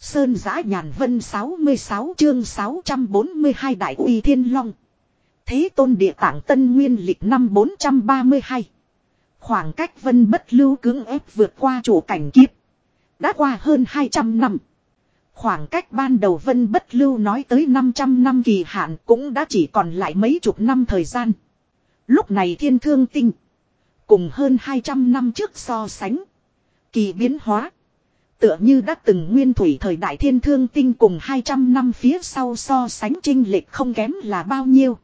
Sơn giã nhàn vân 66 chương 642 đại uy thiên long. Thế tôn địa tạng tân nguyên lịch năm 432. Khoảng cách vân bất lưu cưỡng ép vượt qua chủ cảnh kiếp. Đã qua hơn 200 năm. Khoảng cách ban đầu vân bất lưu nói tới 500 năm kỳ hạn cũng đã chỉ còn lại mấy chục năm thời gian. Lúc này thiên thương tinh. Cùng hơn 200 năm trước so sánh. Kỳ biến hóa. Tựa như đã từng nguyên thủy thời đại thiên thương tinh cùng 200 năm phía sau so sánh trinh lệch không kém là bao nhiêu.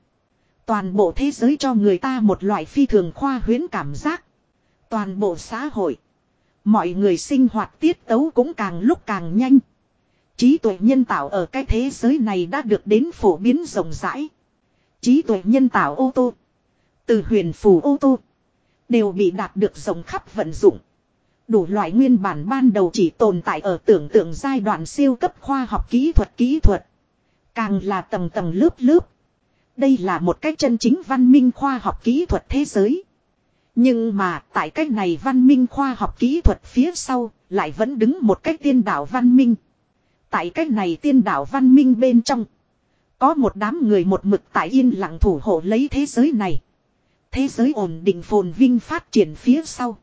Toàn bộ thế giới cho người ta một loại phi thường khoa huyến cảm giác. Toàn bộ xã hội. Mọi người sinh hoạt tiết tấu cũng càng lúc càng nhanh. Trí tuệ nhân tạo ở cái thế giới này đã được đến phổ biến rộng rãi. Trí tuệ nhân tạo ô tô. Từ huyền phù ô tô. Đều bị đạt được rộng khắp vận dụng. Đủ loại nguyên bản ban đầu chỉ tồn tại ở tưởng tượng giai đoạn siêu cấp khoa học kỹ thuật kỹ thuật. Càng là tầng tầng lớp lớp. Đây là một cách chân chính văn minh khoa học kỹ thuật thế giới. Nhưng mà tại cách này văn minh khoa học kỹ thuật phía sau lại vẫn đứng một cách tiên đạo văn minh. Tại cách này tiên đạo văn minh bên trong. Có một đám người một mực tại yên lặng thủ hộ lấy thế giới này. Thế giới ổn định phồn vinh phát triển phía sau.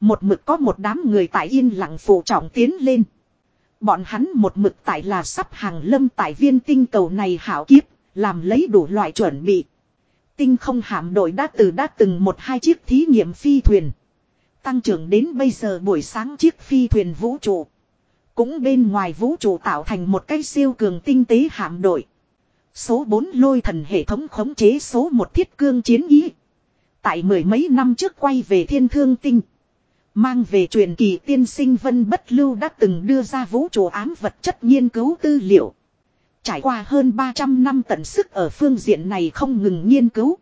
Một mực có một đám người tại yên lặng phụ trọng tiến lên. Bọn hắn một mực tại là sắp hàng lâm tại viên tinh cầu này hảo kiếp, làm lấy đủ loại chuẩn bị. Tinh không hạm đội đã từ đã từng một hai chiếc thí nghiệm phi thuyền. Tăng trưởng đến bây giờ buổi sáng chiếc phi thuyền vũ trụ. Cũng bên ngoài vũ trụ tạo thành một cái siêu cường tinh tế hạm đội. Số 4 lôi thần hệ thống khống chế số một thiết cương chiến ý. Tại mười mấy năm trước quay về thiên thương tinh. Mang về truyền kỳ tiên sinh vân bất lưu đã từng đưa ra vũ trụ ám vật chất nghiên cứu tư liệu. Trải qua hơn 300 năm tận sức ở phương diện này không ngừng nghiên cứu.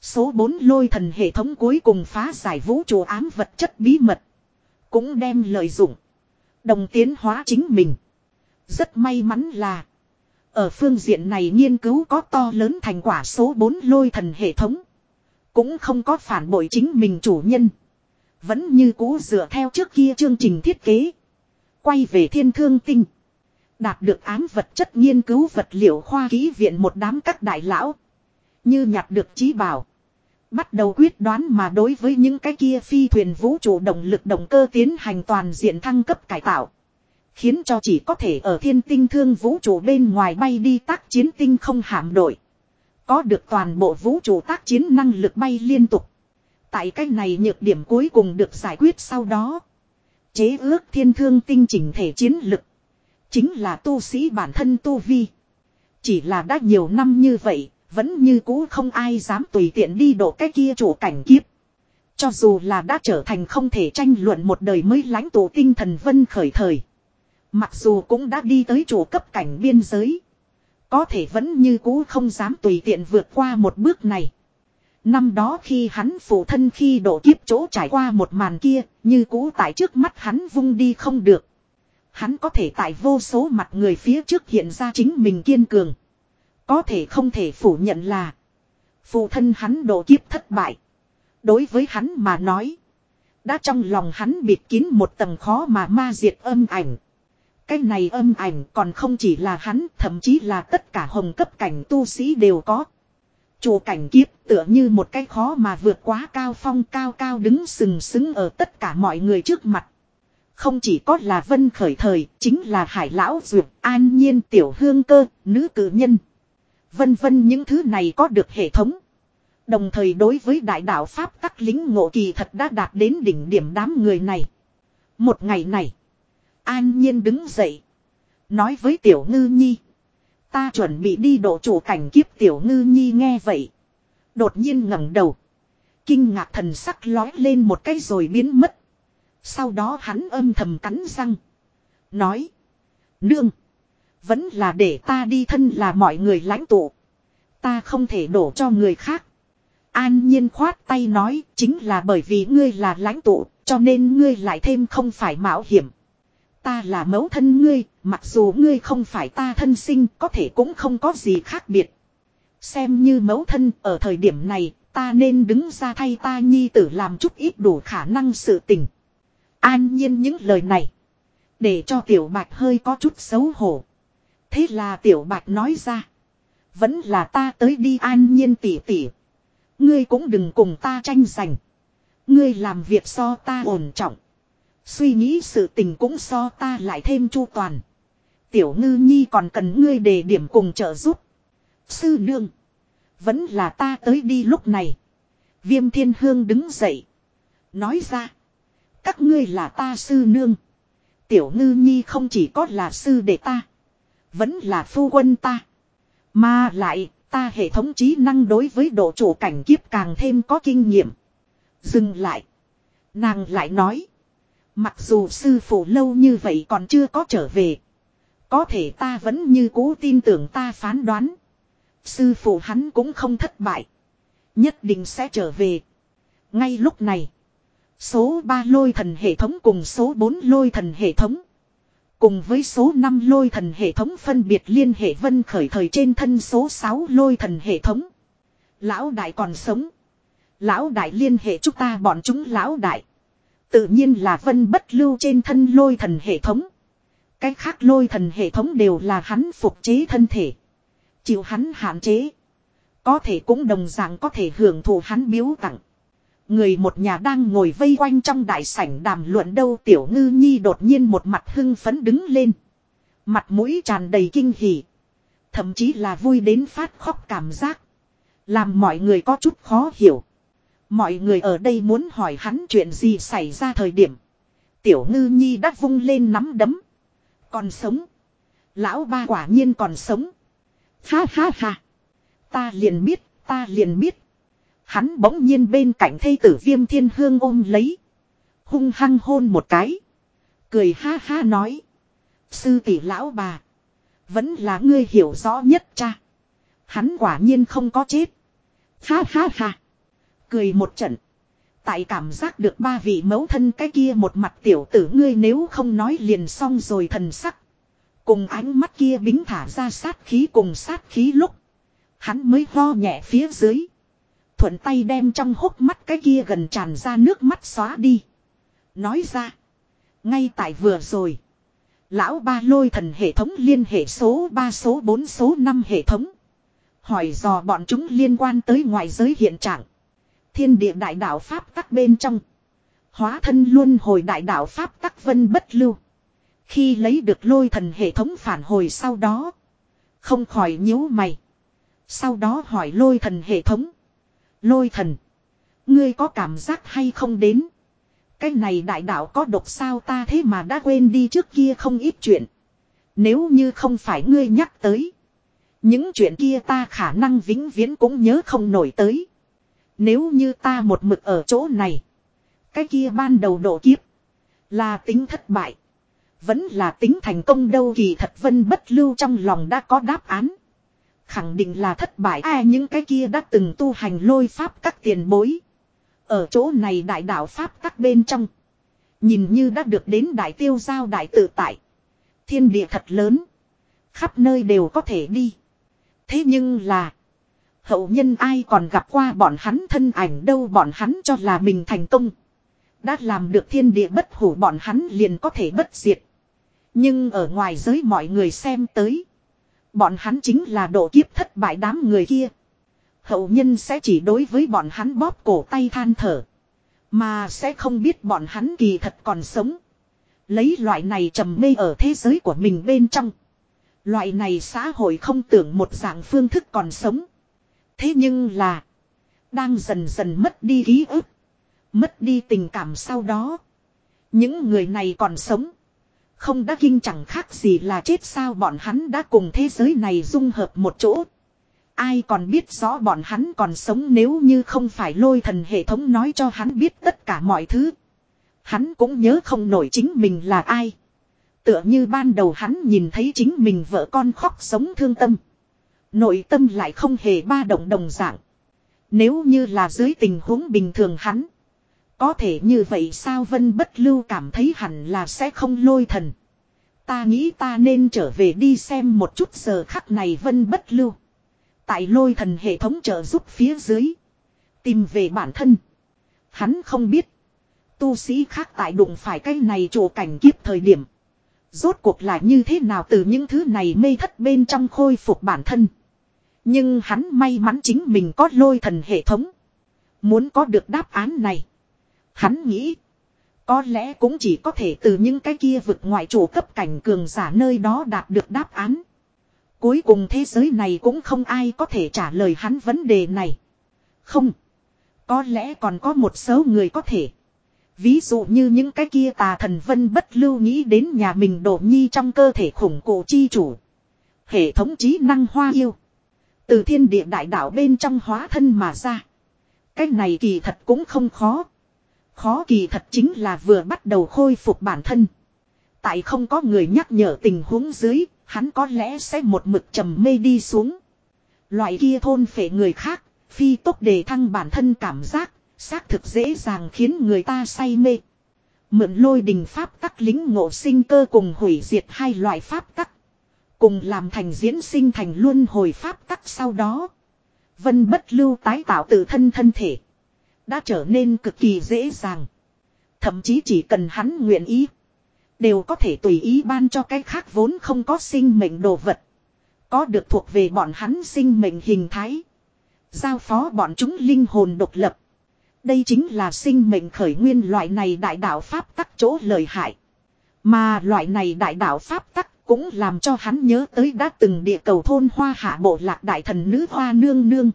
Số 4 lôi thần hệ thống cuối cùng phá giải vũ trụ ám vật chất bí mật. Cũng đem lợi dụng. Đồng tiến hóa chính mình. Rất may mắn là. Ở phương diện này nghiên cứu có to lớn thành quả số 4 lôi thần hệ thống. Cũng không có phản bội chính mình chủ nhân. Vẫn như cũ dựa theo trước kia chương trình thiết kế. Quay về thiên thương tinh. Đạt được ám vật chất nghiên cứu vật liệu khoa ký viện một đám các đại lão. Như nhặt được trí bảo. Bắt đầu quyết đoán mà đối với những cái kia phi thuyền vũ trụ động lực động cơ tiến hành toàn diện thăng cấp cải tạo. Khiến cho chỉ có thể ở thiên tinh thương vũ trụ bên ngoài bay đi tác chiến tinh không hạm đội. Có được toàn bộ vũ trụ tác chiến năng lực bay liên tục. Tại cái này nhược điểm cuối cùng được giải quyết sau đó. Chế ước thiên thương tinh chỉnh thể chiến lực. Chính là tu sĩ bản thân tu vi. Chỉ là đã nhiều năm như vậy, vẫn như cũ không ai dám tùy tiện đi độ cái kia chủ cảnh kiếp. Cho dù là đã trở thành không thể tranh luận một đời mới lãnh tụ tinh thần vân khởi thời. Mặc dù cũng đã đi tới chủ cấp cảnh biên giới. Có thể vẫn như cũ không dám tùy tiện vượt qua một bước này. Năm đó khi hắn phụ thân khi độ kiếp chỗ trải qua một màn kia, như cũ tại trước mắt hắn vung đi không được. Hắn có thể tại vô số mặt người phía trước hiện ra chính mình kiên cường. Có thể không thể phủ nhận là phụ thân hắn độ kiếp thất bại. Đối với hắn mà nói, đã trong lòng hắn bịt kín một tầng khó mà ma diệt âm ảnh. Cái này âm ảnh còn không chỉ là hắn, thậm chí là tất cả hồng cấp cảnh tu sĩ đều có. Chủ cảnh kiếp tựa như một cái khó mà vượt quá cao phong cao cao đứng sừng sững ở tất cả mọi người trước mặt. Không chỉ có là vân khởi thời, chính là hải lão duyệt, an nhiên tiểu hương cơ, nữ cử nhân. Vân vân những thứ này có được hệ thống. Đồng thời đối với đại đạo Pháp tắc lính ngộ kỳ thật đã đạt đến đỉnh điểm đám người này. Một ngày này, an nhiên đứng dậy. Nói với tiểu ngư nhi. Ta chuẩn bị đi độ chủ cảnh kiếp tiểu ngư nhi nghe vậy. Đột nhiên ngẩng đầu. Kinh ngạc thần sắc lói lên một cái rồi biến mất. Sau đó hắn âm thầm cắn răng. Nói. Nương. Vẫn là để ta đi thân là mọi người lãnh tụ. Ta không thể đổ cho người khác. An nhiên khoát tay nói chính là bởi vì ngươi là lãnh tụ cho nên ngươi lại thêm không phải mạo hiểm. Ta là mẫu thân ngươi, mặc dù ngươi không phải ta thân sinh, có thể cũng không có gì khác biệt. Xem như mẫu thân, ở thời điểm này, ta nên đứng ra thay ta nhi tử làm chút ít đủ khả năng sự tình. An nhiên những lời này, Để cho tiểu bạch hơi có chút xấu hổ. Thế là tiểu bạch nói ra. Vẫn là ta tới đi an nhiên tỉ tỉ. Ngươi cũng đừng cùng ta tranh giành. Ngươi làm việc so ta ổn trọng. Suy nghĩ sự tình cũng so ta lại thêm chu toàn. Tiểu ngư nhi còn cần ngươi đề điểm cùng trợ giúp. Sư nương. Vẫn là ta tới đi lúc này. Viêm thiên hương đứng dậy. Nói ra. Các ngươi là ta sư nương. Tiểu ngư nhi không chỉ có là sư đệ ta. Vẫn là phu quân ta. Mà lại, ta hệ thống trí năng đối với độ chủ cảnh kiếp càng thêm có kinh nghiệm. Dừng lại. Nàng lại nói. Mặc dù sư phụ lâu như vậy còn chưa có trở về. Có thể ta vẫn như cũ tin tưởng ta phán đoán. Sư phụ hắn cũng không thất bại. Nhất định sẽ trở về. Ngay lúc này. Số 3 lôi thần hệ thống cùng số 4 lôi thần hệ thống. Cùng với số 5 lôi thần hệ thống phân biệt liên hệ vân khởi thời trên thân số 6 lôi thần hệ thống. Lão đại còn sống. Lão đại liên hệ chúng ta, bọn chúng lão đại. Tự nhiên là vân bất lưu trên thân lôi thần hệ thống. Cách khác lôi thần hệ thống đều là hắn phục chế thân thể. Chịu hắn hạn chế. Có thể cũng đồng dạng có thể hưởng thụ hắn biếu tặng. Người một nhà đang ngồi vây quanh trong đại sảnh đàm luận đâu tiểu ngư nhi đột nhiên một mặt hưng phấn đứng lên. Mặt mũi tràn đầy kinh hỉ. Thậm chí là vui đến phát khóc cảm giác. Làm mọi người có chút khó hiểu. Mọi người ở đây muốn hỏi hắn chuyện gì xảy ra thời điểm. Tiểu ngư nhi đã vung lên nắm đấm. Còn sống. Lão ba quả nhiên còn sống. Ha ha ha. Ta liền biết, ta liền biết. Hắn bỗng nhiên bên cạnh thây tử viêm thiên hương ôm lấy. Hung hăng hôn một cái. Cười ha ha nói. Sư tỷ lão bà. Vẫn là ngươi hiểu rõ nhất cha. Hắn quả nhiên không có chết. Ha ha ha. Cười một trận. Tại cảm giác được ba vị mẫu thân cái kia một mặt tiểu tử ngươi nếu không nói liền xong rồi thần sắc. Cùng ánh mắt kia bính thả ra sát khí cùng sát khí lúc. Hắn mới ho nhẹ phía dưới. Thuận tay đem trong hốc mắt cái kia gần tràn ra nước mắt xóa đi. Nói ra. Ngay tại vừa rồi. Lão ba lôi thần hệ thống liên hệ số 3 số 4 số 5 hệ thống. Hỏi dò bọn chúng liên quan tới ngoại giới hiện trạng. Thiên địa đại đạo Pháp tắc bên trong. Hóa thân luôn hồi đại đạo Pháp tắc vân bất lưu. Khi lấy được lôi thần hệ thống phản hồi sau đó. Không khỏi nhíu mày. Sau đó hỏi lôi thần hệ thống. Lôi thần. Ngươi có cảm giác hay không đến. Cái này đại đạo có độc sao ta thế mà đã quên đi trước kia không ít chuyện. Nếu như không phải ngươi nhắc tới. Những chuyện kia ta khả năng vĩnh viễn cũng nhớ không nổi tới. Nếu như ta một mực ở chỗ này. Cái kia ban đầu độ kiếp. Là tính thất bại. Vẫn là tính thành công đâu kỳ thật vân bất lưu trong lòng đã có đáp án. Khẳng định là thất bại ai những cái kia đã từng tu hành lôi pháp các tiền bối. Ở chỗ này đại đạo pháp các bên trong. Nhìn như đã được đến đại tiêu giao đại tự tại. Thiên địa thật lớn. Khắp nơi đều có thể đi. Thế nhưng là. Hậu nhân ai còn gặp qua bọn hắn thân ảnh đâu bọn hắn cho là mình thành công. Đã làm được thiên địa bất hủ bọn hắn liền có thể bất diệt. Nhưng ở ngoài giới mọi người xem tới. Bọn hắn chính là độ kiếp thất bại đám người kia. Hậu nhân sẽ chỉ đối với bọn hắn bóp cổ tay than thở. Mà sẽ không biết bọn hắn kỳ thật còn sống. Lấy loại này trầm mê ở thế giới của mình bên trong. Loại này xã hội không tưởng một dạng phương thức còn sống. Thế nhưng là. Đang dần dần mất đi ký ức. Mất đi tình cảm sau đó. Những người này còn sống. Không đã kinh chẳng khác gì là chết sao bọn hắn đã cùng thế giới này dung hợp một chỗ. Ai còn biết rõ bọn hắn còn sống nếu như không phải lôi thần hệ thống nói cho hắn biết tất cả mọi thứ. Hắn cũng nhớ không nổi chính mình là ai. Tựa như ban đầu hắn nhìn thấy chính mình vợ con khóc sống thương tâm. Nội tâm lại không hề ba động đồng dạng. Nếu như là dưới tình huống bình thường hắn. Có thể như vậy sao Vân Bất Lưu cảm thấy hẳn là sẽ không lôi thần. Ta nghĩ ta nên trở về đi xem một chút giờ khắc này Vân Bất Lưu. Tại lôi thần hệ thống trợ giúp phía dưới. Tìm về bản thân. Hắn không biết. Tu sĩ khác tại đụng phải cái này chỗ cảnh kiếp thời điểm. Rốt cuộc là như thế nào từ những thứ này mê thất bên trong khôi phục bản thân. Nhưng hắn may mắn chính mình có lôi thần hệ thống. Muốn có được đáp án này. Hắn nghĩ. Có lẽ cũng chỉ có thể từ những cái kia vực ngoại chủ cấp cảnh cường giả nơi đó đạt được đáp án. Cuối cùng thế giới này cũng không ai có thể trả lời hắn vấn đề này. Không. Có lẽ còn có một số người có thể. Ví dụ như những cái kia tà thần vân bất lưu nghĩ đến nhà mình đổ nhi trong cơ thể khủng cổ chi chủ. Hệ thống trí năng hoa yêu. Từ thiên địa đại đạo bên trong hóa thân mà ra. Cái này kỳ thật cũng không khó. Khó kỳ thật chính là vừa bắt đầu khôi phục bản thân. Tại không có người nhắc nhở tình huống dưới, hắn có lẽ sẽ một mực trầm mê đi xuống. Loại kia thôn phệ người khác, phi tốc đề thăng bản thân cảm giác, xác thực dễ dàng khiến người ta say mê. Mượn lôi đình pháp tắc lính ngộ sinh cơ cùng hủy diệt hai loại pháp tắc. Cùng làm thành diễn sinh thành luân hồi pháp tắc sau đó. Vân bất lưu tái tạo tự thân thân thể. Đã trở nên cực kỳ dễ dàng. Thậm chí chỉ cần hắn nguyện ý. Đều có thể tùy ý ban cho cái khác vốn không có sinh mệnh đồ vật. Có được thuộc về bọn hắn sinh mệnh hình thái. Giao phó bọn chúng linh hồn độc lập. Đây chính là sinh mệnh khởi nguyên loại này đại đạo Pháp tắc chỗ lợi hại. Mà loại này đại đạo Pháp tắc cũng làm cho hắn nhớ tới đã từng địa cầu thôn hoa hạ bộ lạc đại thần nữ hoa nương nương.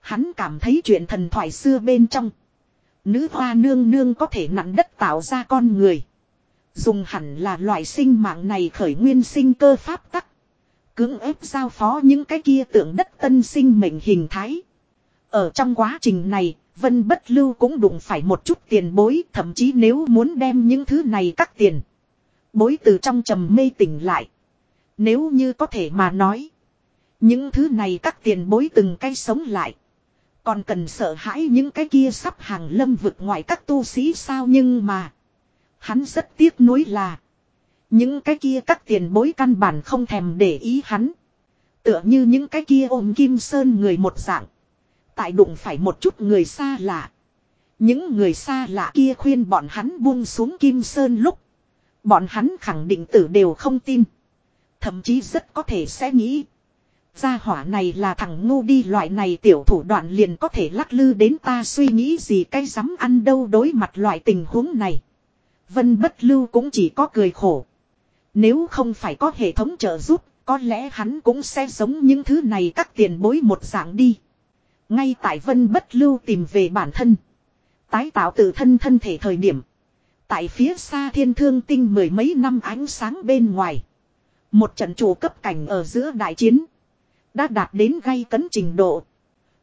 Hắn cảm thấy chuyện thần thoại xưa bên trong. Nữ hoa nương nương có thể nặng đất tạo ra con người. Dùng hẳn là loại sinh mạng này khởi nguyên sinh cơ pháp tắc. Cưỡng ép giao phó những cái kia tượng đất tân sinh mệnh hình thái. Ở trong quá trình này, Vân Bất Lưu cũng đụng phải một chút tiền bối, thậm chí nếu muốn đem những thứ này cắt tiền. Bối từ trong trầm mê tỉnh lại. Nếu như có thể mà nói. Những thứ này các tiền bối từng cái sống lại. Còn cần sợ hãi những cái kia sắp hàng lâm vực ngoài các tu sĩ sao nhưng mà. Hắn rất tiếc nuối là. Những cái kia các tiền bối căn bản không thèm để ý hắn. Tựa như những cái kia ôm kim sơn người một dạng. Tại đụng phải một chút người xa lạ. Những người xa lạ kia khuyên bọn hắn buông xuống kim sơn lúc. Bọn hắn khẳng định tử đều không tin. Thậm chí rất có thể sẽ nghĩ. Gia hỏa này là thằng ngu đi loại này tiểu thủ đoạn liền có thể lắc lư đến ta suy nghĩ gì cái dám ăn đâu đối mặt loại tình huống này. Vân bất lưu cũng chỉ có cười khổ. Nếu không phải có hệ thống trợ giúp, có lẽ hắn cũng sẽ giống những thứ này các tiền bối một dạng đi. Ngay tại vân bất lưu tìm về bản thân. Tái tạo tự thân thân thể thời điểm. Tại phía xa thiên thương tinh mười mấy năm ánh sáng bên ngoài. Một trận chủ cấp cảnh ở giữa đại chiến. Đã đạt đến gây cấn trình độ.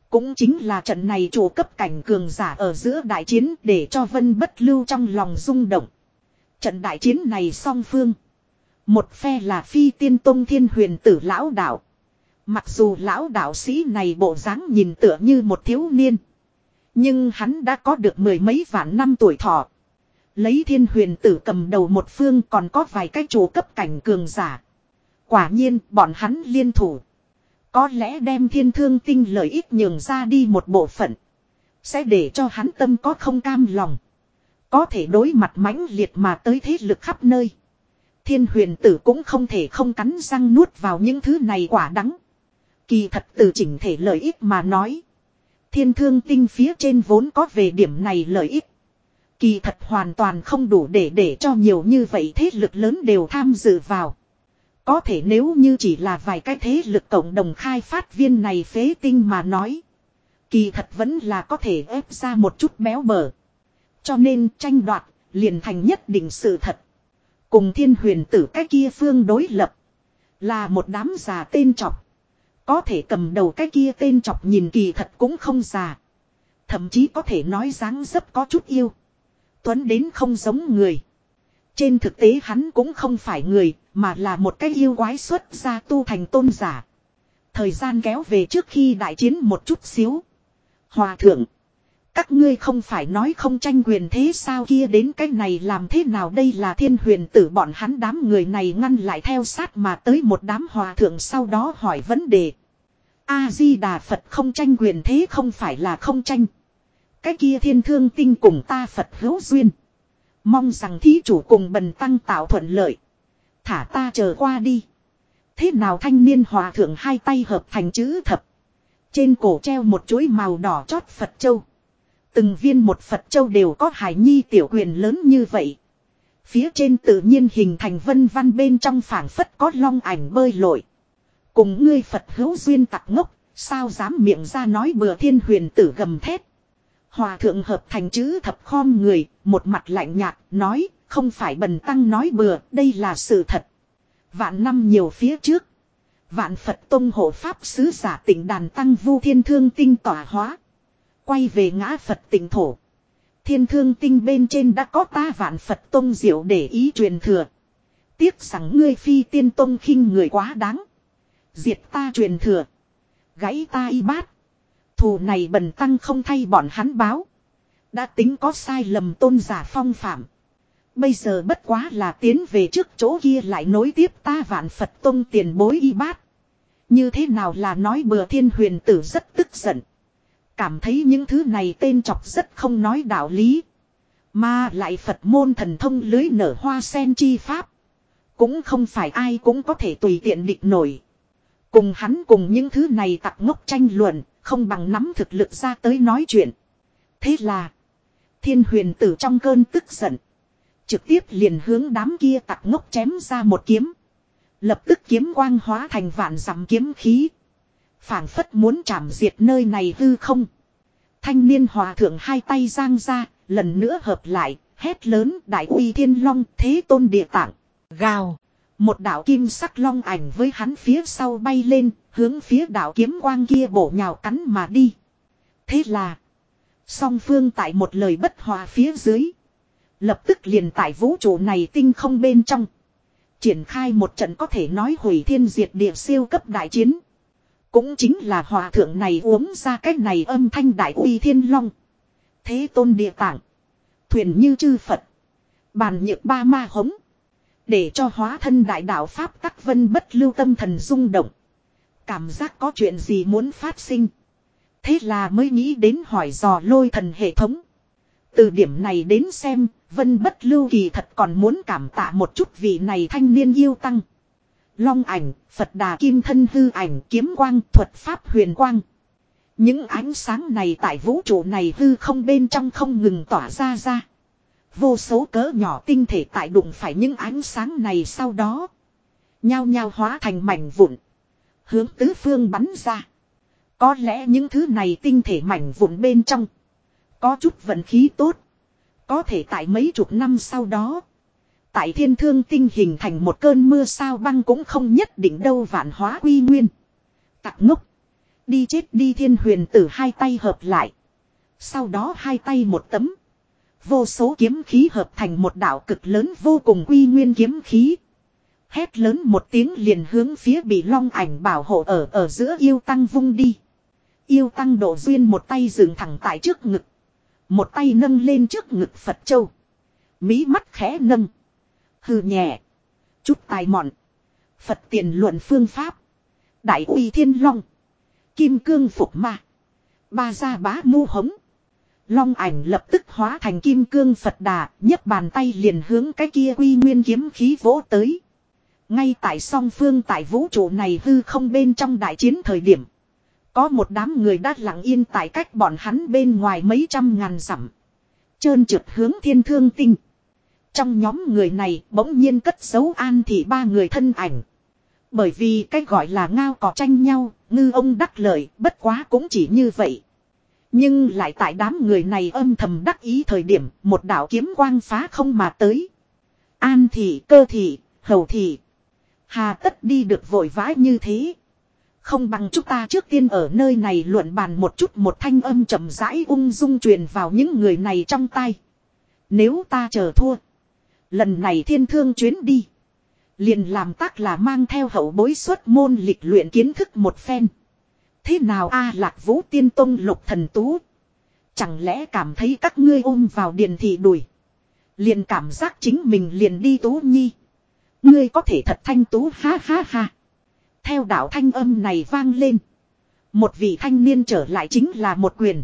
Cũng chính là trận này chủ cấp cảnh cường giả ở giữa đại chiến để cho vân bất lưu trong lòng rung động. Trận đại chiến này song phương. Một phe là phi tiên tông thiên huyền tử lão đạo. Mặc dù lão đạo sĩ này bộ dáng nhìn tựa như một thiếu niên. Nhưng hắn đã có được mười mấy vạn năm tuổi thọ. Lấy thiên huyền tử cầm đầu một phương còn có vài cái chủ cấp cảnh cường giả. Quả nhiên, bọn hắn liên thủ. Có lẽ đem thiên thương tinh lợi ích nhường ra đi một bộ phận. Sẽ để cho hắn tâm có không cam lòng. Có thể đối mặt mãnh liệt mà tới thế lực khắp nơi. Thiên huyền tử cũng không thể không cắn răng nuốt vào những thứ này quả đắng. Kỳ thật từ chỉnh thể lợi ích mà nói. Thiên thương tinh phía trên vốn có về điểm này lợi ích. Kỳ thật hoàn toàn không đủ để để cho nhiều như vậy thế lực lớn đều tham dự vào. Có thể nếu như chỉ là vài cái thế lực cộng đồng khai phát viên này phế tinh mà nói. Kỳ thật vẫn là có thể ép ra một chút béo bở. Cho nên tranh đoạt liền thành nhất định sự thật. Cùng thiên huyền tử cái kia phương đối lập. Là một đám già tên trọc. Có thể cầm đầu cái kia tên chọc nhìn kỳ thật cũng không già. Thậm chí có thể nói dáng dấp có chút yêu. Tuấn đến không giống người. Trên thực tế hắn cũng không phải người, mà là một cái yêu quái xuất ra tu thành tôn giả. Thời gian kéo về trước khi đại chiến một chút xíu. Hòa thượng. Các ngươi không phải nói không tranh quyền thế sao kia đến cái này làm thế nào đây là thiên huyền tử bọn hắn đám người này ngăn lại theo sát mà tới một đám hòa thượng sau đó hỏi vấn đề. A-di-đà Phật không tranh quyền thế không phải là không tranh. Cái kia thiên thương tinh cùng ta Phật hữu duyên. Mong rằng thí chủ cùng bần tăng tạo thuận lợi. Thả ta chờ qua đi. Thế nào thanh niên hòa thượng hai tay hợp thành chữ thập. Trên cổ treo một chuỗi màu đỏ chót Phật Châu. Từng viên một Phật Châu đều có hải nhi tiểu quyền lớn như vậy. Phía trên tự nhiên hình thành vân văn bên trong phảng phất có long ảnh bơi lội. Cùng ngươi Phật hữu duyên tặc ngốc, sao dám miệng ra nói bừa thiên huyền tử gầm thét. Hòa thượng hợp thành chữ thập khom người, một mặt lạnh nhạt, nói, không phải bần tăng nói bừa, đây là sự thật. Vạn năm nhiều phía trước. Vạn Phật Tông hộ Pháp sứ giả tỉnh đàn tăng vu thiên thương tinh tỏa hóa. Quay về ngã Phật tỉnh thổ. Thiên thương tinh bên trên đã có ta vạn Phật Tông diệu để ý truyền thừa. Tiếc rằng ngươi phi tiên tông khinh người quá đáng. Diệt ta truyền thừa. Gãy ta y bát. Thù này bần tăng không thay bọn hắn báo. Đã tính có sai lầm tôn giả phong phạm. Bây giờ bất quá là tiến về trước chỗ kia lại nối tiếp ta vạn Phật tông tiền bối y bát. Như thế nào là nói bừa thiên huyền tử rất tức giận. Cảm thấy những thứ này tên chọc rất không nói đạo lý. Mà lại Phật môn thần thông lưới nở hoa sen chi pháp. Cũng không phải ai cũng có thể tùy tiện địch nổi. Cùng hắn cùng những thứ này tặc ngốc tranh luận, không bằng nắm thực lực ra tới nói chuyện. Thế là, thiên huyền tử trong cơn tức giận. Trực tiếp liền hướng đám kia tặc ngốc chém ra một kiếm. Lập tức kiếm quang hóa thành vạn dặm kiếm khí. phảng phất muốn chảm diệt nơi này hư không. Thanh niên hòa thượng hai tay giang ra, lần nữa hợp lại, hét lớn đại uy thiên long thế tôn địa tạng. Gào. Một đạo kim sắc long ảnh với hắn phía sau bay lên, hướng phía đạo kiếm quang kia bổ nhào cắn mà đi. Thế là, song phương tại một lời bất hòa phía dưới. Lập tức liền tại vũ trụ này tinh không bên trong. Triển khai một trận có thể nói hủy thiên diệt địa siêu cấp đại chiến. Cũng chính là hòa thượng này uống ra cái này âm thanh đại uy thiên long. Thế tôn địa tạng. Thuyền như chư Phật. Bàn nhược ba ma hống. Để cho hóa thân đại đạo Pháp tắc vân bất lưu tâm thần rung động. Cảm giác có chuyện gì muốn phát sinh. Thế là mới nghĩ đến hỏi dò lôi thần hệ thống. Từ điểm này đến xem, vân bất lưu kỳ thật còn muốn cảm tạ một chút vị này thanh niên yêu tăng. Long ảnh, Phật đà kim thân hư ảnh kiếm quang thuật pháp huyền quang. Những ánh sáng này tại vũ trụ này hư không bên trong không ngừng tỏa ra ra. Vô số cỡ nhỏ tinh thể tại đụng phải những ánh sáng này sau đó. Nhao nhao hóa thành mảnh vụn. Hướng tứ phương bắn ra. Có lẽ những thứ này tinh thể mảnh vụn bên trong. Có chút vận khí tốt. Có thể tại mấy chục năm sau đó. Tại thiên thương tinh hình thành một cơn mưa sao băng cũng không nhất định đâu vạn hóa quy nguyên. Tạc ngốc. Đi chết đi thiên huyền tử hai tay hợp lại. Sau đó hai tay một tấm. Vô số kiếm khí hợp thành một đạo cực lớn vô cùng quy nguyên kiếm khí. Hét lớn một tiếng liền hướng phía bị long ảnh bảo hộ ở ở giữa yêu tăng vung đi. Yêu tăng độ duyên một tay dừng thẳng tại trước ngực. Một tay nâng lên trước ngực Phật Châu. mỹ mắt khẽ nâng. Hừ nhẹ. Chút tài mọn. Phật tiền luận phương pháp. Đại uy thiên long. Kim cương phục ma. Ba gia bá mu hống. Long ảnh lập tức hóa thành kim cương Phật đà, nhấc bàn tay liền hướng cái kia quy nguyên kiếm khí vỗ tới. Ngay tại song phương tại vũ trụ này hư không bên trong đại chiến thời điểm. Có một đám người đã lặng yên tại cách bọn hắn bên ngoài mấy trăm ngàn dặm. Trơn trượt hướng thiên thương tinh. Trong nhóm người này bỗng nhiên cất dấu an thị ba người thân ảnh. Bởi vì cái gọi là ngao cỏ tranh nhau, ngư ông đắc lợi, bất quá cũng chỉ như vậy. Nhưng lại tại đám người này âm thầm đắc ý thời điểm, một đạo kiếm quang phá không mà tới. An thị, cơ thị, hầu thị. Hà tất đi được vội vã như thế. Không bằng chúng ta trước tiên ở nơi này luận bàn một chút một thanh âm chậm rãi ung dung truyền vào những người này trong tay. Nếu ta chờ thua. Lần này thiên thương chuyến đi. Liền làm tác là mang theo hậu bối xuất môn lịch luyện kiến thức một phen. Thế nào a, lạc vũ tiên tông lục thần tú. Chẳng lẽ cảm thấy các ngươi ôm vào điền thị đuổi Liền cảm giác chính mình liền đi tú nhi. Ngươi có thể thật thanh tú, ha ha ha. Theo đạo thanh âm này vang lên. Một vị thanh niên trở lại chính là một quyền.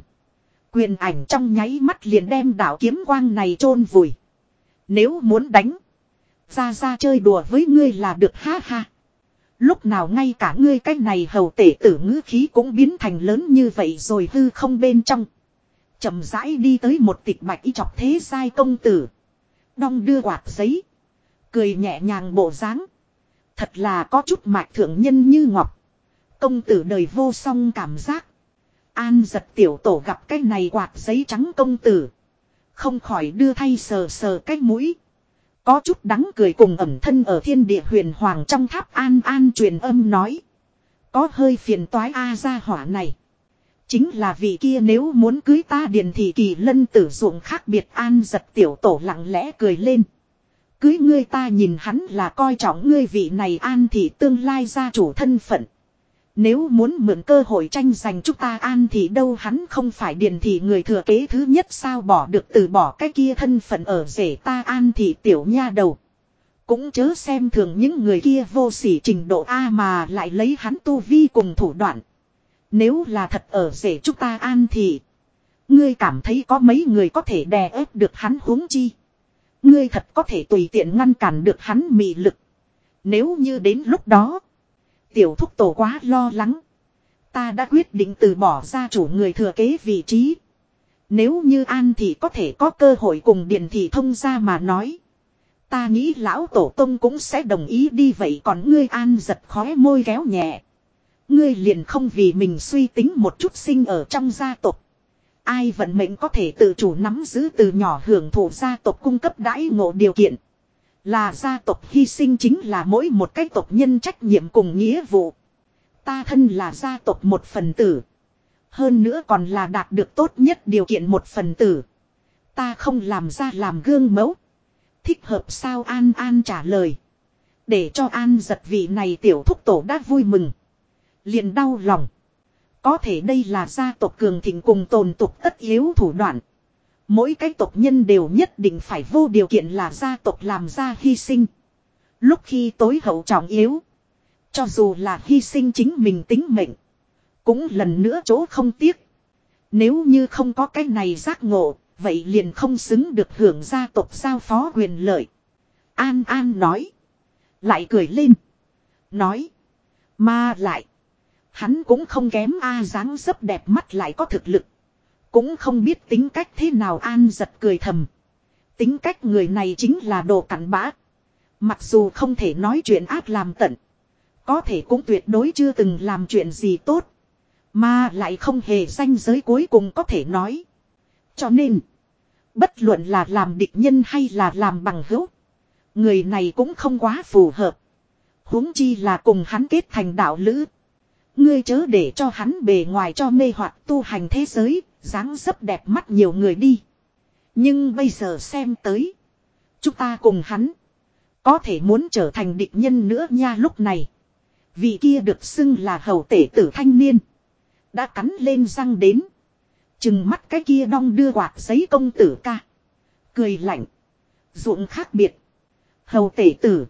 Quyền ảnh trong nháy mắt liền đem đạo kiếm quang này chôn vùi. Nếu muốn đánh. Ra ra chơi đùa với ngươi là được, ha ha. Lúc nào ngay cả ngươi cái này hầu tể tử ngữ khí cũng biến thành lớn như vậy rồi hư không bên trong. chậm rãi đi tới một tịch bạch y chọc thế sai công tử. Đong đưa quạt giấy. Cười nhẹ nhàng bộ dáng Thật là có chút mạch thượng nhân như ngọc. Công tử đời vô song cảm giác. An giật tiểu tổ gặp cái này quạt giấy trắng công tử. Không khỏi đưa thay sờ sờ cái mũi. Có chút đắng cười cùng ẩm thân ở thiên địa huyền hoàng trong tháp an an truyền âm nói. Có hơi phiền toái A ra hỏa này. Chính là vị kia nếu muốn cưới ta điền thì kỳ lân tử ruộng khác biệt an giật tiểu tổ lặng lẽ cười lên. Cưới ngươi ta nhìn hắn là coi trọng ngươi vị này an thì tương lai gia chủ thân phận. Nếu muốn mượn cơ hội tranh giành chúng ta an thì đâu hắn không phải điền thì người thừa kế thứ nhất sao bỏ được từ bỏ cái kia thân phận ở rể ta an thì tiểu nha đầu. Cũng chớ xem thường những người kia vô sỉ trình độ A mà lại lấy hắn tu vi cùng thủ đoạn. Nếu là thật ở rể chúng ta an thì. Ngươi cảm thấy có mấy người có thể đè ép được hắn huống chi. Ngươi thật có thể tùy tiện ngăn cản được hắn mị lực. Nếu như đến lúc đó. Tiểu thúc tổ quá lo lắng. Ta đã quyết định từ bỏ gia chủ người thừa kế vị trí. Nếu như An thì có thể có cơ hội cùng Điền Thị thông ra mà nói. Ta nghĩ lão tổ tông cũng sẽ đồng ý đi vậy còn ngươi An giật khóe môi kéo nhẹ. Ngươi liền không vì mình suy tính một chút sinh ở trong gia tộc. Ai vận mệnh có thể tự chủ nắm giữ từ nhỏ hưởng thụ gia tộc cung cấp đãi ngộ điều kiện. Là gia tộc hy sinh chính là mỗi một cái tộc nhân trách nhiệm cùng nghĩa vụ. Ta thân là gia tộc một phần tử. Hơn nữa còn là đạt được tốt nhất điều kiện một phần tử. Ta không làm ra làm gương mẫu. Thích hợp sao An An trả lời. Để cho An giật vị này tiểu thúc tổ đã vui mừng. liền đau lòng. Có thể đây là gia tộc cường thịnh cùng tồn tục tất yếu thủ đoạn. Mỗi cái tộc nhân đều nhất định phải vô điều kiện là gia tộc làm ra hy sinh. Lúc khi tối hậu trọng yếu. Cho dù là hy sinh chính mình tính mệnh. Cũng lần nữa chỗ không tiếc. Nếu như không có cái này giác ngộ. Vậy liền không xứng được hưởng gia tộc giao phó quyền lợi. An An nói. Lại cười lên. Nói. Mà lại. Hắn cũng không kém A dáng dấp đẹp mắt lại có thực lực. Cũng không biết tính cách thế nào an giật cười thầm. Tính cách người này chính là đồ cặn bã. Mặc dù không thể nói chuyện ác làm tận. Có thể cũng tuyệt đối chưa từng làm chuyện gì tốt. Mà lại không hề danh giới cuối cùng có thể nói. Cho nên. Bất luận là làm địch nhân hay là làm bằng hữu. Người này cũng không quá phù hợp. huống chi là cùng hắn kết thành đạo lữ. Ngươi chớ để cho hắn bề ngoài cho mê hoặc tu hành thế giới, dáng dấp đẹp mắt nhiều người đi. Nhưng bây giờ xem tới. Chúng ta cùng hắn. Có thể muốn trở thành địch nhân nữa nha lúc này. Vị kia được xưng là hầu tể tử thanh niên. Đã cắn lên răng đến. Chừng mắt cái kia đong đưa quạt giấy công tử ca. Cười lạnh. Ruộng khác biệt. Hầu tể tử.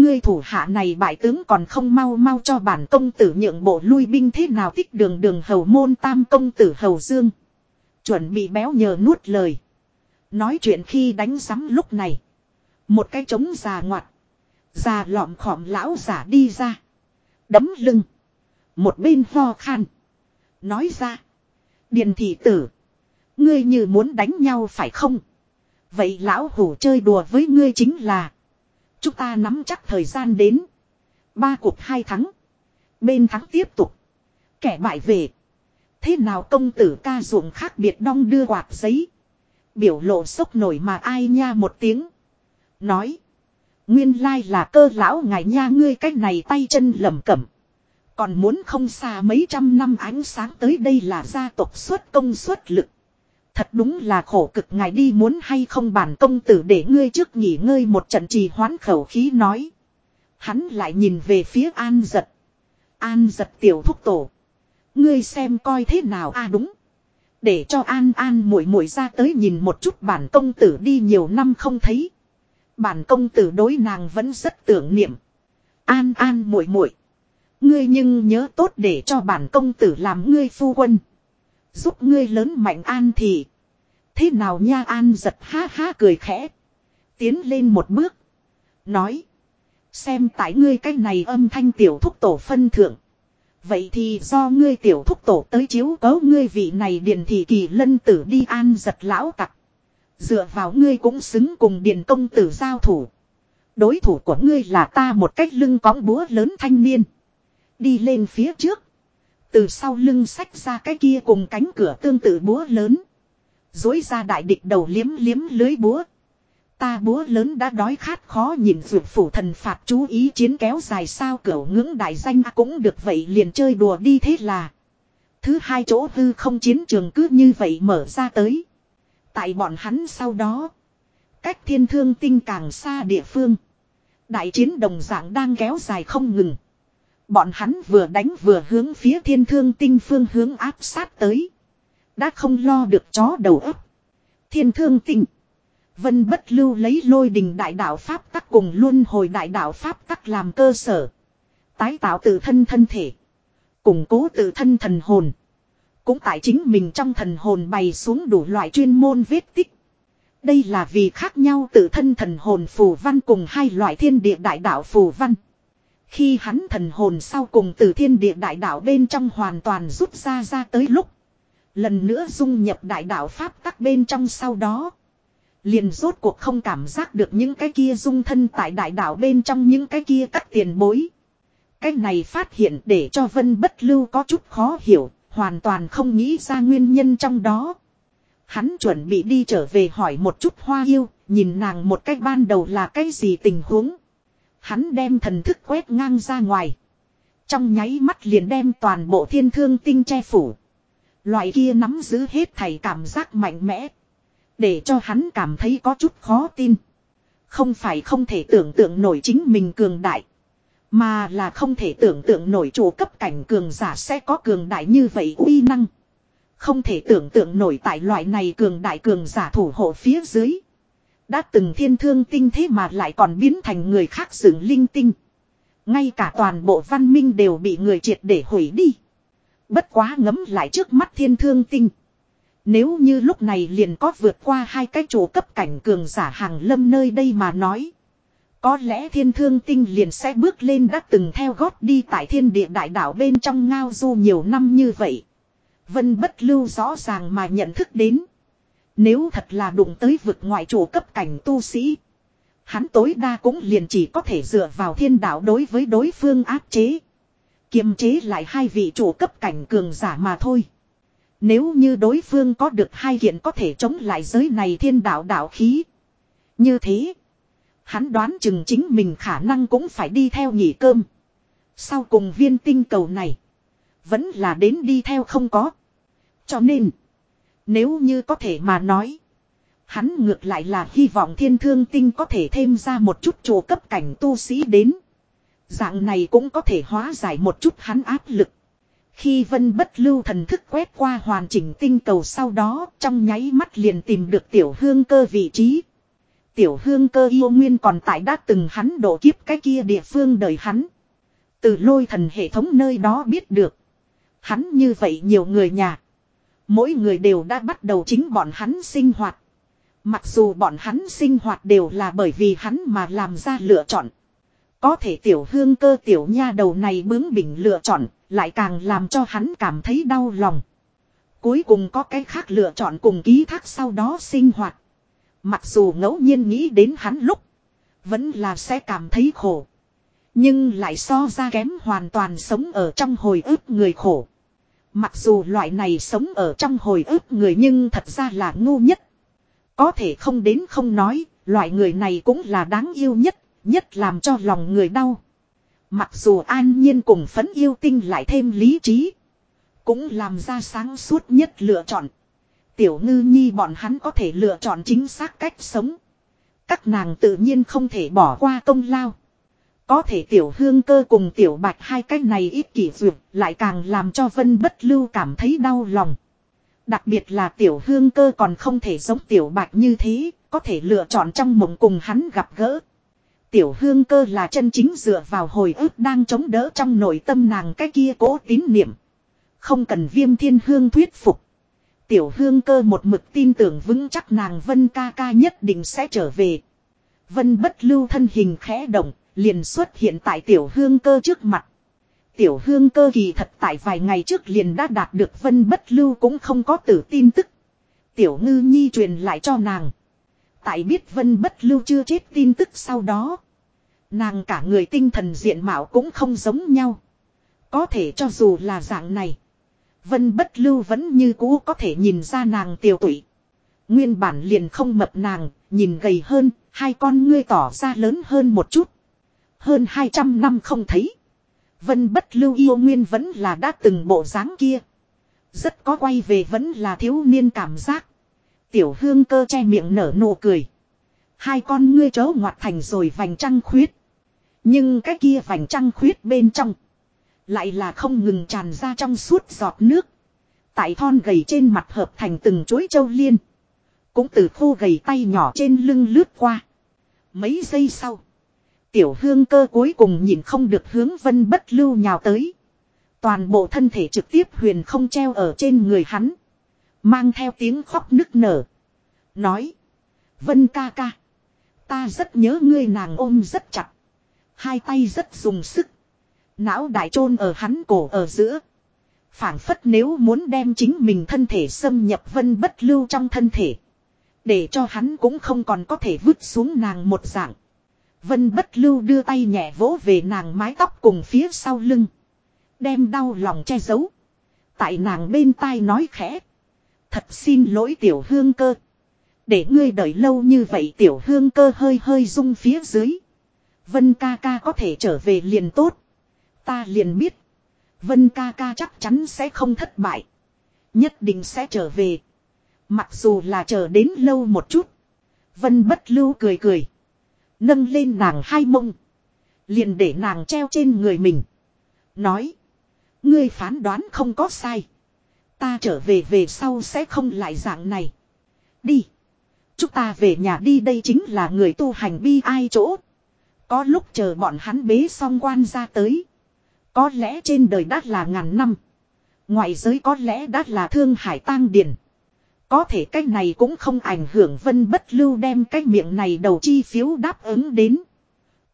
Ngươi thủ hạ này bại tướng còn không mau mau cho bản công tử nhượng bộ lui binh thế nào thích đường đường hầu môn tam công tử hầu dương. Chuẩn bị béo nhờ nuốt lời. Nói chuyện khi đánh sắm lúc này. Một cái trống già ngoặt. Già lọm khọm lão giả đi ra. Đấm lưng. Một bên ho khan. Nói ra. Điền thị tử. Ngươi như muốn đánh nhau phải không? Vậy lão hủ chơi đùa với ngươi chính là. Chúng ta nắm chắc thời gian đến. Ba cuộc hai thắng. Bên thắng tiếp tục. Kẻ bại về. Thế nào công tử ca ruộng khác biệt đong đưa quạt giấy. Biểu lộ sốc nổi mà ai nha một tiếng. Nói. Nguyên lai là cơ lão ngài nha ngươi cách này tay chân lầm cẩm. Còn muốn không xa mấy trăm năm ánh sáng tới đây là gia tộc xuất công suất lực. Thật đúng là khổ cực ngài đi muốn hay không bản công tử để ngươi trước nghỉ ngơi một trận trì hoãn khẩu khí nói. Hắn lại nhìn về phía an giật. An giật tiểu thúc tổ. Ngươi xem coi thế nào a à đúng. Để cho an an muội muội ra tới nhìn một chút bản công tử đi nhiều năm không thấy. Bản công tử đối nàng vẫn rất tưởng niệm. An an muội muội Ngươi nhưng nhớ tốt để cho bản công tử làm ngươi phu quân. Giúp ngươi lớn mạnh an thì. Thế nào nha an giật ha ha cười khẽ. Tiến lên một bước. Nói. Xem tại ngươi cái này âm thanh tiểu thúc tổ phân thượng. Vậy thì do ngươi tiểu thúc tổ tới chiếu cấu ngươi vị này điền thị kỳ lân tử đi an giật lão tặc. Dựa vào ngươi cũng xứng cùng điền công tử giao thủ. Đối thủ của ngươi là ta một cách lưng cõng búa lớn thanh niên. Đi lên phía trước. Từ sau lưng sách ra cái kia cùng cánh cửa tương tự búa lớn. Dối ra đại địch đầu liếm liếm lưới búa. Ta búa lớn đã đói khát khó nhìn vượt phủ thần phạt chú ý chiến kéo dài sao cửa ngưỡng đại danh cũng được vậy liền chơi đùa đi thế là. Thứ hai chỗ hư không chiến trường cứ như vậy mở ra tới. Tại bọn hắn sau đó. Cách thiên thương tinh càng xa địa phương. Đại chiến đồng dạng đang kéo dài không ngừng. Bọn hắn vừa đánh vừa hướng phía thiên thương tinh phương hướng áp sát tới. Đã không lo được chó đầu ấp. Thiên thương tinh. Vân bất lưu lấy lôi đình đại đạo Pháp tắc cùng luân hồi đại đạo Pháp tắc làm cơ sở. Tái tạo tự thân thân thể. Củng cố tự thân thần hồn. Cũng tại chính mình trong thần hồn bày xuống đủ loại chuyên môn vết tích. Đây là vì khác nhau tự thân thần hồn phù văn cùng hai loại thiên địa đại đạo phù văn. Khi hắn thần hồn sau cùng từ thiên địa đại đạo bên trong hoàn toàn rút ra ra tới lúc. Lần nữa dung nhập đại đạo Pháp tắc bên trong sau đó. Liền rốt cuộc không cảm giác được những cái kia dung thân tại đại đạo bên trong những cái kia các tiền bối. Cái này phát hiện để cho Vân Bất Lưu có chút khó hiểu, hoàn toàn không nghĩ ra nguyên nhân trong đó. Hắn chuẩn bị đi trở về hỏi một chút hoa yêu, nhìn nàng một cách ban đầu là cái gì tình huống. Hắn đem thần thức quét ngang ra ngoài. Trong nháy mắt liền đem toàn bộ thiên thương tinh che phủ. Loại kia nắm giữ hết thầy cảm giác mạnh mẽ. Để cho hắn cảm thấy có chút khó tin. Không phải không thể tưởng tượng nổi chính mình cường đại. Mà là không thể tưởng tượng nổi chủ cấp cảnh cường giả sẽ có cường đại như vậy uy năng. Không thể tưởng tượng nổi tại loại này cường đại cường giả thủ hộ phía dưới. Đã từng thiên thương tinh thế mà lại còn biến thành người khác dựng linh tinh. Ngay cả toàn bộ văn minh đều bị người triệt để hủy đi. Bất quá ngấm lại trước mắt thiên thương tinh. Nếu như lúc này liền có vượt qua hai cái chỗ cấp cảnh cường giả hàng lâm nơi đây mà nói. Có lẽ thiên thương tinh liền sẽ bước lên đã từng theo gót đi tại thiên địa đại đảo bên trong ngao du nhiều năm như vậy. Vân bất lưu rõ ràng mà nhận thức đến. Nếu thật là đụng tới vực ngoại chủ cấp cảnh tu sĩ. Hắn tối đa cũng liền chỉ có thể dựa vào thiên đạo đối với đối phương áp chế. Kiềm chế lại hai vị chủ cấp cảnh cường giả mà thôi. Nếu như đối phương có được hai kiện có thể chống lại giới này thiên đạo đạo khí. Như thế. Hắn đoán chừng chính mình khả năng cũng phải đi theo nhỉ cơm. Sau cùng viên tinh cầu này. Vẫn là đến đi theo không có. Cho nên. Nếu như có thể mà nói. Hắn ngược lại là hy vọng thiên thương tinh có thể thêm ra một chút chỗ cấp cảnh tu sĩ đến. Dạng này cũng có thể hóa giải một chút hắn áp lực. Khi vân bất lưu thần thức quét qua hoàn chỉnh tinh cầu sau đó, trong nháy mắt liền tìm được tiểu hương cơ vị trí. Tiểu hương cơ yêu nguyên còn tại đã từng hắn độ kiếp cái kia địa phương đời hắn. Từ lôi thần hệ thống nơi đó biết được. Hắn như vậy nhiều người nhà. Mỗi người đều đã bắt đầu chính bọn hắn sinh hoạt. Mặc dù bọn hắn sinh hoạt đều là bởi vì hắn mà làm ra lựa chọn. Có thể tiểu hương cơ tiểu nha đầu này bướng bỉnh lựa chọn, lại càng làm cho hắn cảm thấy đau lòng. Cuối cùng có cái khác lựa chọn cùng ký thác sau đó sinh hoạt. Mặc dù ngẫu nhiên nghĩ đến hắn lúc, vẫn là sẽ cảm thấy khổ. Nhưng lại so ra kém hoàn toàn sống ở trong hồi ức người khổ. Mặc dù loại này sống ở trong hồi ức người nhưng thật ra là ngu nhất. Có thể không đến không nói, loại người này cũng là đáng yêu nhất, nhất làm cho lòng người đau. Mặc dù an nhiên cùng phấn yêu tinh lại thêm lý trí. Cũng làm ra sáng suốt nhất lựa chọn. Tiểu ngư nhi bọn hắn có thể lựa chọn chính xác cách sống. Các nàng tự nhiên không thể bỏ qua công lao. Có thể tiểu hương cơ cùng tiểu bạch hai cái này ít kỷ duyệt lại càng làm cho vân bất lưu cảm thấy đau lòng. Đặc biệt là tiểu hương cơ còn không thể giống tiểu bạch như thế, có thể lựa chọn trong mộng cùng hắn gặp gỡ. Tiểu hương cơ là chân chính dựa vào hồi ức đang chống đỡ trong nội tâm nàng cái kia cố tín niệm. Không cần viêm thiên hương thuyết phục. Tiểu hương cơ một mực tin tưởng vững chắc nàng vân ca ca nhất định sẽ trở về. Vân bất lưu thân hình khẽ động, liền xuất hiện tại tiểu hương cơ trước mặt. Tiểu hương cơ kỳ thật tại vài ngày trước liền đã đạt được vân bất lưu cũng không có tử tin tức. Tiểu ngư nhi truyền lại cho nàng. Tại biết vân bất lưu chưa chết tin tức sau đó. Nàng cả người tinh thần diện mạo cũng không giống nhau. Có thể cho dù là dạng này. Vân bất lưu vẫn như cũ có thể nhìn ra nàng tiểu tụy. Nguyên bản liền không mập nàng, nhìn gầy hơn, hai con ngươi tỏ ra lớn hơn một chút. Hơn 200 năm không thấy. Vân bất lưu yêu nguyên vẫn là đã từng bộ dáng kia. Rất có quay về vẫn là thiếu niên cảm giác. Tiểu hương cơ che miệng nở nụ cười. Hai con ngươi chớ ngoặt thành rồi vành trăng khuyết. Nhưng cái kia vành trăng khuyết bên trong. Lại là không ngừng tràn ra trong suốt giọt nước. Tại thon gầy trên mặt hợp thành từng chuối châu liên. Cũng từ khô gầy tay nhỏ trên lưng lướt qua. Mấy giây sau. Tiểu hương cơ cuối cùng nhìn không được hướng vân bất lưu nhào tới. Toàn bộ thân thể trực tiếp huyền không treo ở trên người hắn. Mang theo tiếng khóc nức nở. Nói. Vân ca ca. Ta rất nhớ ngươi nàng ôm rất chặt. Hai tay rất dùng sức. Não đại chôn ở hắn cổ ở giữa. phảng phất nếu muốn đem chính mình thân thể xâm nhập vân bất lưu trong thân thể. Để cho hắn cũng không còn có thể vứt xuống nàng một dạng. Vân bất lưu đưa tay nhẹ vỗ về nàng mái tóc cùng phía sau lưng. Đem đau lòng che giấu. Tại nàng bên tai nói khẽ. Thật xin lỗi tiểu hương cơ. Để ngươi đợi lâu như vậy tiểu hương cơ hơi hơi rung phía dưới. Vân ca ca có thể trở về liền tốt. Ta liền biết. Vân ca ca chắc chắn sẽ không thất bại. Nhất định sẽ trở về. Mặc dù là chờ đến lâu một chút. Vân bất lưu cười cười. Nâng lên nàng hai mông. Liền để nàng treo trên người mình. Nói. Ngươi phán đoán không có sai. Ta trở về về sau sẽ không lại dạng này. Đi. Chúng ta về nhà đi, đây chính là người tu hành bi ai chỗ. Có lúc chờ bọn hắn bế xong quan ra tới. Có lẽ trên đời đã là ngàn năm. Ngoại giới có lẽ đã là thương hải tang điền. Có thể cách này cũng không ảnh hưởng vân bất lưu đem cách miệng này đầu chi phiếu đáp ứng đến.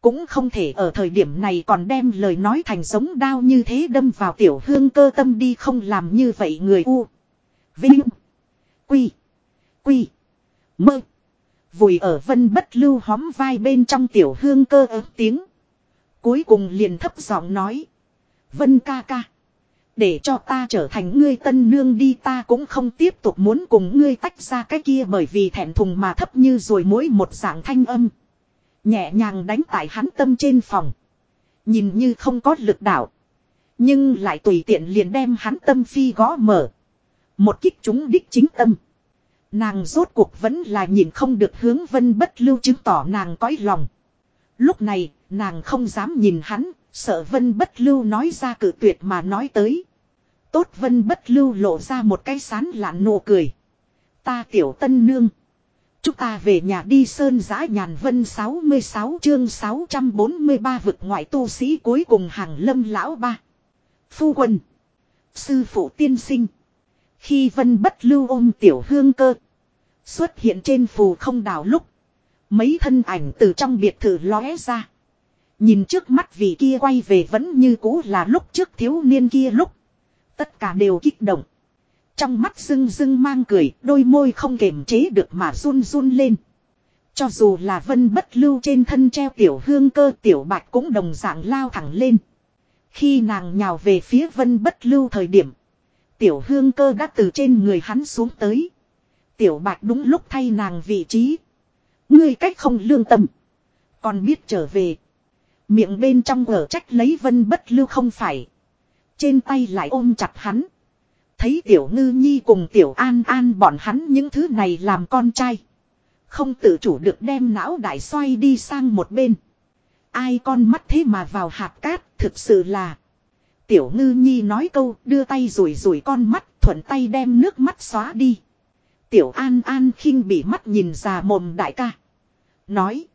Cũng không thể ở thời điểm này còn đem lời nói thành giống đao như thế đâm vào tiểu hương cơ tâm đi không làm như vậy người u. Vinh. Quy. Quy. Mơ. Vùi ở vân bất lưu hóm vai bên trong tiểu hương cơ ớt tiếng. Cuối cùng liền thấp giọng nói. Vân ca ca. Để cho ta trở thành ngươi tân nương đi ta cũng không tiếp tục muốn cùng ngươi tách ra cái kia bởi vì thẹn thùng mà thấp như rồi mỗi một dạng thanh âm. Nhẹ nhàng đánh tại hắn tâm trên phòng. Nhìn như không có lực đạo. Nhưng lại tùy tiện liền đem hắn tâm phi gõ mở. Một kích chúng đích chính tâm. Nàng rốt cuộc vẫn là nhìn không được hướng vân bất lưu chứng tỏ nàng cõi lòng. Lúc này, nàng không dám nhìn hắn, sợ vân bất lưu nói ra cử tuyệt mà nói tới. Tốt vân bất lưu lộ ra một cái sán lạn nụ cười. Ta tiểu tân nương. Chúng ta về nhà đi sơn giã nhàn vân 66 chương 643 vực ngoại tu sĩ cuối cùng hàng lâm lão ba. Phu quân. Sư phụ tiên sinh. Khi vân bất lưu ôm tiểu hương cơ. Xuất hiện trên phù không đảo lúc. Mấy thân ảnh từ trong biệt thự lóe ra. Nhìn trước mắt vị kia quay về vẫn như cũ là lúc trước thiếu niên kia lúc. Tất cả đều kích động. Trong mắt rưng rưng mang cười, đôi môi không kềm chế được mà run run lên. Cho dù là vân bất lưu trên thân treo tiểu hương cơ tiểu bạch cũng đồng dạng lao thẳng lên. Khi nàng nhào về phía vân bất lưu thời điểm. Tiểu hương cơ đã từ trên người hắn xuống tới. Tiểu bạch đúng lúc thay nàng vị trí. Ngươi cách không lương tâm. Còn biết trở về. Miệng bên trong ở trách lấy vân bất lưu không phải. Trên tay lại ôm chặt hắn. Thấy tiểu ngư nhi cùng tiểu an an bọn hắn những thứ này làm con trai. Không tự chủ được đem não đại xoay đi sang một bên. Ai con mắt thế mà vào hạt cát, thực sự là. Tiểu ngư nhi nói câu, đưa tay rủi rủi con mắt, thuận tay đem nước mắt xóa đi. Tiểu an an khinh bị mắt nhìn già mồm đại ca. Nói.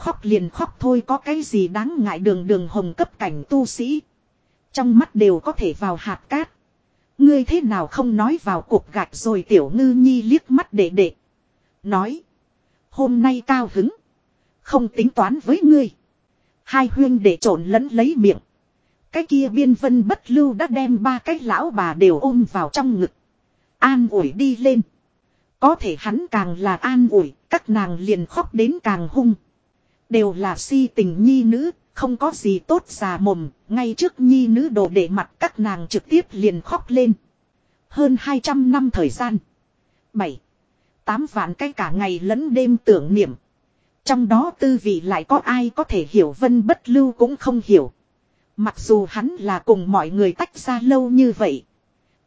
Khóc liền khóc thôi có cái gì đáng ngại đường đường hồng cấp cảnh tu sĩ. Trong mắt đều có thể vào hạt cát. Ngươi thế nào không nói vào cuộc gạch rồi tiểu ngư nhi liếc mắt đệ đệ. Nói. Hôm nay cao hứng. Không tính toán với ngươi. Hai huyên để trộn lẫn lấy miệng. Cái kia biên vân bất lưu đã đem ba cái lão bà đều ôm vào trong ngực. An ủi đi lên. Có thể hắn càng là an ủi, các nàng liền khóc đến càng hung. Đều là si tình nhi nữ, không có gì tốt già mồm, ngay trước nhi nữ đồ để mặt các nàng trực tiếp liền khóc lên. Hơn 200 năm thời gian. 7. 8 vạn cái cả ngày lẫn đêm tưởng niệm. Trong đó tư vị lại có ai có thể hiểu vân bất lưu cũng không hiểu. Mặc dù hắn là cùng mọi người tách ra lâu như vậy.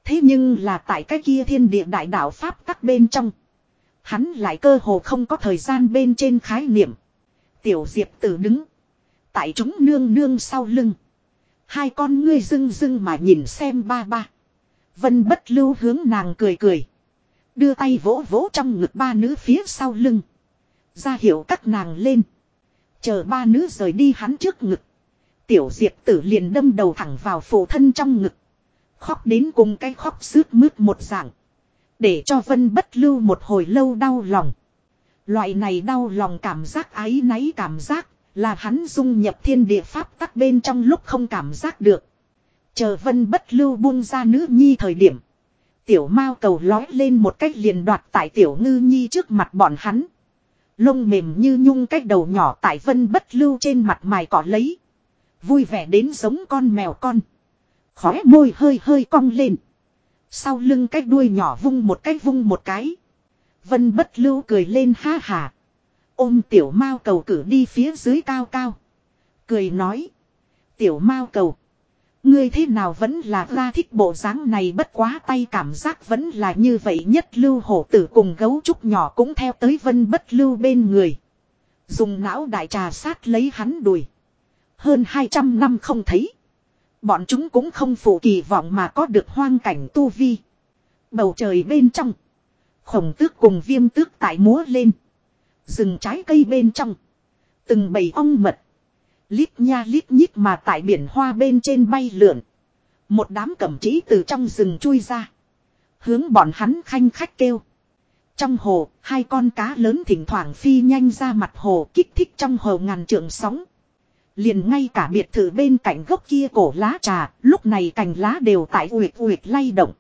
Thế nhưng là tại cái kia thiên địa đại đạo Pháp các bên trong. Hắn lại cơ hồ không có thời gian bên trên khái niệm. Tiểu Diệp tử đứng. Tại chúng nương nương sau lưng. Hai con ngươi rưng rưng mà nhìn xem ba ba. Vân bất lưu hướng nàng cười cười. Đưa tay vỗ vỗ trong ngực ba nữ phía sau lưng. Ra hiệu các nàng lên. Chờ ba nữ rời đi hắn trước ngực. Tiểu diệp tử liền đâm đầu thẳng vào phụ thân trong ngực. Khóc đến cùng cái khóc sướt mướt một dạng. Để cho vân bất lưu một hồi lâu đau lòng. Loại này đau lòng cảm giác ái náy cảm giác là hắn dung nhập thiên địa pháp tắc bên trong lúc không cảm giác được. Chờ vân bất lưu buông ra nữ nhi thời điểm. Tiểu mao cầu lói lên một cách liền đoạt tại tiểu ngư nhi trước mặt bọn hắn. Lông mềm như nhung cách đầu nhỏ tại vân bất lưu trên mặt mài cỏ lấy. Vui vẻ đến giống con mèo con. Khóe môi hơi hơi cong lên. Sau lưng cái đuôi nhỏ vung một cái vung một cái. Vân bất lưu cười lên ha hà. Ôm tiểu mao cầu cử đi phía dưới cao cao. Cười nói. Tiểu mao cầu. Ngươi thế nào vẫn là ra thích bộ dáng này bất quá tay cảm giác vẫn là như vậy nhất lưu hổ tử cùng gấu trúc nhỏ cũng theo tới vân bất lưu bên người. Dùng não đại trà sát lấy hắn đùi. Hơn 200 năm không thấy. Bọn chúng cũng không phụ kỳ vọng mà có được hoang cảnh tu vi. Bầu trời bên trong. Khổng tước cùng viêm tước tại múa lên. Rừng trái cây bên trong. Từng bầy ong mật. Lít nha lít nhít mà tại biển hoa bên trên bay lượn. Một đám cẩm trí từ trong rừng chui ra. Hướng bọn hắn khanh khách kêu. Trong hồ, hai con cá lớn thỉnh thoảng phi nhanh ra mặt hồ kích thích trong hồ ngàn trượng sóng. Liền ngay cả biệt thự bên cạnh gốc kia cổ lá trà, lúc này cành lá đều tại uyệt uyệt lay động.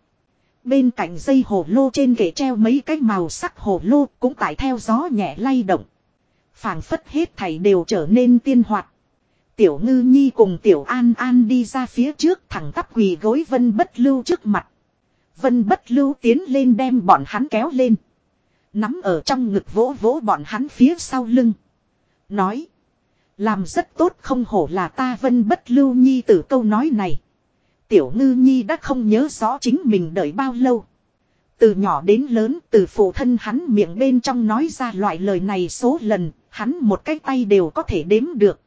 Bên cạnh dây hồ lô trên kệ treo mấy cái màu sắc hồ lô cũng tại theo gió nhẹ lay động. phảng phất hết thảy đều trở nên tiên hoạt. Tiểu ngư nhi cùng tiểu an an đi ra phía trước thẳng tắp quỳ gối vân bất lưu trước mặt. Vân bất lưu tiến lên đem bọn hắn kéo lên. Nắm ở trong ngực vỗ vỗ bọn hắn phía sau lưng. Nói. Làm rất tốt không hổ là ta vân bất lưu nhi tử câu nói này. Tiểu ngư nhi đã không nhớ rõ chính mình đợi bao lâu. Từ nhỏ đến lớn từ phụ thân hắn miệng bên trong nói ra loại lời này số lần, hắn một cái tay đều có thể đếm được.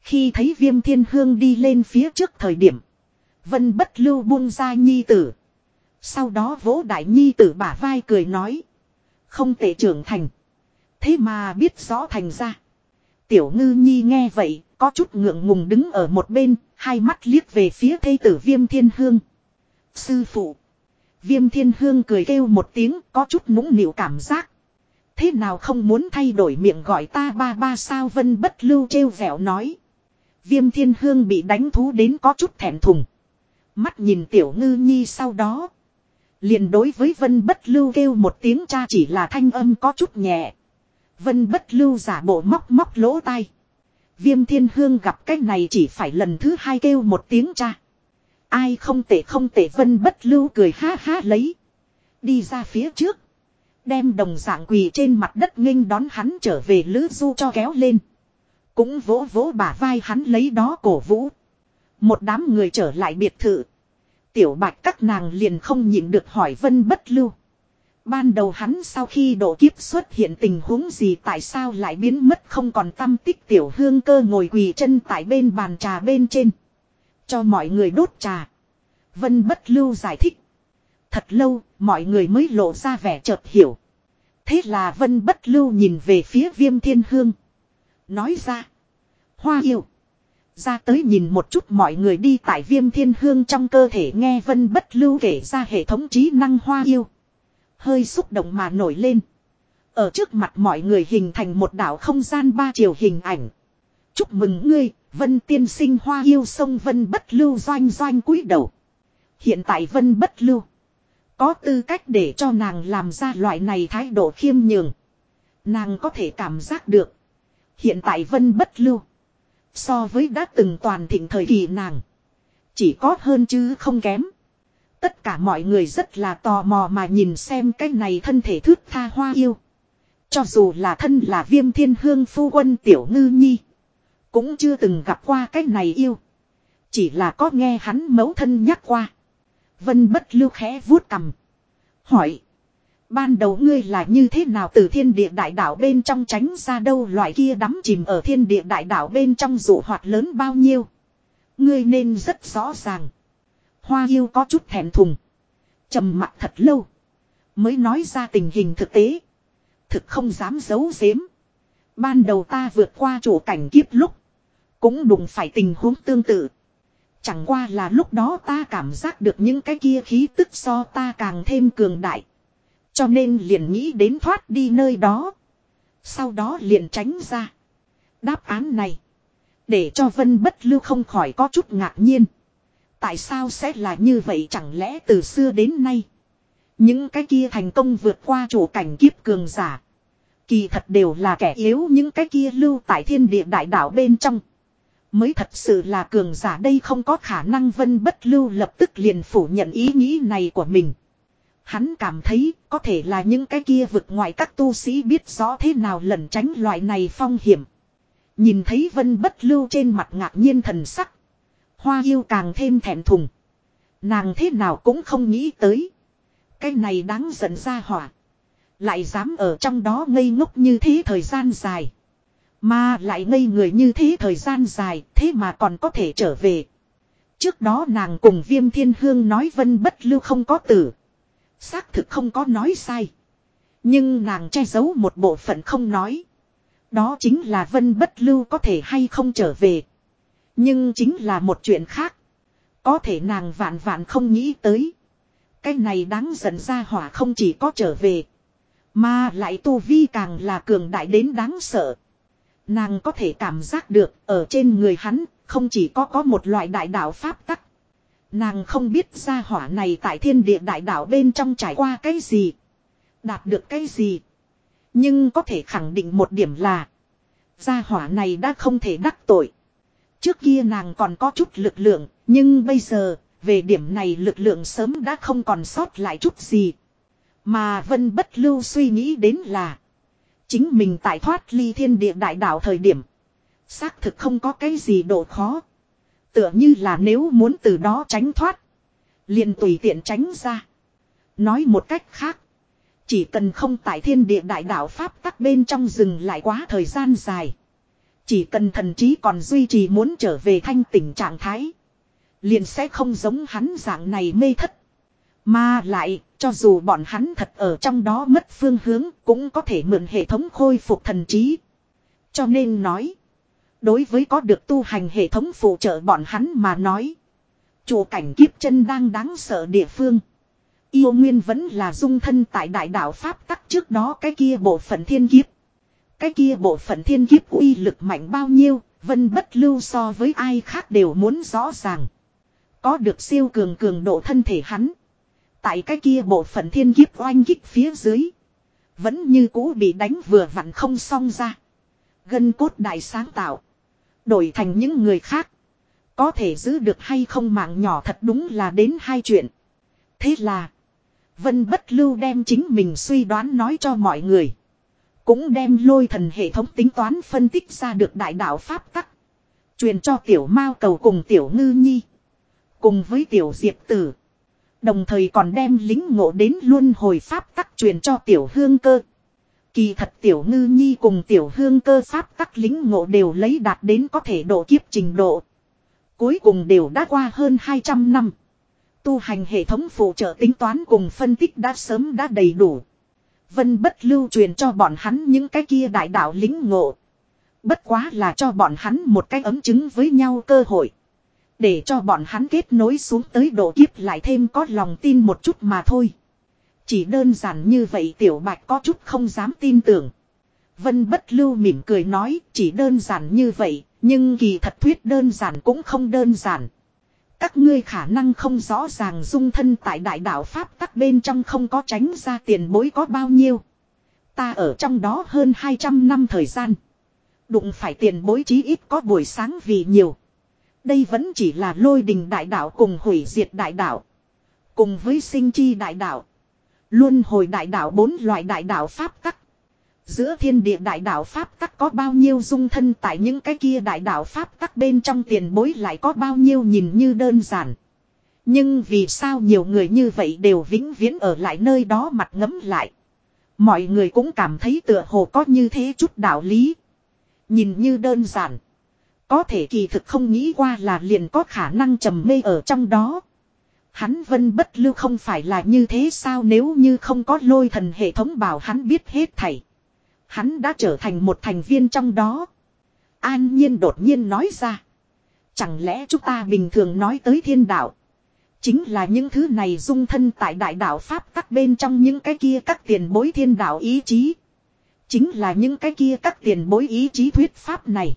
Khi thấy viêm thiên hương đi lên phía trước thời điểm. Vân bất lưu buông ra nhi tử. Sau đó vỗ đại nhi tử bả vai cười nói. Không tệ trưởng thành. Thế mà biết rõ thành ra. Tiểu ngư nhi nghe vậy, có chút ngượng ngùng đứng ở một bên, hai mắt liếc về phía thây tử viêm thiên hương. Sư phụ. Viêm thiên hương cười kêu một tiếng, có chút nũng nịu cảm giác. Thế nào không muốn thay đổi miệng gọi ta ba ba sao vân bất lưu trêu vẻo nói. Viêm thiên hương bị đánh thú đến có chút thẹn thùng. Mắt nhìn tiểu ngư nhi sau đó. liền đối với vân bất lưu kêu một tiếng cha chỉ là thanh âm có chút nhẹ. Vân bất lưu giả bộ móc móc lỗ tai. Viêm thiên hương gặp cái này chỉ phải lần thứ hai kêu một tiếng cha. Ai không tệ không tệ vân bất lưu cười ha ha lấy. Đi ra phía trước. Đem đồng dạng quỳ trên mặt đất nghênh đón hắn trở về lữ du cho kéo lên. Cũng vỗ vỗ bả vai hắn lấy đó cổ vũ. Một đám người trở lại biệt thự. Tiểu bạch các nàng liền không nhịn được hỏi vân bất lưu. Ban đầu hắn sau khi độ kiếp xuất hiện tình huống gì tại sao lại biến mất không còn tâm tích tiểu hương cơ ngồi quỳ chân tại bên bàn trà bên trên. Cho mọi người đốt trà. Vân bất lưu giải thích. Thật lâu, mọi người mới lộ ra vẻ chợt hiểu. Thế là vân bất lưu nhìn về phía viêm thiên hương. Nói ra. Hoa yêu. Ra tới nhìn một chút mọi người đi tại viêm thiên hương trong cơ thể nghe vân bất lưu kể ra hệ thống trí năng hoa yêu. Hơi xúc động mà nổi lên. Ở trước mặt mọi người hình thành một đảo không gian ba chiều hình ảnh. Chúc mừng ngươi, Vân tiên sinh hoa yêu sông Vân bất lưu doanh doanh cúi đầu. Hiện tại Vân bất lưu. Có tư cách để cho nàng làm ra loại này thái độ khiêm nhường. Nàng có thể cảm giác được. Hiện tại Vân bất lưu. So với đã từng toàn thịnh thời kỳ nàng. Chỉ có hơn chứ không kém. Tất cả mọi người rất là tò mò mà nhìn xem cái này thân thể thước tha hoa yêu. Cho dù là thân là viêm thiên hương phu quân tiểu ngư nhi. Cũng chưa từng gặp qua cái này yêu. Chỉ là có nghe hắn mẫu thân nhắc qua. Vân bất lưu khẽ vuốt cầm. Hỏi. Ban đầu ngươi là như thế nào từ thiên địa đại đảo bên trong tránh ra đâu loại kia đắm chìm ở thiên địa đại đảo bên trong dụ hoạt lớn bao nhiêu. Ngươi nên rất rõ ràng. Hoa yêu có chút thẹn thùng. trầm mặt thật lâu. Mới nói ra tình hình thực tế. Thực không dám giấu giếm. Ban đầu ta vượt qua chỗ cảnh kiếp lúc. Cũng đụng phải tình huống tương tự. Chẳng qua là lúc đó ta cảm giác được những cái kia khí tức so ta càng thêm cường đại. Cho nên liền nghĩ đến thoát đi nơi đó. Sau đó liền tránh ra. Đáp án này. Để cho Vân Bất Lưu không khỏi có chút ngạc nhiên. Tại sao sẽ là như vậy chẳng lẽ từ xưa đến nay. Những cái kia thành công vượt qua chủ cảnh kiếp cường giả. Kỳ thật đều là kẻ yếu, những cái kia lưu tại thiên địa đại đảo bên trong. Mới thật sự là cường giả đây không có khả năng vân bất lưu lập tức liền phủ nhận ý nghĩ này của mình. Hắn cảm thấy có thể là những cái kia vực ngoài các tu sĩ biết rõ thế nào lẩn tránh loại này phong hiểm. Nhìn thấy vân bất lưu trên mặt ngạc nhiên thần sắc. Hoa yêu càng thêm thẹn thùng. Nàng thế nào cũng không nghĩ tới. Cái này đáng giận ra hỏa. Lại dám ở trong đó ngây ngốc như thế thời gian dài. Mà lại ngây người như thế thời gian dài, thế mà còn có thể trở về. Trước đó nàng cùng viêm thiên hương nói vân bất lưu không có tử. Xác thực không có nói sai. Nhưng nàng che giấu một bộ phận không nói. Đó chính là vân bất lưu có thể hay không trở về. Nhưng chính là một chuyện khác. Có thể nàng vạn vạn không nghĩ tới. Cái này đáng giận ra hỏa không chỉ có trở về. Mà lại tu vi càng là cường đại đến đáng sợ. Nàng có thể cảm giác được ở trên người hắn không chỉ có có một loại đại đạo pháp tắc. Nàng không biết gia hỏa này tại thiên địa đại đạo bên trong trải qua cái gì. Đạt được cái gì. Nhưng có thể khẳng định một điểm là. Gia hỏa này đã không thể đắc tội. Trước kia nàng còn có chút lực lượng. Nhưng bây giờ, về điểm này lực lượng sớm đã không còn sót lại chút gì. Mà Vân Bất Lưu suy nghĩ đến là. Chính mình tại thoát ly thiên địa đại đạo thời điểm. Xác thực không có cái gì độ khó. Tựa như là nếu muốn từ đó tránh thoát. liền tùy tiện tránh ra. Nói một cách khác. Chỉ cần không tại thiên địa đại đạo Pháp tắc bên trong dừng lại quá thời gian dài. Chỉ cần thần trí còn duy trì muốn trở về thanh tỉnh trạng thái. Liền sẽ không giống hắn dạng này mê thất. Mà lại, cho dù bọn hắn thật ở trong đó mất phương hướng, cũng có thể mượn hệ thống khôi phục thần trí. Cho nên nói, đối với có được tu hành hệ thống phụ trợ bọn hắn mà nói, chủ cảnh kiếp chân đang đáng sợ địa phương. Yêu Nguyên vẫn là dung thân tại đại đạo Pháp tắc trước đó cái kia bộ phận thiên kiếp. Cái kia bộ phận thiên kiếp uy lực mạnh bao nhiêu, vân bất lưu so với ai khác đều muốn rõ ràng. Có được siêu cường cường độ thân thể hắn. Tại cái kia bộ phận thiên kiếp oanh kích phía dưới. Vẫn như cũ bị đánh vừa vặn không xong ra. Gân cốt đại sáng tạo. Đổi thành những người khác. Có thể giữ được hay không mạng nhỏ thật đúng là đến hai chuyện. Thế là. Vân bất lưu đem chính mình suy đoán nói cho mọi người. Cũng đem lôi thần hệ thống tính toán phân tích ra được đại đạo Pháp tắc. Truyền cho tiểu mao cầu cùng tiểu ngư nhi. Cùng với tiểu diệp tử. Đồng thời còn đem lính ngộ đến luôn hồi pháp tắc truyền cho tiểu hương cơ. Kỳ thật tiểu ngư nhi cùng tiểu hương cơ pháp tắc lính ngộ đều lấy đạt đến có thể độ kiếp trình độ. Cuối cùng đều đã qua hơn 200 năm. Tu hành hệ thống phụ trợ tính toán cùng phân tích đã sớm đã đầy đủ. Vân bất lưu truyền cho bọn hắn những cái kia đại đạo lính ngộ. Bất quá là cho bọn hắn một cái ấm chứng với nhau cơ hội. Để cho bọn hắn kết nối xuống tới độ kiếp lại thêm có lòng tin một chút mà thôi. Chỉ đơn giản như vậy tiểu bạch có chút không dám tin tưởng. Vân bất lưu mỉm cười nói chỉ đơn giản như vậy, nhưng kỳ thật thuyết đơn giản cũng không đơn giản. Các ngươi khả năng không rõ ràng dung thân tại đại đạo Pháp tắc bên trong không có tránh ra tiền bối có bao nhiêu. Ta ở trong đó hơn 200 năm thời gian. Đụng phải tiền bối chí ít có buổi sáng vì nhiều. Đây vẫn chỉ là lôi đình đại đạo cùng hủy diệt đại đạo. Cùng với sinh chi đại đạo. Luôn hồi đại đạo bốn loại đại đạo Pháp tắc. Giữa thiên địa đại đạo Pháp tắc có bao nhiêu dung thân tại những cái kia đại đạo Pháp tắc bên trong tiền bối lại có bao nhiêu nhìn như đơn giản. Nhưng vì sao nhiều người như vậy đều vĩnh viễn ở lại nơi đó mặt ngấm lại. Mọi người cũng cảm thấy tựa hồ có như thế chút đạo lý. Nhìn như đơn giản. Có thể kỳ thực không nghĩ qua là liền có khả năng trầm mê ở trong đó. Hắn vân bất lưu không phải là như thế sao nếu như không có lôi thần hệ thống bảo hắn biết hết thảy. Hắn đã trở thành một thành viên trong đó. An nhiên đột nhiên nói ra. Chẳng lẽ chúng ta bình thường nói tới thiên đạo. Chính là những thứ này dung thân tại đại đạo Pháp các bên trong những cái kia các tiền bối thiên đạo ý chí. Chính là những cái kia các tiền bối ý chí thuyết Pháp này.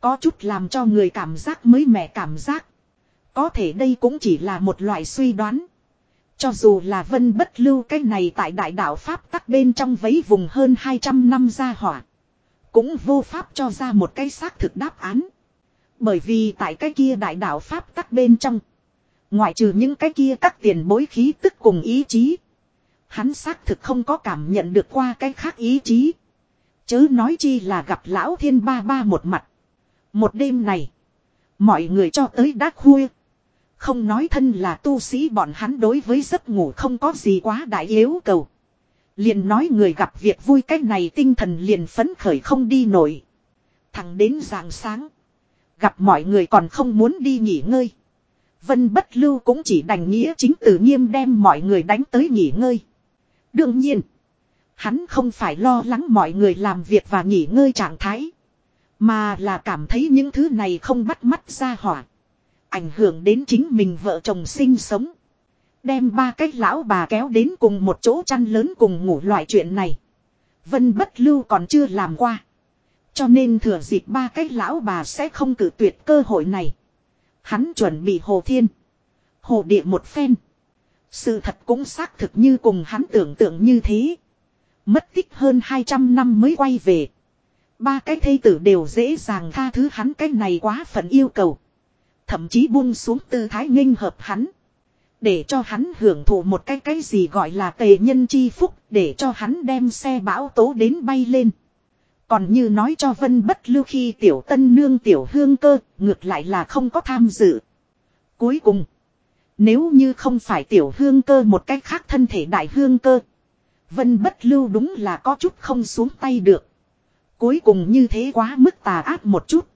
Có chút làm cho người cảm giác mới mẻ cảm giác. Có thể đây cũng chỉ là một loại suy đoán. Cho dù là vân bất lưu cái này tại đại đạo Pháp tắc bên trong vấy vùng hơn 200 năm ra hỏa. Cũng vô pháp cho ra một cái xác thực đáp án. Bởi vì tại cái kia đại đạo Pháp tắc bên trong. Ngoại trừ những cái kia các tiền bối khí tức cùng ý chí. Hắn xác thực không có cảm nhận được qua cái khác ý chí. Chớ nói chi là gặp lão thiên ba ba một mặt. Một đêm này. Mọi người cho tới đát khuya. Không nói thân là tu sĩ bọn hắn đối với giấc ngủ không có gì quá đại yếu cầu. Liền nói người gặp việc vui cách này tinh thần liền phấn khởi không đi nổi. Thẳng đến rạng sáng. Gặp mọi người còn không muốn đi nghỉ ngơi. Vân bất lưu cũng chỉ đành nghĩa chính tự nghiêm đem mọi người đánh tới nghỉ ngơi. Đương nhiên. Hắn không phải lo lắng mọi người làm việc và nghỉ ngơi trạng thái. Mà là cảm thấy những thứ này không bắt mắt ra hỏa. Ảnh hưởng đến chính mình vợ chồng sinh sống. Đem ba cái lão bà kéo đến cùng một chỗ chăn lớn cùng ngủ loại chuyện này. Vân bất lưu còn chưa làm qua. Cho nên thừa dịp ba cái lão bà sẽ không cử tuyệt cơ hội này. Hắn chuẩn bị hồ thiên. Hồ địa một phen. Sự thật cũng xác thực như cùng hắn tưởng tượng như thế. Mất tích hơn 200 năm mới quay về. Ba cái thây tử đều dễ dàng tha thứ hắn cái này quá phận yêu cầu. Thậm chí buông xuống tư thái nghênh hợp hắn. Để cho hắn hưởng thụ một cái cái gì gọi là tề nhân chi phúc. Để cho hắn đem xe bão tố đến bay lên. Còn như nói cho Vân bất lưu khi tiểu tân nương tiểu hương cơ, ngược lại là không có tham dự. Cuối cùng, nếu như không phải tiểu hương cơ một cách khác thân thể đại hương cơ. Vân bất lưu đúng là có chút không xuống tay được. Cuối cùng như thế quá mức tà ác một chút.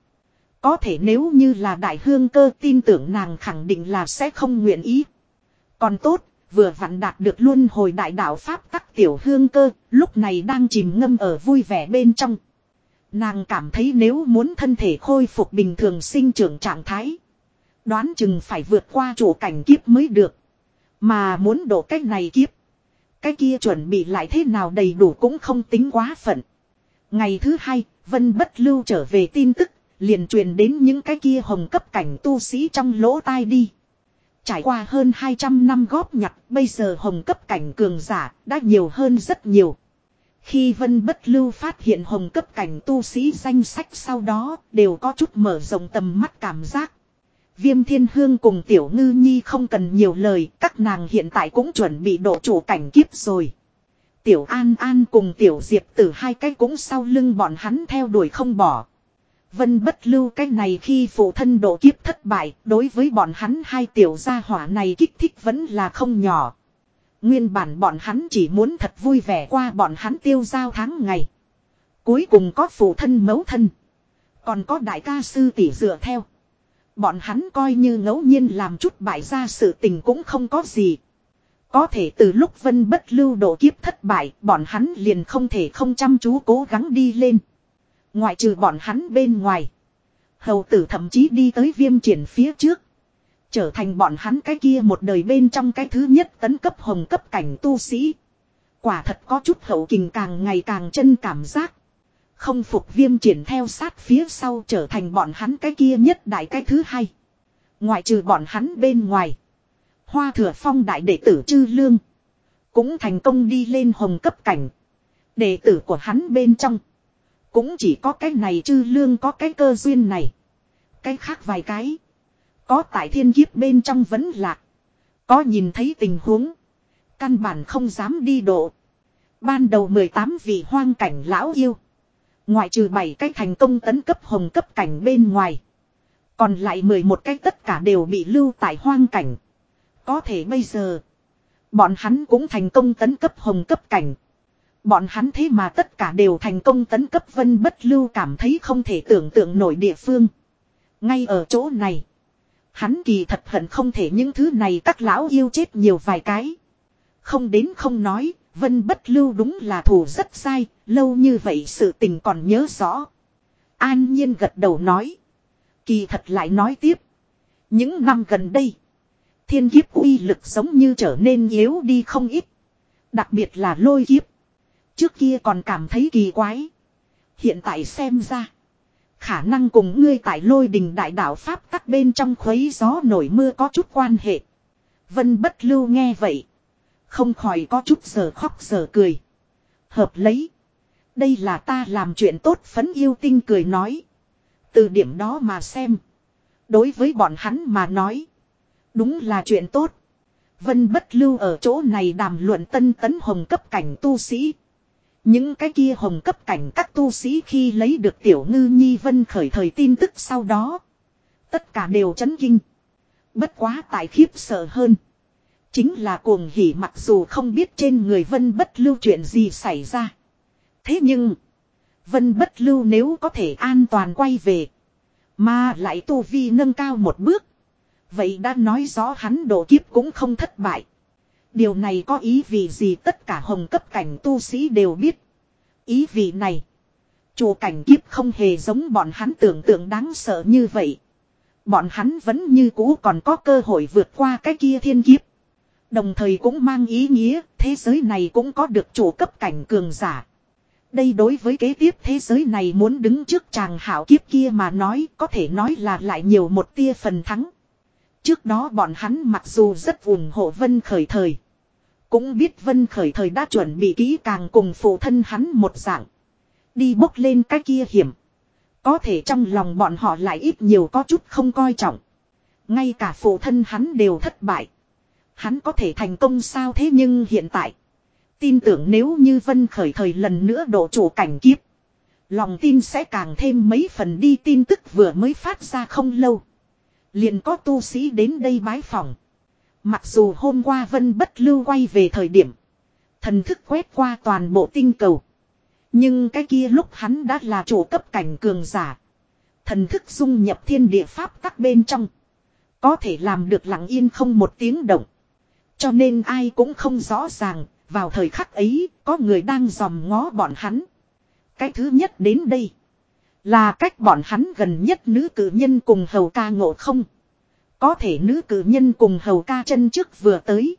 Có thể nếu như là đại hương cơ tin tưởng nàng khẳng định là sẽ không nguyện ý. Còn tốt, vừa vặn đạt được luôn hồi đại đạo Pháp tắc tiểu hương cơ, lúc này đang chìm ngâm ở vui vẻ bên trong. Nàng cảm thấy nếu muốn thân thể khôi phục bình thường sinh trưởng trạng thái. Đoán chừng phải vượt qua chỗ cảnh kiếp mới được. Mà muốn đổ cách này kiếp. Cái kia chuẩn bị lại thế nào đầy đủ cũng không tính quá phận. Ngày thứ hai, Vân Bất Lưu trở về tin tức, liền truyền đến những cái kia hồng cấp cảnh tu sĩ trong lỗ tai đi. Trải qua hơn 200 năm góp nhặt, bây giờ hồng cấp cảnh cường giả đã nhiều hơn rất nhiều. Khi Vân Bất Lưu phát hiện hồng cấp cảnh tu sĩ danh sách sau đó, đều có chút mở rộng tầm mắt cảm giác. Viêm Thiên Hương cùng Tiểu Ngư Nhi không cần nhiều lời, các nàng hiện tại cũng chuẩn bị độ chủ cảnh kiếp rồi. Tiểu An An cùng Tiểu Diệp tử hai cái cũng sau lưng bọn hắn theo đuổi không bỏ. Vân bất lưu cái này khi phụ thân độ kiếp thất bại, đối với bọn hắn hai tiểu gia hỏa này kích thích vẫn là không nhỏ. Nguyên bản bọn hắn chỉ muốn thật vui vẻ qua bọn hắn tiêu giao tháng ngày. Cuối cùng có phụ thân mấu thân. Còn có đại ca sư tỷ dựa theo. Bọn hắn coi như ngẫu nhiên làm chút bại ra sự tình cũng không có gì. Có thể từ lúc vân bất lưu độ kiếp thất bại, bọn hắn liền không thể không chăm chú cố gắng đi lên. Ngoại trừ bọn hắn bên ngoài. Hầu tử thậm chí đi tới viêm triển phía trước. Trở thành bọn hắn cái kia một đời bên trong cái thứ nhất tấn cấp hồng cấp cảnh tu sĩ. Quả thật có chút hậu kình càng ngày càng chân cảm giác. Không phục viêm triển theo sát phía sau trở thành bọn hắn cái kia nhất đại cái thứ hai. Ngoại trừ bọn hắn bên ngoài. Hoa thừa phong đại đệ tử chư lương. Cũng thành công đi lên hồng cấp cảnh. Đệ tử của hắn bên trong. Cũng chỉ có cái này chư lương có cái cơ duyên này. Cái khác vài cái. Có tại thiên kiếp bên trong vẫn lạc. Có nhìn thấy tình huống. Căn bản không dám đi độ. Ban đầu 18 vị hoang cảnh lão yêu. Ngoại trừ 7 cái thành công tấn cấp hồng cấp cảnh bên ngoài. Còn lại 11 cái tất cả đều bị lưu tại hoang cảnh. Có thể bây giờ. Bọn hắn cũng thành công tấn cấp hồng cấp cảnh. Bọn hắn thế mà tất cả đều thành công tấn cấp vân bất lưu cảm thấy không thể tưởng tượng nổi địa phương. Ngay ở chỗ này. Hắn kỳ thật hận không thể những thứ này các lão yêu chết nhiều vài cái. Không đến không nói, vân bất lưu đúng là thủ rất sai, lâu như vậy sự tình còn nhớ rõ. An nhiên gật đầu nói. Kỳ thật lại nói tiếp. Những năm gần đây, thiên kiếp uy lực giống như trở nên yếu đi không ít. Đặc biệt là lôi kiếp. Trước kia còn cảm thấy kỳ quái. Hiện tại xem ra. Khả năng cùng ngươi tại lôi đình đại đạo Pháp tắc bên trong khuấy gió nổi mưa có chút quan hệ. Vân bất lưu nghe vậy. Không khỏi có chút giờ khóc giờ cười. Hợp lấy. Đây là ta làm chuyện tốt phấn yêu tinh cười nói. Từ điểm đó mà xem. Đối với bọn hắn mà nói. Đúng là chuyện tốt. Vân bất lưu ở chỗ này đàm luận tân tấn hồng cấp cảnh tu sĩ. Những cái kia hồng cấp cảnh các tu sĩ khi lấy được tiểu ngư nhi vân khởi thời tin tức sau đó. Tất cả đều chấn kinh. Bất quá tại khiếp sợ hơn. Chính là cuồng hỉ mặc dù không biết trên người vân bất lưu chuyện gì xảy ra. Thế nhưng. Vân bất lưu nếu có thể an toàn quay về. Mà lại tu vi nâng cao một bước. Vậy đã nói rõ hắn độ kiếp cũng không thất bại. Điều này có ý vì gì tất cả hồng cấp cảnh tu sĩ đều biết. Ý vị này. Chủ cảnh kiếp không hề giống bọn hắn tưởng tượng đáng sợ như vậy. Bọn hắn vẫn như cũ còn có cơ hội vượt qua cái kia thiên kiếp. Đồng thời cũng mang ý nghĩa, thế giới này cũng có được chủ cấp cảnh cường giả. Đây đối với kế tiếp thế giới này muốn đứng trước chàng hảo kiếp kia mà nói, có thể nói là lại nhiều một tia phần thắng. Trước đó bọn hắn mặc dù rất ủng hộ Vân Khởi Thời. Cũng biết Vân Khởi Thời đã chuẩn bị kỹ càng cùng phụ thân hắn một dạng. Đi bốc lên cái kia hiểm. Có thể trong lòng bọn họ lại ít nhiều có chút không coi trọng. Ngay cả phụ thân hắn đều thất bại. Hắn có thể thành công sao thế nhưng hiện tại. Tin tưởng nếu như Vân Khởi Thời lần nữa độ chủ cảnh kiếp. Lòng tin sẽ càng thêm mấy phần đi tin tức vừa mới phát ra không lâu. Liền có tu sĩ đến đây bái phòng. Mặc dù hôm qua Vân Bất Lưu quay về thời điểm. Thần thức quét qua toàn bộ tinh cầu. Nhưng cái kia lúc hắn đã là chủ cấp cảnh cường giả. Thần thức dung nhập thiên địa pháp các bên trong. Có thể làm được lặng yên không một tiếng động. Cho nên ai cũng không rõ ràng, vào thời khắc ấy, có người đang dòm ngó bọn hắn. Cái thứ nhất đến đây. Là cách bọn hắn gần nhất nữ cử nhân cùng hầu ca ngộ không. Có thể nữ cử nhân cùng hầu ca chân trước vừa tới.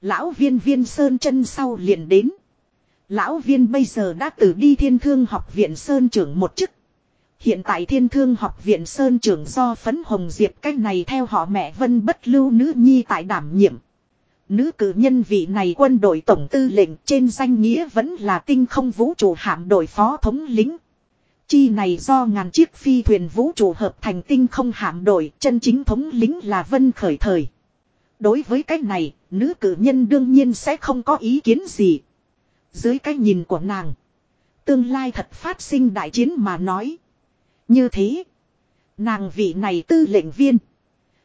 Lão viên viên sơn chân sau liền đến. Lão viên bây giờ đã từ đi thiên thương học viện sơn trưởng một chức. Hiện tại thiên thương học viện sơn trưởng do phấn hồng diệp cách này theo họ mẹ vân bất lưu nữ nhi tại đảm nhiệm. Nữ cử nhân vị này quân đội tổng tư lệnh trên danh nghĩa vẫn là tinh không vũ trụ hạm đội phó thống lính. Chi này do ngàn chiếc phi thuyền vũ trụ hợp thành tinh không hạm đội chân chính thống lính là vân khởi thời. Đối với cái này, nữ cử nhân đương nhiên sẽ không có ý kiến gì. Dưới cái nhìn của nàng, tương lai thật phát sinh đại chiến mà nói. Như thế, nàng vị này tư lệnh viên,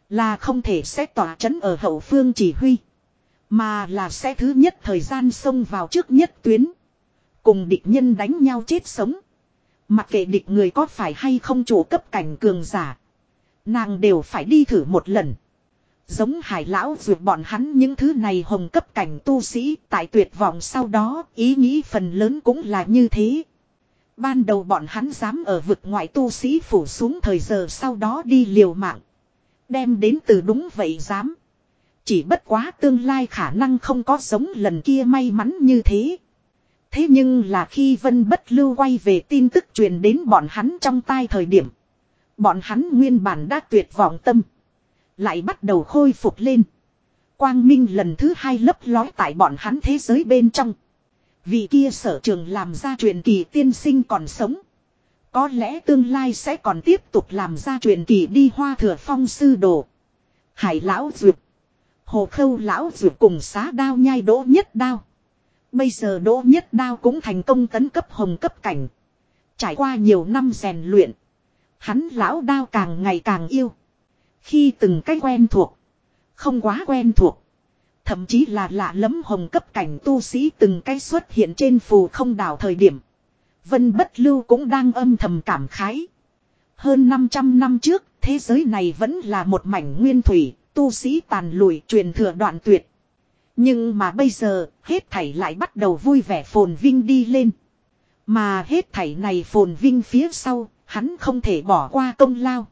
là không thể sẽ tỏa chấn ở hậu phương chỉ huy. Mà là sẽ thứ nhất thời gian xông vào trước nhất tuyến. Cùng địch nhân đánh nhau chết sống. Mặc kệ địch người có phải hay không chủ cấp cảnh cường giả. Nàng đều phải đi thử một lần. Giống hải lão vượt bọn hắn những thứ này hồng cấp cảnh tu sĩ tại tuyệt vọng sau đó, ý nghĩ phần lớn cũng là như thế. Ban đầu bọn hắn dám ở vực ngoại tu sĩ phủ xuống thời giờ sau đó đi liều mạng. Đem đến từ đúng vậy dám. Chỉ bất quá tương lai khả năng không có giống lần kia may mắn như thế. Thế nhưng là khi Vân Bất Lưu quay về tin tức truyền đến bọn hắn trong tai thời điểm. Bọn hắn nguyên bản đã tuyệt vọng tâm. Lại bắt đầu khôi phục lên. Quang Minh lần thứ hai lấp lói tại bọn hắn thế giới bên trong. Vì kia sở trường làm ra truyền kỳ tiên sinh còn sống. Có lẽ tương lai sẽ còn tiếp tục làm ra truyền kỳ đi hoa thừa phong sư đồ. Hải lão duyệt. Hồ khâu lão duyệt cùng xá đao nhai đỗ nhất đao. Bây giờ đỗ nhất đao cũng thành công tấn cấp hồng cấp cảnh. Trải qua nhiều năm rèn luyện. Hắn lão đao càng ngày càng yêu. Khi từng cái quen thuộc. Không quá quen thuộc. Thậm chí là lạ lẫm hồng cấp cảnh tu sĩ từng cái xuất hiện trên phù không đảo thời điểm. Vân bất lưu cũng đang âm thầm cảm khái. Hơn 500 năm trước, thế giới này vẫn là một mảnh nguyên thủy, tu sĩ tàn lùi truyền thừa đoạn tuyệt. Nhưng mà bây giờ, hết thảy lại bắt đầu vui vẻ phồn vinh đi lên. Mà hết thảy này phồn vinh phía sau, hắn không thể bỏ qua công lao.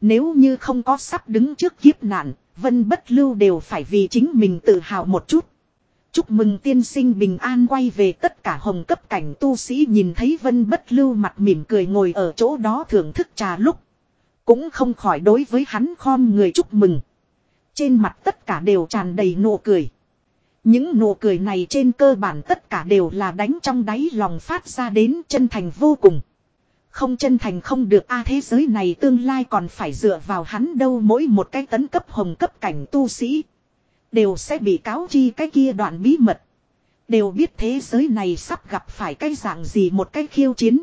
Nếu như không có sắp đứng trước kiếp nạn, Vân bất lưu đều phải vì chính mình tự hào một chút. Chúc mừng tiên sinh bình an quay về tất cả hồng cấp cảnh tu sĩ nhìn thấy vân bất lưu mặt mỉm cười ngồi ở chỗ đó thưởng thức trà lúc. Cũng không khỏi đối với hắn khom người chúc mừng. Trên mặt tất cả đều tràn đầy nụ cười. Những nụ cười này trên cơ bản tất cả đều là đánh trong đáy lòng phát ra đến chân thành vô cùng. Không chân thành không được, a, thế giới này tương lai còn phải dựa vào hắn đâu, mỗi một cái tấn cấp hồng cấp cảnh tu sĩ. Đều sẽ bị cáo chi cái kia đoạn bí mật. Đều biết thế giới này sắp gặp phải cái dạng gì một cái khiêu chiến.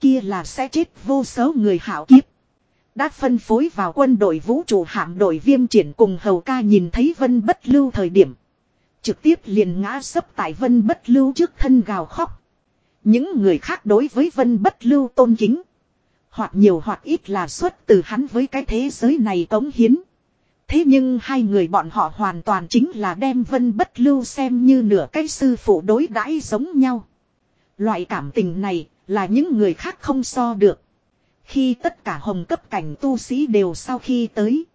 Kia là sẽ chết vô số người hảo kiếp. Đã phân phối vào quân đội vũ trụ, hạm đội viêm triển cùng hầu ca nhìn thấy vân bất lưu thời điểm. Trực tiếp liền ngã sấp tại vân bất lưu trước thân gào khóc. Những người khác đối với vân bất lưu tôn kính. Hoặc nhiều hoặc ít là xuất từ hắn với cái thế giới này cống hiến. Thế nhưng hai người bọn họ hoàn toàn chính là đem vân bất lưu xem như nửa cái sư phụ đối đãi giống nhau. Loại cảm tình này là những người khác không so được. Khi tất cả hồng cấp cảnh tu sĩ đều sau khi tới.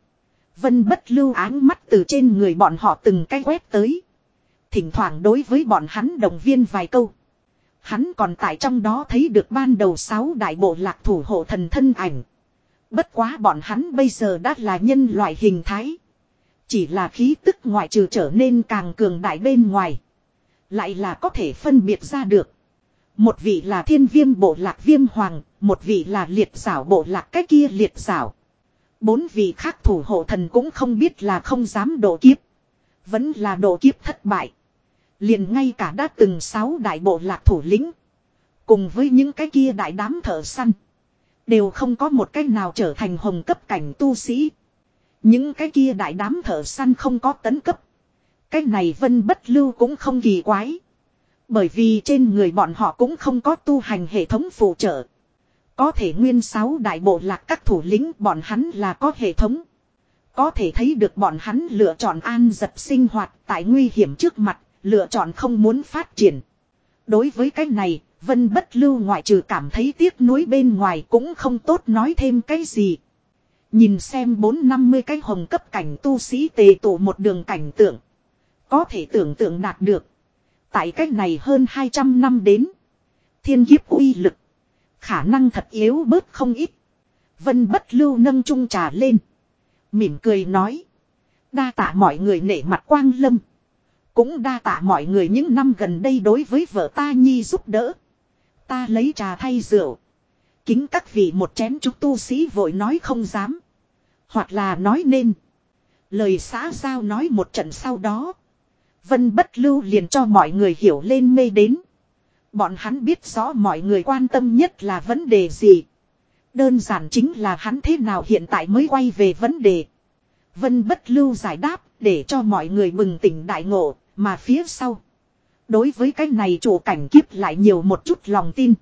Vân bất lưu áng mắt từ trên người bọn họ từng cái quét tới. Thỉnh thoảng đối với bọn hắn động viên vài câu. Hắn còn tại trong đó thấy được ban đầu sáu đại bộ lạc thủ hộ thần thân ảnh. Bất quá bọn hắn bây giờ đã là nhân loại hình thái. Chỉ là khí tức ngoại trừ trở nên càng cường đại bên ngoài. Lại là có thể phân biệt ra được. Một vị là thiên viêm bộ lạc viêm hoàng, một vị là liệt xảo bộ lạc cái kia liệt xảo. Bốn vị khác thủ hộ thần cũng không biết là không dám độ kiếp. Vẫn là độ kiếp thất bại. Liền ngay cả đã từng sáu đại bộ lạc thủ lĩnh. Cùng với những cái kia đại đám thợ săn. Đều không có một cách nào trở thành hồng cấp cảnh tu sĩ. Những cái kia đại đám thợ săn không có tấn cấp. Cái này vân bất lưu cũng không kỳ quái. Bởi vì trên người bọn họ cũng không có tu hành hệ thống phụ trợ. Có thể nguyên sáu đại bộ lạc các thủ lĩnh bọn hắn là có hệ thống. Có thể thấy được bọn hắn lựa chọn an giật sinh hoạt tại nguy hiểm trước mặt, lựa chọn không muốn phát triển. Đối với cái này, Vân bất lưu ngoại trừ cảm thấy tiếc nuối bên ngoài cũng không tốt nói thêm cái gì. Nhìn xem bốn năm mươi cái hồng cấp cảnh tu sĩ tề tụ một đường cảnh tượng. Có thể tưởng tượng đạt được. Tại cách này hơn 200 năm đến. Thiên kiếp uy lực. Khả năng thật yếu bớt không ít. Vân bất lưu nâng chung trà lên. Mỉm cười nói. Đa tạ mọi người nể mặt quang lâm. Cũng đa tạ mọi người những năm gần đây đối với vợ ta nhi giúp đỡ. Ta lấy trà thay rượu. Kính các vị một chén chúc tu sĩ vội nói không dám. Hoặc là nói nên. Lời xã giao nói một trận sau đó. Vân bất lưu liền cho mọi người hiểu lên mê đến. Bọn hắn biết rõ mọi người quan tâm nhất là vấn đề gì. Đơn giản chính là hắn thế nào hiện tại mới quay về vấn đề. Vân bất lưu giải đáp để cho mọi người bừng tỉnh đại ngộ, mà phía sau. Đối với cái này chủ cảnh kiếp lại nhiều một chút lòng tin.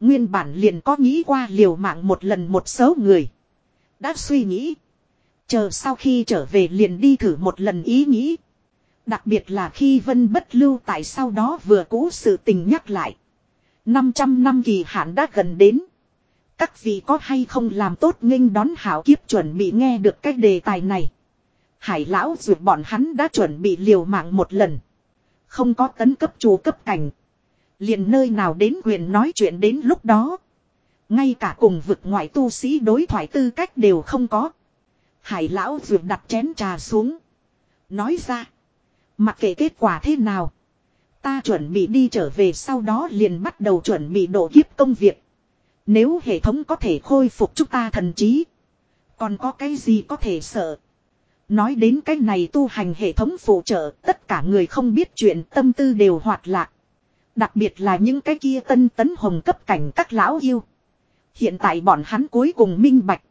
Nguyên bản liền có nghĩ qua liều mạng một lần một số người. Đã suy nghĩ. Chờ sau khi trở về liền đi thử một lần ý nghĩ. Đặc biệt là khi Vân bất lưu tại sau đó vừa cũ sự tình nhắc lại. 500 năm kỳ hạn đã gần đến. Các vị có hay không làm tốt nghênh đón hảo kiếp chuẩn bị nghe được cái đề tài này. Hải lão dù bọn hắn đã chuẩn bị liều mạng một lần. Không có tấn cấp chủ cấp cảnh. liền nơi nào đến quyền nói chuyện đến lúc đó. Ngay cả cùng vực ngoại tu sĩ đối thoại tư cách đều không có. Hải lão dù đặt chén trà xuống. Nói ra. Mặc kệ kết quả thế nào. Ta chuẩn bị đi trở về sau đó liền bắt đầu chuẩn bị độ kiếp công việc. Nếu hệ thống có thể khôi phục chúng ta thần trí. Còn có cái gì có thể sợ. Nói đến cái này tu hành hệ thống phụ trợ, tất cả người không biết chuyện tâm tư đều hoạt lạc. Đặc biệt là những cái kia tân tấn hồng cấp cảnh các lão yêu. Hiện tại bọn hắn cuối cùng minh bạch.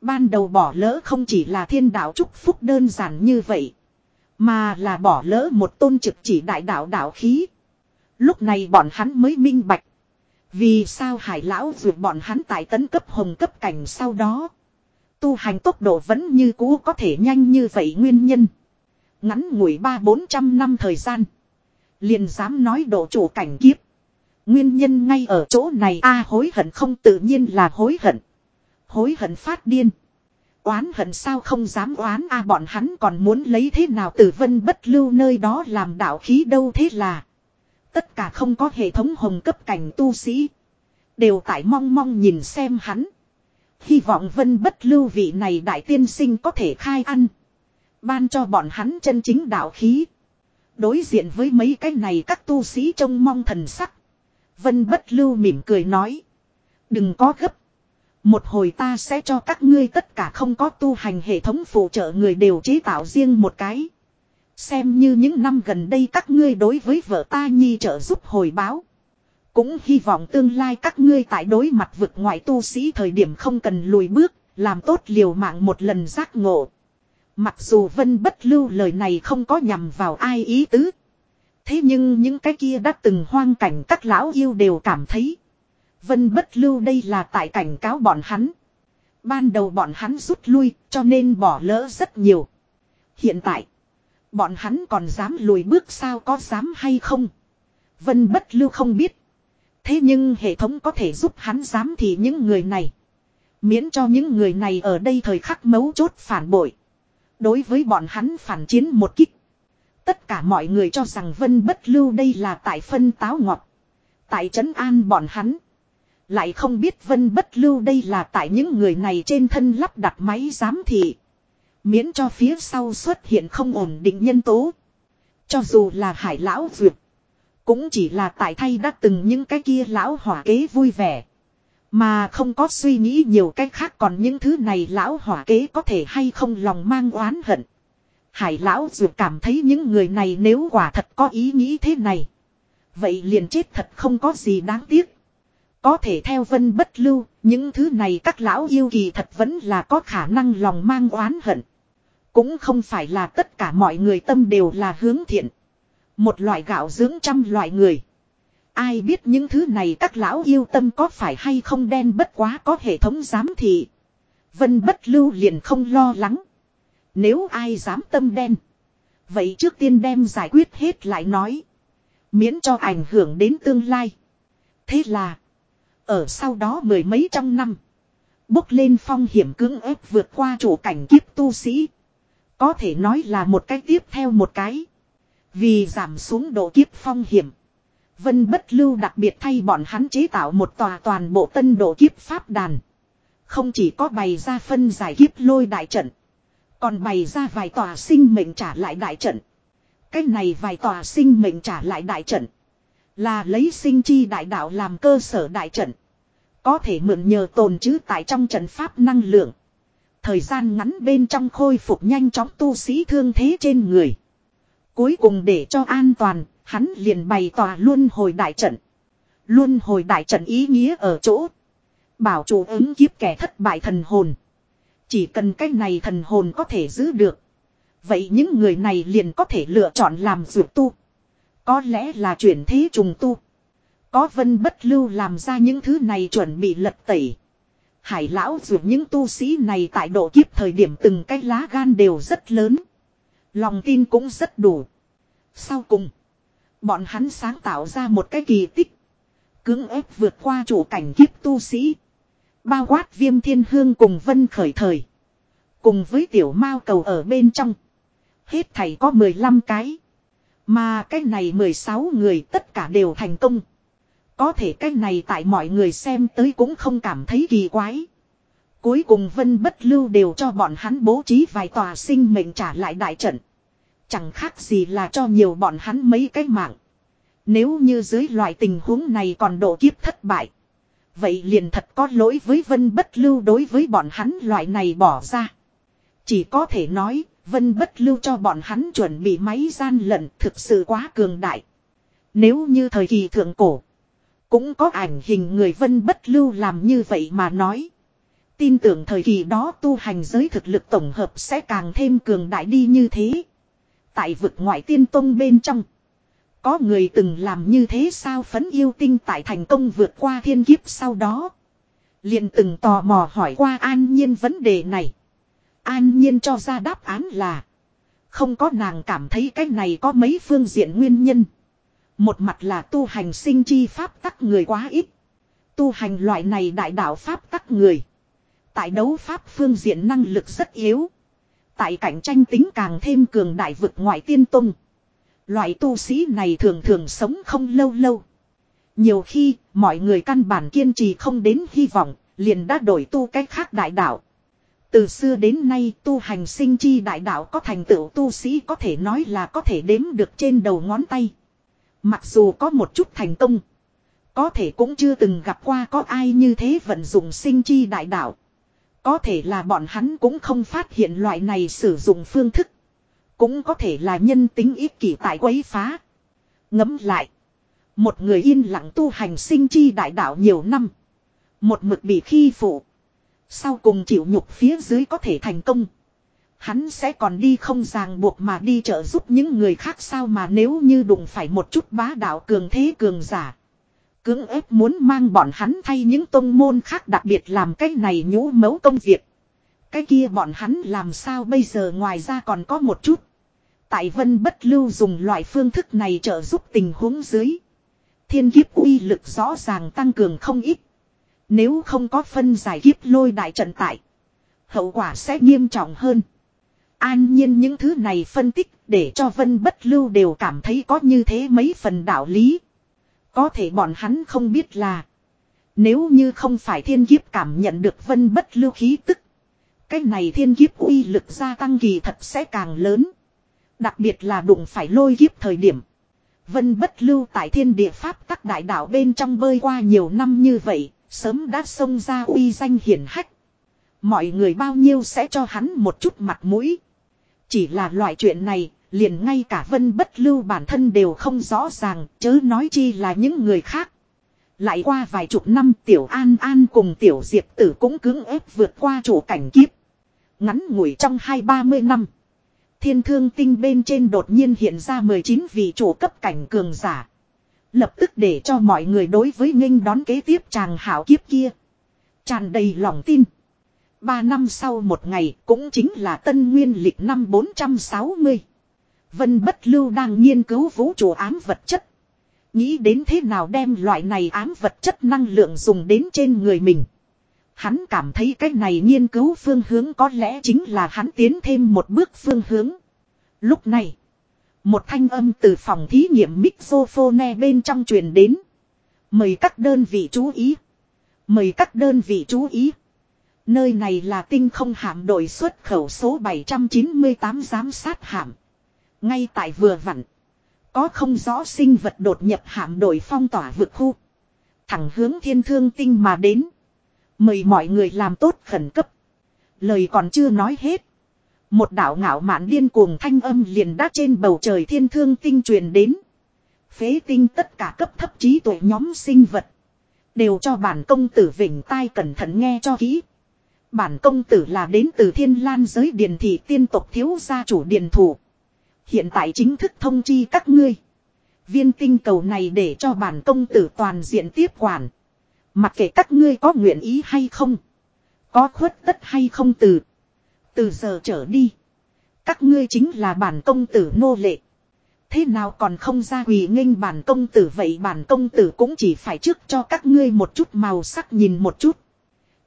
Ban đầu bỏ lỡ không chỉ là thiên đạo chúc phúc đơn giản như vậy. Mà là bỏ lỡ một tôn trực chỉ đại đạo đạo khí. Lúc này bọn hắn mới minh bạch. Vì sao hải lão vượt bọn hắn tại tấn cấp hồng cấp cảnh sau đó. Tu hành tốc độ vẫn như cũ có thể nhanh như vậy nguyên nhân. Ngắn ngủi ba bốn trăm năm thời gian. Liền dám nói độ chủ cảnh kiếp. Nguyên nhân ngay ở chỗ này, a hối hận không tự nhiên là hối hận. Hối hận phát điên. Oán hận sao không dám oán, a bọn hắn còn muốn lấy thế nào từ vân bất lưu nơi đó làm đạo khí đâu thế là. Tất cả không có hệ thống hồng cấp cảnh tu sĩ. Đều tại mong mong nhìn xem hắn. Hy vọng vân bất lưu vị này đại tiên sinh có thể khai ăn. Ban cho bọn hắn chân chính đạo khí. Đối diện với mấy cái này các tu sĩ trông mong thần sắc. Vân bất lưu mỉm cười nói. Đừng có gấp. Một hồi ta sẽ cho các ngươi tất cả không có tu hành hệ thống phụ trợ người đều chế tạo riêng một cái. Xem như những năm gần đây các ngươi đối với vợ ta nhi trợ giúp hồi báo. Cũng hy vọng tương lai các ngươi tại đối mặt vực ngoại tu sĩ thời điểm không cần lùi bước, làm tốt liều mạng một lần giác ngộ. Mặc dù vân bất lưu lời này không có nhằm vào ai ý tứ. Thế nhưng những cái kia đã từng hoang cảnh các lão yêu đều cảm thấy. Vân bất lưu đây là tại cảnh cáo bọn hắn. Ban đầu bọn hắn rút lui cho nên bỏ lỡ rất nhiều. Hiện tại. Bọn hắn còn dám lùi bước sao có dám hay không. Vân bất lưu không biết. Thế nhưng hệ thống có thể giúp hắn dám thì những người này. Miễn cho những người này ở đây thời khắc mấu chốt phản bội. Đối với bọn hắn phản chiến một kích. Tất cả mọi người cho rằng vân bất lưu đây là tại phân táo ngọt. Tại trấn an bọn hắn. Lại không biết vân bất lưu đây là tại những người này trên thân lắp đặt máy giám thị. Miễn cho phía sau xuất hiện không ổn định nhân tố. Cho dù là hải lão duyệt cũng chỉ là tại thay đã từng những cái kia lão hỏa kế vui vẻ. Mà không có suy nghĩ nhiều cách khác còn những thứ này lão hỏa kế có thể hay không lòng mang oán hận. Hải lão dù cảm thấy những người này nếu quả thật có ý nghĩ thế này. Vậy liền chết thật không có gì đáng tiếc. Có thể theo vân bất lưu, những thứ này các lão yêu kỳ thật vẫn là có khả năng lòng mang oán hận. Cũng không phải là tất cả mọi người tâm đều là hướng thiện. Một loại gạo dưỡng trăm loại người. Ai biết những thứ này các lão yêu tâm có phải hay không đen bất quá có hệ thống giám thị. Vân bất lưu liền không lo lắng. Nếu ai dám tâm đen. Vậy trước tiên đem giải quyết hết lại nói. Miễn cho ảnh hưởng đến tương lai. Thế là. Ở sau đó mười mấy trăm năm. Bốc lên phong hiểm cưỡng ép vượt qua chủ cảnh kiếp tu sĩ. Có thể nói là một cái tiếp theo một cái. Vì giảm xuống độ kiếp phong hiểm. Vân bất lưu đặc biệt thay bọn hắn chế tạo một tòa toàn bộ tân độ kiếp pháp đàn. Không chỉ có bày ra phân giải kiếp lôi đại trận. Còn bày ra vài tòa sinh mệnh trả lại đại trận. Cái này vài tòa sinh mệnh trả lại đại trận. Là lấy sinh chi đại đạo làm cơ sở đại trận. Có thể mượn nhờ tồn chứ tại trong trận pháp năng lượng. Thời gian ngắn bên trong khôi phục nhanh chóng tu sĩ thương thế trên người. Cuối cùng để cho an toàn, hắn liền bày tòa luôn hồi đại trận. Luôn hồi đại trận ý nghĩa ở chỗ. Bảo chủ ứng kiếp kẻ thất bại thần hồn. Chỉ cần cái này thần hồn có thể giữ được. Vậy những người này liền có thể lựa chọn làm dược tu. Có lẽ là chuyển thế trùng tu. Có vân bất lưu làm ra những thứ này chuẩn bị lật tẩy. Hải lão dược những tu sĩ này tại độ kiếp thời điểm từng cái lá gan đều rất lớn. Lòng tin cũng rất đủ. Sau cùng. Bọn hắn sáng tạo ra một cái kỳ tích. Cưỡng ép vượt qua chủ cảnh kiếp tu sĩ. Bao quát viêm thiên hương cùng vân khởi thời. Cùng với tiểu mao cầu ở bên trong. Hết thầy có 15 cái. Mà cái này 16 người tất cả đều thành công. Có thể cái này tại mọi người xem tới cũng không cảm thấy kỳ quái. Cuối cùng vân bất lưu đều cho bọn hắn bố trí vài tòa sinh mệnh trả lại đại trận. Chẳng khác gì là cho nhiều bọn hắn mấy cái mạng. Nếu như dưới loại tình huống này còn độ kiếp thất bại. Vậy liền thật có lỗi với vân bất lưu đối với bọn hắn loại này bỏ ra. Chỉ có thể nói, vân bất lưu cho bọn hắn chuẩn bị máy gian lận thực sự quá cường đại. Nếu như thời kỳ thượng cổ, cũng có ảnh hình người vân bất lưu làm như vậy mà nói. Tin tưởng thời kỳ đó tu hành giới thực lực tổng hợp sẽ càng thêm cường đại đi như thế. Tại vực ngoại tiên tông bên trong. Có người từng làm như thế sao phấn yêu tinh tại thành công vượt qua thiên kiếp sau đó. liền từng tò mò hỏi qua an nhiên vấn đề này. An nhiên cho ra đáp án là. Không có nàng cảm thấy cái này có mấy phương diện nguyên nhân. Một mặt là tu hành sinh chi pháp tắc người quá ít. Tu hành loại này đại đạo pháp tắc người. Tại đấu pháp phương diện năng lực rất yếu. Tại cạnh tranh tính càng thêm cường đại vực ngoại tiên tung. Loại tu sĩ này thường thường sống không lâu lâu. Nhiều khi, mọi người căn bản kiên trì không đến hy vọng, liền đã đổi tu cách khác đại đạo. Từ xưa đến nay tu hành sinh chi đại đạo có thành tựu tu sĩ có thể nói là có thể đếm được trên đầu ngón tay. Mặc dù có một chút thành công. Có thể cũng chưa từng gặp qua có ai như thế vận dụng sinh chi đại đạo. Có thể là bọn hắn cũng không phát hiện loại này sử dụng phương thức. Cũng có thể là nhân tính ích kỷ tại quấy phá. Ngấm lại. Một người yên lặng tu hành sinh chi đại đạo nhiều năm. Một mực bị khi phụ. Sau cùng chịu nhục phía dưới có thể thành công. Hắn sẽ còn đi không ràng buộc mà đi trợ giúp những người khác sao mà nếu như đụng phải một chút bá đạo cường thế cường giả. Cưỡng ép muốn mang bọn hắn thay những tôn môn khác đặc biệt làm cái này nhũ mấu công việc. Cái kia bọn hắn làm sao bây giờ ngoài ra còn có một chút. Tại vân bất lưu dùng loại phương thức này trợ giúp tình huống dưới. Thiên kiếp uy lực rõ ràng tăng cường không ít. Nếu không có phân giải kiếp lôi đại trận tại. Hậu quả sẽ nghiêm trọng hơn. An nhiên những thứ này phân tích để cho vân bất lưu đều cảm thấy có như thế mấy phần đạo lý. Có thể bọn hắn không biết là. Nếu như không phải thiên kiếp cảm nhận được vân bất lưu khí tức. Cái này thiên kiếp uy lực gia tăng kỳ thật sẽ càng lớn. Đặc biệt là đụng phải lôi kiếp thời điểm. Vân bất lưu tại thiên địa pháp các đại đạo bên trong bơi qua nhiều năm như vậy, sớm đã xông ra uy danh hiển hách. Mọi người bao nhiêu sẽ cho hắn một chút mặt mũi. Chỉ là loại chuyện này, liền ngay cả vân bất lưu bản thân đều không rõ ràng, chớ nói chi là những người khác. Lại qua vài chục năm tiểu an an cùng tiểu diệp tử cũng cứng ép vượt qua chủ cảnh kiếp. Ngắn ngủi trong hai ba mươi năm. Thiên thương tinh bên trên đột nhiên hiện ra 19 vị chủ cấp cảnh cường giả. Lập tức để cho mọi người đối với nghênh đón kế tiếp chàng hảo kiếp kia. tràn đầy lòng tin. Ba năm sau một ngày cũng chính là tân nguyên lịch năm 460. Vân Bất Lưu đang nghiên cứu vũ trụ ám vật chất. Nghĩ đến thế nào đem loại này ám vật chất năng lượng dùng đến trên người mình. Hắn cảm thấy cái này nghiên cứu phương hướng có lẽ chính là hắn tiến thêm một bước phương hướng. Lúc này, một thanh âm từ phòng thí nghiệm mixophone bên trong truyền đến. Mời các đơn vị chú ý. Mời các đơn vị chú ý. Nơi này là tinh không hạm đội xuất khẩu số 798 giám sát hạm. Ngay tại vừa vặn. Có không rõ sinh vật đột nhập hạm đội phong tỏa vực khu. Thẳng hướng thiên thương tinh mà đến. Mời mọi người làm tốt khẩn cấp. Lời còn chưa nói hết. Một đạo ngạo mạn điên cuồng thanh âm liền đáp trên bầu trời thiên thương tinh truyền đến. Phế tinh tất cả cấp thấp trí tuệ nhóm sinh vật. Đều cho bản công tử vỉnh tai cẩn thận nghe cho kỹ. Bản công tử là đến từ thiên lan giới điền thị tiên tộc thiếu gia chủ điền thủ. Hiện tại chính thức thông chi các ngươi. Viên tinh cầu này để cho bản công tử toàn diện tiếp quản. Mặc kệ các ngươi có nguyện ý hay không. Có khuất tất hay không từ. Từ giờ trở đi. Các ngươi chính là bản công tử nô lệ. Thế nào còn không ra quỳ nghênh bản công tử vậy bản công tử cũng chỉ phải trước cho các ngươi một chút màu sắc nhìn một chút.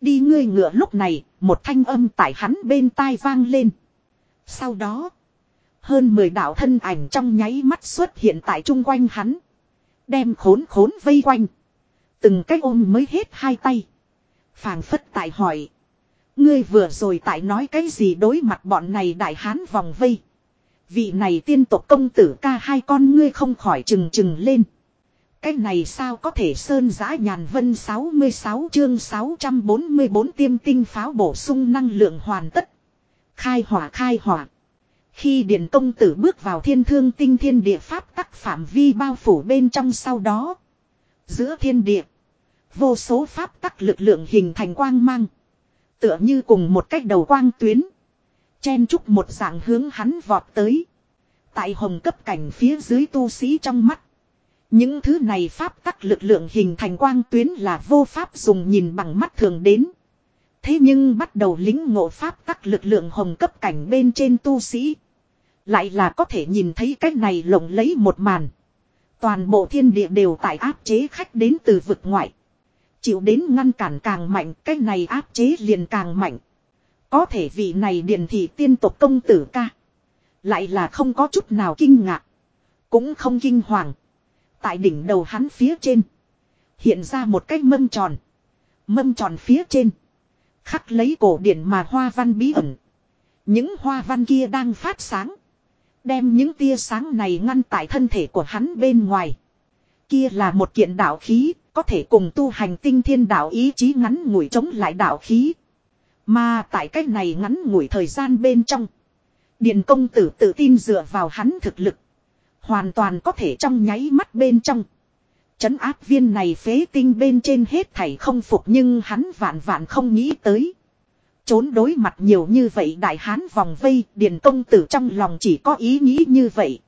Đi ngươi ngựa lúc này, một thanh âm tại hắn bên tai vang lên. Sau đó, hơn 10 đạo thân ảnh trong nháy mắt xuất hiện tại chung quanh hắn. Đem khốn khốn vây quanh. Từng cái ôm mới hết hai tay. phảng phất tại hỏi. Ngươi vừa rồi tại nói cái gì đối mặt bọn này đại hán vòng vây. Vị này tiên tộc công tử ca hai con ngươi không khỏi trừng trừng lên. Cái này sao có thể sơn giã nhàn vân 66 chương 644 tiêm tinh pháo bổ sung năng lượng hoàn tất. Khai hỏa khai hỏa. Khi Điền Công Tử bước vào thiên thương tinh thiên địa pháp tắc phạm vi bao phủ bên trong sau đó. Giữa thiên địa. Vô số pháp tắc lực lượng hình thành quang mang. Tựa như cùng một cách đầu quang tuyến. Chen chúc một dạng hướng hắn vọt tới. Tại hồng cấp cảnh phía dưới tu sĩ trong mắt. Những thứ này pháp tắc lực lượng hình thành quang tuyến là vô pháp dùng nhìn bằng mắt thường đến. Thế nhưng bắt đầu lính ngộ pháp tắc lực lượng hồng cấp cảnh bên trên tu sĩ. Lại là có thể nhìn thấy cái này lộng lấy một màn. Toàn bộ thiên địa đều tại áp chế khách đến từ vực ngoại. Chịu đến ngăn cản càng mạnh, cái này áp chế liền càng mạnh. Có thể vị này điền thị tiên tộc công tử ca. Lại là không có chút nào kinh ngạc. Cũng không kinh hoàng. Tại đỉnh đầu hắn phía trên. Hiện ra một cái mâm tròn. Mâm tròn phía trên. Khắc lấy cổ điển mà hoa văn bí ẩn. Những hoa văn kia đang phát sáng. Đem những tia sáng này ngăn tại thân thể của hắn bên ngoài. Kia là một kiện đạo khí, có thể cùng tu hành tinh thiên đạo ý chí ngắn ngủi chống lại đạo khí. Mà tại cách này ngắn ngủi thời gian bên trong. Điện công tử tự tin dựa vào hắn thực lực. Hoàn toàn có thể trong nháy mắt bên trong. Chấn áp viên này phế tinh bên trên hết thảy không phục nhưng hắn vạn vạn không nghĩ tới. Trốn đối mặt nhiều như vậy đại hán vòng vây, điền công tử trong lòng chỉ có ý nghĩ như vậy.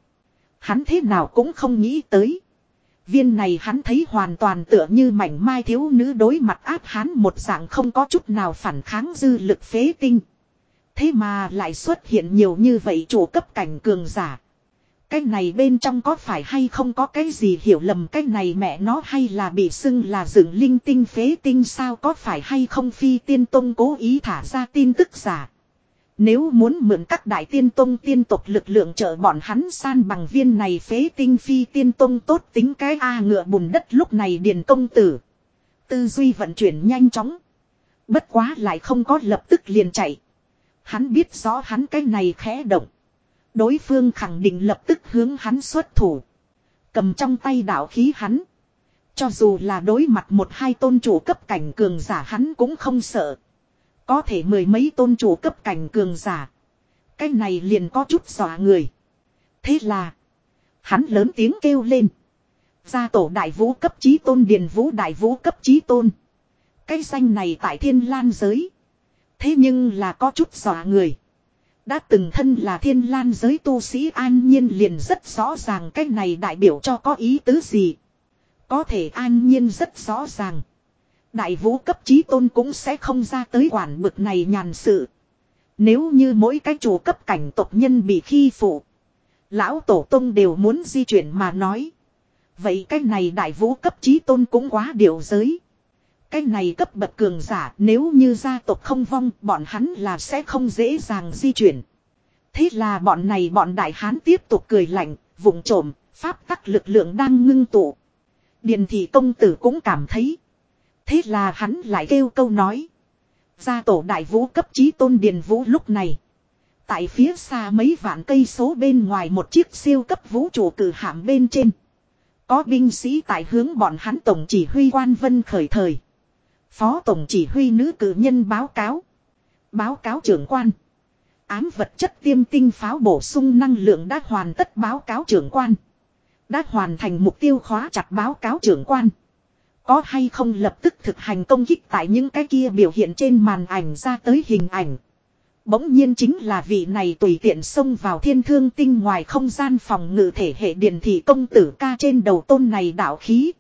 Hắn thế nào cũng không nghĩ tới. Viên này hắn thấy hoàn toàn tựa như mảnh mai thiếu nữ đối mặt áp hán một dạng không có chút nào phản kháng dư lực phế tinh. Thế mà lại xuất hiện nhiều như vậy chủ cấp cảnh cường giả. Cái này bên trong có phải hay không có cái gì hiểu lầm, cái này mẹ nó hay là bị xưng là dựng linh tinh phế tinh sao, có phải hay không phi tiên tông cố ý thả ra tin tức giả. Nếu muốn mượn các đại tiên tông tiên tộc lực lượng trợ bọn hắn san bằng viên này phế tinh, phi tiên tông tốt tính cái A ngựa bùn đất lúc này điền công tử. Tư duy vận chuyển nhanh chóng. Bất quá lại không có lập tức liền chạy. Hắn biết rõ hắn cái này khẽ động. Đối phương khẳng định lập tức hướng hắn xuất thủ. Cầm trong tay đạo khí hắn. Cho dù là đối mặt một hai tôn chủ cấp cảnh cường giả hắn cũng không sợ. Có thể mười mấy tôn chủ cấp cảnh cường giả. Cái này liền có chút dọa người. Thế là. Hắn lớn tiếng kêu lên. Gia tổ đại vũ cấp trí tôn điền vũ đại vũ cấp trí tôn. Cái danh này tại thiên lan giới. Thế nhưng là có chút dọa người. Đã từng thân là thiên lan giới tu sĩ an nhiên liền rất rõ ràng cái này đại biểu cho có ý tứ gì. Có thể an nhiên rất rõ ràng. Đại vũ cấp trí tôn cũng sẽ không ra tới quản bực này nhàn sự. Nếu như mỗi cái chủ cấp cảnh tộc nhân bị khi phụ. Lão tổ tông đều muốn di chuyển mà nói. Vậy cái này đại vũ cấp trí tôn cũng quá điều giới. Cái này cấp bậc cường giả nếu như gia tộc không vong bọn hắn là sẽ không dễ dàng di chuyển. Thế là bọn này bọn đại hán tiếp tục cười lạnh, vùng trộm, pháp tắc lực lượng đang ngưng tụ. Điền thị công tử cũng cảm thấy. Thế là hắn lại kêu câu nói. Gia tổ đại vũ cấp trí tôn điền vũ lúc này. Tại phía xa mấy vạn cây số bên ngoài một chiếc siêu cấp vũ trụ cử hạm bên trên. Có binh sĩ tại hướng bọn hắn tổng chỉ huy quan vân khởi thời. Phó tổng chỉ huy nữ cử nhân báo cáo. Báo cáo trưởng quan. Ám vật chất tiêm tinh pháo bổ sung năng lượng đã hoàn tất báo cáo trưởng quan. Đã hoàn thành mục tiêu khóa chặt báo cáo trưởng quan. Có hay không lập tức thực hành công kích tại những cái kia biểu hiện trên màn ảnh ra tới hình ảnh. Bỗng nhiên chính là vị này tùy tiện xông vào thiên thương tinh ngoài không gian phòng ngự thể hệ điện thị công tử ca trên đầu tôn này đạo khí.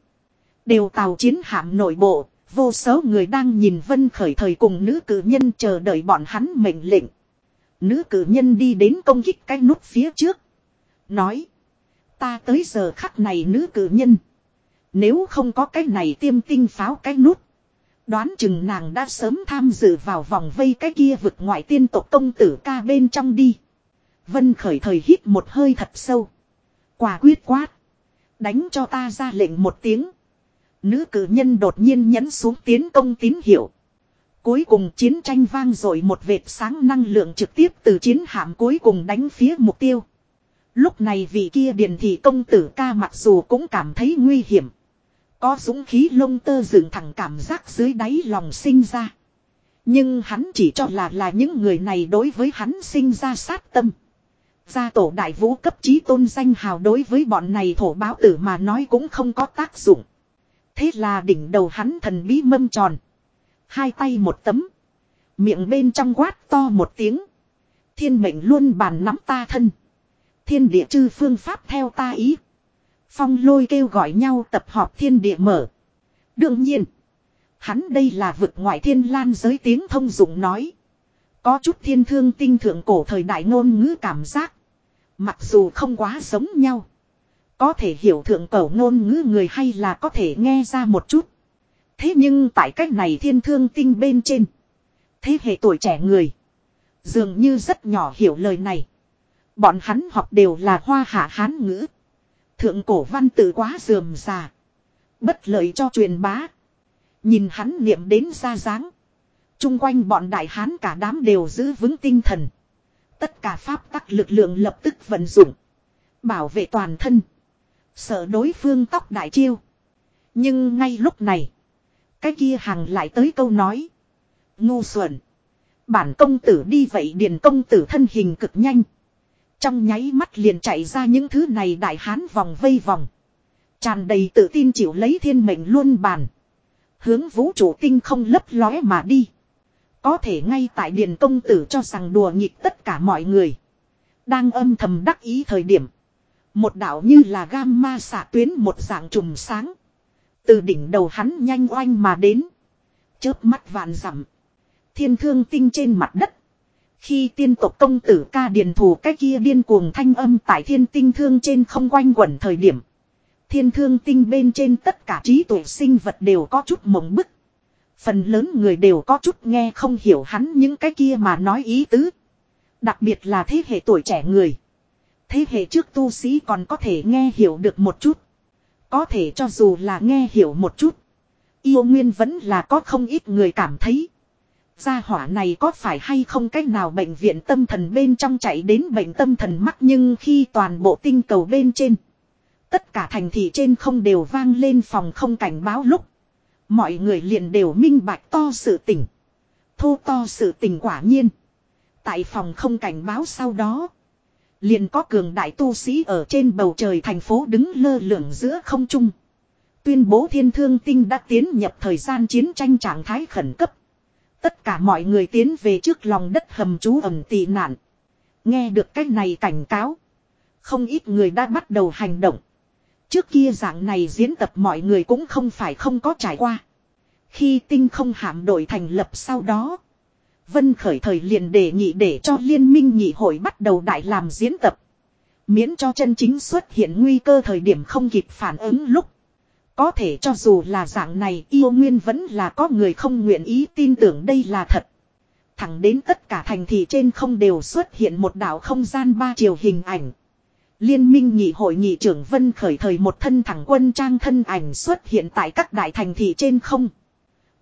Đều tàu chiến hạm nội bộ, vô số người đang nhìn vân khởi thời cùng nữ cử nhân chờ đợi bọn hắn mệnh lệnh. Nữ cử nhân đi đến công kích cái nút phía trước. Nói. Ta tới giờ khắc này nữ cử nhân. Nếu không có cái này tiêm tinh pháo cái nút. Đoán chừng nàng đã sớm tham dự vào vòng vây cái kia vực ngoại tiên tộc công tử ca bên trong đi. Vân khởi thời hít một hơi thật sâu. Quả quyết quát. Đánh cho ta ra lệnh một tiếng. Nữ cử nhân đột nhiên nhấn xuống tiến công tín hiệu. Cuối cùng chiến tranh vang rồi một vệt sáng năng lượng trực tiếp từ chiến hạm cuối cùng đánh phía mục tiêu. Lúc này vị kia điền thị công tử ca mặc dù cũng cảm thấy nguy hiểm. Có dũng khí lông tơ dựng thẳng cảm giác dưới đáy lòng sinh ra. Nhưng hắn chỉ cho là là những người này đối với hắn sinh ra sát tâm. Gia tổ đại vũ cấp trí tôn danh hào đối với bọn này thổ báo tử mà nói cũng không có tác dụng. Thế là đỉnh đầu hắn thần bí mâm tròn. Hai tay một tấm. Miệng bên trong quát to một tiếng. Thiên mệnh luôn bàn nắm ta thân. Thiên địa chư phương pháp theo ta ý. Phong lôi kêu gọi nhau tập họp thiên địa mở. Đương nhiên. Hắn đây là vực ngoại thiên lan giới tiếng thông dụng nói. Có chút thiên thương tinh thượng cổ thời đại ngôn ngữ cảm giác. Mặc dù không quá giống nhau. Có thể hiểu thượng cổ ngôn ngữ người hay là có thể nghe ra một chút. Thế nhưng tại cách này thiên thương tinh bên trên. Thế hệ tuổi trẻ người. Dường như rất nhỏ hiểu lời này. Bọn hắn học đều là hoa hạ hán ngữ. Thượng cổ văn tự quá dườm già. Bất lợi cho truyền bá. Nhìn hắn niệm đến ra dáng. Trung quanh bọn đại hán cả đám đều giữ vững tinh thần. Tất cả pháp tắc lực lượng lập tức vận dụng. Bảo vệ toàn thân. Sợ đối phương tóc đại chiêu. Nhưng ngay lúc này. Cái kia hàng lại tới câu nói. Ngu xuẩn. Bản công tử đi vậy điền công tử thân hình cực nhanh. Trong nháy mắt liền chạy ra những thứ này đại hán vòng vây vòng. Tràn đầy tự tin chịu lấy thiên mệnh luôn bàn. Hướng vũ trụ tinh không lấp lóe mà đi. Có thể ngay tại Điền Công Tử cho rằng đùa nghịch tất cả mọi người. Đang âm thầm đắc ý thời điểm. Một đạo như là gamma xạ tuyến một dạng trùm sáng. Từ đỉnh đầu hắn nhanh oanh mà đến. Chớp mắt vạn dặm Thiên thương tinh trên mặt đất. Khi tiên tộc công tử ca điền thủ cái kia điên cuồng thanh âm tại thiên tinh thương trên không quanh quẩn thời điểm. Thiên thương tinh bên trên tất cả trí tuệ sinh vật đều có chút mộng bức. Phần lớn người đều có chút nghe không hiểu hắn những cái kia mà nói ý tứ. Đặc biệt là thế hệ tuổi trẻ người. Thế hệ trước tu sĩ còn có thể nghe hiểu được một chút. Có thể cho dù là nghe hiểu một chút. Yêu nguyên vẫn là có không ít người cảm thấy. Gia hỏa này có phải hay không cách nào bệnh viện tâm thần bên trong chạy đến bệnh tâm thần mắc nhưng khi toàn bộ tinh cầu bên trên. Tất cả thành thị trên không đều vang lên phòng không cảnh báo lúc. Mọi người liền đều minh bạch to sự tỉnh, Thô to sự tình quả nhiên. Tại phòng không cảnh báo sau đó. Liền có cường đại tu sĩ ở trên bầu trời thành phố đứng lơ lửng giữa không trung. Tuyên bố thiên thương tinh đã tiến nhập thời gian chiến tranh trạng thái khẩn cấp. Tất cả mọi người tiến về trước lòng đất hầm trú ẩm tị nạn. Nghe được cách này cảnh cáo. Không ít người đã bắt đầu hành động. Trước kia dạng này diễn tập mọi người cũng không phải không có trải qua. Khi tinh không hạm đội thành lập sau đó. Vân khởi thời liền đề nghị để cho liên minh nhị hội bắt đầu đại làm diễn tập. Miễn cho chân chính xuất hiện nguy cơ thời điểm không kịp phản ứng lúc. Có thể cho dù là dạng này, yêu nguyên vẫn là có người không nguyện ý tin tưởng đây là thật. Thẳng đến tất cả thành thị trên không đều xuất hiện một đảo không gian ba chiều hình ảnh. Liên minh nhị hội nhị trưởng Vân khởi thời một thân thẳng quân trang thân ảnh xuất hiện tại các đại thành thị trên không.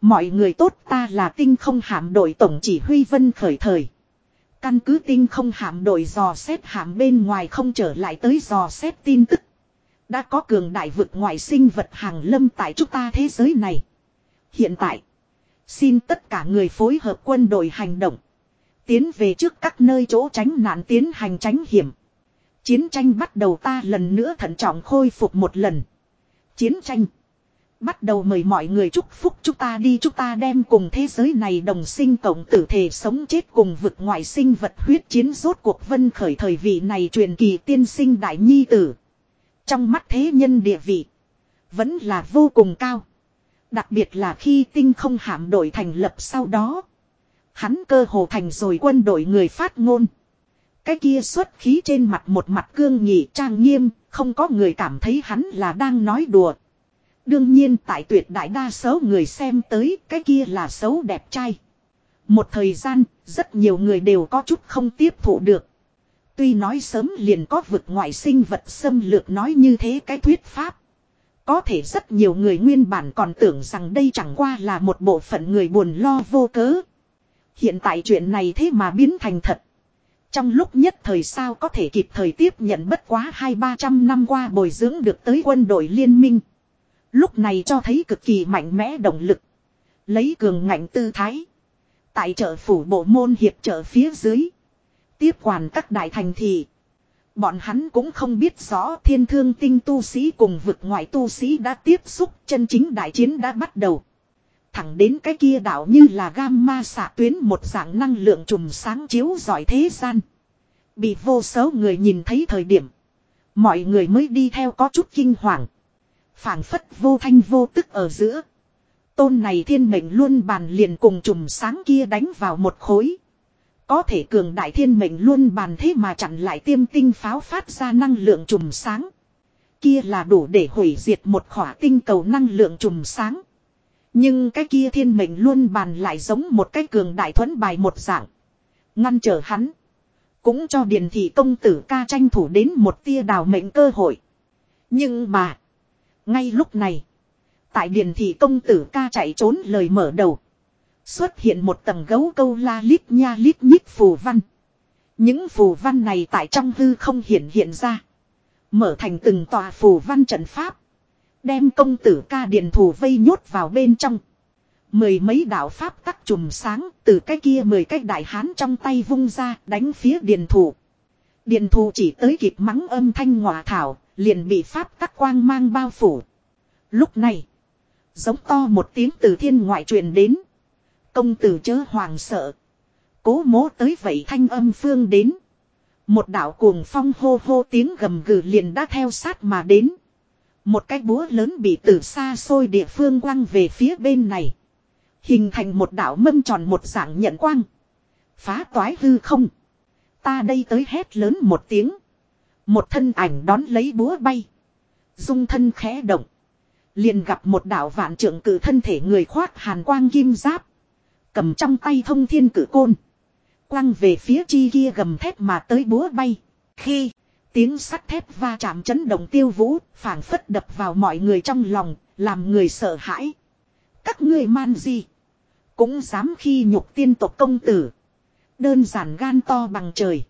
Mọi người tốt ta là tinh không hạm đội tổng chỉ huy Vân khởi thời. Căn cứ tinh không hạm đội dò xét hạm bên ngoài không trở lại tới dò xét tin tức. Đã có cường đại vực ngoại sinh vật hàng lâm tại chúng ta thế giới này. Hiện tại, xin tất cả người phối hợp quân đội hành động. Tiến về trước các nơi chỗ tránh nạn tiến hành tránh hiểm. Chiến tranh bắt đầu ta lần nữa thận trọng khôi phục một lần. Chiến tranh. Bắt đầu mời mọi người chúc phúc chúng ta đi chúng ta đem cùng thế giới này đồng sinh cộng tử thể sống chết cùng vực ngoại sinh vật huyết chiến rốt cuộc vân khởi thời vị này truyền kỳ tiên sinh đại nhi tử. Trong mắt thế nhân địa vị. Vẫn là vô cùng cao. Đặc biệt là khi tinh không hạm đội thành lập sau đó. Hắn cơ hồ thành rồi quân đội người phát ngôn. Cái kia xuất khí trên mặt một mặt cương nghị trang nghiêm, không có người cảm thấy hắn là đang nói đùa. Đương nhiên tại tuyệt đại đa số người xem tới cái kia là xấu đẹp trai. Một thời gian, rất nhiều người đều có chút không tiếp thụ được. Tuy nói sớm liền có vực ngoại sinh vật xâm lược nói như thế cái thuyết pháp. Có thể rất nhiều người nguyên bản còn tưởng rằng đây chẳng qua là một bộ phận người buồn lo vô cớ. Hiện tại chuyện này thế mà biến thành thật. Trong lúc nhất thời sao có thể kịp thời tiếp nhận bất quá hai ba trăm năm qua bồi dưỡng được tới quân đội liên minh. Lúc này cho thấy cực kỳ mạnh mẽ động lực. Lấy cường ngạnh tư thái. Tại chợ phủ bộ môn hiệp trợ phía dưới. Tiếp quản các đại thành thị. Bọn hắn cũng không biết rõ thiên thương tinh tu sĩ cùng vực ngoại tu sĩ đã tiếp xúc, chân chính đại chiến đã bắt đầu. Thẳng đến cái kia đảo như là gamma xạ tuyến một dạng năng lượng trùm sáng chiếu giỏi thế gian. Bị vô số người nhìn thấy thời điểm. Mọi người mới đi theo có chút kinh hoàng phảng phất vô thanh vô tức ở giữa. Tôn này thiên mệnh luôn bàn liền cùng chùm sáng kia đánh vào một khối. Có thể cường đại thiên mệnh luôn bàn thế mà chặn lại tiêm tinh pháo phát ra năng lượng chùm sáng. Kia là đủ để hủy diệt một khỏa tinh cầu năng lượng chùm sáng. Nhưng cái kia thiên mệnh luôn bàn lại giống một cái cường đại thuẫn bài một dạng. Ngăn trở hắn. Cũng cho điền thị công tử ca tranh thủ đến một tia đào mệnh cơ hội. Nhưng mà. Ngay lúc này. Tại điền thị công tử ca chạy trốn lời mở đầu. Xuất hiện một tầng gấu câu la lít nha lít nhít phù văn. Những phù văn này tại trong hư không hiện hiện ra. Mở thành từng tòa phù văn trận pháp. Đem công tử ca điện thủ vây nhốt vào bên trong. Mười mấy đạo pháp tắc trùm sáng từ cái kia mười cái đại hán trong tay vung ra đánh phía điện thủ. Điện thủ chỉ tới kịp mắng âm thanh ngọa thảo, liền bị pháp tắc quang mang bao phủ. Lúc này, giống to một tiếng từ thiên ngoại truyền đến. Công tử chớ hoàng sợ. Cố mố tới vậy thanh âm phương đến. Một đạo cuồng phong hô hô tiếng gầm gừ liền đã theo sát mà đến. Một cái búa lớn bị từ xa xôi địa phương quăng về phía bên này. Hình thành một đạo mâm tròn một dạng nhận quang. Phá toái hư không. Ta đây tới hét lớn một tiếng. Một thân ảnh đón lấy búa bay. Dung thân khẽ động. Liền gặp một đạo vạn trưởng cử thân thể người khoác hàn quang kim giáp. Cầm trong tay thông thiên cử côn. Quăng về phía chi kia gầm thép mà tới búa bay. Khi tiếng sắt thép va chạm chấn động tiêu vũ, phảng phất đập vào mọi người trong lòng, làm người sợ hãi. Các ngươi man gì? Cũng dám khi nhục tiên tộc công tử. Đơn giản gan to bằng trời.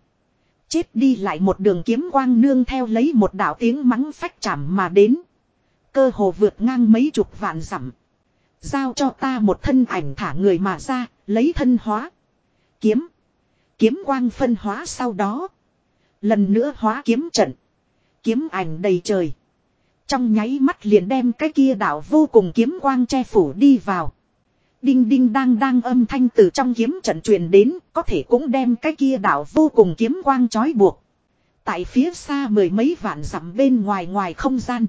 Chết đi lại một đường kiếm quang nương theo lấy một đạo tiếng mắng phách chạm mà đến. Cơ hồ vượt ngang mấy chục vạn dặm. Giao cho ta một thân ảnh thả người mà ra, lấy thân hóa. Kiếm. Kiếm quang phân hóa sau đó. Lần nữa hóa kiếm trận. Kiếm ảnh đầy trời. Trong nháy mắt liền đem cái kia đạo vô cùng kiếm quang che phủ đi vào. Đinh đinh đang đang âm thanh từ trong kiếm trận truyền đến, có thể cũng đem cái kia đảo vô cùng kiếm quang trói buộc. Tại phía xa mười mấy vạn dặm bên ngoài ngoài không gian.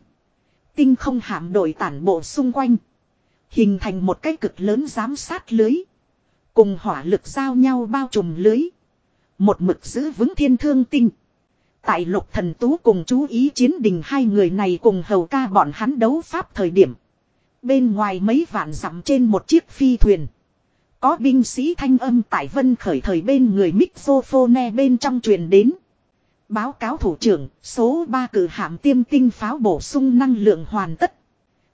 Tinh không hạm đội tản bộ xung quanh. Hình thành một cái cực lớn giám sát lưới. Cùng hỏa lực giao nhau bao trùm lưới. Một mực giữ vững thiên thương tinh. Tại lục thần tú cùng chú ý chiến đình hai người này cùng hầu ca bọn hắn đấu pháp thời điểm. Bên ngoài mấy vạn dặm trên một chiếc phi thuyền. Có binh sĩ thanh âm tại vân khởi thời bên người mixophone bên trong truyền đến. Báo cáo thủ trưởng, số 3 cử hạm tiêm tinh pháo bổ sung năng lượng hoàn tất.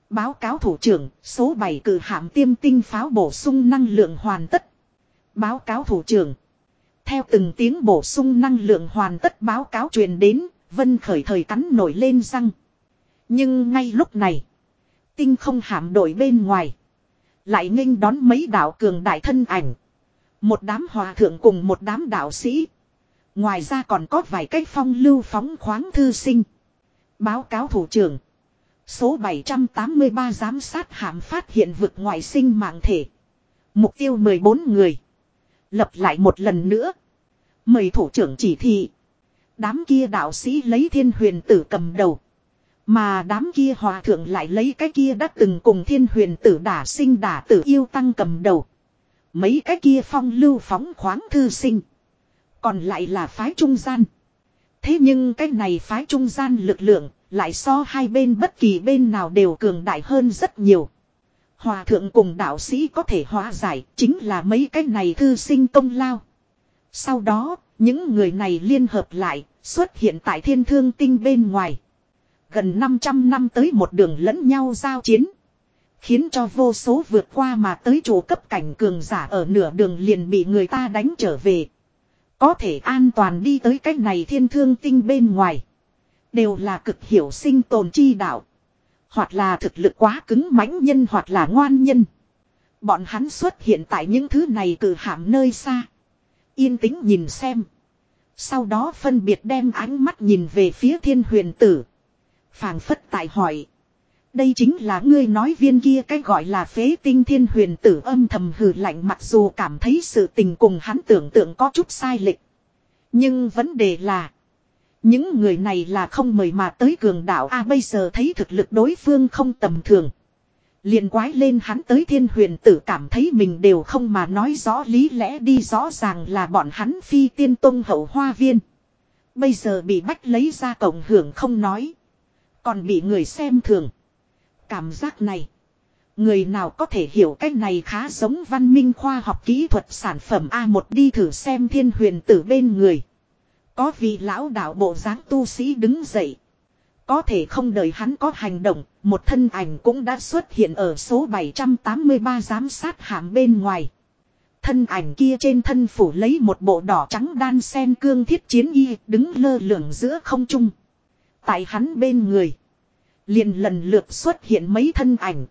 Báo cáo thủ trưởng, số 7 cử hạm tiêm tinh pháo bổ sung năng lượng hoàn tất. Báo cáo thủ trưởng. Theo từng tiếng bổ sung năng lượng hoàn tất báo cáo truyền đến, Vân khởi thời cắn nổi lên răng. Nhưng ngay lúc này, tinh không hạm đội bên ngoài. Lại nghênh đón mấy đạo cường đại thân ảnh. Một đám hòa thượng cùng một đám đạo sĩ. Ngoài ra còn có vài cách phong lưu phóng khoáng thư sinh. Báo cáo thủ trưởng. Số 783 giám sát hạm phát hiện vực ngoại sinh mạng thể. Mục tiêu 14 người. Lập lại một lần nữa. Mời thủ trưởng chỉ thị. Đám kia đạo sĩ lấy thiên huyền tử cầm đầu. Mà đám kia hòa thượng lại lấy cái kia đã từng cùng thiên huyền tử đả sinh đả tử yêu tăng cầm đầu. Mấy cái kia phong lưu phóng khoáng thư sinh. Còn lại là phái trung gian. Thế nhưng cái này phái trung gian lực lượng lại so hai bên bất kỳ bên nào đều cường đại hơn rất nhiều. Hòa thượng cùng đạo sĩ có thể hóa giải chính là mấy cái này thư sinh công lao. Sau đó, những người này liên hợp lại, xuất hiện tại thiên thương tinh bên ngoài. Gần 500 năm tới một đường lẫn nhau giao chiến. Khiến cho vô số vượt qua mà tới chủ cấp cảnh cường giả ở nửa đường liền bị người ta đánh trở về. Có thể an toàn đi tới cách này thiên thương tinh bên ngoài. Đều là cực hiểu sinh tồn chi đạo. Hoặc là thực lực quá cứng mãnh nhân hoặc là ngoan nhân. Bọn hắn xuất hiện tại những thứ này từ hạm nơi xa. Yên tĩnh nhìn xem. Sau đó phân biệt đem ánh mắt nhìn về phía thiên huyền tử phảng phất tại hỏi. Đây chính là ngươi nói viên kia cái gọi là phế tinh thiên huyền tử âm thầm hừ lạnh mặc dù cảm thấy sự tình cùng hắn tưởng tượng có chút sai lệch. Nhưng vấn đề là. Những người này là không mời mà tới cường đạo a, bây giờ thấy thực lực đối phương không tầm thường. liền quái lên hắn tới thiên huyền tử cảm thấy mình đều không mà nói rõ lý lẽ đi rõ ràng là bọn hắn phi tiên tông hậu hoa viên. Bây giờ bị bách lấy ra cổng hưởng không nói. Còn bị người xem thường. Cảm giác này. Người nào có thể hiểu cách này khá giống văn minh khoa học kỹ thuật sản phẩm A1 đi thử xem thiên huyền tử bên người. Có vị lão đạo bộ dáng tu sĩ đứng dậy. Có thể không đợi hắn có hành động, một thân ảnh cũng đã xuất hiện ở số 783 giám sát hàm bên ngoài. Thân ảnh kia trên thân phủ lấy một bộ đỏ trắng đan sen cương thiết chiến y đứng lơ lửng giữa không trung. Tại hắn bên người. Liền lần lượt xuất hiện mấy thân ảnh.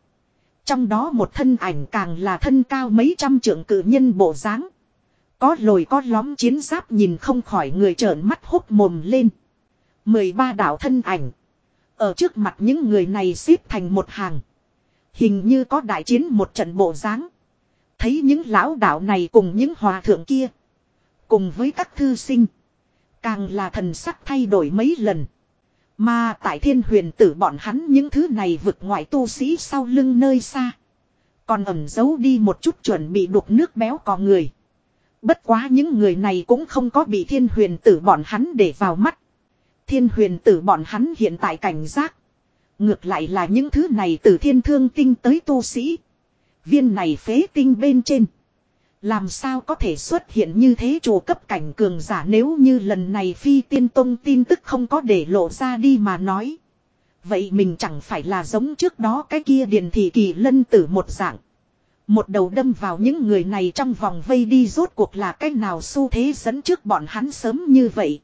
Trong đó một thân ảnh càng là thân cao mấy trăm trượng cử nhân bộ dáng có lồi có lóm chiến giáp nhìn không khỏi người trợn mắt hốc mồm lên. 13 đạo thân ảnh. Ở trước mặt những người này xếp thành một hàng. Hình như có đại chiến một trận bộ dáng Thấy những lão đạo này cùng những hòa thượng kia. Cùng với các thư sinh. Càng là thần sắc thay đổi mấy lần. Mà tại thiên huyền tử bọn hắn những thứ này vực ngoại tu sĩ sau lưng nơi xa. Còn ẩn giấu đi một chút chuẩn bị đục nước béo cò người. Bất quá những người này cũng không có bị thiên huyền tử bọn hắn để vào mắt. Thiên huyền tử bọn hắn hiện tại cảnh giác. Ngược lại là những thứ này từ thiên thương tinh tới tu sĩ. Viên này phế tinh bên trên. Làm sao có thể xuất hiện như thế chủ cấp cảnh cường giả nếu như lần này phi tiên tông tin tức không có để lộ ra đi mà nói. Vậy mình chẳng phải là giống trước đó cái kia điền thị kỳ lân tử một dạng. Một đầu đâm vào những người này trong vòng vây đi rốt cuộc là cách nào xu thế dẫn trước bọn hắn sớm như vậy.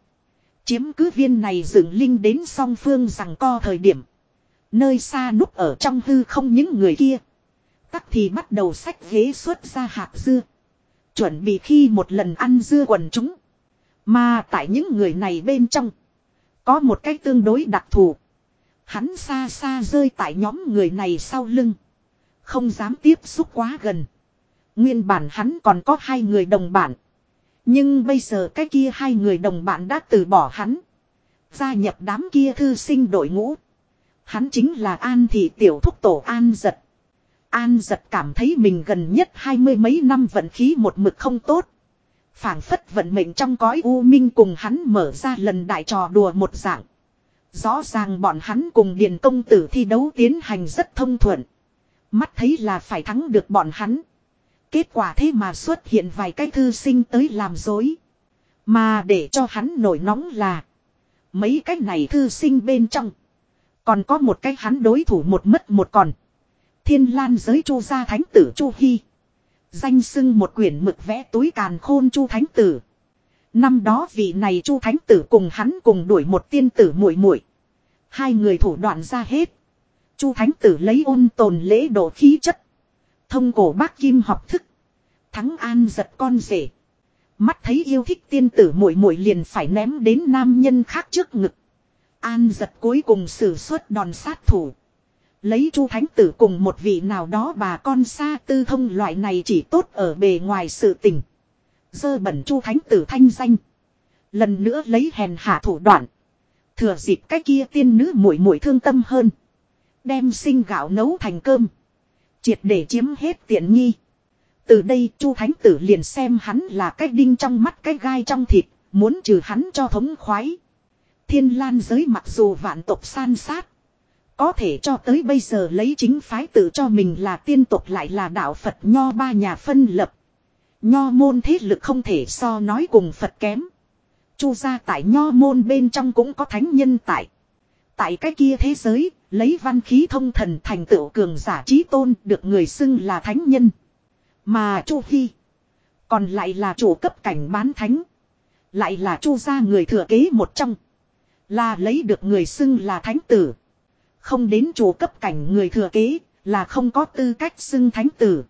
Chiếm cứ viên này dựng linh đến song phương rằng co thời điểm. Nơi xa núp ở trong hư không những người kia. Tắc thì bắt đầu sách ghế xuất ra hạt dưa. Chuẩn bị khi một lần ăn dưa quần chúng. Mà tại những người này bên trong. Có một cách tương đối đặc thù. Hắn xa xa rơi tại nhóm người này sau lưng. Không dám tiếp xúc quá gần. Nguyên bản hắn còn có hai người đồng bạn, Nhưng bây giờ cái kia hai người đồng bạn đã từ bỏ hắn. Gia nhập đám kia thư sinh đội ngũ. Hắn chính là An Thị Tiểu Thúc Tổ An Giật. An Giật cảm thấy mình gần nhất hai mươi mấy năm vận khí một mực không tốt. phảng phất vận mệnh trong cõi u minh cùng hắn mở ra lần đại trò đùa một dạng. Rõ ràng bọn hắn cùng Điền Công Tử thi đấu tiến hành rất thông thuận. Mắt thấy là phải thắng được bọn hắn. Kết quả thế mà xuất hiện vài cái thư sinh tới làm dối. Mà để cho hắn nổi nóng là. Mấy cái này thư sinh bên trong. Còn có một cái hắn đối thủ một mất một còn. Thiên lan giới chu gia thánh tử chu hy. Danh sưng một quyển mực vẽ túi càn khôn chu thánh tử. Năm đó vị này chu thánh tử cùng hắn cùng đuổi một tiên tử muội muội Hai người thủ đoạn ra hết. Chu Thánh Tử lấy ôn tồn lễ độ khí chất. Thông cổ bác kim học thức. Thắng an giật con rể. Mắt thấy yêu thích tiên tử muội muội liền phải ném đến nam nhân khác trước ngực. An giật cuối cùng sử xuất đòn sát thủ. Lấy chu thánh tử cùng một vị nào đó bà con xa tư thông loại này chỉ tốt ở bề ngoài sự tình. Dơ bẩn chu thánh tử thanh danh. Lần nữa lấy hèn hạ thủ đoạn. Thừa dịp cái kia tiên nữ muội muội thương tâm hơn. Đem sinh gạo nấu thành cơm. Triệt để chiếm hết tiện nghi. Từ đây chu thánh tử liền xem hắn là cái đinh trong mắt cái gai trong thịt. Muốn trừ hắn cho thống khoái. Thiên lan giới mặc dù vạn tộc san sát. Có thể cho tới bây giờ lấy chính phái tự cho mình là tiên tục lại là đạo Phật nho ba nhà phân lập. Nho môn thế lực không thể so nói cùng Phật kém. Chu gia tại nho môn bên trong cũng có thánh nhân tại. Tại cái kia thế giới, lấy văn khí thông thần thành tựu cường giả trí tôn được người xưng là thánh nhân. Mà Chu Phi còn lại là chủ cấp cảnh bán thánh. Lại là chu gia người thừa kế một trong. Là lấy được người xưng là thánh tử. Không đến chủ cấp cảnh người thừa kế, là không có tư cách xưng thánh tử.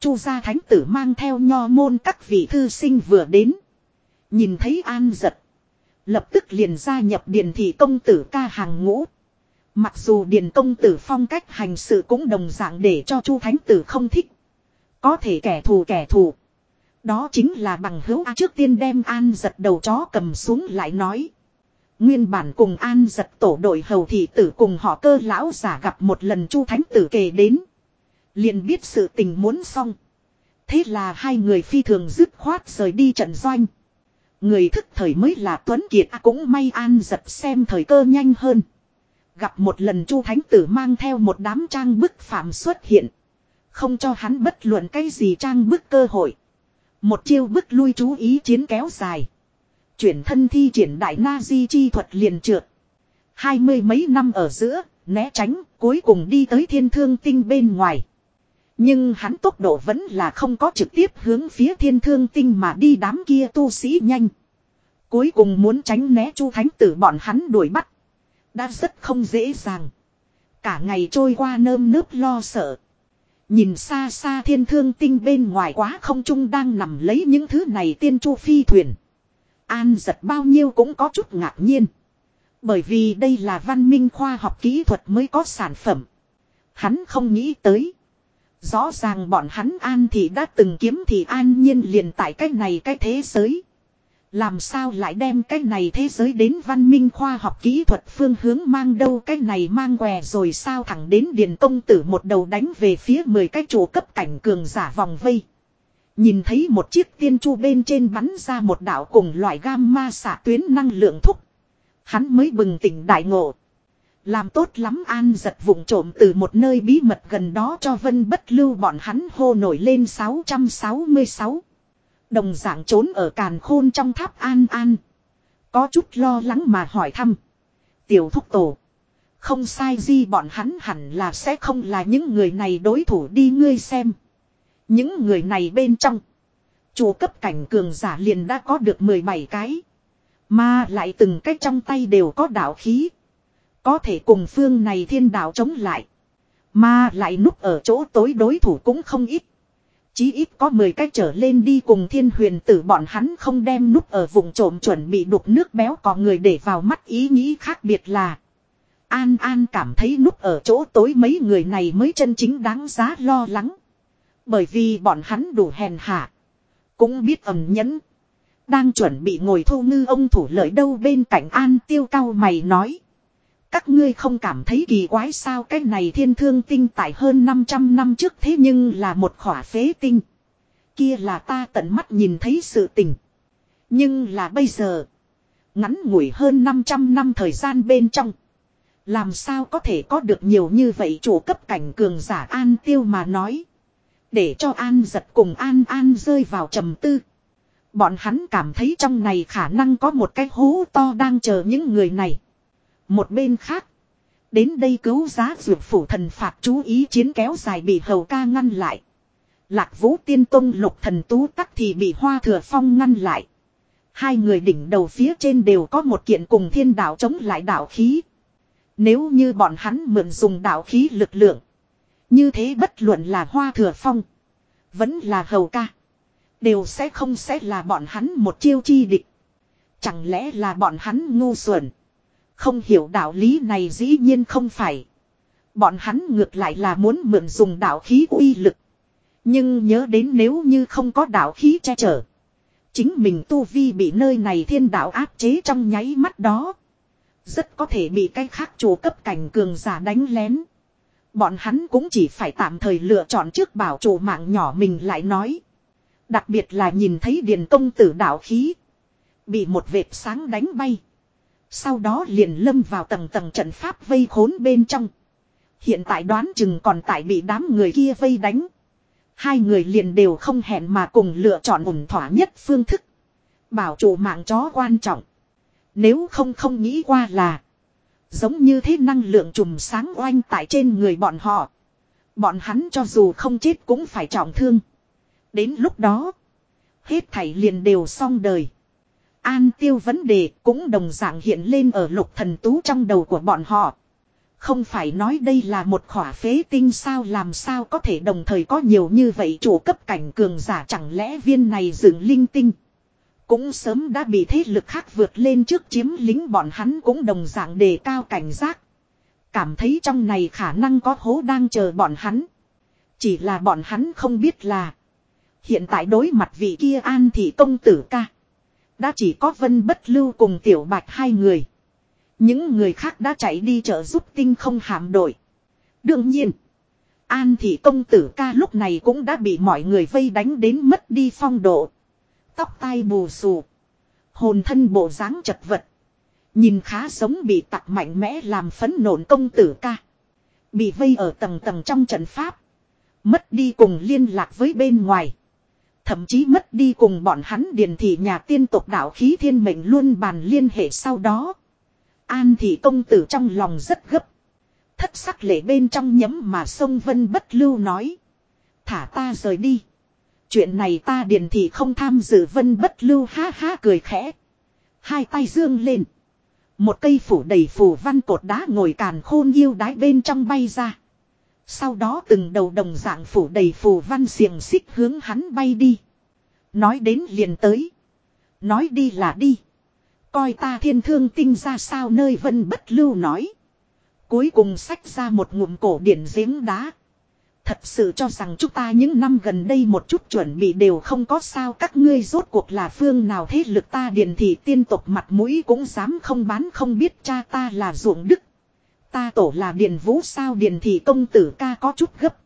Chu gia thánh tử mang theo nho môn các vị thư sinh vừa đến. Nhìn thấy an giật. Lập tức liền gia nhập điền thị công tử ca hàng ngũ. Mặc dù điền công tử phong cách hành sự cũng đồng dạng để cho chu thánh tử không thích. Có thể kẻ thù kẻ thù. Đó chính là bằng hữu A trước tiên đem an giật đầu chó cầm xuống lại nói. Nguyên bản cùng an giật tổ đội hầu thị tử cùng họ cơ lão giả gặp một lần chu thánh tử kề đến. liền biết sự tình muốn xong. Thế là hai người phi thường dứt khoát rời đi trận doanh. Người thức thời mới là Tuấn Kiệt à, cũng may an giật xem thời cơ nhanh hơn. Gặp một lần chu thánh tử mang theo một đám trang bức phạm xuất hiện. Không cho hắn bất luận cái gì trang bức cơ hội. Một chiêu bức lui chú ý chiến kéo dài. Chuyển thân thi triển đại na di chi thuật liền trượt. Hai mươi mấy năm ở giữa, né tránh, cuối cùng đi tới thiên thương tinh bên ngoài. Nhưng hắn tốc độ vẫn là không có trực tiếp hướng phía thiên thương tinh mà đi đám kia tu sĩ nhanh. Cuối cùng muốn tránh né chu thánh tử bọn hắn đuổi bắt. Đã rất không dễ dàng. Cả ngày trôi qua nơm nớp lo sợ. Nhìn xa xa thiên thương tinh bên ngoài quá không trung đang nằm lấy những thứ này tiên chu phi thuyền. An giật bao nhiêu cũng có chút ngạc nhiên. Bởi vì đây là văn minh khoa học kỹ thuật mới có sản phẩm. Hắn không nghĩ tới. Rõ ràng bọn hắn an thì đã từng kiếm thì an nhiên liền tại cái này cái thế giới. Làm sao lại đem cái này thế giới đến văn minh khoa học kỹ thuật phương hướng mang đâu cái này mang què rồi sao thẳng đến điền công tử một đầu đánh về phía 10 cái chủ cấp cảnh cường giả vòng vây. Nhìn thấy một chiếc tiên chu bên trên bắn ra một đạo cùng loại gamma xạ tuyến năng lượng thúc. Hắn mới bừng tỉnh đại ngộ. Làm tốt lắm an giật vụng trộm từ một nơi bí mật gần đó cho vân bất lưu bọn hắn hô nổi lên 666. Đồng dạng trốn ở càn khôn trong tháp an an. Có chút lo lắng mà hỏi thăm. Tiểu thúc tổ. Không sai gì bọn hắn hẳn là sẽ không là những người này đối thủ đi ngươi xem. Những người này bên trong. Chủ cấp cảnh cường giả liền đã có được 17 cái. Mà lại từng cái trong tay đều có đạo khí. Có thể cùng phương này thiên đạo chống lại. Mà lại núp ở chỗ tối đối thủ cũng không ít. Chí ít có 10 cái trở lên đi cùng thiên huyền tử bọn hắn không đem núp ở vùng trộm chuẩn bị đục nước béo có người để vào mắt ý nghĩ khác biệt là. An An cảm thấy núp ở chỗ tối mấy người này mới chân chính đáng giá lo lắng. Bởi vì bọn hắn đủ hèn hạ. Cũng biết ẩm nhẫn. Đang chuẩn bị ngồi thu ngư ông thủ lợi đâu bên cạnh An tiêu cao mày nói. Các ngươi không cảm thấy kỳ quái sao cái này thiên thương tinh tại hơn 500 năm trước thế nhưng là một khỏa phế tinh. Kia là ta tận mắt nhìn thấy sự tình. Nhưng là bây giờ. Ngắn ngủi hơn 500 năm thời gian bên trong. Làm sao có thể có được nhiều như vậy chủ cấp cảnh cường giả an tiêu mà nói. Để cho an giật cùng an an rơi vào trầm tư. Bọn hắn cảm thấy trong này khả năng có một cái hố to đang chờ những người này. Một bên khác. Đến đây cứu giá dược phủ thần phạt chú ý chiến kéo dài bị hầu ca ngăn lại. Lạc vũ tiên tông lục thần tú tắc thì bị hoa thừa phong ngăn lại. Hai người đỉnh đầu phía trên đều có một kiện cùng thiên đạo chống lại đạo khí. Nếu như bọn hắn mượn dùng đạo khí lực lượng. Như thế bất luận là hoa thừa phong. Vẫn là hầu ca. Đều sẽ không sẽ là bọn hắn một chiêu chi địch. Chẳng lẽ là bọn hắn ngu xuẩn. Không hiểu đạo lý này dĩ nhiên không phải. Bọn hắn ngược lại là muốn mượn dùng đạo khí uy lực. Nhưng nhớ đến nếu như không có đạo khí che chở. Chính mình tu vi bị nơi này thiên đạo áp chế trong nháy mắt đó. Rất có thể bị cái khác chủ cấp cảnh cường giả đánh lén. Bọn hắn cũng chỉ phải tạm thời lựa chọn trước bảo chủ mạng nhỏ mình lại nói. Đặc biệt là nhìn thấy điền công tử đạo khí. Bị một vệt sáng đánh bay. Sau đó liền lâm vào tầng tầng trận pháp vây khốn bên trong. Hiện tại đoán chừng còn tại bị đám người kia vây đánh. Hai người liền đều không hẹn mà cùng lựa chọn ổn thỏa nhất phương thức. Bảo chủ mạng chó quan trọng. Nếu không không nghĩ qua là. Giống như thế năng lượng trùm sáng oanh tại trên người bọn họ. Bọn hắn cho dù không chết cũng phải trọng thương. Đến lúc đó. Hết thảy liền đều xong đời. An tiêu vấn đề cũng đồng dạng hiện lên ở lục thần tú trong đầu của bọn họ. Không phải nói đây là một khỏa phế tinh sao làm sao có thể đồng thời có nhiều như vậy chủ cấp cảnh cường giả chẳng lẽ viên này dựng linh tinh. Cũng sớm đã bị thế lực khác vượt lên trước chiếm lính bọn hắn cũng đồng dạng đề cao cảnh giác. Cảm thấy trong này khả năng có hố đang chờ bọn hắn. Chỉ là bọn hắn không biết là. Hiện tại đối mặt vị kia an thị công tử ca. Đã chỉ có vân bất lưu cùng tiểu bạch hai người. Những người khác đã chạy đi trợ giúp tinh không hàm đội. Đương nhiên. An thị công tử ca lúc này cũng đã bị mọi người vây đánh đến mất đi phong độ. Tóc tai bù xù. Hồn thân bộ dáng chật vật. Nhìn khá giống bị tặc mạnh mẽ làm phấn nộn công tử ca. Bị vây ở tầng tầng trong trận pháp. Mất đi cùng liên lạc với bên ngoài. Thậm chí mất đi cùng bọn hắn điền thị nhà tiên tộc đạo khí thiên mệnh luôn bàn liên hệ sau đó. An thị công tử trong lòng rất gấp. Thất sắc lệ bên trong nhấm mà sông Vân bất lưu nói. Thả ta rời đi. Chuyện này ta điền thì không tham dự, Vân bất lưu ha ha cười khẽ. Hai tay dương lên. Một cây phủ đầy phủ văn cột đá ngồi càn khôn yêu đái bên trong bay ra. Sau đó từng đầu đồng dạng phủ đầy phủ văn xiềng xích hướng hắn bay đi. Nói đến liền tới. Nói đi là đi. Coi ta thiên thương tinh ra sao nơi vân bất lưu nói. Cuối cùng sách ra một ngụm cổ điển giếng đá. Thật sự cho rằng chúng ta những năm gần đây một chút chuẩn bị đều không có sao các ngươi rốt cuộc là phương nào thế lực ta điền thị tiên tộc mặt mũi cũng dám không bán không biết cha ta là ruộng đức. Ta tổ là điền vũ sao điền thị công tử ca có chút gấp.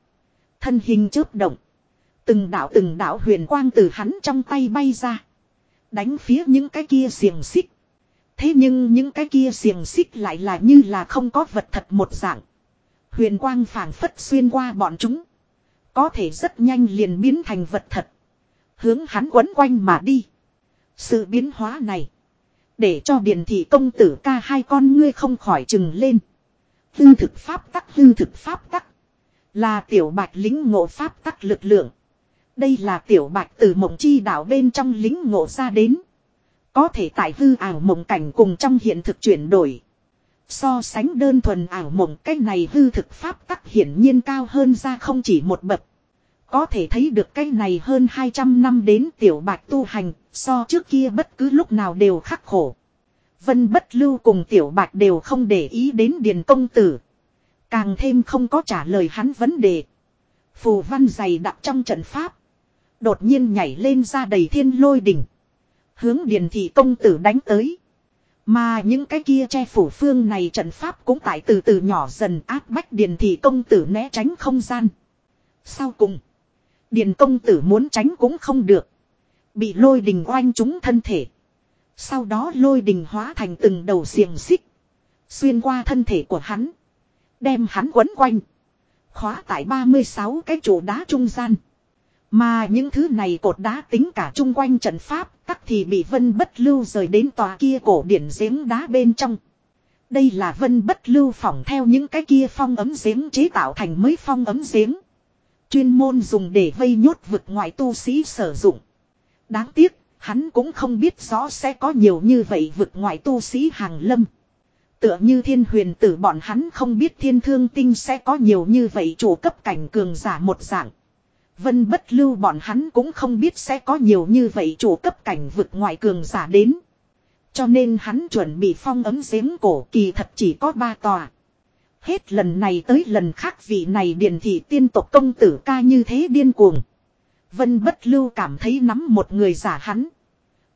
Thân hình chớp động. Từng đạo từng đạo huyền quang từ hắn trong tay bay ra. Đánh phía những cái kia xiềng xích. Thế nhưng những cái kia xiềng xích lại là như là không có vật thật một dạng. Huyền quang phảng phất xuyên qua bọn chúng. Có thể rất nhanh liền biến thành vật thật. Hướng hắn quấn quanh mà đi. Sự biến hóa này. Để cho điện thị công tử ca hai con ngươi không khỏi chừng lên. Hư thực pháp tắc, hư thực pháp tắc. Là tiểu bạch lính ngộ pháp tắc lực lượng. Đây là tiểu bạch từ mộng chi đảo bên trong lính ngộ ra đến. Có thể tại hư ảo mộng cảnh cùng trong hiện thực chuyển đổi. So sánh đơn thuần ảo mộng cái này hư thực pháp tắc hiển nhiên cao hơn ra không chỉ một bậc. Có thể thấy được cái này hơn 200 năm đến tiểu bạch tu hành, so trước kia bất cứ lúc nào đều khắc khổ. Vân bất lưu cùng tiểu bạch đều không để ý đến điền công tử. Càng thêm không có trả lời hắn vấn đề. Phù văn dày đặc trong trận pháp. Đột nhiên nhảy lên ra đầy thiên lôi đỉnh. Hướng điền thị công tử đánh tới. Mà những cái kia che phủ phương này trận pháp cũng tại từ từ nhỏ dần áp bách điền thị công tử né tránh không gian. Sau cùng. Điền công tử muốn tránh cũng không được. Bị lôi đình oanh trúng thân thể. Sau đó lôi đình hóa thành từng đầu xiềng xích. Xuyên qua thân thể của hắn. Đem hắn quấn quanh. Khóa tại 36 cái chỗ đá trung gian. Mà những thứ này cột đá tính cả chung quanh trận pháp, tắc thì bị vân bất lưu rời đến tòa kia cổ điển giếng đá bên trong. Đây là vân bất lưu phỏng theo những cái kia phong ấm giếng chế tạo thành mới phong ấm giếng. Chuyên môn dùng để vây nhốt vực ngoại tu sĩ sử dụng. Đáng tiếc, hắn cũng không biết rõ sẽ có nhiều như vậy vực ngoại tu sĩ hàng lâm. Tựa như thiên huyền tử bọn hắn không biết thiên thương tinh sẽ có nhiều như vậy chủ cấp cảnh cường giả một dạng. Vân bất lưu bọn hắn cũng không biết sẽ có nhiều như vậy chủ cấp cảnh vực ngoại cường giả đến. Cho nên hắn chuẩn bị phong ấm giếng cổ kỳ thật chỉ có ba tòa. Hết lần này tới lần khác vị này điền thị tiên tộc công tử ca như thế điên cuồng. Vân bất lưu cảm thấy nắm một người giả hắn.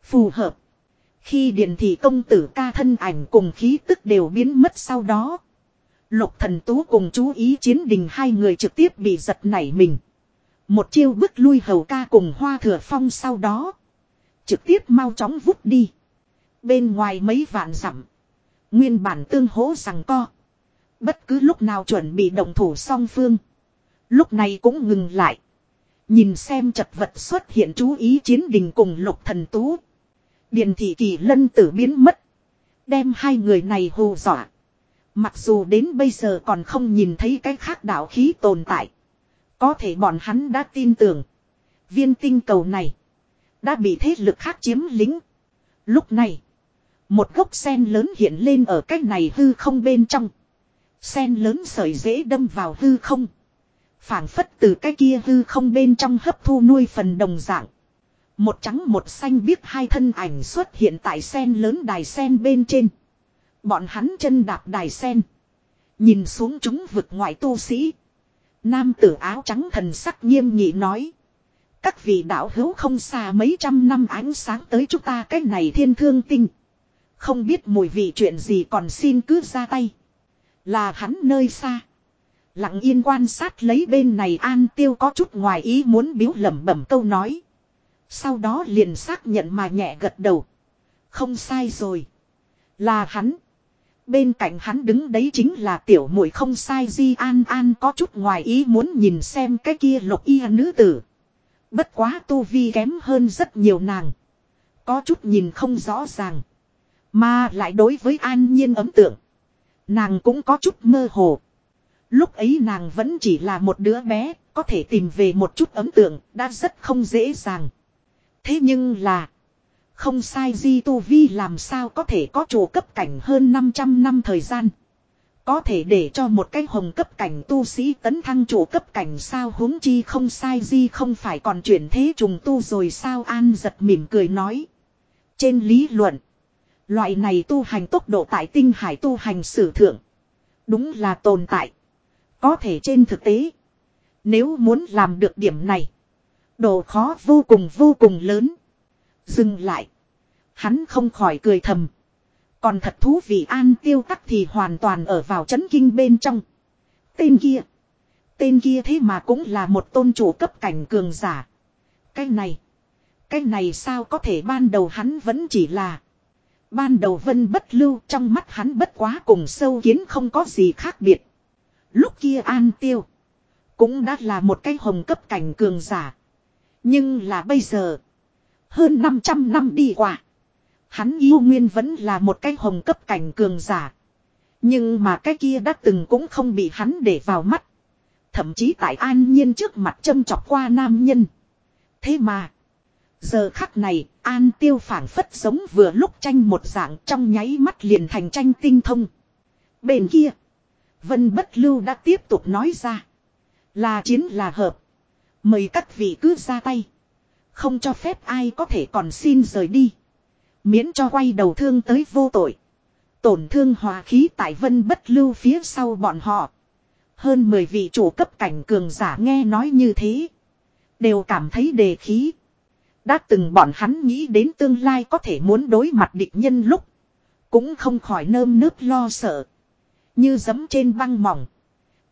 Phù hợp. Khi điền thị công tử ca thân ảnh cùng khí tức đều biến mất sau đó. Lục thần tú cùng chú ý chiến đình hai người trực tiếp bị giật nảy mình. Một chiêu bức lui hầu ca cùng hoa thừa phong sau đó. Trực tiếp mau chóng vút đi. Bên ngoài mấy vạn dặm Nguyên bản tương hỗ rằng co. Bất cứ lúc nào chuẩn bị động thủ song phương. Lúc này cũng ngừng lại. Nhìn xem chật vật xuất hiện chú ý chiến đình cùng lục thần tú. Điền thị kỳ lân tử biến mất. Đem hai người này hù dọa. Mặc dù đến bây giờ còn không nhìn thấy cái khác đạo khí tồn tại. Có thể bọn hắn đã tin tưởng. Viên tinh cầu này. Đã bị thế lực khác chiếm lính. Lúc này. Một gốc sen lớn hiện lên ở cách này hư không bên trong. Sen lớn sợi dễ đâm vào hư không. phảng phất từ cái kia hư không bên trong hấp thu nuôi phần đồng dạng. Một trắng một xanh biết hai thân ảnh xuất hiện tại sen lớn đài sen bên trên. Bọn hắn chân đạp đài sen. Nhìn xuống chúng vực ngoại tu sĩ. Nam tử áo trắng thần sắc nghiêm nghị nói. Các vị đạo hữu không xa mấy trăm năm ánh sáng tới chúng ta cái này thiên thương tinh. Không biết mùi vị chuyện gì còn xin cứ ra tay. Là hắn nơi xa. Lặng yên quan sát lấy bên này an tiêu có chút ngoài ý muốn biếu lẩm bẩm câu nói. Sau đó liền xác nhận mà nhẹ gật đầu. Không sai rồi. Là hắn. Bên cạnh hắn đứng đấy chính là tiểu muội không sai Di An An có chút ngoài ý muốn nhìn xem cái kia lục y nữ tử. Bất quá tu vi kém hơn rất nhiều nàng. Có chút nhìn không rõ ràng. Mà lại đối với an nhiên ấm tượng. Nàng cũng có chút mơ hồ. Lúc ấy nàng vẫn chỉ là một đứa bé, có thể tìm về một chút ấm tượng, đã rất không dễ dàng. Thế nhưng là, không sai Di Tu Vi làm sao có thể có chủ cấp cảnh hơn 500 năm thời gian. Có thể để cho một cái hồng cấp cảnh tu sĩ tấn thăng chủ cấp cảnh sao huống chi không sai Di không phải còn chuyển thế trùng tu rồi sao An giật mỉm cười nói. Trên lý luận, loại này tu hành tốc độ tại tinh hải tu hành sử thượng. Đúng là tồn tại. Có thể trên thực tế, nếu muốn làm được điểm này, độ khó vô cùng vô cùng lớn. Dừng lại. Hắn không khỏi cười thầm. Còn thật thú vị an tiêu tắc thì hoàn toàn ở vào chấn kinh bên trong. Tên kia. Tên kia thế mà cũng là một tôn chủ cấp cảnh cường giả. Cái này. Cái này sao có thể ban đầu hắn vẫn chỉ là. Ban đầu vân bất lưu trong mắt hắn bất quá cùng sâu kiến không có gì khác biệt. Lúc kia an tiêu. Cũng đã là một cái hồng cấp cảnh cường giả. Nhưng là bây giờ. Hơn 500 năm đi qua. Hắn yêu nguyên vẫn là một cái hồng cấp cảnh cường giả. Nhưng mà cái kia đã từng cũng không bị hắn để vào mắt. Thậm chí tại an nhiên trước mặt châm chọc qua nam nhân. Thế mà. Giờ khắc này, an tiêu phản phất giống vừa lúc tranh một dạng trong nháy mắt liền thành tranh tinh thông. Bên kia. Vân bất lưu đã tiếp tục nói ra. Là chiến là hợp. Mời các vị cứ ra tay. Không cho phép ai có thể còn xin rời đi. Miễn cho quay đầu thương tới vô tội. Tổn thương hòa khí tại vân bất lưu phía sau bọn họ. Hơn 10 vị chủ cấp cảnh cường giả nghe nói như thế. Đều cảm thấy đề khí. Đã từng bọn hắn nghĩ đến tương lai có thể muốn đối mặt địch nhân lúc. Cũng không khỏi nơm nớp lo sợ. Như giấm trên băng mỏng.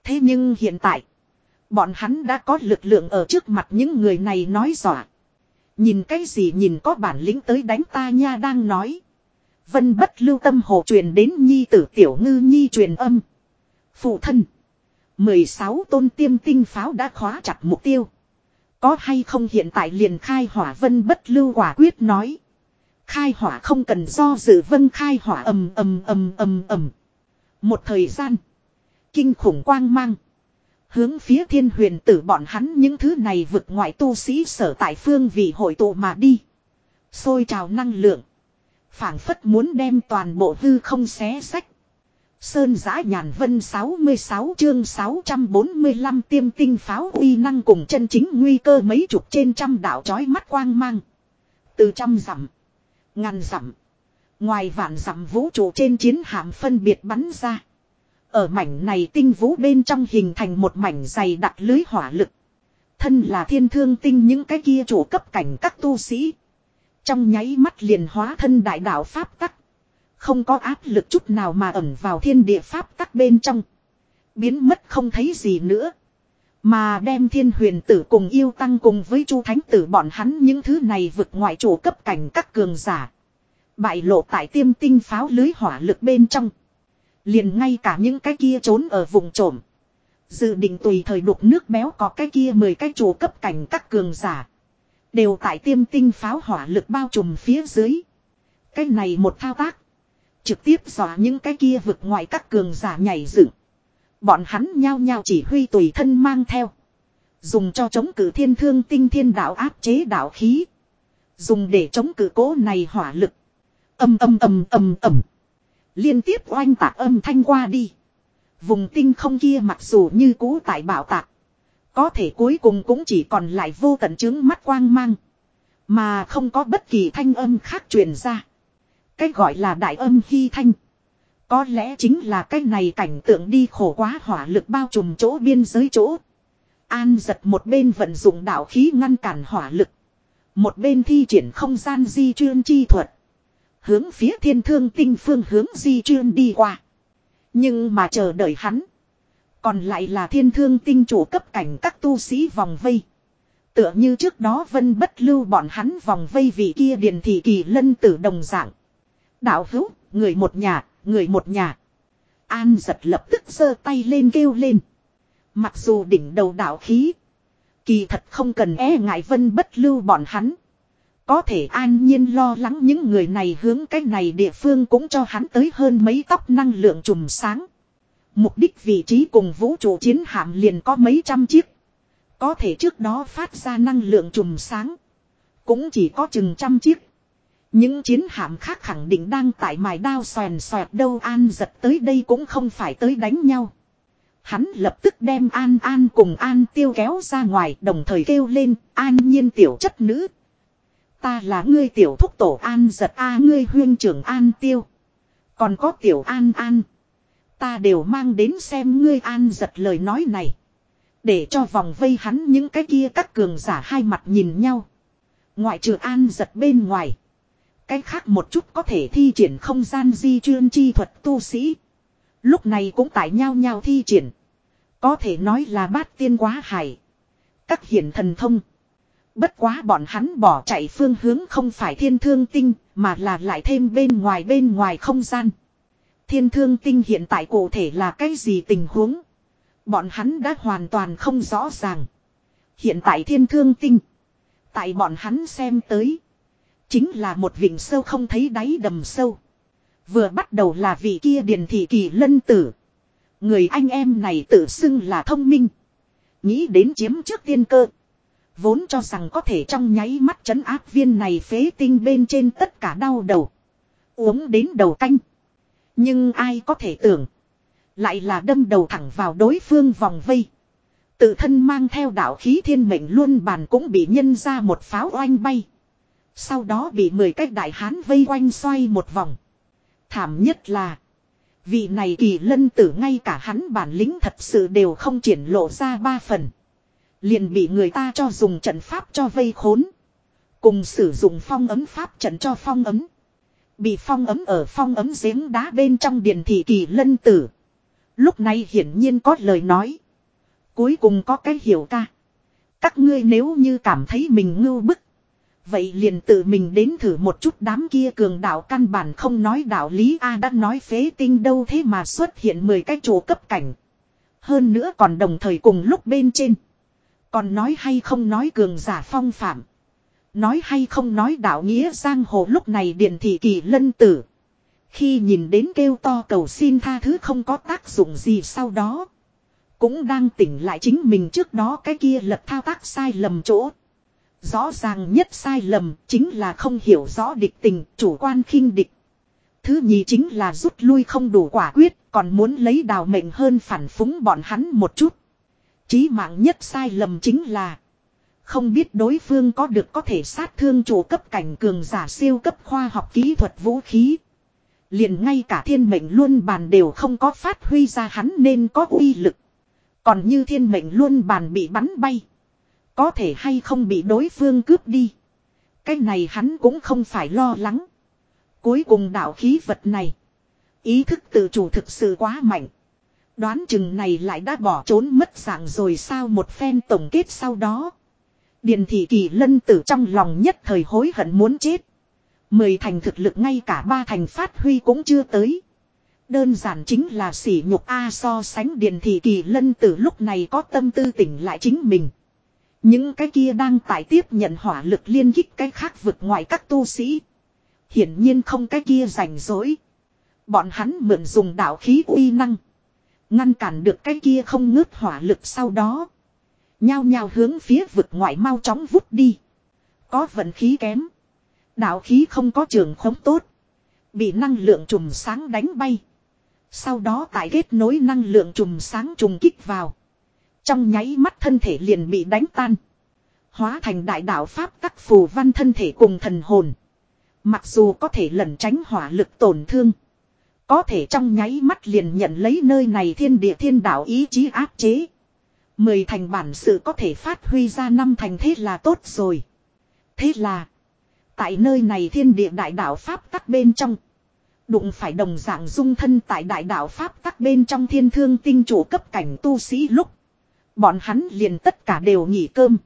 Thế nhưng hiện tại. Bọn hắn đã có lực lượng ở trước mặt những người này nói dọa. Nhìn cái gì nhìn có bản lĩnh tới đánh ta nha đang nói. Vân bất lưu tâm hồ truyền đến nhi tử tiểu ngư nhi truyền âm. Phụ thân. 16 tôn tiêm tinh pháo đã khóa chặt mục tiêu. Có hay không hiện tại liền khai hỏa vân bất lưu quả quyết nói. Khai hỏa không cần do dự vân khai hỏa ầm ầm ầm ầm ầm. Một thời gian. Kinh khủng quang mang. Hướng phía thiên huyền tử bọn hắn những thứ này vực ngoại tu sĩ sở tại phương vì hội tụ mà đi. Xôi trào năng lượng. phảng phất muốn đem toàn bộ hư không xé sách. Sơn giã nhàn vân 66 chương 645 tiêm tinh pháo uy năng cùng chân chính nguy cơ mấy chục trên trăm đảo chói mắt quang mang. Từ trăm dặm, ngàn dặm, ngoài vạn dặm vũ trụ trên chiến hạm phân biệt bắn ra. Ở mảnh này tinh vũ bên trong hình thành một mảnh dày đặc lưới hỏa lực. Thân là thiên thương tinh những cái kia chủ cấp cảnh các tu sĩ. Trong nháy mắt liền hóa thân đại đạo Pháp tắc. Không có áp lực chút nào mà ẩn vào thiên địa Pháp tắc bên trong. Biến mất không thấy gì nữa. Mà đem thiên huyền tử cùng yêu tăng cùng với chu thánh tử bọn hắn những thứ này vượt ngoại chủ cấp cảnh các cường giả. Bại lộ tại tiêm tinh pháo lưới hỏa lực bên trong. Liền ngay cả những cái kia trốn ở vùng trộm. Dự định tùy thời đục nước béo có cái kia mười cái chủ cấp cảnh các cường giả. Đều tại tiêm tinh pháo hỏa lực bao trùm phía dưới. Cái này một thao tác. Trực tiếp dọa những cái kia vực ngoài các cường giả nhảy dựng. Bọn hắn nhao nhao chỉ huy tùy thân mang theo. Dùng cho chống cử thiên thương tinh thiên đạo áp chế đạo khí. Dùng để chống cử cố này hỏa lực. Âm âm âm âm âm Liên tiếp oanh tạc âm thanh qua đi. Vùng tinh không kia mặc dù như cũ tại bảo tạc. Có thể cuối cùng cũng chỉ còn lại vô tận chứng mắt quang mang. Mà không có bất kỳ thanh âm khác truyền ra. Cái gọi là đại âm hy thanh. Có lẽ chính là cái này cảnh tượng đi khổ quá hỏa lực bao trùm chỗ biên giới chỗ. An giật một bên vận dụng đạo khí ngăn cản hỏa lực. Một bên thi triển không gian di chuyên chi thuật. Hướng phía thiên thương tinh phương hướng di chuyên đi qua. Nhưng mà chờ đợi hắn. Còn lại là thiên thương tinh chủ cấp cảnh các tu sĩ vòng vây. Tựa như trước đó vân bất lưu bọn hắn vòng vây vị kia điền thị kỳ lân tử đồng dạng. Đạo hữu, người một nhà, người một nhà. An giật lập tức giơ tay lên kêu lên. Mặc dù đỉnh đầu đạo khí. Kỳ thật không cần e ngại vân bất lưu bọn hắn. Có thể an nhiên lo lắng những người này hướng cái này địa phương cũng cho hắn tới hơn mấy tóc năng lượng trùm sáng. Mục đích vị trí cùng vũ trụ chiến hạm liền có mấy trăm chiếc. Có thể trước đó phát ra năng lượng trùm sáng. Cũng chỉ có chừng trăm chiếc. Những chiến hạm khác khẳng định đang tại mài đao xoèn xoẹt đâu an giật tới đây cũng không phải tới đánh nhau. Hắn lập tức đem an an cùng an tiêu kéo ra ngoài, đồng thời kêu lên, an nhiên tiểu chất nữ. Ta là ngươi tiểu thúc tổ an giật a, ngươi huyên trưởng an tiêu. Còn có tiểu an an. Ta đều mang đến xem ngươi an giật lời nói này. Để cho vòng vây hắn những cái kia các cường giả hai mặt nhìn nhau. Ngoại trừ an giật bên ngoài. Cái khác một chút có thể thi triển không gian di chuyên chi thuật tu sĩ. Lúc này cũng tại nhau nhau thi triển. Có thể nói là bát tiên quá hải. Các hiển thần thông. Bất quá bọn hắn bỏ chạy phương hướng không phải thiên thương tinh, mà là lại thêm bên ngoài bên ngoài không gian. Thiên thương tinh hiện tại cụ thể là cái gì tình huống? Bọn hắn đã hoàn toàn không rõ ràng. Hiện tại thiên thương tinh. Tại bọn hắn xem tới. Chính là một vịnh sâu không thấy đáy đầm sâu. Vừa bắt đầu là vị kia điền thị kỳ lân tử. Người anh em này tự xưng là thông minh. Nghĩ đến chiếm trước tiên cơ. Vốn cho rằng có thể trong nháy mắt chấn áp viên này phế tinh bên trên tất cả đau đầu. Uống đến đầu canh. Nhưng ai có thể tưởng. Lại là đâm đầu thẳng vào đối phương vòng vây. Tự thân mang theo đạo khí thiên mệnh luôn bàn cũng bị nhân ra một pháo oanh bay. Sau đó bị mười cách đại hán vây quanh xoay một vòng. Thảm nhất là. Vị này kỳ lân tử ngay cả hắn bản lĩnh thật sự đều không triển lộ ra ba phần. Liền bị người ta cho dùng trận pháp cho vây khốn. Cùng sử dụng phong ấm pháp trận cho phong ấm. Bị phong ấm ở phong ấm giếng đá bên trong điện thị kỳ lân tử. Lúc này hiển nhiên có lời nói. Cuối cùng có cái hiểu ca. Các ngươi nếu như cảm thấy mình ngưu bức. Vậy liền tự mình đến thử một chút đám kia cường đạo căn bản không nói đạo lý A đã nói phế tinh đâu thế mà xuất hiện 10 cái chỗ cấp cảnh. Hơn nữa còn đồng thời cùng lúc bên trên. Còn nói hay không nói cường giả phong phạm. Nói hay không nói đạo nghĩa giang hồ lúc này điền thị kỳ lân tử. Khi nhìn đến kêu to cầu xin tha thứ không có tác dụng gì sau đó. Cũng đang tỉnh lại chính mình trước đó cái kia lật thao tác sai lầm chỗ. Rõ ràng nhất sai lầm chính là không hiểu rõ địch tình, chủ quan khinh địch. Thứ nhì chính là rút lui không đủ quả quyết, còn muốn lấy đào mệnh hơn phản phúng bọn hắn một chút. Chí mạng nhất sai lầm chính là, không biết đối phương có được có thể sát thương chủ cấp cảnh cường giả siêu cấp khoa học kỹ thuật vũ khí. liền ngay cả thiên mệnh luôn bàn đều không có phát huy ra hắn nên có uy lực. Còn như thiên mệnh luôn bàn bị bắn bay. Có thể hay không bị đối phương cướp đi. Cái này hắn cũng không phải lo lắng. Cuối cùng đạo khí vật này. Ý thức tự chủ thực sự quá mạnh. Đoán chừng này lại đã bỏ trốn mất dạng rồi sao một phen tổng kết sau đó. Điền thị kỳ lân tử trong lòng nhất thời hối hận muốn chết. Mười thành thực lực ngay cả ba thành phát huy cũng chưa tới. Đơn giản chính là sỉ nhục A so sánh điền thị kỳ lân tử lúc này có tâm tư tỉnh lại chính mình. Những cái kia đang tải tiếp nhận hỏa lực liên kích cái khác vượt ngoài các tu sĩ. Hiển nhiên không cái kia rảnh rỗi. Bọn hắn mượn dùng đạo khí uy năng. Ngăn cản được cái kia không ngớt hỏa lực sau đó. Nhao nhao hướng phía vực ngoại mau chóng vút đi. Có vận khí kém. Đạo khí không có trường khống tốt. Bị năng lượng trùm sáng đánh bay. Sau đó tại kết nối năng lượng trùm sáng trùng kích vào. Trong nháy mắt thân thể liền bị đánh tan. Hóa thành đại đạo Pháp tắc phù văn thân thể cùng thần hồn. Mặc dù có thể lẩn tránh hỏa lực tổn thương. Có thể trong nháy mắt liền nhận lấy nơi này thiên địa thiên đạo ý chí áp chế. Mười thành bản sự có thể phát huy ra năm thành thế là tốt rồi. Thế là. Tại nơi này thiên địa đại đạo Pháp tắc bên trong. Đụng phải đồng dạng dung thân tại đại đạo Pháp tắc bên trong thiên thương tinh chủ cấp cảnh tu sĩ lúc. Bọn hắn liền tất cả đều nghỉ cơm.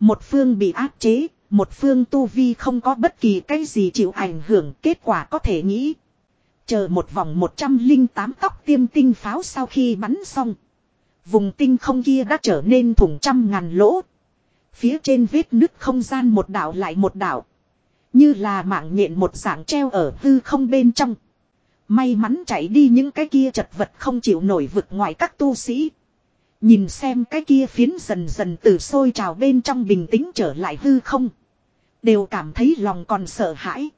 Một phương bị áp chế, một phương tu vi không có bất kỳ cái gì chịu ảnh hưởng, kết quả có thể nghĩ. Chờ một vòng 108 tóc tiêm tinh pháo sau khi bắn xong. Vùng tinh không kia đã trở nên thủng trăm ngàn lỗ. Phía trên vết nứt không gian một đảo lại một đảo. Như là mạng nhện một dạng treo ở hư không bên trong. May mắn chạy đi những cái kia chật vật không chịu nổi vực ngoài các tu sĩ. Nhìn xem cái kia phiến dần dần từ sôi trào bên trong bình tĩnh trở lại hư không. Đều cảm thấy lòng còn sợ hãi.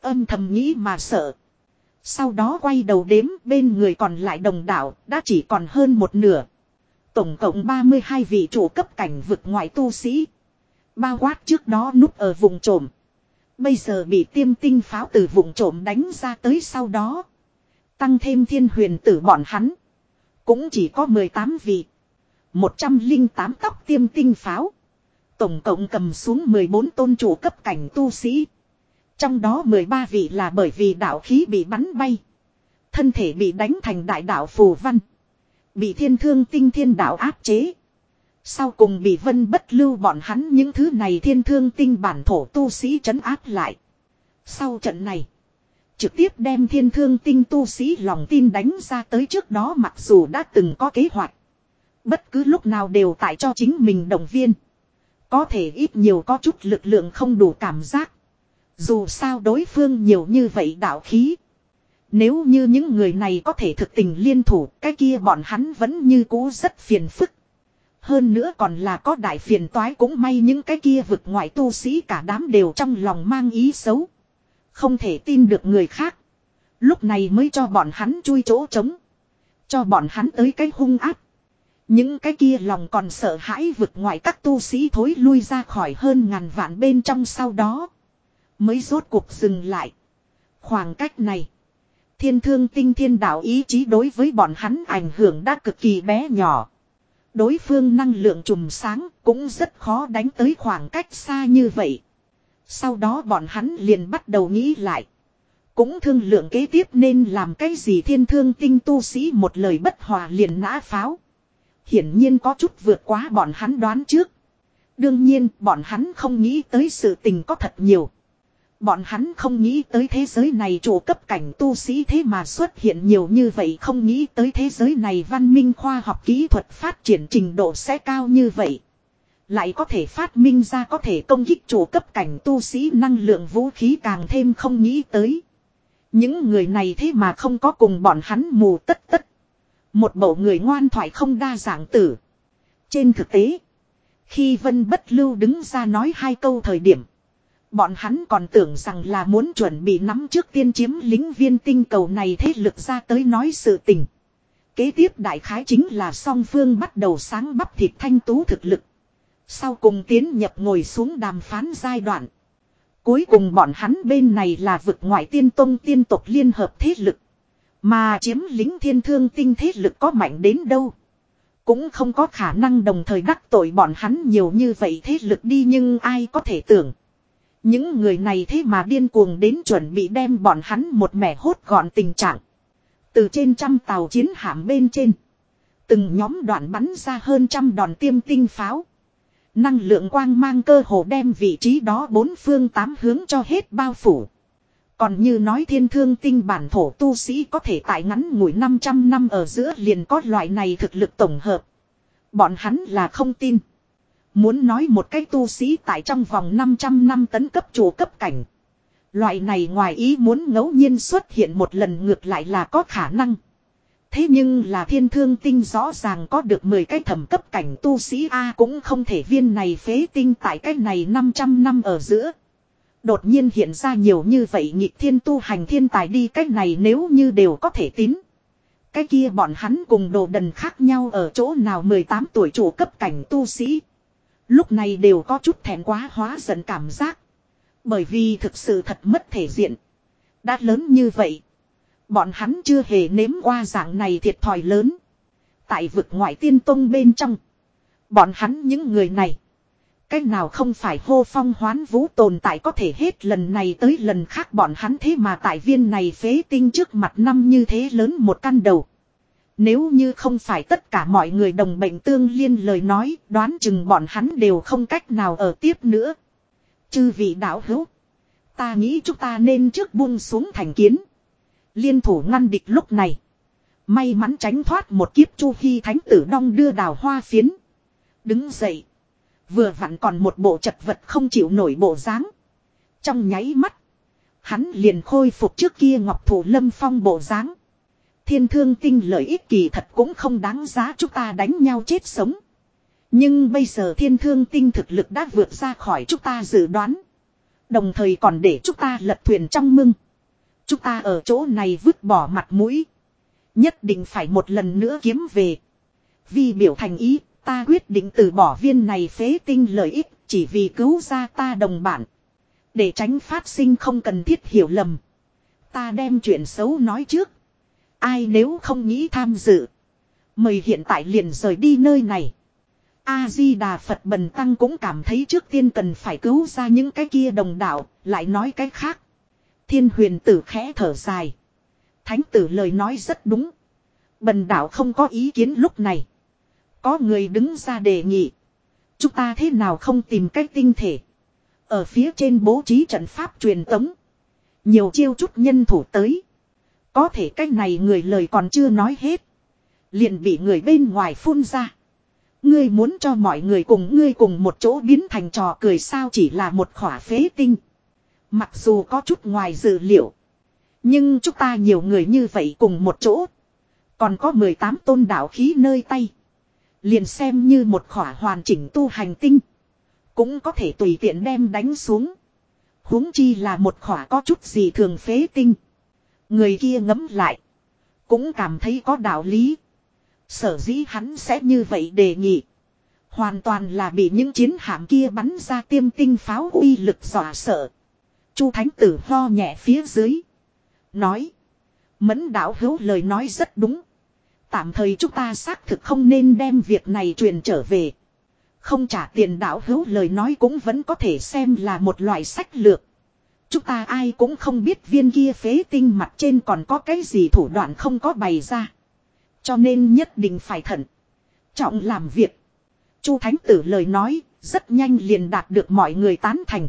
Âm thầm nghĩ mà sợ. Sau đó quay đầu đếm bên người còn lại đồng đảo, đã chỉ còn hơn một nửa. Tổng cộng 32 vị chủ cấp cảnh vực ngoại tu sĩ. Bao quát trước đó núp ở vùng trộm. Bây giờ bị tiêm tinh pháo từ vùng trộm đánh ra tới sau đó. Tăng thêm thiên huyền tử bọn hắn. Cũng chỉ có 18 vị. 108 tóc tiêm tinh pháo. Tổng cộng cầm xuống 14 tôn chủ cấp cảnh tu sĩ. Trong đó 13 vị là bởi vì đạo khí bị bắn bay. Thân thể bị đánh thành đại đạo phù văn. Bị thiên thương tinh thiên đạo áp chế. Sau cùng bị vân bất lưu bọn hắn những thứ này thiên thương tinh bản thổ tu sĩ trấn áp lại. Sau trận này. Trực tiếp đem thiên thương tinh tu sĩ lòng tin đánh ra tới trước đó mặc dù đã từng có kế hoạch. Bất cứ lúc nào đều tại cho chính mình động viên. Có thể ít nhiều có chút lực lượng không đủ cảm giác. Dù sao đối phương nhiều như vậy đạo khí. Nếu như những người này có thể thực tình liên thủ, cái kia bọn hắn vẫn như cũ rất phiền phức. Hơn nữa còn là có đại phiền toái cũng may những cái kia vực ngoại tu sĩ cả đám đều trong lòng mang ý xấu. Không thể tin được người khác. Lúc này mới cho bọn hắn chui chỗ trống. Cho bọn hắn tới cái hung áp. Những cái kia lòng còn sợ hãi vực ngoài các tu sĩ thối lui ra khỏi hơn ngàn vạn bên trong sau đó. Mới rốt cuộc dừng lại. Khoảng cách này. Thiên thương tinh thiên đạo ý chí đối với bọn hắn ảnh hưởng đã cực kỳ bé nhỏ. Đối phương năng lượng trùm sáng cũng rất khó đánh tới khoảng cách xa như vậy. Sau đó bọn hắn liền bắt đầu nghĩ lại. Cũng thương lượng kế tiếp nên làm cái gì thiên thương tinh tu sĩ một lời bất hòa liền nã pháo. Hiển nhiên có chút vượt quá bọn hắn đoán trước. Đương nhiên, bọn hắn không nghĩ tới sự tình có thật nhiều. Bọn hắn không nghĩ tới thế giới này chủ cấp cảnh tu sĩ thế mà xuất hiện nhiều như vậy không nghĩ tới thế giới này văn minh khoa học kỹ thuật phát triển trình độ sẽ cao như vậy. Lại có thể phát minh ra có thể công kích chủ cấp cảnh tu sĩ năng lượng vũ khí càng thêm không nghĩ tới. Những người này thế mà không có cùng bọn hắn mù tất tất. Một bộ người ngoan thoại không đa dạng tử. Trên thực tế, khi Vân Bất Lưu đứng ra nói hai câu thời điểm, bọn hắn còn tưởng rằng là muốn chuẩn bị nắm trước tiên chiếm lính viên tinh cầu này thế lực ra tới nói sự tình. Kế tiếp đại khái chính là song phương bắt đầu sáng bắp thịt thanh tú thực lực. Sau cùng tiến nhập ngồi xuống đàm phán giai đoạn. Cuối cùng bọn hắn bên này là vực ngoại tiên tông tiên tộc liên hợp thế lực. Mà chiếm lính thiên thương tinh thế lực có mạnh đến đâu. Cũng không có khả năng đồng thời đắc tội bọn hắn nhiều như vậy thế lực đi nhưng ai có thể tưởng. Những người này thế mà điên cuồng đến chuẩn bị đem bọn hắn một mẻ hốt gọn tình trạng. Từ trên trăm tàu chiến hạm bên trên. Từng nhóm đoạn bắn ra hơn trăm đòn tiêm tinh pháo. Năng lượng quang mang cơ hồ đem vị trí đó bốn phương tám hướng cho hết bao phủ. Còn như nói thiên thương tinh bản thổ tu sĩ có thể tại ngắn ngủi 500 năm ở giữa liền có loại này thực lực tổng hợp. Bọn hắn là không tin. Muốn nói một cái tu sĩ tại trong vòng 500 năm tấn cấp chủ cấp cảnh. Loại này ngoài ý muốn ngẫu nhiên xuất hiện một lần ngược lại là có khả năng. Thế nhưng là thiên thương tinh rõ ràng có được 10 cái thẩm cấp cảnh tu sĩ A cũng không thể viên này phế tinh tại cái này 500 năm ở giữa. Đột nhiên hiện ra nhiều như vậy nhịp thiên tu hành thiên tài đi cái này nếu như đều có thể tín. Cái kia bọn hắn cùng đồ đần khác nhau ở chỗ nào 18 tuổi chủ cấp cảnh tu sĩ. Lúc này đều có chút thèm quá hóa giận cảm giác. Bởi vì thực sự thật mất thể diện. Đã lớn như vậy. Bọn hắn chưa hề nếm qua dạng này thiệt thòi lớn. Tại vực ngoại tiên tông bên trong. Bọn hắn những người này. Cách nào không phải hô phong hoán vũ tồn tại có thể hết lần này tới lần khác bọn hắn thế mà tại viên này phế tinh trước mặt năm như thế lớn một căn đầu. Nếu như không phải tất cả mọi người đồng bệnh tương liên lời nói, đoán chừng bọn hắn đều không cách nào ở tiếp nữa. Chư vị đạo hữu. Ta nghĩ chúng ta nên trước buông xuống thành kiến. Liên thủ ngăn địch lúc này. May mắn tránh thoát một kiếp chu khi thánh tử đong đưa đào hoa phiến. Đứng dậy. Vừa vặn còn một bộ chật vật không chịu nổi bộ dáng. Trong nháy mắt. Hắn liền khôi phục trước kia ngọc thủ lâm phong bộ dáng. Thiên thương tinh lợi ích kỳ thật cũng không đáng giá chúng ta đánh nhau chết sống. Nhưng bây giờ thiên thương tinh thực lực đã vượt ra khỏi chúng ta dự đoán. Đồng thời còn để chúng ta lật thuyền trong mưng. Chúng ta ở chỗ này vứt bỏ mặt mũi. Nhất định phải một lần nữa kiếm về. Vì biểu thành ý, ta quyết định từ bỏ viên này phế tinh lợi ích chỉ vì cứu ra ta đồng bạn. Để tránh phát sinh không cần thiết hiểu lầm. Ta đem chuyện xấu nói trước. Ai nếu không nghĩ tham dự. Mời hiện tại liền rời đi nơi này. A-di-đà Phật Bần Tăng cũng cảm thấy trước tiên cần phải cứu ra những cái kia đồng đạo, lại nói cái khác. Thiên huyền tử khẽ thở dài. Thánh tử lời nói rất đúng. Bần đạo không có ý kiến lúc này. Có người đứng ra đề nghị. Chúng ta thế nào không tìm cách tinh thể. Ở phía trên bố trí trận pháp truyền tống. Nhiều chiêu chút nhân thủ tới. Có thể cách này người lời còn chưa nói hết. Liền bị người bên ngoài phun ra. Ngươi muốn cho mọi người cùng ngươi cùng một chỗ biến thành trò cười sao chỉ là một khỏa phế tinh. Mặc dù có chút ngoài dự liệu. Nhưng chúng ta nhiều người như vậy cùng một chỗ. Còn có 18 tôn đạo khí nơi tay. Liền xem như một khỏa hoàn chỉnh tu hành tinh. Cũng có thể tùy tiện đem đánh xuống. huống chi là một khỏa có chút gì thường phế tinh. Người kia ngấm lại. Cũng cảm thấy có đạo lý. Sở dĩ hắn sẽ như vậy đề nghị. Hoàn toàn là bị những chiến hạm kia bắn ra tiêm tinh pháo uy lực dọa sợ. Chu Thánh Tử ho nhẹ phía dưới. Nói. Mẫn đạo hữu lời nói rất đúng. Tạm thời chúng ta xác thực không nên đem việc này truyền trở về. Không trả tiền đạo hữu lời nói cũng vẫn có thể xem là một loại sách lược. Chúng ta ai cũng không biết viên kia phế tinh mặt trên còn có cái gì thủ đoạn không có bày ra. Cho nên nhất định phải thận. Trọng làm việc. Chu Thánh Tử lời nói, rất nhanh liền đạt được mọi người tán thành.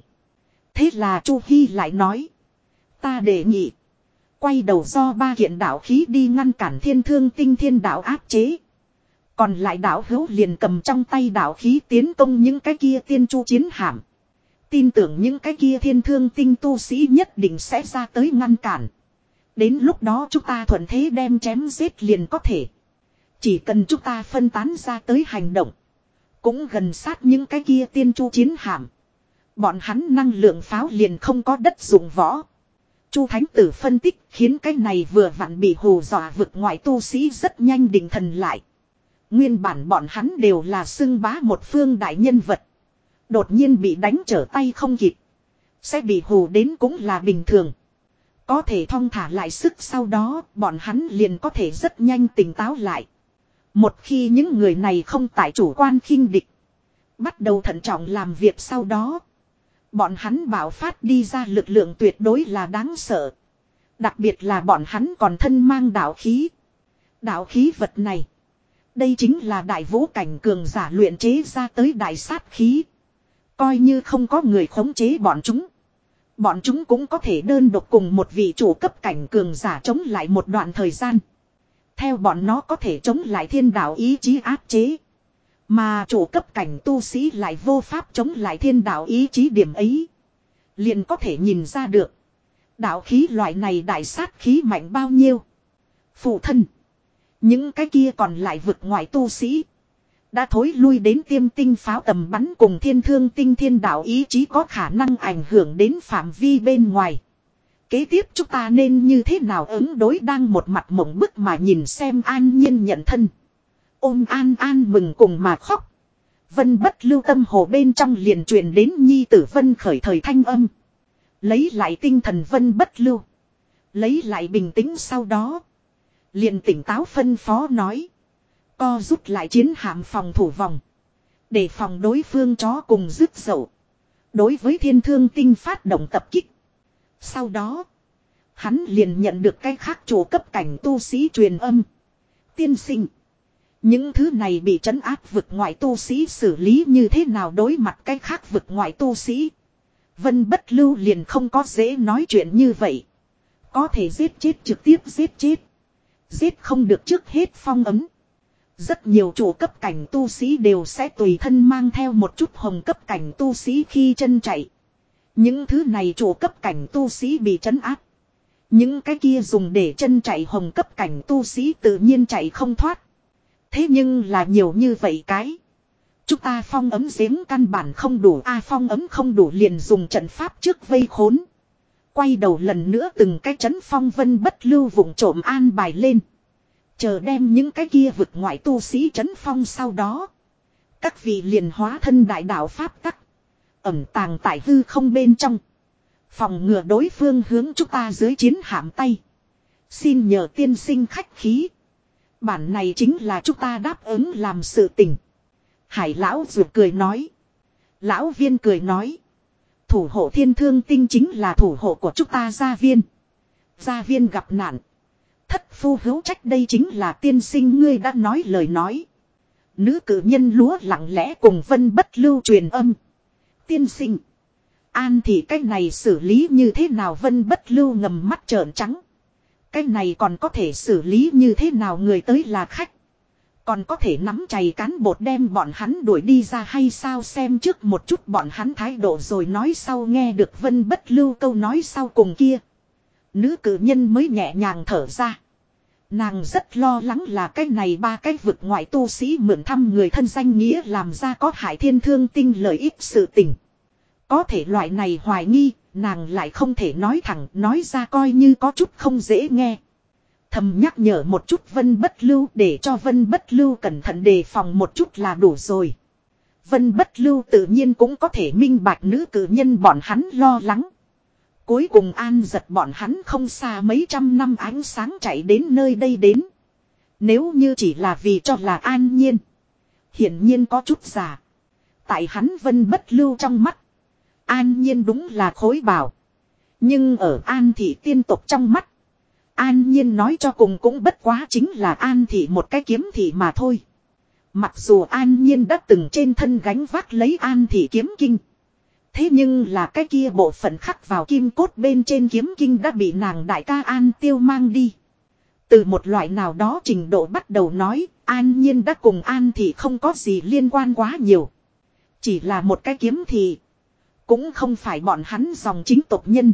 Thế là Chu Hy lại nói. Ta đề nghị. Quay đầu do ba kiện đạo khí đi ngăn cản thiên thương tinh thiên đạo áp chế. Còn lại đạo hữu liền cầm trong tay đạo khí tiến công những cái kia tiên chu chiến hạm. Tin tưởng những cái kia thiên thương tinh tu sĩ nhất định sẽ ra tới ngăn cản. Đến lúc đó chúng ta thuận thế đem chém giết liền có thể. Chỉ cần chúng ta phân tán ra tới hành động. Cũng gần sát những cái kia tiên chu chiến hạm. Bọn hắn năng lượng pháo liền không có đất dụng võ. Chu Thánh Tử phân tích khiến cái này vừa vặn bị hù dọa vực ngoại tu sĩ rất nhanh định thần lại. Nguyên bản bọn hắn đều là xưng bá một phương đại nhân vật. Đột nhiên bị đánh trở tay không kịp. Sẽ bị hù đến cũng là bình thường. Có thể thong thả lại sức sau đó, bọn hắn liền có thể rất nhanh tỉnh táo lại. Một khi những người này không tại chủ quan khinh địch. Bắt đầu thận trọng làm việc sau đó. Bọn hắn bảo phát đi ra lực lượng tuyệt đối là đáng sợ. Đặc biệt là bọn hắn còn thân mang đạo khí. Đạo khí vật này. Đây chính là đại vũ cảnh cường giả luyện chế ra tới đại sát khí. Coi như không có người khống chế bọn chúng. Bọn chúng cũng có thể đơn độc cùng một vị chủ cấp cảnh cường giả chống lại một đoạn thời gian. Theo bọn nó có thể chống lại thiên đạo ý chí áp chế. Mà chủ cấp cảnh tu sĩ lại vô pháp chống lại thiên đạo ý chí điểm ấy. Liền có thể nhìn ra được. Đạo khí loại này đại sát khí mạnh bao nhiêu. Phụ thân. Những cái kia còn lại vực ngoại tu sĩ. Đã thối lui đến tiêm tinh pháo tầm bắn cùng thiên thương tinh thiên đạo ý chí có khả năng ảnh hưởng đến phạm vi bên ngoài. Kế tiếp chúng ta nên như thế nào ứng đối đang một mặt mộng bức mà nhìn xem an nhiên nhận thân. Ôm an an mừng cùng mà khóc. Vân bất lưu tâm hồ bên trong liền truyền đến nhi tử vân khởi thời thanh âm. Lấy lại tinh thần vân bất lưu. Lấy lại bình tĩnh sau đó. Liền tỉnh táo phân phó nói. Co rút lại chiến hạm phòng thủ vòng. Để phòng đối phương chó cùng rứt dậu. Đối với thiên thương tinh phát động tập kích. Sau đó. Hắn liền nhận được cái khác chủ cấp cảnh tu sĩ truyền âm. Tiên sinh. Những thứ này bị trấn áp vực ngoại tu sĩ xử lý như thế nào đối mặt cái khác vực ngoại tu sĩ. Vân bất lưu liền không có dễ nói chuyện như vậy. Có thể giết chết trực tiếp giết chết. Giết không được trước hết phong ấm. Rất nhiều chủ cấp cảnh tu sĩ đều sẽ tùy thân mang theo một chút hồng cấp cảnh tu sĩ khi chân chạy. Những thứ này chủ cấp cảnh tu sĩ bị trấn áp. Những cái kia dùng để chân chạy hồng cấp cảnh tu sĩ tự nhiên chạy không thoát. Thế nhưng là nhiều như vậy cái. Chúng ta phong ấm giếng căn bản không đủ, a phong ấm không đủ liền dùng trận pháp trước vây khốn. Quay đầu lần nữa từng cái chấn phong vân bất lưu vùng trộm an bài lên. Chờ đem những cái kia vực ngoại tu sĩ chấn phong sau đó. Các vị liền hóa thân đại đạo Pháp tắc. Ẩm tàng tại hư không bên trong. Phòng ngừa đối phương hướng chúng ta dưới chiến hạm tay. Xin nhờ tiên sinh khách khí. Bản này chính là chúng ta đáp ứng làm sự tình. Hải lão ruột cười nói. Lão viên cười nói. Thủ hộ thiên thương tinh chính là thủ hộ của chúng ta gia viên. Gia viên gặp nạn. Thất phu hữu trách đây chính là tiên sinh ngươi đã nói lời nói. Nữ cử nhân lúa lặng lẽ cùng vân bất lưu truyền âm. Tiên sinh. An thì cái này xử lý như thế nào vân bất lưu ngầm mắt trợn trắng. Cái này còn có thể xử lý như thế nào người tới là khách. Còn có thể nắm chày cán bột đem bọn hắn đuổi đi ra hay sao xem trước một chút bọn hắn thái độ rồi nói sau nghe được vân bất lưu câu nói sau cùng kia. Nữ cử nhân mới nhẹ nhàng thở ra. Nàng rất lo lắng là cái này ba cái vực ngoại tu sĩ mượn thăm người thân danh nghĩa làm ra có hại thiên thương tinh lợi ích sự tình. Có thể loại này hoài nghi, nàng lại không thể nói thẳng, nói ra coi như có chút không dễ nghe. Thầm nhắc nhở một chút vân bất lưu để cho vân bất lưu cẩn thận đề phòng một chút là đủ rồi. Vân bất lưu tự nhiên cũng có thể minh bạch nữ cử nhân bọn hắn lo lắng. Cuối cùng an giật bọn hắn không xa mấy trăm năm ánh sáng chạy đến nơi đây đến. Nếu như chỉ là vì cho là an nhiên. Hiển nhiên có chút giả. Tại hắn vân bất lưu trong mắt. An nhiên đúng là khối bảo. Nhưng ở an thị tiên tục trong mắt. An nhiên nói cho cùng cũng bất quá chính là an thị một cái kiếm thị mà thôi. Mặc dù an nhiên đã từng trên thân gánh vác lấy an thị kiếm kinh. Thế nhưng là cái kia bộ phận khắc vào kim cốt bên trên kiếm kinh đã bị nàng đại ca an tiêu mang đi. Từ một loại nào đó trình độ bắt đầu nói, an nhiên đã cùng an thì không có gì liên quan quá nhiều. Chỉ là một cái kiếm thì Cũng không phải bọn hắn dòng chính tộc nhân.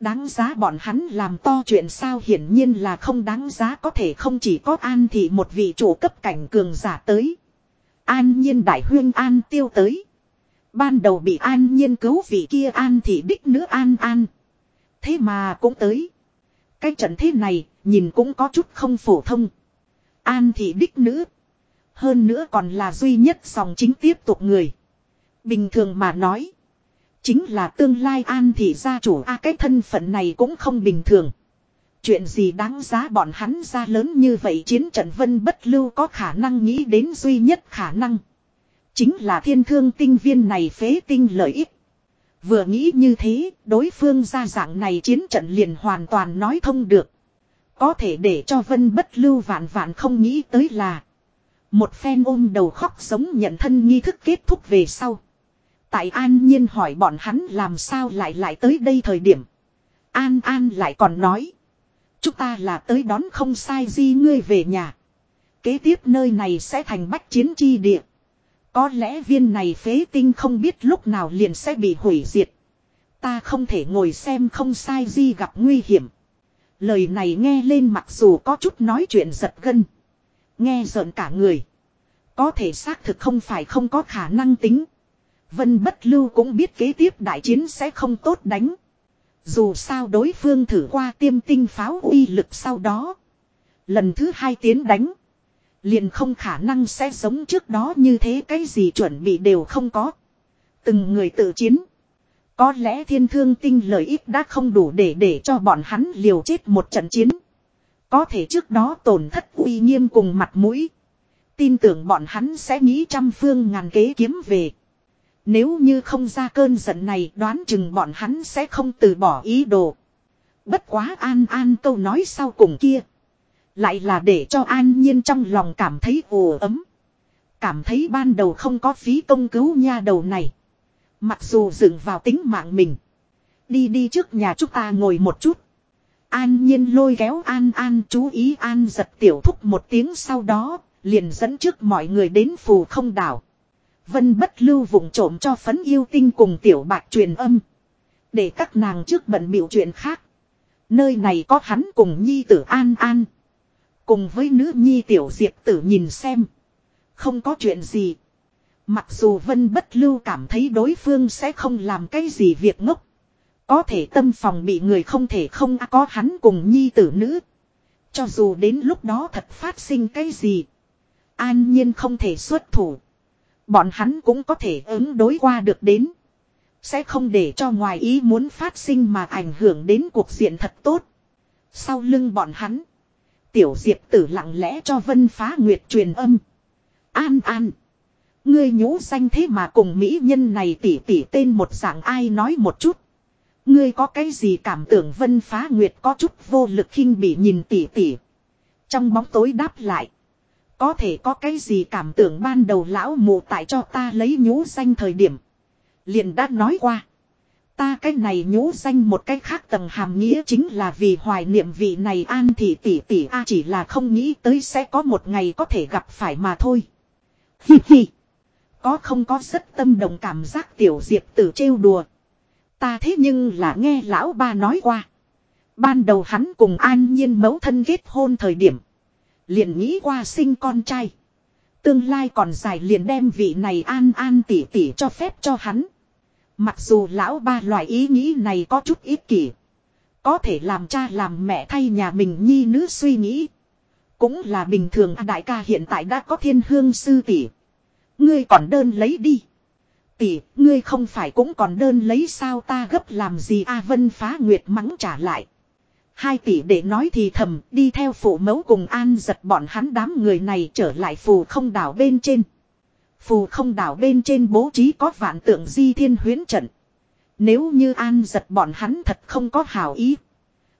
Đáng giá bọn hắn làm to chuyện sao hiển nhiên là không đáng giá có thể không chỉ có an thì một vị chủ cấp cảnh cường giả tới. An nhiên đại huyên an tiêu tới. Ban đầu bị an nhiên cứu vị kia an thị đích nữ an an. Thế mà cũng tới. Cái trận thế này, nhìn cũng có chút không phổ thông. An thị đích nữ. Hơn nữa còn là duy nhất dòng chính tiếp tục người. Bình thường mà nói. Chính là tương lai an thị gia chủ a, cái thân phận này cũng không bình thường. Chuyện gì đáng giá bọn hắn ra lớn như vậy chiến trận vân bất lưu có khả năng nghĩ đến duy nhất khả năng. Chính là thiên thương tinh viên này phế tinh lợi ích. Vừa nghĩ như thế, đối phương ra dạng này chiến trận liền hoàn toàn nói thông được. Có thể để cho vân bất lưu vạn vạn không nghĩ tới là. Một phen ôm đầu khóc sống nhận thân nghi thức kết thúc về sau. Tại An Nhiên hỏi bọn hắn làm sao lại lại tới đây thời điểm. An An lại còn nói. Chúng ta là tới đón không sai gì ngươi về nhà. Kế tiếp nơi này sẽ thành bách chiến chi địa. Có lẽ viên này phế tinh không biết lúc nào liền sẽ bị hủy diệt. Ta không thể ngồi xem không sai gì gặp nguy hiểm. Lời này nghe lên mặc dù có chút nói chuyện giật gân. Nghe giận cả người. Có thể xác thực không phải không có khả năng tính. Vân bất lưu cũng biết kế tiếp đại chiến sẽ không tốt đánh. Dù sao đối phương thử qua tiêm tinh pháo uy lực sau đó. Lần thứ hai tiến đánh. Liền không khả năng sẽ giống trước đó như thế cái gì chuẩn bị đều không có. Từng người tự chiến. Có lẽ thiên thương tinh lợi ích đã không đủ để để cho bọn hắn liều chết một trận chiến. Có thể trước đó tổn thất uy nghiêm cùng mặt mũi. Tin tưởng bọn hắn sẽ nghĩ trăm phương ngàn kế kiếm về. Nếu như không ra cơn giận này, đoán chừng bọn hắn sẽ không từ bỏ ý đồ. Bất quá an an câu nói sau cùng kia. Lại là để cho an nhiên trong lòng cảm thấy ồ ấm. Cảm thấy ban đầu không có phí công cứu nha đầu này. Mặc dù dựng vào tính mạng mình. Đi đi trước nhà chúng ta ngồi một chút. An nhiên lôi kéo an an chú ý an giật tiểu thúc một tiếng sau đó. Liền dẫn trước mọi người đến phù không đảo. Vân bất lưu vùng trộm cho phấn yêu tinh cùng tiểu bạc truyền âm. Để các nàng trước bận biểu chuyện khác. Nơi này có hắn cùng nhi tử an an. Cùng với nữ nhi tiểu diệp tử nhìn xem. Không có chuyện gì. Mặc dù vân bất lưu cảm thấy đối phương sẽ không làm cái gì việc ngốc. Có thể tâm phòng bị người không thể không à, có hắn cùng nhi tử nữ. Cho dù đến lúc đó thật phát sinh cái gì. An nhiên không thể xuất thủ. Bọn hắn cũng có thể ứng đối qua được đến. Sẽ không để cho ngoài ý muốn phát sinh mà ảnh hưởng đến cuộc diện thật tốt. Sau lưng bọn hắn. Tiểu diệp tử lặng lẽ cho vân phá nguyệt truyền âm. An an. Ngươi nhũ danh thế mà cùng mỹ nhân này tỉ tỉ tên một dạng ai nói một chút. Ngươi có cái gì cảm tưởng vân phá nguyệt có chút vô lực khinh bị nhìn tỉ tỉ. Trong bóng tối đáp lại. Có thể có cái gì cảm tưởng ban đầu lão mù tại cho ta lấy nhũ danh thời điểm. Liền đã nói qua. Ta cái này nhũ danh một cái khác tầng hàm nghĩa chính là vì hoài niệm vị này an thị tỷ tỷ a chỉ là không nghĩ tới sẽ có một ngày có thể gặp phải mà thôi. Hi hi. Có không có rất tâm đồng cảm giác tiểu diệp tử trêu đùa. Ta thế nhưng là nghe lão ba nói qua. Ban đầu hắn cùng an nhiên mẫu thân kết hôn thời điểm. Liền nghĩ qua sinh con trai. Tương lai còn dài liền đem vị này an an tỷ tỷ cho phép cho hắn. Mặc dù lão ba loại ý nghĩ này có chút ít kỷ. Có thể làm cha làm mẹ thay nhà mình nhi nữ suy nghĩ. Cũng là bình thường đại ca hiện tại đã có thiên hương sư tỷ. Ngươi còn đơn lấy đi. Tỷ, ngươi không phải cũng còn đơn lấy sao ta gấp làm gì A Vân phá nguyệt mắng trả lại. Hai tỷ để nói thì thầm đi theo phụ mẫu cùng an giật bọn hắn đám người này trở lại phù không đảo bên trên. Phù không đảo bên trên bố trí có vạn tượng di thiên huyến trận. Nếu như an giật bọn hắn thật không có hảo ý.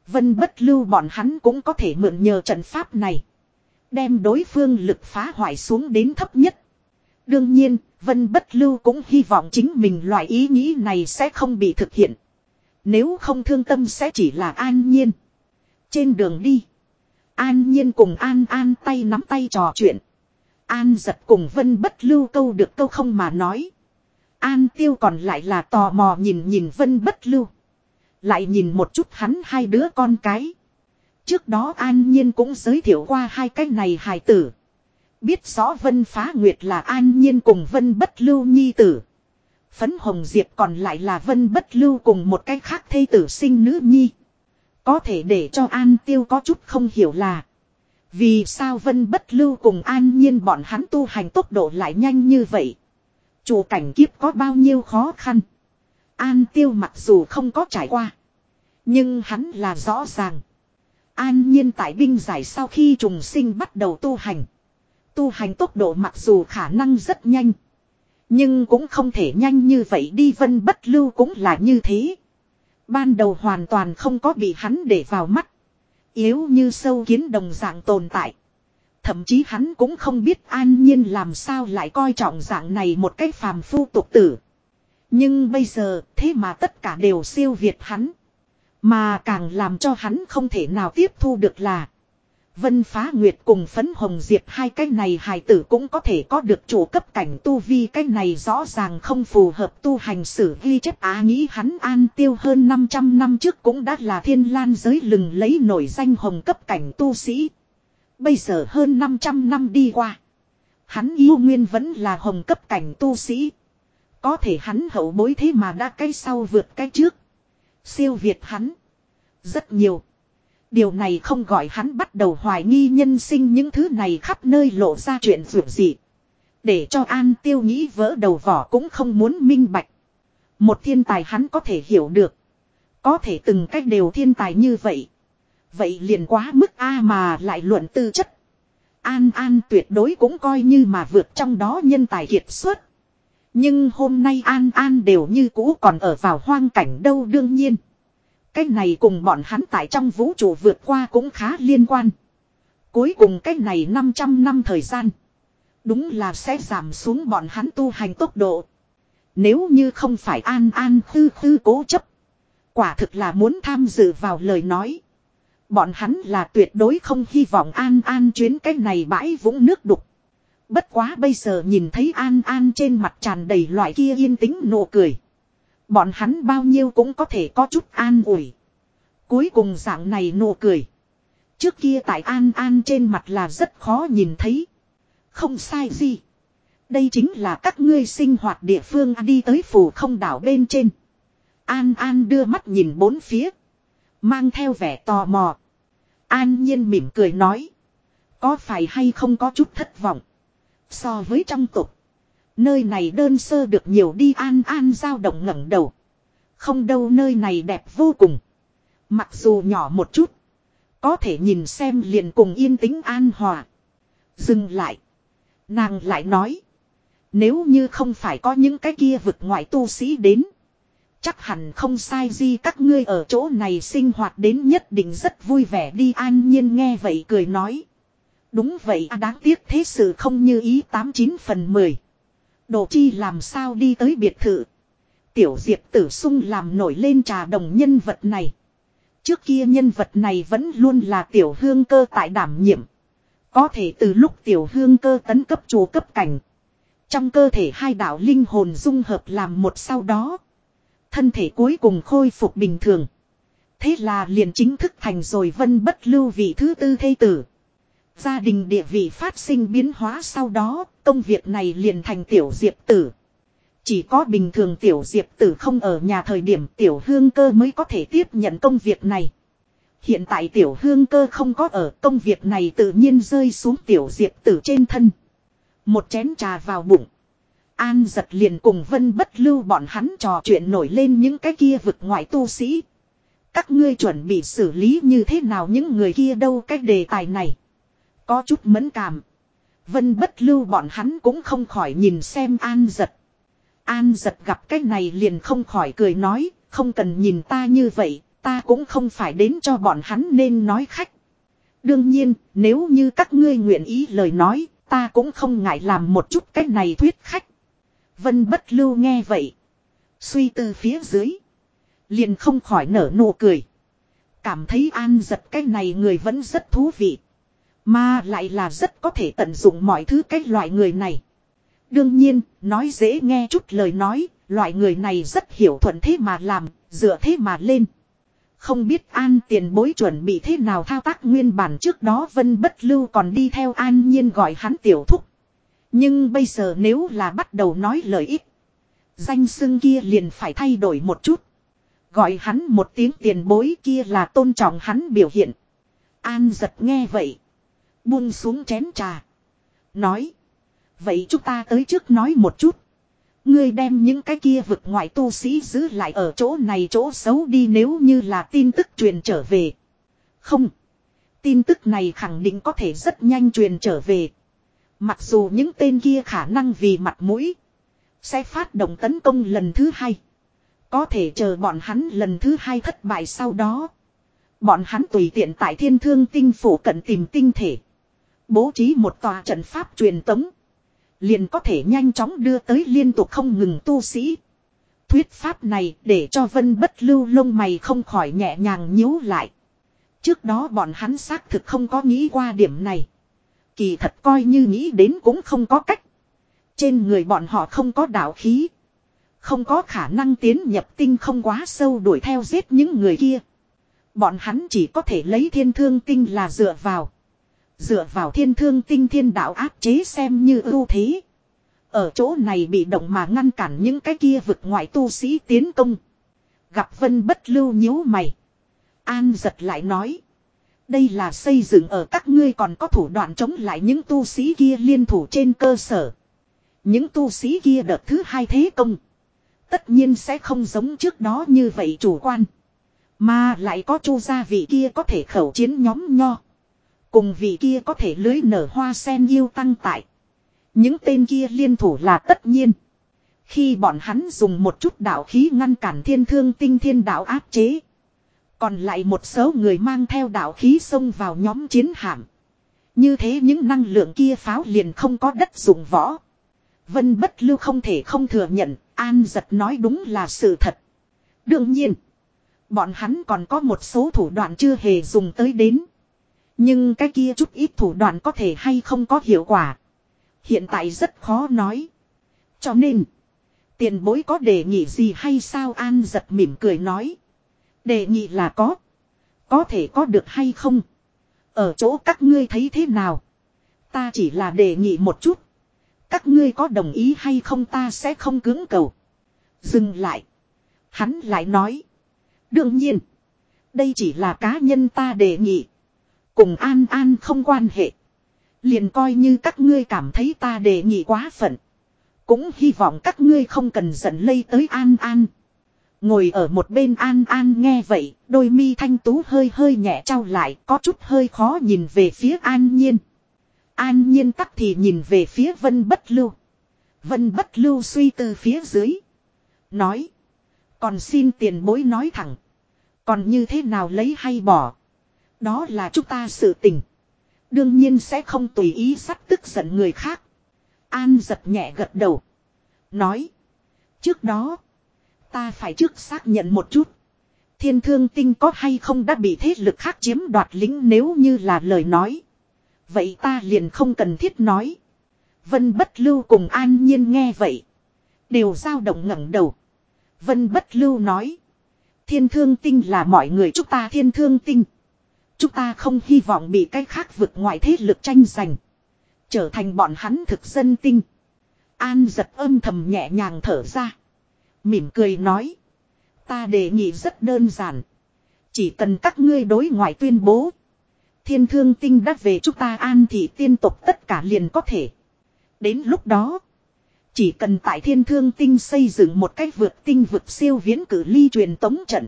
Vân bất lưu bọn hắn cũng có thể mượn nhờ trận pháp này. Đem đối phương lực phá hoại xuống đến thấp nhất. Đương nhiên, Vân bất lưu cũng hy vọng chính mình loại ý nghĩ này sẽ không bị thực hiện. Nếu không thương tâm sẽ chỉ là an nhiên. Trên đường đi. An nhiên cùng An An tay nắm tay trò chuyện. An giật cùng Vân bất lưu câu được câu không mà nói. An tiêu còn lại là tò mò nhìn nhìn Vân bất lưu. Lại nhìn một chút hắn hai đứa con cái. Trước đó An Nhiên cũng giới thiệu qua hai cái này hài tử. Biết rõ Vân Phá Nguyệt là An Nhiên cùng Vân Bất Lưu Nhi tử. Phấn Hồng Diệp còn lại là Vân Bất Lưu cùng một cái khác thây tử sinh nữ nhi. Có thể để cho An Tiêu có chút không hiểu là. Vì sao Vân Bất Lưu cùng An Nhiên bọn hắn tu hành tốc độ lại nhanh như vậy. Chủ cảnh kiếp có bao nhiêu khó khăn. An Tiêu mặc dù không có trải qua. Nhưng hắn là rõ ràng. An Nhiên tại binh giải sau khi trùng sinh bắt đầu tu hành. Tu hành tốc độ mặc dù khả năng rất nhanh. Nhưng cũng không thể nhanh như vậy đi vân bất lưu cũng là như thế. Ban đầu hoàn toàn không có bị hắn để vào mắt. Yếu như sâu kiến đồng dạng tồn tại. Thậm chí hắn cũng không biết an nhiên làm sao lại coi trọng dạng này một cách phàm phu tục tử. Nhưng bây giờ, thế mà tất cả đều siêu việt hắn. Mà càng làm cho hắn không thể nào tiếp thu được là. Vân Phá Nguyệt cùng Phấn Hồng Diệp hai cái này hài tử cũng có thể có được chủ cấp cảnh tu vi cái này rõ ràng không phù hợp tu hành sử ghi chép á nghĩ hắn an tiêu hơn 500 năm trước cũng đã là thiên lan giới lừng lấy nổi danh hồng cấp cảnh tu sĩ. Bây giờ hơn 500 năm đi qua. Hắn yêu nguyên vẫn là hồng cấp cảnh tu sĩ. Có thể hắn hậu bối thế mà đã cái sau vượt cái trước. Siêu việt hắn. Rất nhiều. Điều này không gọi hắn bắt đầu hoài nghi nhân sinh những thứ này khắp nơi lộ ra chuyện vượt gì. Để cho An Tiêu nghĩ vỡ đầu vỏ cũng không muốn minh bạch. Một thiên tài hắn có thể hiểu được. Có thể từng cách đều thiên tài như vậy. Vậy liền quá mức A mà lại luận tư chất. An An tuyệt đối cũng coi như mà vượt trong đó nhân tài kiệt xuất. Nhưng hôm nay An An đều như cũ còn ở vào hoang cảnh đâu đương nhiên. Cái này cùng bọn hắn tại trong vũ trụ vượt qua cũng khá liên quan. Cuối cùng cái này 500 năm thời gian. Đúng là sẽ giảm xuống bọn hắn tu hành tốc độ. Nếu như không phải an an khư khư cố chấp. Quả thực là muốn tham dự vào lời nói. Bọn hắn là tuyệt đối không hy vọng an an chuyến cái này bãi vũng nước đục. Bất quá bây giờ nhìn thấy an an trên mặt tràn đầy loại kia yên tĩnh nụ cười. Bọn hắn bao nhiêu cũng có thể có chút an ủi. Cuối cùng dạng này nụ cười. Trước kia tại An An trên mặt là rất khó nhìn thấy. Không sai gì. Đây chính là các ngươi sinh hoạt địa phương đi tới phủ không đảo bên trên. An An đưa mắt nhìn bốn phía. Mang theo vẻ tò mò. An nhiên mỉm cười nói. Có phải hay không có chút thất vọng. So với trong tục. Nơi này đơn sơ được nhiều đi an an dao động ngẩng đầu. Không đâu nơi này đẹp vô cùng. Mặc dù nhỏ một chút. Có thể nhìn xem liền cùng yên tĩnh an hòa. Dừng lại. Nàng lại nói. Nếu như không phải có những cái kia vực ngoại tu sĩ đến. Chắc hẳn không sai gì các ngươi ở chỗ này sinh hoạt đến nhất định rất vui vẻ đi an nhiên nghe vậy cười nói. Đúng vậy à đáng tiếc thế sự không như ý 89 phần 10. Đồ chi làm sao đi tới biệt thự. Tiểu diệp tử sung làm nổi lên trà đồng nhân vật này. Trước kia nhân vật này vẫn luôn là tiểu hương cơ tại đảm nhiệm. Có thể từ lúc tiểu hương cơ tấn cấp chủ cấp cảnh. Trong cơ thể hai đạo linh hồn dung hợp làm một sau đó. Thân thể cuối cùng khôi phục bình thường. Thế là liền chính thức thành rồi vân bất lưu vị thứ tư thây tử. Gia đình địa vị phát sinh biến hóa sau đó, công việc này liền thành tiểu diệp tử. Chỉ có bình thường tiểu diệp tử không ở nhà thời điểm tiểu hương cơ mới có thể tiếp nhận công việc này. Hiện tại tiểu hương cơ không có ở công việc này tự nhiên rơi xuống tiểu diệp tử trên thân. Một chén trà vào bụng. An giật liền cùng vân bất lưu bọn hắn trò chuyện nổi lên những cái kia vực ngoại tu sĩ. Các ngươi chuẩn bị xử lý như thế nào những người kia đâu cái đề tài này. Có chút mẫn cảm. Vân bất lưu bọn hắn cũng không khỏi nhìn xem an giật. An giật gặp cái này liền không khỏi cười nói, không cần nhìn ta như vậy, ta cũng không phải đến cho bọn hắn nên nói khách. Đương nhiên, nếu như các ngươi nguyện ý lời nói, ta cũng không ngại làm một chút cái này thuyết khách. Vân bất lưu nghe vậy. Suy tư phía dưới. Liền không khỏi nở nụ cười. Cảm thấy an giật cái này người vẫn rất thú vị. Mà lại là rất có thể tận dụng mọi thứ cái loại người này. Đương nhiên, nói dễ nghe chút lời nói, loại người này rất hiểu thuận thế mà làm, dựa thế mà lên. Không biết an tiền bối chuẩn bị thế nào thao tác nguyên bản trước đó vân bất lưu còn đi theo an nhiên gọi hắn tiểu thúc. Nhưng bây giờ nếu là bắt đầu nói lời ít. Danh xưng kia liền phải thay đổi một chút. Gọi hắn một tiếng tiền bối kia là tôn trọng hắn biểu hiện. An giật nghe vậy. Buông xuống chén trà. Nói. Vậy chúng ta tới trước nói một chút. Ngươi đem những cái kia vực ngoại tu sĩ giữ lại ở chỗ này chỗ xấu đi nếu như là tin tức truyền trở về. Không. Tin tức này khẳng định có thể rất nhanh truyền trở về. Mặc dù những tên kia khả năng vì mặt mũi. Sẽ phát động tấn công lần thứ hai. Có thể chờ bọn hắn lần thứ hai thất bại sau đó. Bọn hắn tùy tiện tại thiên thương tinh phủ cận tìm tinh thể. Bố trí một tòa trận pháp truyền tống. Liền có thể nhanh chóng đưa tới liên tục không ngừng tu sĩ. thuyết pháp này để cho vân bất lưu lông mày không khỏi nhẹ nhàng nhíu lại. Trước đó bọn hắn xác thực không có nghĩ qua điểm này. Kỳ thật coi như nghĩ đến cũng không có cách. Trên người bọn họ không có đạo khí. Không có khả năng tiến nhập tinh không quá sâu đuổi theo giết những người kia. Bọn hắn chỉ có thể lấy thiên thương tinh là dựa vào. Dựa vào thiên thương tinh thiên đạo áp chế xem như ưu thế. Ở chỗ này bị động mà ngăn cản những cái kia vực ngoại tu sĩ tiến công. Gặp vân bất lưu nhíu mày. An giật lại nói. Đây là xây dựng ở các ngươi còn có thủ đoạn chống lại những tu sĩ kia liên thủ trên cơ sở. Những tu sĩ kia đợt thứ hai thế công. Tất nhiên sẽ không giống trước đó như vậy chủ quan. Mà lại có chu gia vị kia có thể khẩu chiến nhóm nho. Cùng vị kia có thể lưới nở hoa sen yêu tăng tại. Những tên kia liên thủ là tất nhiên. Khi bọn hắn dùng một chút đạo khí ngăn cản thiên thương tinh thiên đạo áp chế. Còn lại một số người mang theo đạo khí xông vào nhóm chiến hạm. Như thế những năng lượng kia pháo liền không có đất dùng võ. Vân bất lưu không thể không thừa nhận, an giật nói đúng là sự thật. Đương nhiên, bọn hắn còn có một số thủ đoạn chưa hề dùng tới đến. Nhưng cái kia chút ít thủ đoạn có thể hay không có hiệu quả. Hiện tại rất khó nói. Cho nên, tiền bối có đề nghị gì hay sao an giật mỉm cười nói. Đề nghị là có. Có thể có được hay không. Ở chỗ các ngươi thấy thế nào. Ta chỉ là đề nghị một chút. Các ngươi có đồng ý hay không ta sẽ không cứng cầu. Dừng lại. Hắn lại nói. Đương nhiên. Đây chỉ là cá nhân ta đề nghị. Cùng an an không quan hệ. Liền coi như các ngươi cảm thấy ta đề nghị quá phận. Cũng hy vọng các ngươi không cần giận lây tới an an. Ngồi ở một bên an an nghe vậy, đôi mi thanh tú hơi hơi nhẹ trao lại, có chút hơi khó nhìn về phía an nhiên. An nhiên tắc thì nhìn về phía vân bất lưu. Vân bất lưu suy từ phía dưới. Nói. Còn xin tiền bối nói thẳng. Còn như thế nào lấy hay bỏ. Đó là chúng ta sự tình. Đương nhiên sẽ không tùy ý sắt tức giận người khác. An giật nhẹ gật đầu. Nói. Trước đó. Ta phải trước xác nhận một chút. Thiên thương tinh có hay không đã bị thế lực khác chiếm đoạt lính nếu như là lời nói. Vậy ta liền không cần thiết nói. Vân bất lưu cùng an nhiên nghe vậy. Đều dao động ngẩng đầu. Vân bất lưu nói. Thiên thương tinh là mọi người chúng ta thiên thương tinh. Chúng ta không hy vọng bị cái khác vượt ngoài thế lực tranh giành. Trở thành bọn hắn thực dân tinh. An giật âm thầm nhẹ nhàng thở ra. Mỉm cười nói. Ta đề nghị rất đơn giản. Chỉ cần các ngươi đối ngoại tuyên bố. Thiên thương tinh đắc về chúng ta an thì tiên tục tất cả liền có thể. Đến lúc đó. Chỉ cần tại thiên thương tinh xây dựng một cách vượt tinh vượt siêu viễn cử ly truyền tống trận.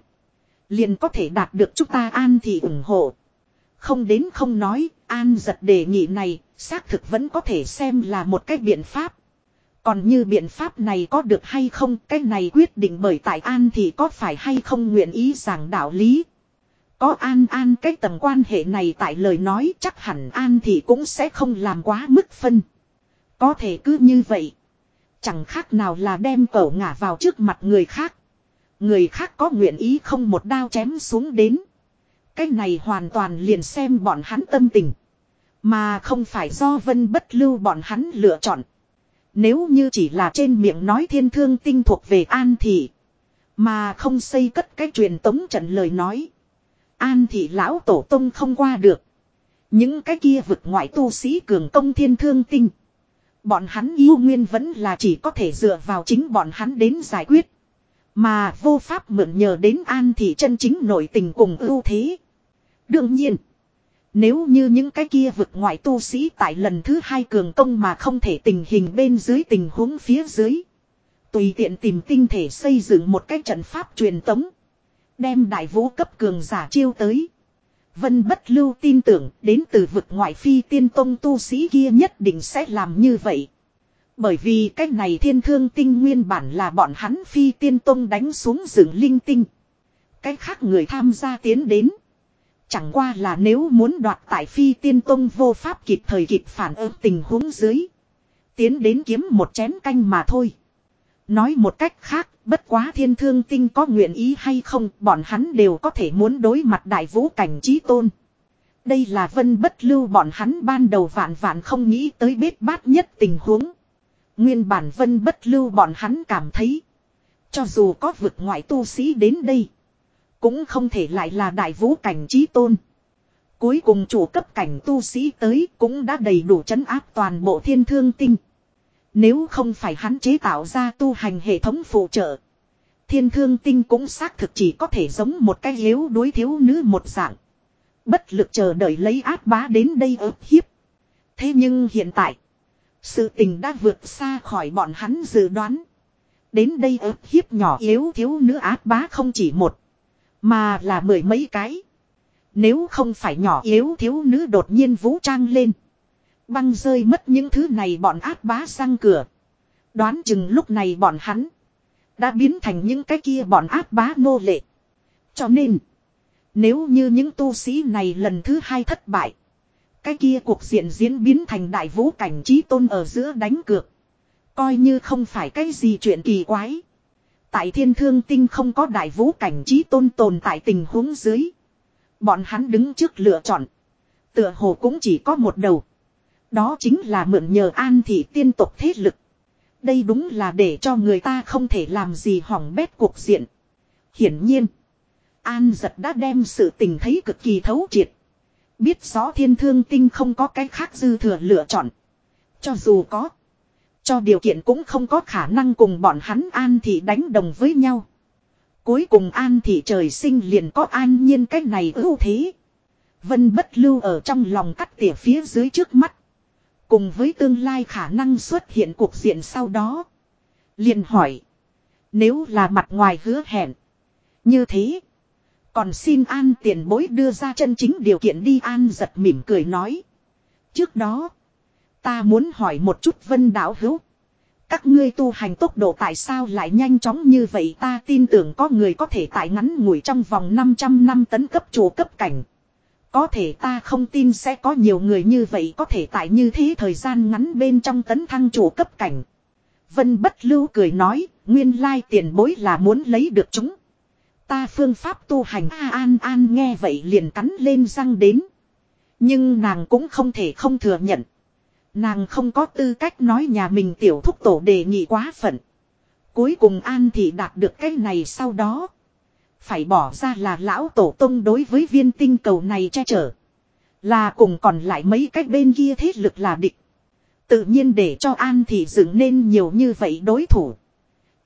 Liền có thể đạt được chúng ta an thì ủng hộ. Không đến không nói, an giật đề nghị này, xác thực vẫn có thể xem là một cách biện pháp. Còn như biện pháp này có được hay không, cái này quyết định bởi tại an thì có phải hay không nguyện ý giảng đạo lý. Có an an cái tầm quan hệ này tại lời nói chắc hẳn an thì cũng sẽ không làm quá mức phân. Có thể cứ như vậy. Chẳng khác nào là đem cẩu ngả vào trước mặt người khác. Người khác có nguyện ý không một đao chém xuống đến. Cái này hoàn toàn liền xem bọn hắn tâm tình. Mà không phải do vân bất lưu bọn hắn lựa chọn. Nếu như chỉ là trên miệng nói thiên thương tinh thuộc về an thị. Mà không xây cất cái truyền tống trận lời nói. An thị lão tổ tông không qua được. Những cái kia vực ngoại tu sĩ cường công thiên thương tinh. Bọn hắn yêu nguyên vẫn là chỉ có thể dựa vào chính bọn hắn đến giải quyết. Mà vô pháp mượn nhờ đến an thị chân chính nội tình cùng ưu thế. Đương nhiên. Nếu như những cái kia vực ngoại tu sĩ tại lần thứ hai cường công mà không thể tình hình bên dưới tình huống phía dưới. Tùy tiện tìm tinh thể xây dựng một cái trận pháp truyền tống. Đem đại vũ cấp cường giả chiêu tới. Vân bất lưu tin tưởng đến từ vực ngoại phi tiên tông tu sĩ kia nhất định sẽ làm như vậy. Bởi vì cách này thiên thương tinh nguyên bản là bọn hắn phi tiên tông đánh xuống rừng linh tinh. Cách khác người tham gia tiến đến. Chẳng qua là nếu muốn đoạt tại phi tiên tông vô pháp kịp thời kịp phản ứng tình huống dưới. Tiến đến kiếm một chén canh mà thôi. Nói một cách khác, bất quá thiên thương tinh có nguyện ý hay không, bọn hắn đều có thể muốn đối mặt đại vũ cảnh trí tôn. Đây là vân bất lưu bọn hắn ban đầu vạn vạn không nghĩ tới bết bát nhất tình huống. Nguyên bản vân bất lưu bọn hắn cảm thấy. Cho dù có vực ngoại tu sĩ đến đây. Cũng không thể lại là đại vũ cảnh trí tôn. Cuối cùng chủ cấp cảnh tu sĩ tới cũng đã đầy đủ chấn áp toàn bộ thiên thương tinh. Nếu không phải hắn chế tạo ra tu hành hệ thống phụ trợ. Thiên thương tinh cũng xác thực chỉ có thể giống một cái yếu đối thiếu nữ một dạng. Bất lực chờ đợi lấy áp bá đến đây ớt hiếp. Thế nhưng hiện tại. Sự tình đã vượt xa khỏi bọn hắn dự đoán. Đến đây ớt hiếp nhỏ yếu thiếu nữ áp bá không chỉ một. Mà là mười mấy cái. Nếu không phải nhỏ yếu thiếu nữ đột nhiên vũ trang lên. Băng rơi mất những thứ này bọn áp bá sang cửa. Đoán chừng lúc này bọn hắn. Đã biến thành những cái kia bọn áp bá nô lệ. Cho nên. Nếu như những tu sĩ này lần thứ hai thất bại. Cái kia cuộc diện diễn biến thành đại vũ cảnh trí tôn ở giữa đánh cược. Coi như không phải cái gì chuyện kỳ quái. Tại thiên thương tinh không có đại vũ cảnh trí tôn tồn tại tình huống dưới. Bọn hắn đứng trước lựa chọn. Tựa hồ cũng chỉ có một đầu. Đó chính là mượn nhờ an thị tiên tộc thế lực. Đây đúng là để cho người ta không thể làm gì hỏng bét cuộc diện. Hiển nhiên. An giật đã đem sự tình thấy cực kỳ thấu triệt. Biết rõ thiên thương tinh không có cái khác dư thừa lựa chọn. Cho dù có. Cho điều kiện cũng không có khả năng cùng bọn hắn an thị đánh đồng với nhau. Cuối cùng an thị trời sinh liền có an nhiên cái này ưu thế. Vân bất lưu ở trong lòng cắt tỉa phía dưới trước mắt. Cùng với tương lai khả năng xuất hiện cuộc diện sau đó. Liền hỏi. Nếu là mặt ngoài hứa hẹn. Như thế. Còn xin an tiền bối đưa ra chân chính điều kiện đi an giật mỉm cười nói. Trước đó. Ta muốn hỏi một chút vân đảo hữu. Các ngươi tu hành tốc độ tại sao lại nhanh chóng như vậy ta tin tưởng có người có thể tại ngắn ngủi trong vòng 500 năm tấn cấp chủ cấp cảnh. Có thể ta không tin sẽ có nhiều người như vậy có thể tại như thế thời gian ngắn bên trong tấn thăng chủ cấp cảnh. Vân bất lưu cười nói, nguyên lai tiền bối là muốn lấy được chúng. Ta phương pháp tu hành A An An nghe vậy liền cắn lên răng đến. Nhưng nàng cũng không thể không thừa nhận. Nàng không có tư cách nói nhà mình tiểu thúc tổ đề nghị quá phận. Cuối cùng An thì đạt được cái này sau đó. Phải bỏ ra là lão tổ tông đối với viên tinh cầu này che chở. Là cùng còn lại mấy cách bên kia thế lực là địch. Tự nhiên để cho An thì dựng nên nhiều như vậy đối thủ.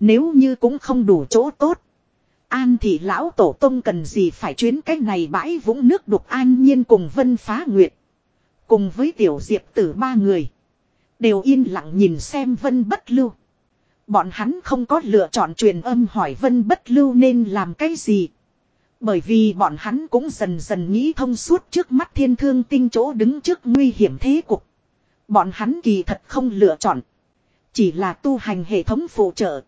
Nếu như cũng không đủ chỗ tốt. An thì lão tổ tông cần gì phải chuyến cách này bãi vũng nước đục an nhiên cùng vân phá nguyệt. Cùng với tiểu diệp tử ba người. Đều yên lặng nhìn xem vân bất lưu. Bọn hắn không có lựa chọn truyền âm hỏi vân bất lưu nên làm cái gì. Bởi vì bọn hắn cũng dần dần nghĩ thông suốt trước mắt thiên thương tinh chỗ đứng trước nguy hiểm thế cục. Bọn hắn kỳ thật không lựa chọn. Chỉ là tu hành hệ thống phụ trợ.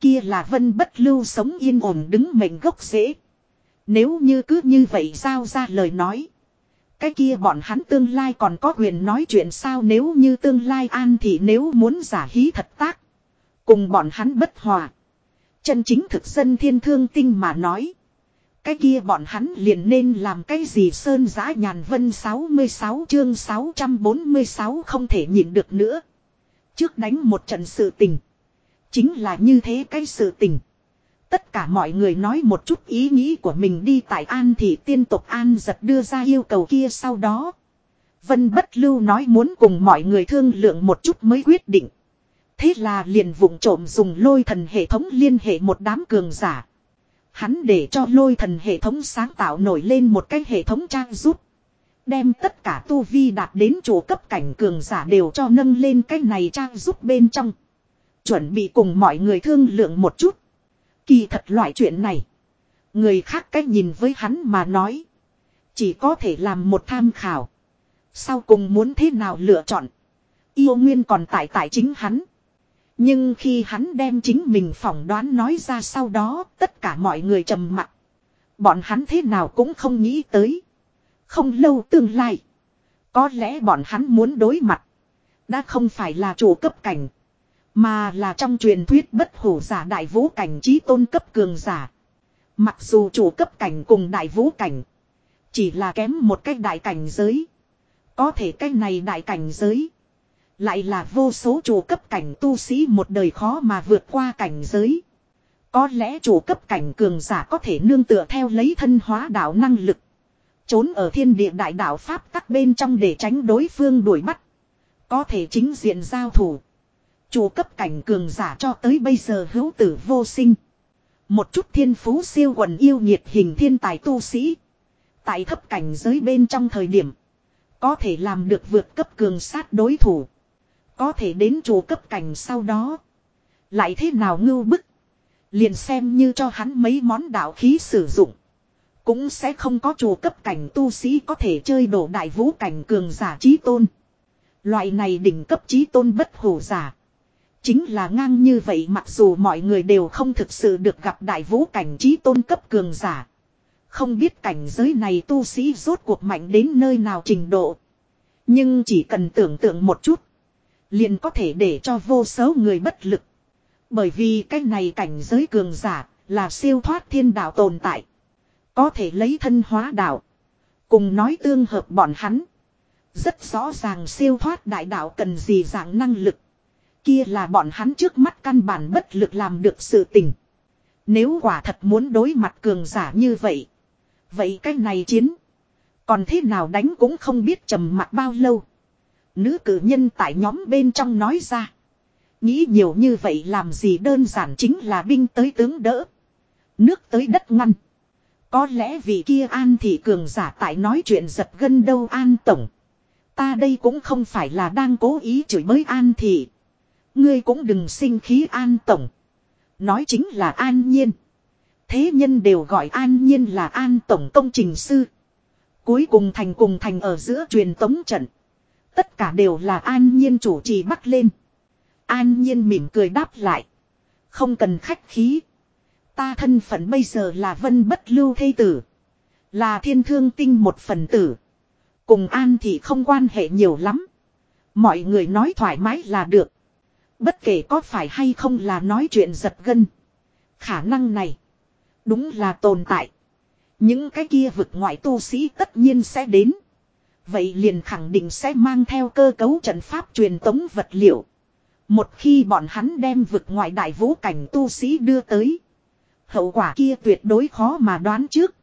Kia là vân bất lưu sống yên ổn đứng mệnh gốc rễ. Nếu như cứ như vậy giao ra lời nói. Cái kia bọn hắn tương lai còn có quyền nói chuyện sao nếu như tương lai an thì nếu muốn giả hí thật tác. Cùng bọn hắn bất hòa. Chân chính thực dân thiên thương tinh mà nói. Cái kia bọn hắn liền nên làm cái gì sơn giã nhàn vân 66 chương 646 không thể nhịn được nữa. Trước đánh một trận sự tình. Chính là như thế cái sự tình. Tất cả mọi người nói một chút ý nghĩ của mình đi tại An thì tiên tục An giật đưa ra yêu cầu kia sau đó. Vân bất lưu nói muốn cùng mọi người thương lượng một chút mới quyết định. Thế là liền vụng trộm dùng lôi thần hệ thống liên hệ một đám cường giả. Hắn để cho lôi thần hệ thống sáng tạo nổi lên một cái hệ thống trang giúp. Đem tất cả tu vi đạt đến chủ cấp cảnh cường giả đều cho nâng lên cái này trang giúp bên trong. Chuẩn bị cùng mọi người thương lượng một chút. Kỳ thật loại chuyện này. Người khác cách nhìn với hắn mà nói. Chỉ có thể làm một tham khảo. Sau cùng muốn thế nào lựa chọn. Yêu nguyên còn tại tại chính hắn. Nhưng khi hắn đem chính mình phỏng đoán nói ra sau đó, tất cả mọi người trầm mặt. Bọn hắn thế nào cũng không nghĩ tới. Không lâu tương lai. Có lẽ bọn hắn muốn đối mặt. Đã không phải là chủ cấp cảnh. Mà là trong truyền thuyết bất hủ giả đại vũ cảnh trí tôn cấp cường giả. Mặc dù chủ cấp cảnh cùng đại vũ cảnh. Chỉ là kém một cách đại cảnh giới. Có thể cách này đại cảnh giới. Lại là vô số chủ cấp cảnh tu sĩ một đời khó mà vượt qua cảnh giới. Có lẽ chủ cấp cảnh cường giả có thể nương tựa theo lấy thân hóa đạo năng lực. Trốn ở thiên địa đại đạo Pháp các bên trong để tránh đối phương đuổi bắt. Có thể chính diện giao thủ. Chủ cấp cảnh cường giả cho tới bây giờ hữu tử vô sinh. Một chút thiên phú siêu quần yêu nhiệt hình thiên tài tu sĩ. Tại thấp cảnh giới bên trong thời điểm. Có thể làm được vượt cấp cường sát đối thủ. Có thể đến chủ cấp cảnh sau đó. Lại thế nào ngưu bức. Liền xem như cho hắn mấy món đạo khí sử dụng. Cũng sẽ không có chủ cấp cảnh tu sĩ có thể chơi đổ đại vũ cảnh cường giả trí tôn. Loại này đỉnh cấp trí tôn bất hủ giả. Chính là ngang như vậy mặc dù mọi người đều không thực sự được gặp đại vũ cảnh trí tôn cấp cường giả. Không biết cảnh giới này tu sĩ rốt cuộc mạnh đến nơi nào trình độ. Nhưng chỉ cần tưởng tượng một chút. Liền có thể để cho vô số người bất lực. Bởi vì cái này cảnh giới cường giả là siêu thoát thiên đạo tồn tại. Có thể lấy thân hóa đạo. Cùng nói tương hợp bọn hắn. Rất rõ ràng siêu thoát đại đạo cần gì dạng năng lực. Kia là bọn hắn trước mắt căn bản bất lực làm được sự tình. Nếu quả thật muốn đối mặt cường giả như vậy. Vậy cái này chiến. Còn thế nào đánh cũng không biết trầm mặt bao lâu. Nữ cử nhân tại nhóm bên trong nói ra. Nghĩ nhiều như vậy làm gì đơn giản chính là binh tới tướng đỡ. Nước tới đất ngăn. Có lẽ vì kia an thị cường giả tại nói chuyện giật gân đâu an tổng. Ta đây cũng không phải là đang cố ý chửi bới an thị. Ngươi cũng đừng sinh khí an tổng. Nói chính là an nhiên. Thế nhân đều gọi an nhiên là an tổng công trình sư. Cuối cùng thành cùng thành ở giữa truyền tống trận. Tất cả đều là an nhiên chủ trì bắt lên. An nhiên mỉm cười đáp lại. Không cần khách khí. Ta thân phận bây giờ là vân bất lưu thây tử. Là thiên thương tinh một phần tử. Cùng an thì không quan hệ nhiều lắm. Mọi người nói thoải mái là được. Bất kể có phải hay không là nói chuyện giật gân. Khả năng này. Đúng là tồn tại. Những cái kia vực ngoại tu sĩ tất nhiên sẽ đến. Vậy liền khẳng định sẽ mang theo cơ cấu trận pháp truyền tống vật liệu. Một khi bọn hắn đem vực ngoại đại vũ cảnh tu sĩ đưa tới. Hậu quả kia tuyệt đối khó mà đoán trước.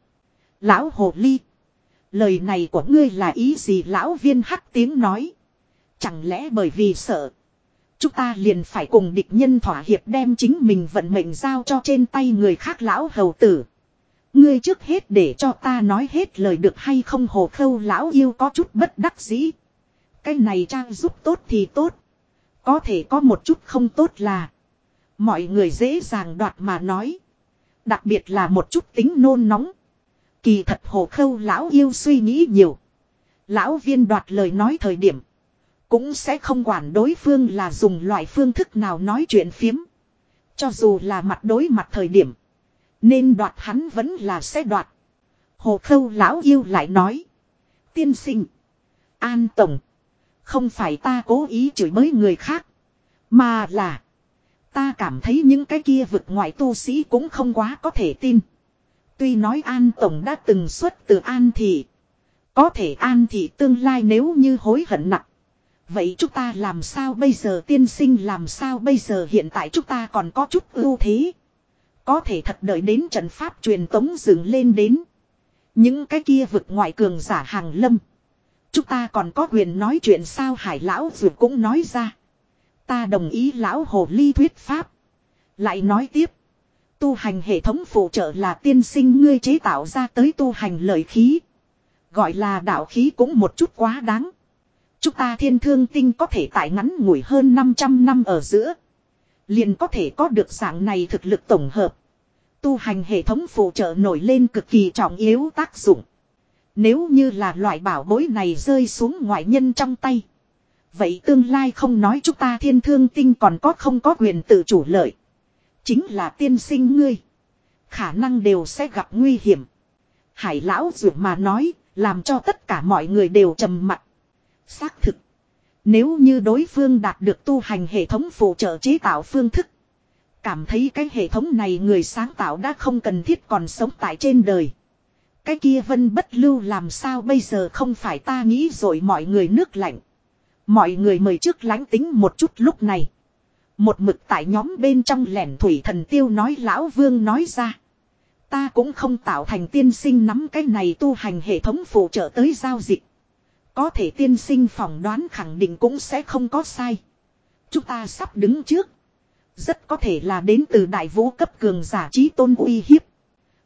Lão Hồ Ly. Lời này của ngươi là ý gì lão viên hắc tiếng nói. Chẳng lẽ bởi vì sợ. Chúng ta liền phải cùng địch nhân thỏa hiệp đem chính mình vận mệnh giao cho trên tay người khác lão hầu tử. Ngươi trước hết để cho ta nói hết lời được hay không hồ khâu lão yêu có chút bất đắc dĩ. Cái này trang giúp tốt thì tốt. Có thể có một chút không tốt là. Mọi người dễ dàng đoạt mà nói. Đặc biệt là một chút tính nôn nóng. Kỳ thật hồ khâu lão yêu suy nghĩ nhiều. Lão viên đoạt lời nói thời điểm. Cũng sẽ không quản đối phương là dùng loại phương thức nào nói chuyện phiếm. Cho dù là mặt đối mặt thời điểm. Nên đoạt hắn vẫn là sẽ đoạt. Hồ khâu lão yêu lại nói. Tiên sinh. An tổng. Không phải ta cố ý chửi bới người khác. Mà là. Ta cảm thấy những cái kia vực ngoại tu sĩ cũng không quá có thể tin. Tuy nói An Tổng đã từng xuất từ An Thị. Có thể An Thị tương lai nếu như hối hận nặng. Vậy chúng ta làm sao bây giờ tiên sinh làm sao bây giờ hiện tại chúng ta còn có chút ưu thế. Có thể thật đợi đến trận pháp truyền tống dừng lên đến. Những cái kia vực ngoại cường giả hàng lâm. Chúng ta còn có quyền nói chuyện sao hải lão dù cũng nói ra. Ta đồng ý lão hồ ly thuyết pháp. Lại nói tiếp. Tu hành hệ thống phụ trợ là tiên sinh ngươi chế tạo ra tới tu hành lợi khí. Gọi là đạo khí cũng một chút quá đáng. Chúng ta thiên thương tinh có thể tại ngắn ngủi hơn 500 năm ở giữa. Liền có thể có được dạng này thực lực tổng hợp. Tu hành hệ thống phụ trợ nổi lên cực kỳ trọng yếu tác dụng. Nếu như là loại bảo bối này rơi xuống ngoại nhân trong tay. Vậy tương lai không nói chúng ta thiên thương tinh còn có không có quyền tự chủ lợi. Chính là tiên sinh ngươi. Khả năng đều sẽ gặp nguy hiểm. Hải lão dù mà nói, làm cho tất cả mọi người đều trầm mặt. Xác thực. Nếu như đối phương đạt được tu hành hệ thống phụ trợ chế tạo phương thức. Cảm thấy cái hệ thống này người sáng tạo đã không cần thiết còn sống tại trên đời. Cái kia vân bất lưu làm sao bây giờ không phải ta nghĩ rồi mọi người nước lạnh. Mọi người mời trước lánh tính một chút lúc này. Một mực tại nhóm bên trong lẻn thủy thần tiêu nói lão vương nói ra. Ta cũng không tạo thành tiên sinh nắm cái này tu hành hệ thống phụ trợ tới giao dịch. Có thể tiên sinh phỏng đoán khẳng định cũng sẽ không có sai. Chúng ta sắp đứng trước. Rất có thể là đến từ đại vũ cấp cường giả trí tôn uy hiếp.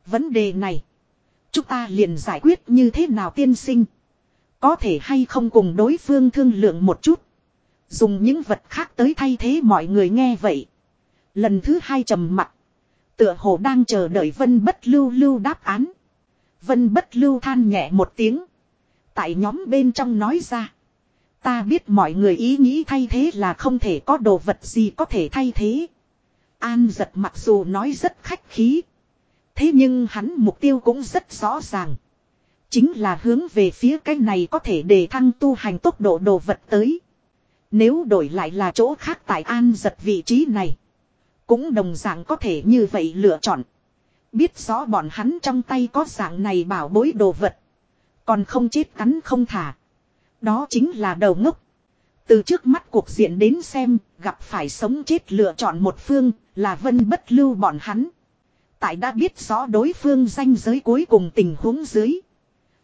Vấn đề này. Chúng ta liền giải quyết như thế nào tiên sinh. Có thể hay không cùng đối phương thương lượng một chút. Dùng những vật khác tới thay thế mọi người nghe vậy. Lần thứ hai trầm mặt. Tựa hồ đang chờ đợi vân bất lưu lưu đáp án. Vân bất lưu than nhẹ một tiếng. Tại nhóm bên trong nói ra. Ta biết mọi người ý nghĩ thay thế là không thể có đồ vật gì có thể thay thế. An giật mặc dù nói rất khách khí. Thế nhưng hắn mục tiêu cũng rất rõ ràng. Chính là hướng về phía cái này có thể để thăng tu hành tốc độ đồ vật tới. Nếu đổi lại là chỗ khác tại an giật vị trí này. Cũng đồng dạng có thể như vậy lựa chọn. Biết rõ bọn hắn trong tay có dạng này bảo bối đồ vật. Còn không chết cắn không thả. Đó chính là đầu ngốc. Từ trước mắt cuộc diện đến xem, gặp phải sống chết lựa chọn một phương, là vân bất lưu bọn hắn. Tại đã biết rõ đối phương danh giới cuối cùng tình huống dưới.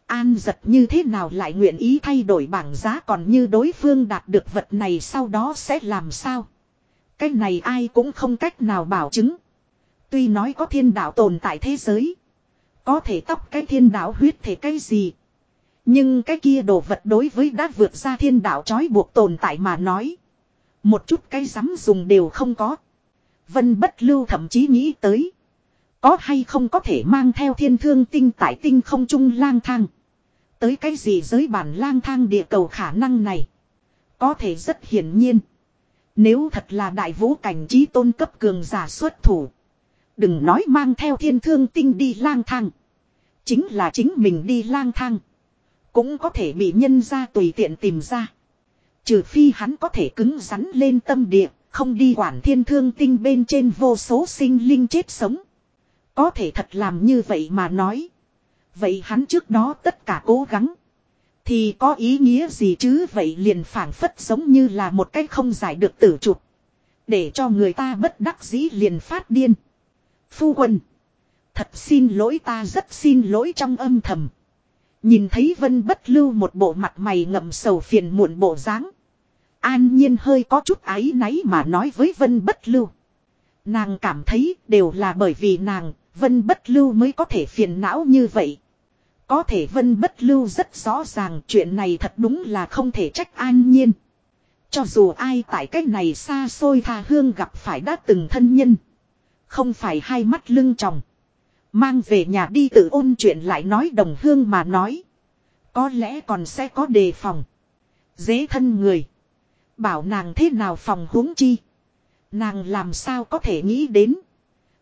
An giật như thế nào lại nguyện ý thay đổi bảng giá còn như đối phương đạt được vật này sau đó sẽ làm sao. Cái này ai cũng không cách nào bảo chứng. Tuy nói có thiên đạo tồn tại thế giới. Có thể tóc cái thiên đạo huyết thể cái gì. Nhưng cái kia đồ vật đối với đã vượt ra thiên đạo trói buộc tồn tại mà nói. Một chút cái dám dùng đều không có. Vân bất lưu thậm chí nghĩ tới. Có hay không có thể mang theo thiên thương tinh tại tinh không trung lang thang. Tới cái gì giới bản lang thang địa cầu khả năng này. Có thể rất hiển nhiên. Nếu thật là đại vũ cảnh trí tôn cấp cường giả xuất thủ. Đừng nói mang theo thiên thương tinh đi lang thang. Chính là chính mình đi lang thang. Cũng có thể bị nhân ra tùy tiện tìm ra. Trừ phi hắn có thể cứng rắn lên tâm địa, không đi quản thiên thương tinh bên trên vô số sinh linh chết sống. Có thể thật làm như vậy mà nói. Vậy hắn trước đó tất cả cố gắng. Thì có ý nghĩa gì chứ vậy liền phản phất giống như là một cách không giải được tử trục. Để cho người ta bất đắc dĩ liền phát điên. Phu quân. Thật xin lỗi ta rất xin lỗi trong âm thầm. Nhìn thấy vân bất lưu một bộ mặt mày ngậm sầu phiền muộn bộ dáng An nhiên hơi có chút áy náy mà nói với vân bất lưu. Nàng cảm thấy đều là bởi vì nàng, vân bất lưu mới có thể phiền não như vậy. Có thể vân bất lưu rất rõ ràng chuyện này thật đúng là không thể trách an nhiên. Cho dù ai tại cách này xa xôi tha hương gặp phải đã từng thân nhân. Không phải hai mắt lưng tròng. Mang về nhà đi tự ôn chuyện lại nói đồng hương mà nói. Có lẽ còn sẽ có đề phòng. Dễ thân người. Bảo nàng thế nào phòng huống chi. Nàng làm sao có thể nghĩ đến.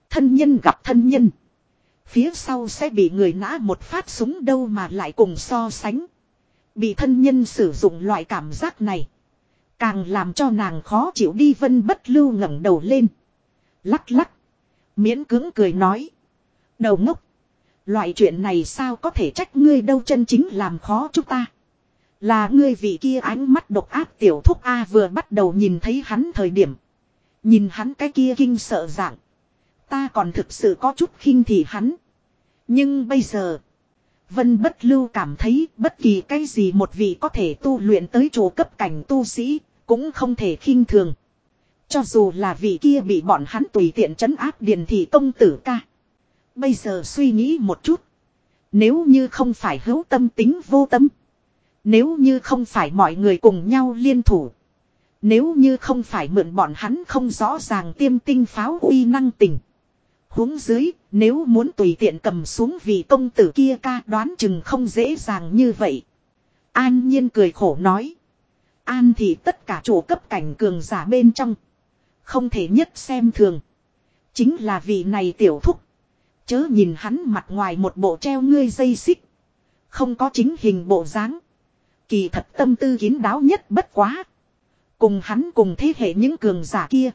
Thân nhân gặp thân nhân. Phía sau sẽ bị người nã một phát súng đâu mà lại cùng so sánh. Bị thân nhân sử dụng loại cảm giác này. Càng làm cho nàng khó chịu đi vân bất lưu ngẩng đầu lên. Lắc lắc. Miễn cứng cười nói. Đầu ngốc. Loại chuyện này sao có thể trách ngươi đâu chân chính làm khó chúng ta. Là ngươi vị kia ánh mắt độc ác tiểu thúc A vừa bắt đầu nhìn thấy hắn thời điểm. Nhìn hắn cái kia kinh sợ dạng. Ta còn thực sự có chút khinh thì hắn. Nhưng bây giờ. Vân bất lưu cảm thấy bất kỳ cái gì một vị có thể tu luyện tới chỗ cấp cảnh tu sĩ. Cũng không thể khinh thường. Cho dù là vị kia bị bọn hắn tùy tiện trấn áp điền thị công tử ca. Bây giờ suy nghĩ một chút. Nếu như không phải hữu tâm tính vô tâm. Nếu như không phải mọi người cùng nhau liên thủ. Nếu như không phải mượn bọn hắn không rõ ràng tiêm tinh pháo uy năng tình. huống dưới, nếu muốn tùy tiện cầm xuống vì công tử kia ca đoán chừng không dễ dàng như vậy. An nhiên cười khổ nói. An thì tất cả chủ cấp cảnh cường giả bên trong. Không thể nhất xem thường. Chính là vị này tiểu thúc. Chớ nhìn hắn mặt ngoài một bộ treo ngươi dây xích. Không có chính hình bộ dáng. Kỳ thật tâm tư kín đáo nhất bất quá. Cùng hắn cùng thế hệ những cường giả kia.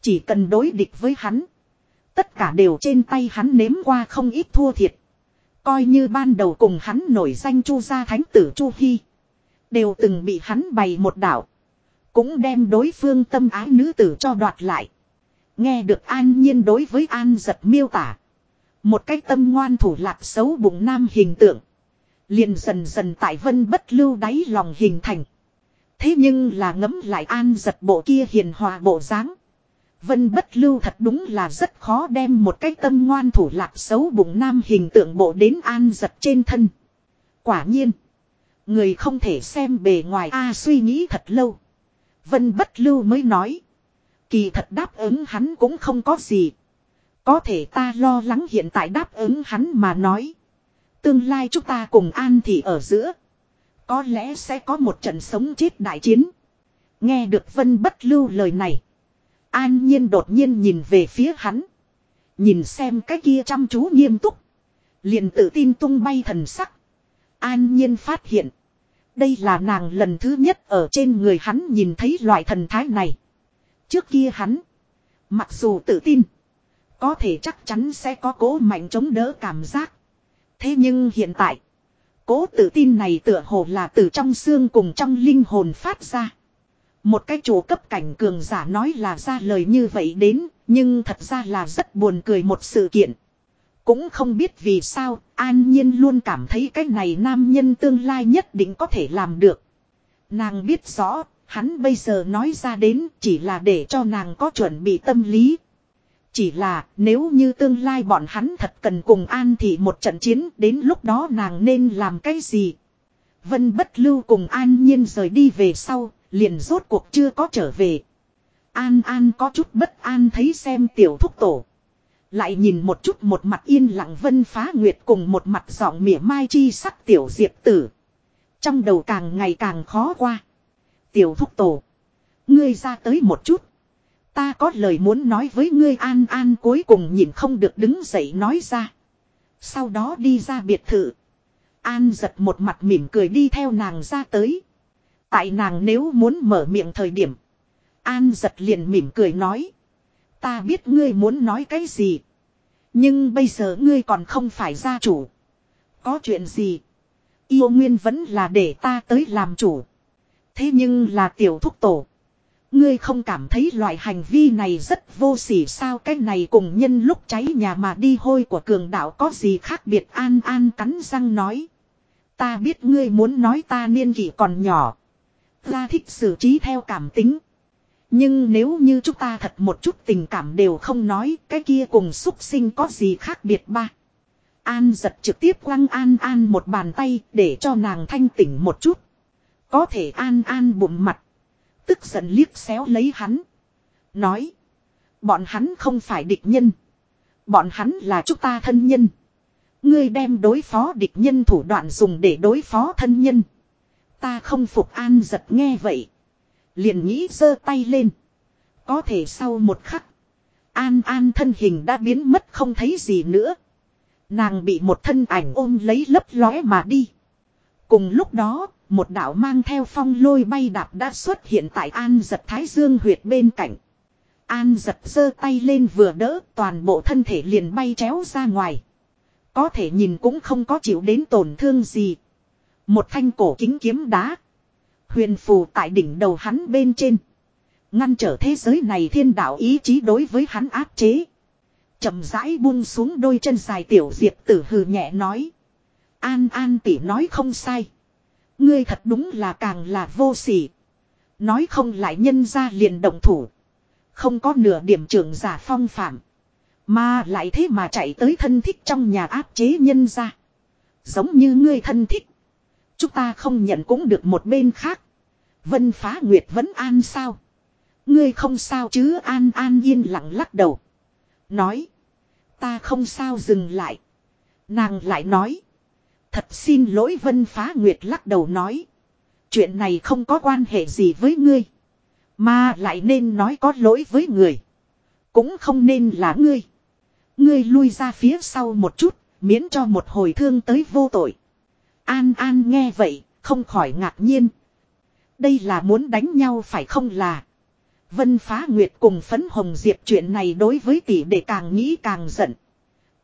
Chỉ cần đối địch với hắn. Tất cả đều trên tay hắn nếm qua không ít thua thiệt. Coi như ban đầu cùng hắn nổi danh chu gia thánh tử chu hy. Đều từng bị hắn bày một đảo. Cũng đem đối phương tâm ái nữ tử cho đoạt lại. Nghe được an nhiên đối với an giật miêu tả. Một cái tâm ngoan thủ lạc xấu bụng nam hình tượng. Liền dần dần tại vân bất lưu đáy lòng hình thành. Thế nhưng là ngấm lại an giật bộ kia hiền hòa bộ dáng Vân bất lưu thật đúng là rất khó đem một cái tâm ngoan thủ lạc xấu bụng nam hình tượng bộ đến an giật trên thân. Quả nhiên. Người không thể xem bề ngoài a suy nghĩ thật lâu. Vân bất lưu mới nói. Kỳ thật đáp ứng hắn cũng không có gì. Có thể ta lo lắng hiện tại đáp ứng hắn mà nói. Tương lai chúng ta cùng an thì ở giữa. Có lẽ sẽ có một trận sống chết đại chiến. Nghe được Vân bất lưu lời này. An nhiên đột nhiên nhìn về phía hắn. Nhìn xem cái kia chăm chú nghiêm túc. Liền tự tin tung bay thần sắc. An nhiên phát hiện. Đây là nàng lần thứ nhất ở trên người hắn nhìn thấy loại thần thái này. Trước kia hắn. Mặc dù tự tin. Có thể chắc chắn sẽ có cố mạnh chống đỡ cảm giác. Thế nhưng hiện tại. Cố tự tin này tựa hồ là từ trong xương cùng trong linh hồn phát ra. Một cái chủ cấp cảnh cường giả nói là ra lời như vậy đến, nhưng thật ra là rất buồn cười một sự kiện. Cũng không biết vì sao, an nhiên luôn cảm thấy cái này nam nhân tương lai nhất định có thể làm được. Nàng biết rõ, hắn bây giờ nói ra đến chỉ là để cho nàng có chuẩn bị tâm lý. Chỉ là nếu như tương lai bọn hắn thật cần cùng an thì một trận chiến đến lúc đó nàng nên làm cái gì. Vân bất lưu cùng an nhiên rời đi về sau, liền rốt cuộc chưa có trở về. An An có chút bất an thấy xem tiểu thúc tổ. Lại nhìn một chút một mặt yên lặng vân phá nguyệt cùng một mặt giọng mỉa mai chi sắc tiểu diệp tử. Trong đầu càng ngày càng khó qua. Tiểu thúc tổ. Ngươi ra tới một chút. Ta có lời muốn nói với ngươi, An An cuối cùng nhìn không được đứng dậy nói ra. Sau đó đi ra biệt thự. An giật một mặt mỉm cười đi theo nàng ra tới. Tại nàng nếu muốn mở miệng thời điểm. An giật liền mỉm cười nói. Ta biết ngươi muốn nói cái gì. Nhưng bây giờ ngươi còn không phải gia chủ. Có chuyện gì? Yêu nguyên vẫn là để ta tới làm chủ. Thế nhưng là tiểu thúc tổ. Ngươi không cảm thấy loại hành vi này rất vô sỉ sao cái này cùng nhân lúc cháy nhà mà đi hôi của cường đạo có gì khác biệt an an cắn răng nói. Ta biết ngươi muốn nói ta niên kỷ còn nhỏ. Ta thích xử trí theo cảm tính. Nhưng nếu như chúng ta thật một chút tình cảm đều không nói, cái kia cùng xúc sinh có gì khác biệt ba. An giật trực tiếp quăng An An một bàn tay để cho nàng thanh tỉnh một chút. Có thể An An bụng mặt. Tức giận liếc xéo lấy hắn. Nói. Bọn hắn không phải địch nhân. Bọn hắn là chúng ta thân nhân. Ngươi đem đối phó địch nhân thủ đoạn dùng để đối phó thân nhân. Ta không phục an giật nghe vậy. Liền nghĩ giơ tay lên. Có thể sau một khắc. An an thân hình đã biến mất không thấy gì nữa. Nàng bị một thân ảnh ôm lấy lấp lóe mà đi. Cùng lúc đó, một đạo mang theo phong lôi bay đạp đã xuất hiện tại An giật Thái Dương huyệt bên cạnh. An giật giơ tay lên vừa đỡ, toàn bộ thân thể liền bay chéo ra ngoài. Có thể nhìn cũng không có chịu đến tổn thương gì. Một thanh cổ kính kiếm đá. Huyền phù tại đỉnh đầu hắn bên trên. Ngăn trở thế giới này thiên đạo ý chí đối với hắn áp chế. chậm rãi buông xuống đôi chân dài tiểu diệp tử hừ nhẹ nói. An an tỷ nói không sai. Ngươi thật đúng là càng là vô sỉ. Nói không lại nhân ra liền động thủ. Không có nửa điểm trưởng giả phong phạm. Mà lại thế mà chạy tới thân thích trong nhà áp chế nhân ra. Giống như ngươi thân thích. Chúng ta không nhận cũng được một bên khác. Vân phá nguyệt vẫn an sao. Ngươi không sao chứ an an yên lặng lắc đầu. Nói. Ta không sao dừng lại. Nàng lại nói. Thật xin lỗi vân phá nguyệt lắc đầu nói. Chuyện này không có quan hệ gì với ngươi. Mà lại nên nói có lỗi với người. Cũng không nên là ngươi. Ngươi lui ra phía sau một chút, miễn cho một hồi thương tới vô tội. An An nghe vậy, không khỏi ngạc nhiên. Đây là muốn đánh nhau phải không là. Vân Phá Nguyệt cùng Phấn Hồng Diệp chuyện này đối với tỷ để càng nghĩ càng giận.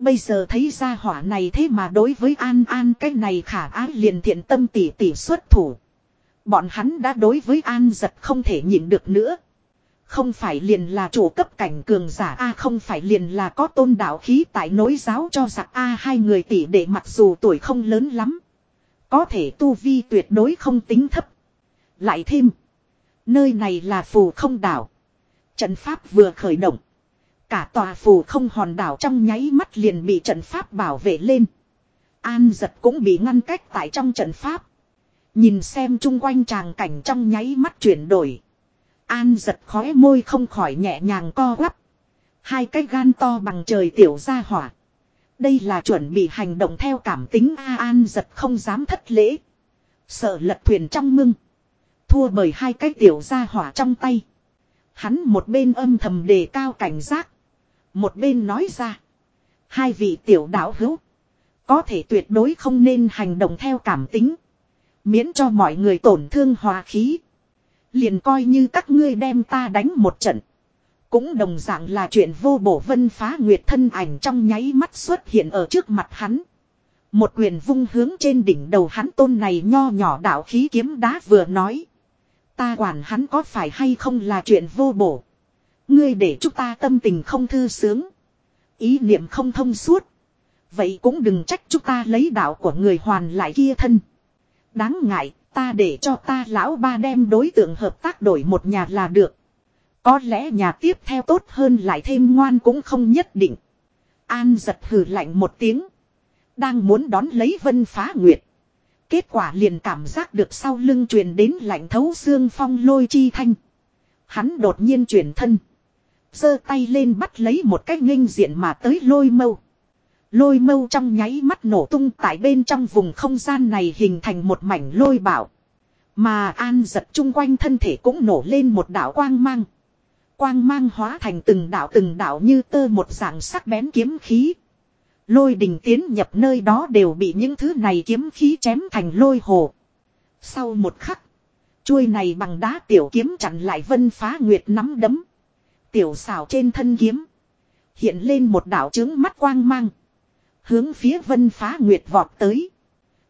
Bây giờ thấy ra hỏa này thế mà đối với An An, cái này khả ái liền thiện tâm tỷ tỷ xuất thủ. Bọn hắn đã đối với An giật không thể nhịn được nữa. Không phải liền là chủ cấp cảnh cường giả A, không phải liền là có tôn đạo khí tại nối giáo cho giặc A, hai người tỷ để mặc dù tuổi không lớn lắm. Có thể tu vi tuyệt đối không tính thấp. Lại thêm. Nơi này là phù không đảo. Trận pháp vừa khởi động. Cả tòa phù không hòn đảo trong nháy mắt liền bị trận pháp bảo vệ lên. An giật cũng bị ngăn cách tại trong trận pháp. Nhìn xem chung quanh tràng cảnh trong nháy mắt chuyển đổi. An giật khóe môi không khỏi nhẹ nhàng co quắp. Hai cái gan to bằng trời tiểu ra hỏa. Đây là chuẩn bị hành động theo cảm tính A An giật không dám thất lễ. Sợ lật thuyền trong mưng. Thua bởi hai cái tiểu ra hỏa trong tay. Hắn một bên âm thầm đề cao cảnh giác. Một bên nói ra. Hai vị tiểu đạo hữu. Có thể tuyệt đối không nên hành động theo cảm tính. Miễn cho mọi người tổn thương hòa khí. Liền coi như các ngươi đem ta đánh một trận. Cũng đồng dạng là chuyện vô bổ vân phá nguyệt thân ảnh trong nháy mắt xuất hiện ở trước mặt hắn. Một quyền vung hướng trên đỉnh đầu hắn tôn này nho nhỏ đạo khí kiếm đá vừa nói. Ta quản hắn có phải hay không là chuyện vô bổ. Ngươi để chúng ta tâm tình không thư sướng. Ý niệm không thông suốt. Vậy cũng đừng trách chúng ta lấy đạo của người hoàn lại kia thân. Đáng ngại, ta để cho ta lão ba đem đối tượng hợp tác đổi một nhà là được. Có lẽ nhà tiếp theo tốt hơn lại thêm ngoan cũng không nhất định. An giật hừ lạnh một tiếng. Đang muốn đón lấy vân phá nguyệt. Kết quả liền cảm giác được sau lưng truyền đến lạnh thấu xương phong lôi chi thanh. Hắn đột nhiên chuyển thân giơ tay lên bắt lấy một cái nghênh diện mà tới lôi mâu. Lôi mâu trong nháy mắt nổ tung tại bên trong vùng không gian này hình thành một mảnh lôi bảo. Mà an giật chung quanh thân thể cũng nổ lên một đảo quang mang. Quang mang hóa thành từng đảo từng đảo như tơ một dạng sắc bén kiếm khí. Lôi đình tiến nhập nơi đó đều bị những thứ này kiếm khí chém thành lôi hồ. Sau một khắc. Chuôi này bằng đá tiểu kiếm chặn lại vân phá nguyệt nắm đấm. Tiểu xảo trên thân kiếm. Hiện lên một đảo trướng mắt quang mang. Hướng phía vân phá nguyệt vọt tới.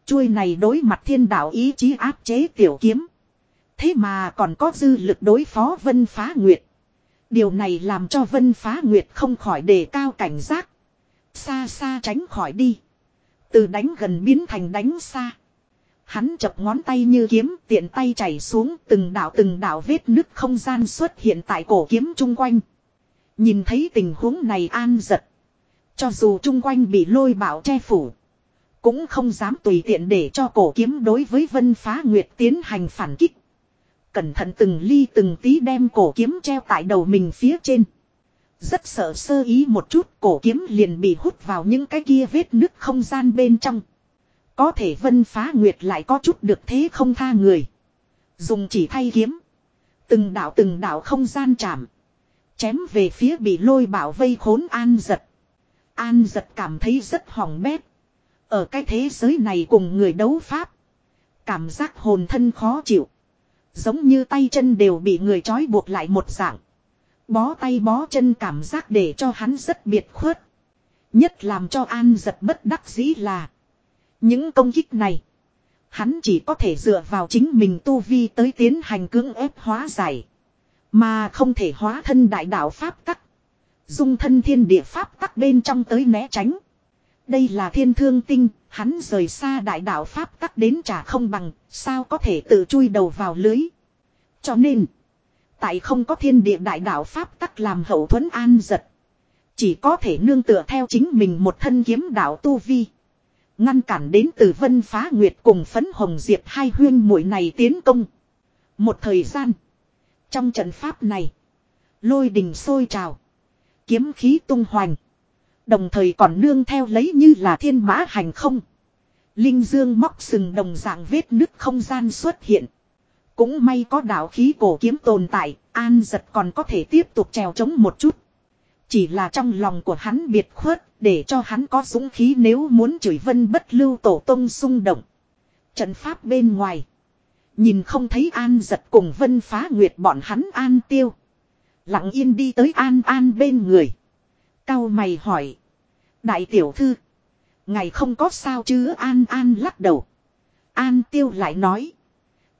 Chuôi này đối mặt thiên đạo ý chí áp chế tiểu kiếm. Thế mà còn có dư lực đối phó vân phá nguyệt. Điều này làm cho vân phá nguyệt không khỏi đề cao cảnh giác. Xa xa tránh khỏi đi. Từ đánh gần biến thành đánh xa. Hắn chập ngón tay như kiếm, tiện tay chảy xuống, từng đạo từng đạo vết nứt không gian xuất hiện tại cổ kiếm chung quanh. Nhìn thấy tình huống này an giật. Cho dù chung quanh bị lôi bạo che phủ. Cũng không dám tùy tiện để cho cổ kiếm đối với vân phá nguyệt tiến hành phản kích. Cẩn thận từng ly từng tí đem cổ kiếm treo tại đầu mình phía trên. Rất sợ sơ ý một chút, cổ kiếm liền bị hút vào những cái kia vết nứt không gian bên trong. Có thể vân phá nguyệt lại có chút được thế không tha người. Dùng chỉ thay kiếm. Từng đạo từng đạo không gian chạm. Chém về phía bị lôi bảo vây khốn an giật. An giật cảm thấy rất hỏng bét. Ở cái thế giới này cùng người đấu pháp. Cảm giác hồn thân khó chịu. Giống như tay chân đều bị người trói buộc lại một dạng. Bó tay bó chân cảm giác để cho hắn rất biệt khuất. Nhất làm cho An giật bất đắc dĩ là. Những công kích này. Hắn chỉ có thể dựa vào chính mình tu vi tới tiến hành cưỡng ép hóa giải. Mà không thể hóa thân đại đạo Pháp tắc. Dung thân thiên địa Pháp tắc bên trong tới né tránh. Đây là thiên thương tinh, hắn rời xa đại đạo Pháp tắc đến trả không bằng, sao có thể tự chui đầu vào lưới. Cho nên, tại không có thiên địa đại đạo Pháp tắc làm hậu thuẫn an giật. Chỉ có thể nương tựa theo chính mình một thân kiếm đạo tu vi. Ngăn cản đến từ vân phá nguyệt cùng phấn hồng diệp hai huyên mũi này tiến công. Một thời gian. Trong trận pháp này. Lôi đình sôi trào. Kiếm khí tung hoành. Đồng thời còn nương theo lấy như là thiên mã hành không. Linh dương móc sừng đồng dạng vết nứt không gian xuất hiện. Cũng may có đạo khí cổ kiếm tồn tại, an giật còn có thể tiếp tục trèo chống một chút. Chỉ là trong lòng của hắn biệt khuất, để cho hắn có dũng khí nếu muốn chửi vân bất lưu tổ tông xung động. Trận pháp bên ngoài. Nhìn không thấy an giật cùng vân phá nguyệt bọn hắn an tiêu. Lặng yên đi tới an an bên người. Cao mày hỏi. Đại tiểu thư. Ngày không có sao chứ an an lắc đầu. An tiêu lại nói.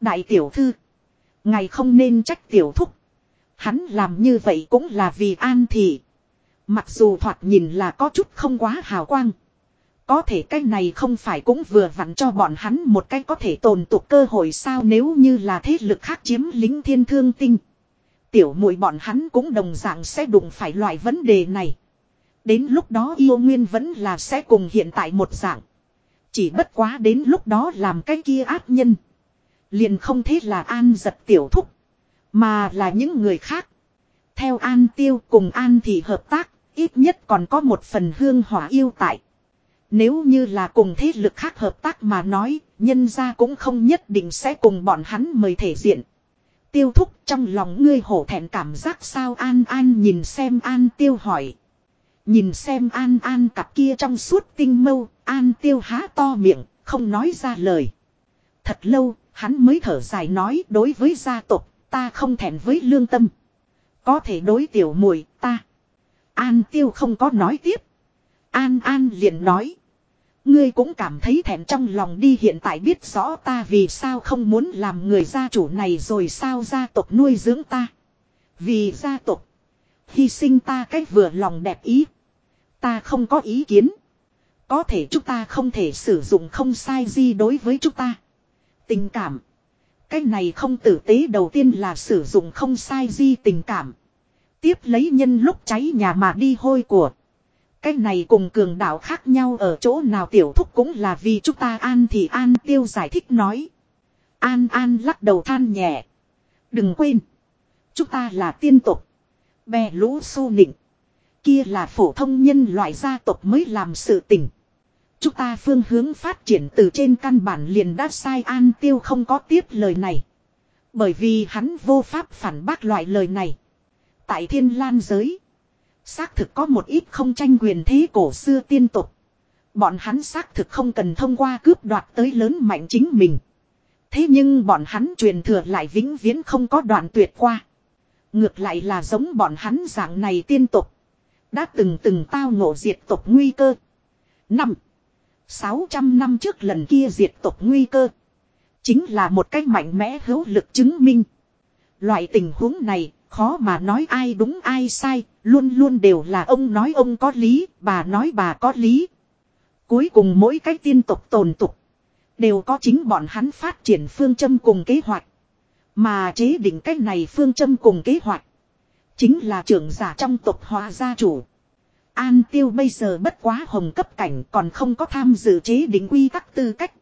Đại tiểu thư. Ngày không nên trách tiểu thúc. Hắn làm như vậy cũng là vì an thị. Mặc dù thoạt nhìn là có chút không quá hào quang. Có thể cái này không phải cũng vừa vặn cho bọn hắn một cái có thể tồn tục cơ hội sao nếu như là thế lực khác chiếm lính thiên thương tinh. Tiểu muội bọn hắn cũng đồng dạng sẽ đụng phải loại vấn đề này. Đến lúc đó yêu nguyên vẫn là sẽ cùng hiện tại một dạng. Chỉ bất quá đến lúc đó làm cái kia ác nhân. Liền không thế là an giật tiểu thúc. Mà là những người khác. Theo an tiêu cùng an thì hợp tác. Ít nhất còn có một phần hương hỏa yêu tại. Nếu như là cùng thế lực khác hợp tác mà nói, nhân ra cũng không nhất định sẽ cùng bọn hắn mời thể diện. Tiêu thúc trong lòng ngươi hổ thẹn cảm giác sao an an nhìn xem an tiêu hỏi. Nhìn xem an an cặp kia trong suốt tinh mâu, an tiêu há to miệng, không nói ra lời. Thật lâu, hắn mới thở dài nói đối với gia tộc, ta không thẹn với lương tâm. Có thể đối tiểu muội ta. An tiêu không có nói tiếp. An an liền nói. Ngươi cũng cảm thấy thẹn trong lòng đi hiện tại biết rõ ta vì sao không muốn làm người gia chủ này rồi sao gia tộc nuôi dưỡng ta. Vì gia tộc. Hy sinh ta cách vừa lòng đẹp ý. Ta không có ý kiến. Có thể chúng ta không thể sử dụng không sai gì đối với chúng ta. Tình cảm. Cái này không tử tế đầu tiên là sử dụng không sai gì tình cảm. Tiếp lấy nhân lúc cháy nhà mà đi hôi của. Cái này cùng cường đạo khác nhau ở chỗ nào tiểu thúc cũng là vì chúng ta an thì an tiêu giải thích nói. An an lắc đầu than nhẹ. Đừng quên. Chúng ta là tiên tục. Bè lũ su nịnh. Kia là phổ thông nhân loại gia tộc mới làm sự tình. Chúng ta phương hướng phát triển từ trên căn bản liền đã sai an tiêu không có tiếp lời này. Bởi vì hắn vô pháp phản bác loại lời này. Tại thiên lan giới. Xác thực có một ít không tranh quyền thế cổ xưa tiên tục. Bọn hắn xác thực không cần thông qua cướp đoạt tới lớn mạnh chính mình. Thế nhưng bọn hắn truyền thừa lại vĩnh viễn không có đoạn tuyệt qua. Ngược lại là giống bọn hắn dạng này tiên tục. Đã từng từng tao ngộ diệt tộc nguy cơ. Năm. sáu trăm năm trước lần kia diệt tộc nguy cơ. Chính là một cách mạnh mẽ hữu lực chứng minh. Loại tình huống này khó mà nói ai đúng ai sai, luôn luôn đều là ông nói ông có lý, bà nói bà có lý. Cuối cùng mỗi cái tiên tục tồn tục, đều có chính bọn hắn phát triển phương châm cùng kế hoạch. Mà chế định cách này phương châm cùng kế hoạch, chính là trưởng giả trong tộc hòa gia chủ. An tiêu bây giờ bất quá hồng cấp cảnh còn không có tham dự chế định quy tắc tư cách.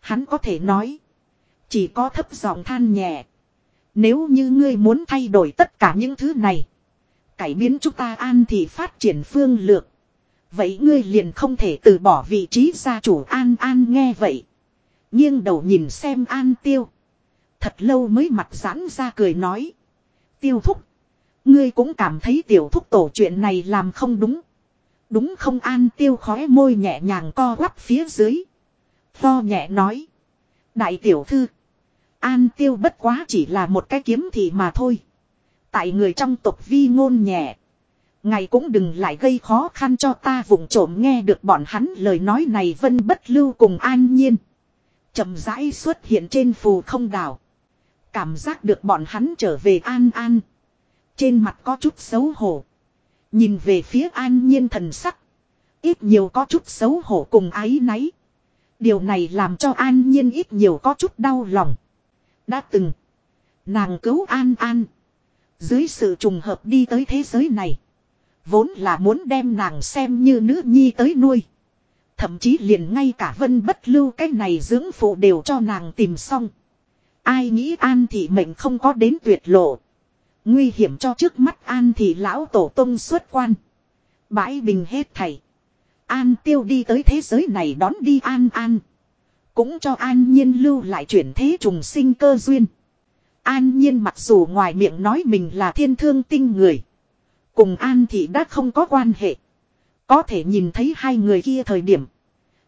Hắn có thể nói, chỉ có thấp giọng than nhẹ. Nếu như ngươi muốn thay đổi tất cả những thứ này. Cải biến chúng ta an thì phát triển phương lược. Vậy ngươi liền không thể từ bỏ vị trí gia chủ an an nghe vậy. nghiêng đầu nhìn xem an tiêu. Thật lâu mới mặt giãn ra cười nói. Tiêu thúc. Ngươi cũng cảm thấy tiểu thúc tổ chuyện này làm không đúng. Đúng không an tiêu khóe môi nhẹ nhàng co quắp phía dưới. Tho nhẹ nói. Đại tiểu thư. An tiêu bất quá chỉ là một cái kiếm thị mà thôi. Tại người trong tộc vi ngôn nhẹ. Ngày cũng đừng lại gây khó khăn cho ta vùng trộm nghe được bọn hắn lời nói này vân bất lưu cùng an nhiên. chậm rãi xuất hiện trên phù không đảo. Cảm giác được bọn hắn trở về an an. Trên mặt có chút xấu hổ. Nhìn về phía an nhiên thần sắc. Ít nhiều có chút xấu hổ cùng ái náy. Điều này làm cho an nhiên ít nhiều có chút đau lòng. Đã từng. Nàng cứu An An. Dưới sự trùng hợp đi tới thế giới này. Vốn là muốn đem nàng xem như nữ nhi tới nuôi. Thậm chí liền ngay cả vân bất lưu cái này dưỡng phụ đều cho nàng tìm xong. Ai nghĩ An thị mệnh không có đến tuyệt lộ. Nguy hiểm cho trước mắt An thị lão tổ tông xuất quan. Bãi bình hết thầy. An tiêu đi tới thế giới này đón đi An An. Cũng cho an nhiên lưu lại chuyển thế trùng sinh cơ duyên. An nhiên mặc dù ngoài miệng nói mình là thiên thương tinh người. Cùng an thì đã không có quan hệ. Có thể nhìn thấy hai người kia thời điểm.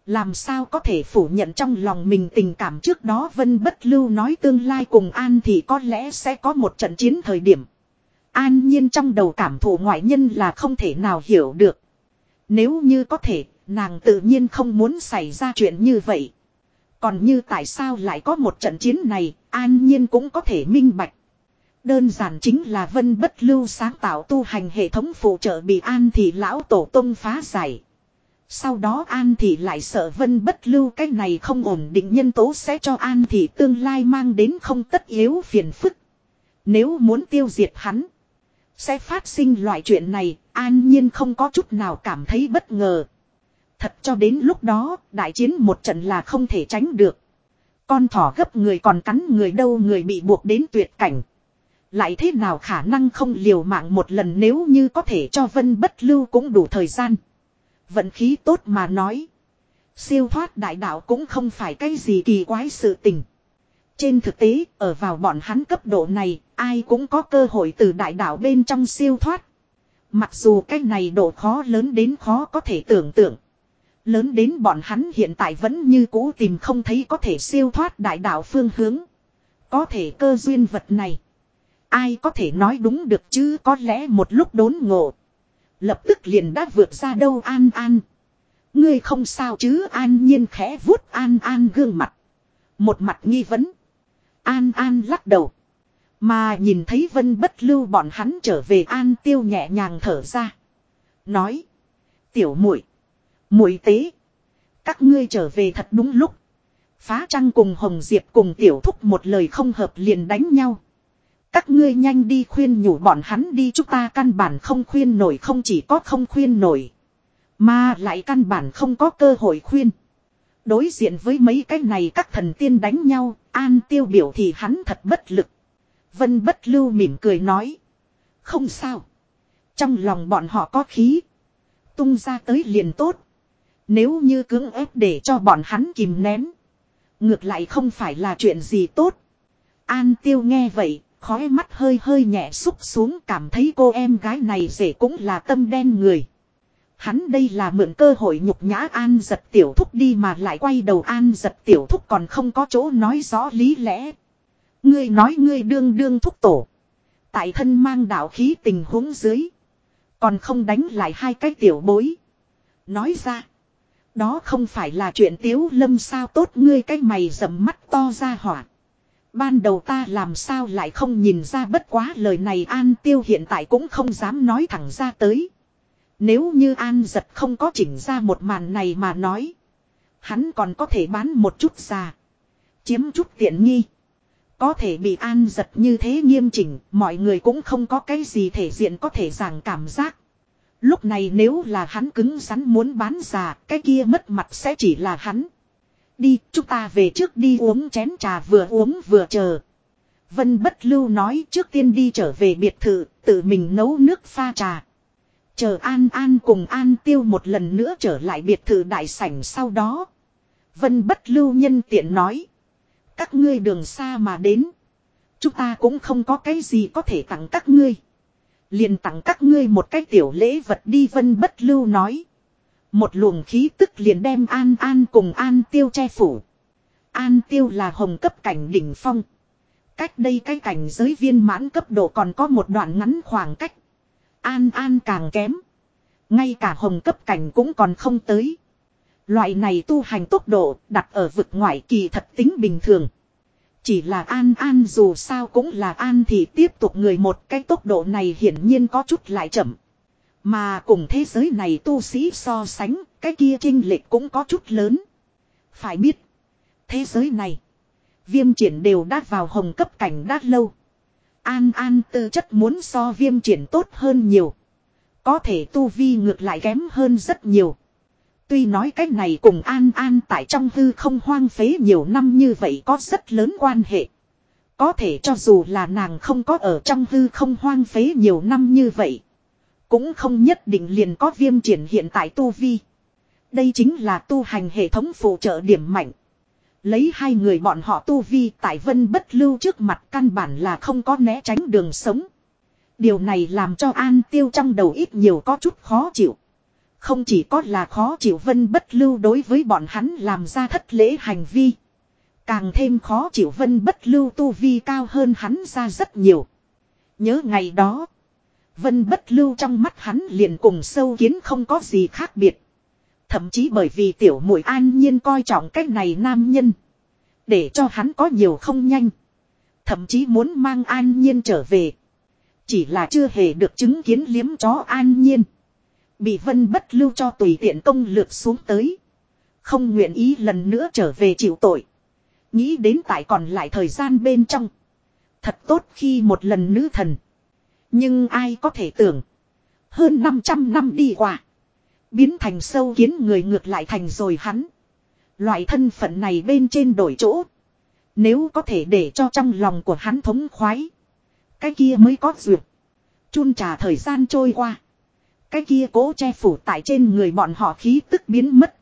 Làm sao có thể phủ nhận trong lòng mình tình cảm trước đó Vân Bất Lưu nói tương lai cùng An thì có lẽ sẽ có một trận chiến thời điểm. An nhiên trong đầu cảm thụ ngoại nhân là không thể nào hiểu được. Nếu như có thể, nàng tự nhiên không muốn xảy ra chuyện như vậy. Còn như tại sao lại có một trận chiến này, an nhiên cũng có thể minh bạch. Đơn giản chính là vân bất lưu sáng tạo tu hành hệ thống phụ trợ bị an thì lão tổ tông phá giải. Sau đó an thì lại sợ vân bất lưu cái này không ổn định nhân tố sẽ cho an thì tương lai mang đến không tất yếu phiền phức. Nếu muốn tiêu diệt hắn, sẽ phát sinh loại chuyện này, an nhiên không có chút nào cảm thấy bất ngờ. Thật cho đến lúc đó, đại chiến một trận là không thể tránh được. Con thỏ gấp người còn cắn người đâu người bị buộc đến tuyệt cảnh. Lại thế nào khả năng không liều mạng một lần nếu như có thể cho vân bất lưu cũng đủ thời gian. Vận khí tốt mà nói. Siêu thoát đại đạo cũng không phải cái gì kỳ quái sự tình. Trên thực tế, ở vào bọn hắn cấp độ này, ai cũng có cơ hội từ đại đạo bên trong siêu thoát. Mặc dù cái này độ khó lớn đến khó có thể tưởng tượng. Lớn đến bọn hắn hiện tại vẫn như cũ tìm không thấy có thể siêu thoát đại đạo phương hướng. Có thể cơ duyên vật này. Ai có thể nói đúng được chứ có lẽ một lúc đốn ngộ. Lập tức liền đã vượt ra đâu an an. Ngươi không sao chứ an nhiên khẽ vuốt an an gương mặt. Một mặt nghi vấn. An an lắc đầu. Mà nhìn thấy vân bất lưu bọn hắn trở về an tiêu nhẹ nhàng thở ra. Nói. Tiểu muội muội tế. Các ngươi trở về thật đúng lúc. Phá trăng cùng Hồng Diệp cùng tiểu thúc một lời không hợp liền đánh nhau. Các ngươi nhanh đi khuyên nhủ bọn hắn đi chúng ta căn bản không khuyên nổi không chỉ có không khuyên nổi. Mà lại căn bản không có cơ hội khuyên. Đối diện với mấy cái này các thần tiên đánh nhau, an tiêu biểu thì hắn thật bất lực. Vân bất lưu mỉm cười nói. Không sao. Trong lòng bọn họ có khí. Tung ra tới liền tốt. Nếu như cưỡng ép để cho bọn hắn kìm nén. Ngược lại không phải là chuyện gì tốt. An tiêu nghe vậy, khói mắt hơi hơi nhẹ xúc xuống cảm thấy cô em gái này dễ cũng là tâm đen người. Hắn đây là mượn cơ hội nhục nhã an giật tiểu thúc đi mà lại quay đầu an giật tiểu thúc còn không có chỗ nói rõ lý lẽ. Ngươi nói ngươi đương đương thúc tổ. Tại thân mang đạo khí tình huống dưới. Còn không đánh lại hai cái tiểu bối. Nói ra. Đó không phải là chuyện tiếu lâm sao tốt ngươi cái mày rậm mắt to ra hỏa. Ban đầu ta làm sao lại không nhìn ra bất quá lời này An Tiêu hiện tại cũng không dám nói thẳng ra tới. Nếu như An giật không có chỉnh ra một màn này mà nói. Hắn còn có thể bán một chút già. Chiếm chút tiện nghi. Có thể bị An giật như thế nghiêm chỉnh, mọi người cũng không có cái gì thể diện có thể giảng cảm giác. Lúc này nếu là hắn cứng rắn muốn bán già, cái kia mất mặt sẽ chỉ là hắn. Đi, chúng ta về trước đi uống chén trà vừa uống vừa chờ. Vân bất lưu nói trước tiên đi trở về biệt thự, tự mình nấu nước pha trà. Chờ An An cùng An Tiêu một lần nữa trở lại biệt thự đại sảnh sau đó. Vân bất lưu nhân tiện nói. Các ngươi đường xa mà đến. Chúng ta cũng không có cái gì có thể tặng các ngươi. Liền tặng các ngươi một cái tiểu lễ vật đi, vân bất lưu nói. Một luồng khí tức liền đem an an cùng an tiêu che phủ. An tiêu là hồng cấp cảnh đỉnh phong. Cách đây cái cảnh giới viên mãn cấp độ còn có một đoạn ngắn khoảng cách. An an càng kém. Ngay cả hồng cấp cảnh cũng còn không tới. Loại này tu hành tốc độ đặt ở vực ngoại kỳ thật tính bình thường. Chỉ là an an dù sao cũng là an thì tiếp tục người một cái tốc độ này hiển nhiên có chút lại chậm. Mà cùng thế giới này tu sĩ so sánh, cái kia trinh lệch cũng có chút lớn. Phải biết, thế giới này, viêm triển đều đã vào hồng cấp cảnh đã lâu. An an tư chất muốn so viêm triển tốt hơn nhiều. Có thể tu vi ngược lại kém hơn rất nhiều. Tuy nói cái này cùng An An tại trong hư không hoang phế nhiều năm như vậy có rất lớn quan hệ. Có thể cho dù là nàng không có ở trong hư không hoang phế nhiều năm như vậy. Cũng không nhất định liền có viêm triển hiện tại tu vi. Đây chính là tu hành hệ thống phụ trợ điểm mạnh. Lấy hai người bọn họ tu vi tại vân bất lưu trước mặt căn bản là không có né tránh đường sống. Điều này làm cho An Tiêu trong đầu ít nhiều có chút khó chịu. Không chỉ có là khó chịu vân bất lưu đối với bọn hắn làm ra thất lễ hành vi. Càng thêm khó chịu vân bất lưu tu vi cao hơn hắn ra rất nhiều. Nhớ ngày đó. Vân bất lưu trong mắt hắn liền cùng sâu kiến không có gì khác biệt. Thậm chí bởi vì tiểu mũi an nhiên coi trọng cái này nam nhân. Để cho hắn có nhiều không nhanh. Thậm chí muốn mang an nhiên trở về. Chỉ là chưa hề được chứng kiến liếm chó an nhiên. Bị vân bất lưu cho tùy tiện công lược xuống tới. Không nguyện ý lần nữa trở về chịu tội. Nghĩ đến tại còn lại thời gian bên trong. Thật tốt khi một lần nữ thần. Nhưng ai có thể tưởng. Hơn 500 năm đi qua. Biến thành sâu kiến người ngược lại thành rồi hắn. Loại thân phận này bên trên đổi chỗ. Nếu có thể để cho trong lòng của hắn thống khoái. Cái kia mới có duyệt. Chun trà thời gian trôi qua. Cái kia cố che phủ tại trên người bọn họ khí tức biến mất.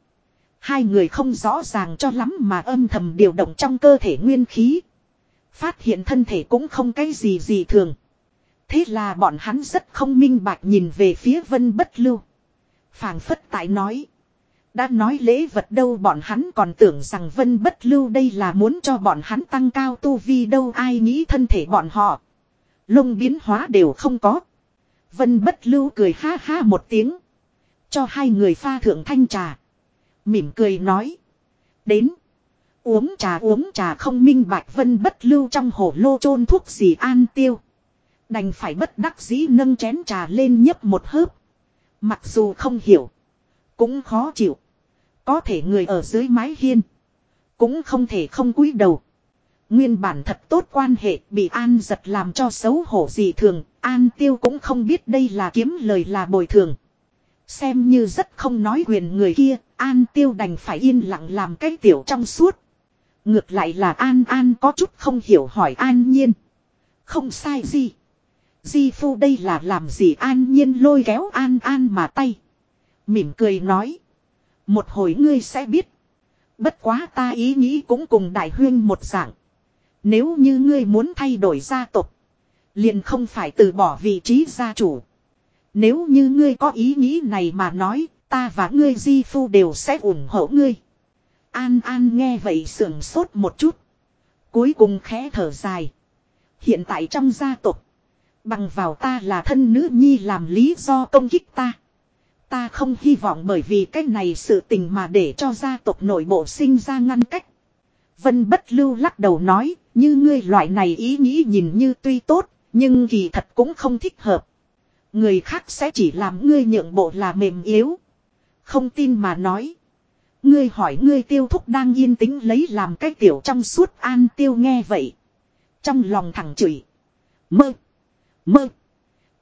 Hai người không rõ ràng cho lắm mà âm thầm điều động trong cơ thể nguyên khí. Phát hiện thân thể cũng không cái gì gì thường. Thế là bọn hắn rất không minh bạch nhìn về phía vân bất lưu. phảng phất tại nói. Đã nói lễ vật đâu bọn hắn còn tưởng rằng vân bất lưu đây là muốn cho bọn hắn tăng cao tu vi đâu ai nghĩ thân thể bọn họ. Lông biến hóa đều không có. Vân bất lưu cười ha ha một tiếng. Cho hai người pha thượng thanh trà. Mỉm cười nói. Đến. Uống trà uống trà không minh bạch vân bất lưu trong hồ lô chôn thuốc gì an tiêu. Đành phải bất đắc dĩ nâng chén trà lên nhấp một hớp. Mặc dù không hiểu. Cũng khó chịu. Có thể người ở dưới mái hiên. Cũng không thể không cúi đầu. Nguyên bản thật tốt quan hệ bị An giật làm cho xấu hổ gì thường. An tiêu cũng không biết đây là kiếm lời là bồi thường. Xem như rất không nói quyền người kia. An tiêu đành phải yên lặng làm cái tiểu trong suốt. Ngược lại là An An có chút không hiểu hỏi An Nhiên. Không sai gì. Di phu đây là làm gì An Nhiên lôi kéo An An mà tay. Mỉm cười nói. Một hồi ngươi sẽ biết. Bất quá ta ý nghĩ cũng cùng đại huyên một dạng. Nếu như ngươi muốn thay đổi gia tộc. Liền không phải từ bỏ vị trí gia chủ. Nếu như ngươi có ý nghĩ này mà nói. Ta và ngươi di phu đều sẽ ủng hộ ngươi. An An nghe vậy sưởng sốt một chút. Cuối cùng khẽ thở dài. Hiện tại trong gia tộc. Bằng vào ta là thân nữ nhi làm lý do công kích ta. Ta không hy vọng bởi vì cái này sự tình mà để cho gia tộc nội bộ sinh ra ngăn cách. Vân bất lưu lắc đầu nói, như ngươi loại này ý nghĩ nhìn như tuy tốt, nhưng kỳ thật cũng không thích hợp. Người khác sẽ chỉ làm ngươi nhượng bộ là mềm yếu. Không tin mà nói. Ngươi hỏi ngươi tiêu thúc đang yên tĩnh lấy làm cái tiểu trong suốt an tiêu nghe vậy. Trong lòng thẳng chửi. Mơ. Mơ.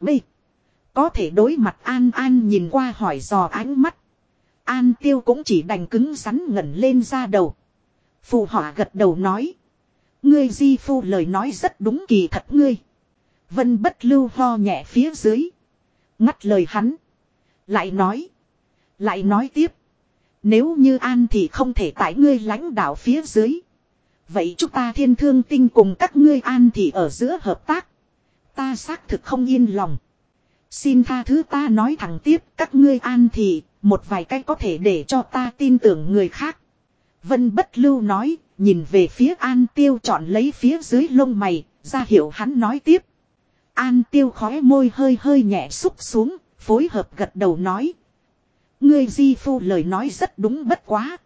Bê. Có thể đối mặt An An nhìn qua hỏi dò ánh mắt. An tiêu cũng chỉ đành cứng rắn ngẩn lên ra đầu. Phù họa gật đầu nói. Ngươi di phu lời nói rất đúng kỳ thật ngươi. Vân bất lưu ho nhẹ phía dưới. Ngắt lời hắn. Lại nói. Lại nói tiếp. Nếu như An thì không thể tại ngươi lãnh đạo phía dưới. Vậy chúng ta thiên thương tinh cùng các ngươi An thì ở giữa hợp tác. Ta xác thực không yên lòng. Xin tha thứ ta nói thẳng tiếp các ngươi an thì, một vài cách có thể để cho ta tin tưởng người khác. Vân bất lưu nói, nhìn về phía an tiêu chọn lấy phía dưới lông mày, ra hiệu hắn nói tiếp. An tiêu khóe môi hơi hơi nhẹ xúc xuống, phối hợp gật đầu nói. Ngươi di phu lời nói rất đúng bất quá.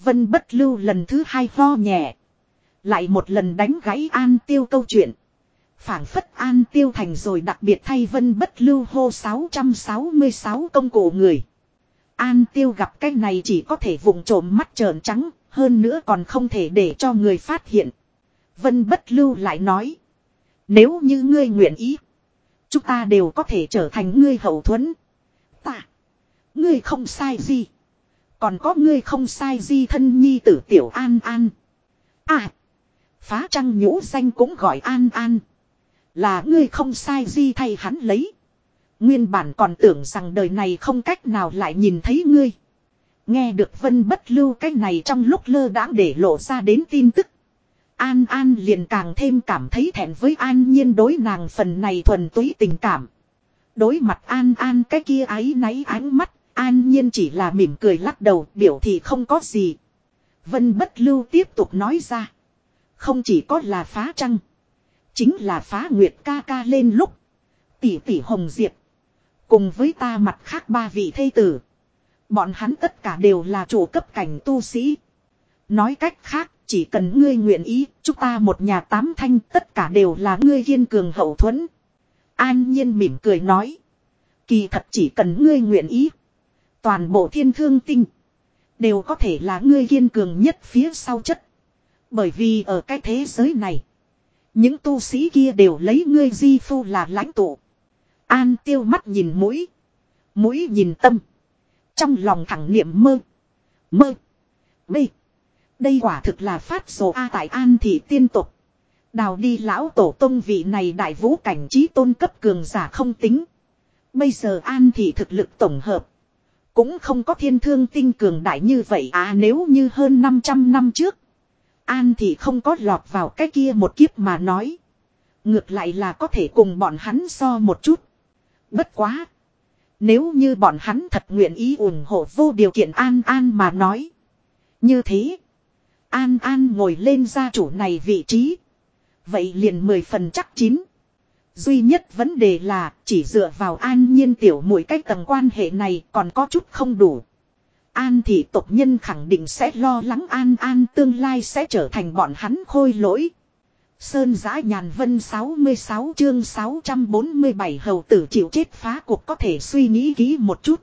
Vân bất lưu lần thứ hai ho nhẹ. Lại một lần đánh gãy an tiêu câu chuyện phảng phất an tiêu thành rồi đặc biệt thay vân bất lưu hô 666 công cổ người. An tiêu gặp cái này chỉ có thể vùng trộm mắt trợn trắng, hơn nữa còn không thể để cho người phát hiện. Vân bất lưu lại nói. Nếu như ngươi nguyện ý, chúng ta đều có thể trở thành ngươi hậu thuẫn. Ta, ngươi không sai gì. Còn có ngươi không sai gì thân nhi tử tiểu an an. À, phá trăng nhũ danh cũng gọi an an. Là ngươi không sai gì thay hắn lấy. Nguyên bản còn tưởng rằng đời này không cách nào lại nhìn thấy ngươi. Nghe được vân bất lưu cái này trong lúc lơ đãng để lộ ra đến tin tức. An An liền càng thêm cảm thấy thẹn với An Nhiên đối nàng phần này thuần túy tình cảm. Đối mặt An An cái kia ái náy ánh mắt, An nhiên chỉ là mỉm cười lắc đầu biểu thị không có gì. Vân bất lưu tiếp tục nói ra. Không chỉ có là phá trăng. Chính là phá nguyệt ca ca lên lúc. Tỷ tỷ hồng diệp. Cùng với ta mặt khác ba vị thây tử. Bọn hắn tất cả đều là chủ cấp cảnh tu sĩ. Nói cách khác, chỉ cần ngươi nguyện ý, chúng ta một nhà tám thanh tất cả đều là ngươi kiên cường hậu thuẫn. An nhiên mỉm cười nói. Kỳ thật chỉ cần ngươi nguyện ý. Toàn bộ thiên thương tinh. Đều có thể là ngươi kiên cường nhất phía sau chất. Bởi vì ở cái thế giới này. Những tu sĩ kia đều lấy ngươi di phu là lãnh tụ. An tiêu mắt nhìn mũi. Mũi nhìn tâm. Trong lòng thẳng niệm mơ. Mơ. Bê. Đây quả thực là phát sổ A tại An thị tiên tục. Đào đi lão tổ tông vị này đại vũ cảnh trí tôn cấp cường giả không tính. Bây giờ An thị thực lực tổng hợp. Cũng không có thiên thương tinh cường đại như vậy à nếu như hơn 500 năm trước. An thị không có lọt vào cái kia một kiếp mà nói. Ngược lại là có thể cùng bọn hắn so một chút. Bất quá. Nếu như bọn hắn thật nguyện ý ủng hộ vô điều kiện An An mà nói. Như thế. An An ngồi lên gia chủ này vị trí. Vậy liền mười phần chắc chín. Duy nhất vấn đề là chỉ dựa vào an nhiên tiểu mũi cách tầng quan hệ này còn có chút không đủ. An thị tộc nhân khẳng định sẽ lo lắng an an tương lai sẽ trở thành bọn hắn khôi lỗi. Sơn giã nhàn vân 66 chương 647 hầu tử chịu chết phá cuộc có thể suy nghĩ kỹ một chút.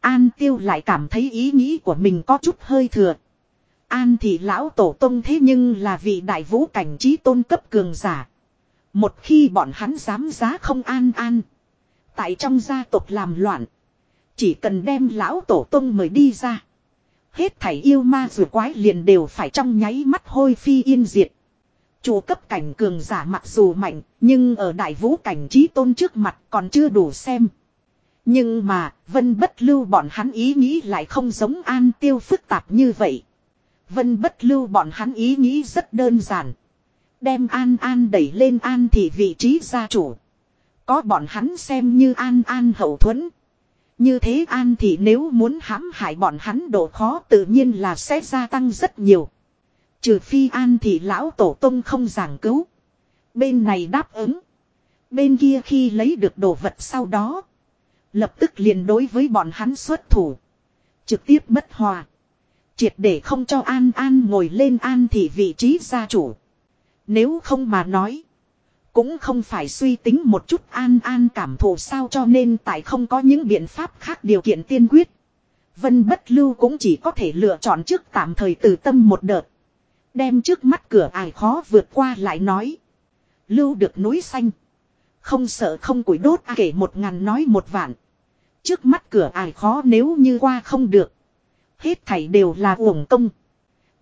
An tiêu lại cảm thấy ý nghĩ của mình có chút hơi thừa. An thị lão tổ tông thế nhưng là vị đại vũ cảnh trí tôn cấp cường giả. Một khi bọn hắn dám giá không an an. Tại trong gia tộc làm loạn. Chỉ cần đem lão tổ tông mời đi ra. Hết thảy yêu ma rùa quái liền đều phải trong nháy mắt hôi phi yên diệt. Chủ cấp cảnh cường giả mặc dù mạnh, nhưng ở đại vũ cảnh trí tôn trước mặt còn chưa đủ xem. Nhưng mà, vân bất lưu bọn hắn ý nghĩ lại không giống an tiêu phức tạp như vậy. Vân bất lưu bọn hắn ý nghĩ rất đơn giản. Đem An An đẩy lên An thì vị trí gia chủ. Có bọn hắn xem như An An hậu thuẫn. Như thế An thì nếu muốn hãm hại bọn hắn độ khó tự nhiên là sẽ gia tăng rất nhiều. Trừ phi An thì lão tổ tông không giảng cứu. Bên này đáp ứng. Bên kia khi lấy được đồ vật sau đó. Lập tức liền đối với bọn hắn xuất thủ. Trực tiếp bất hòa. Triệt để không cho An An ngồi lên An thì vị trí gia chủ. Nếu không mà nói. Cũng không phải suy tính một chút An An cảm thụ sao cho nên tại không có những biện pháp khác điều kiện tiên quyết. Vân bất lưu cũng chỉ có thể lựa chọn trước tạm thời từ tâm một đợt. Đem trước mắt cửa ải khó vượt qua lại nói. Lưu được núi xanh. Không sợ không củi đốt à kể một ngàn nói một vạn. Trước mắt cửa ải khó nếu như qua không được. Hết thảy đều là uổng công.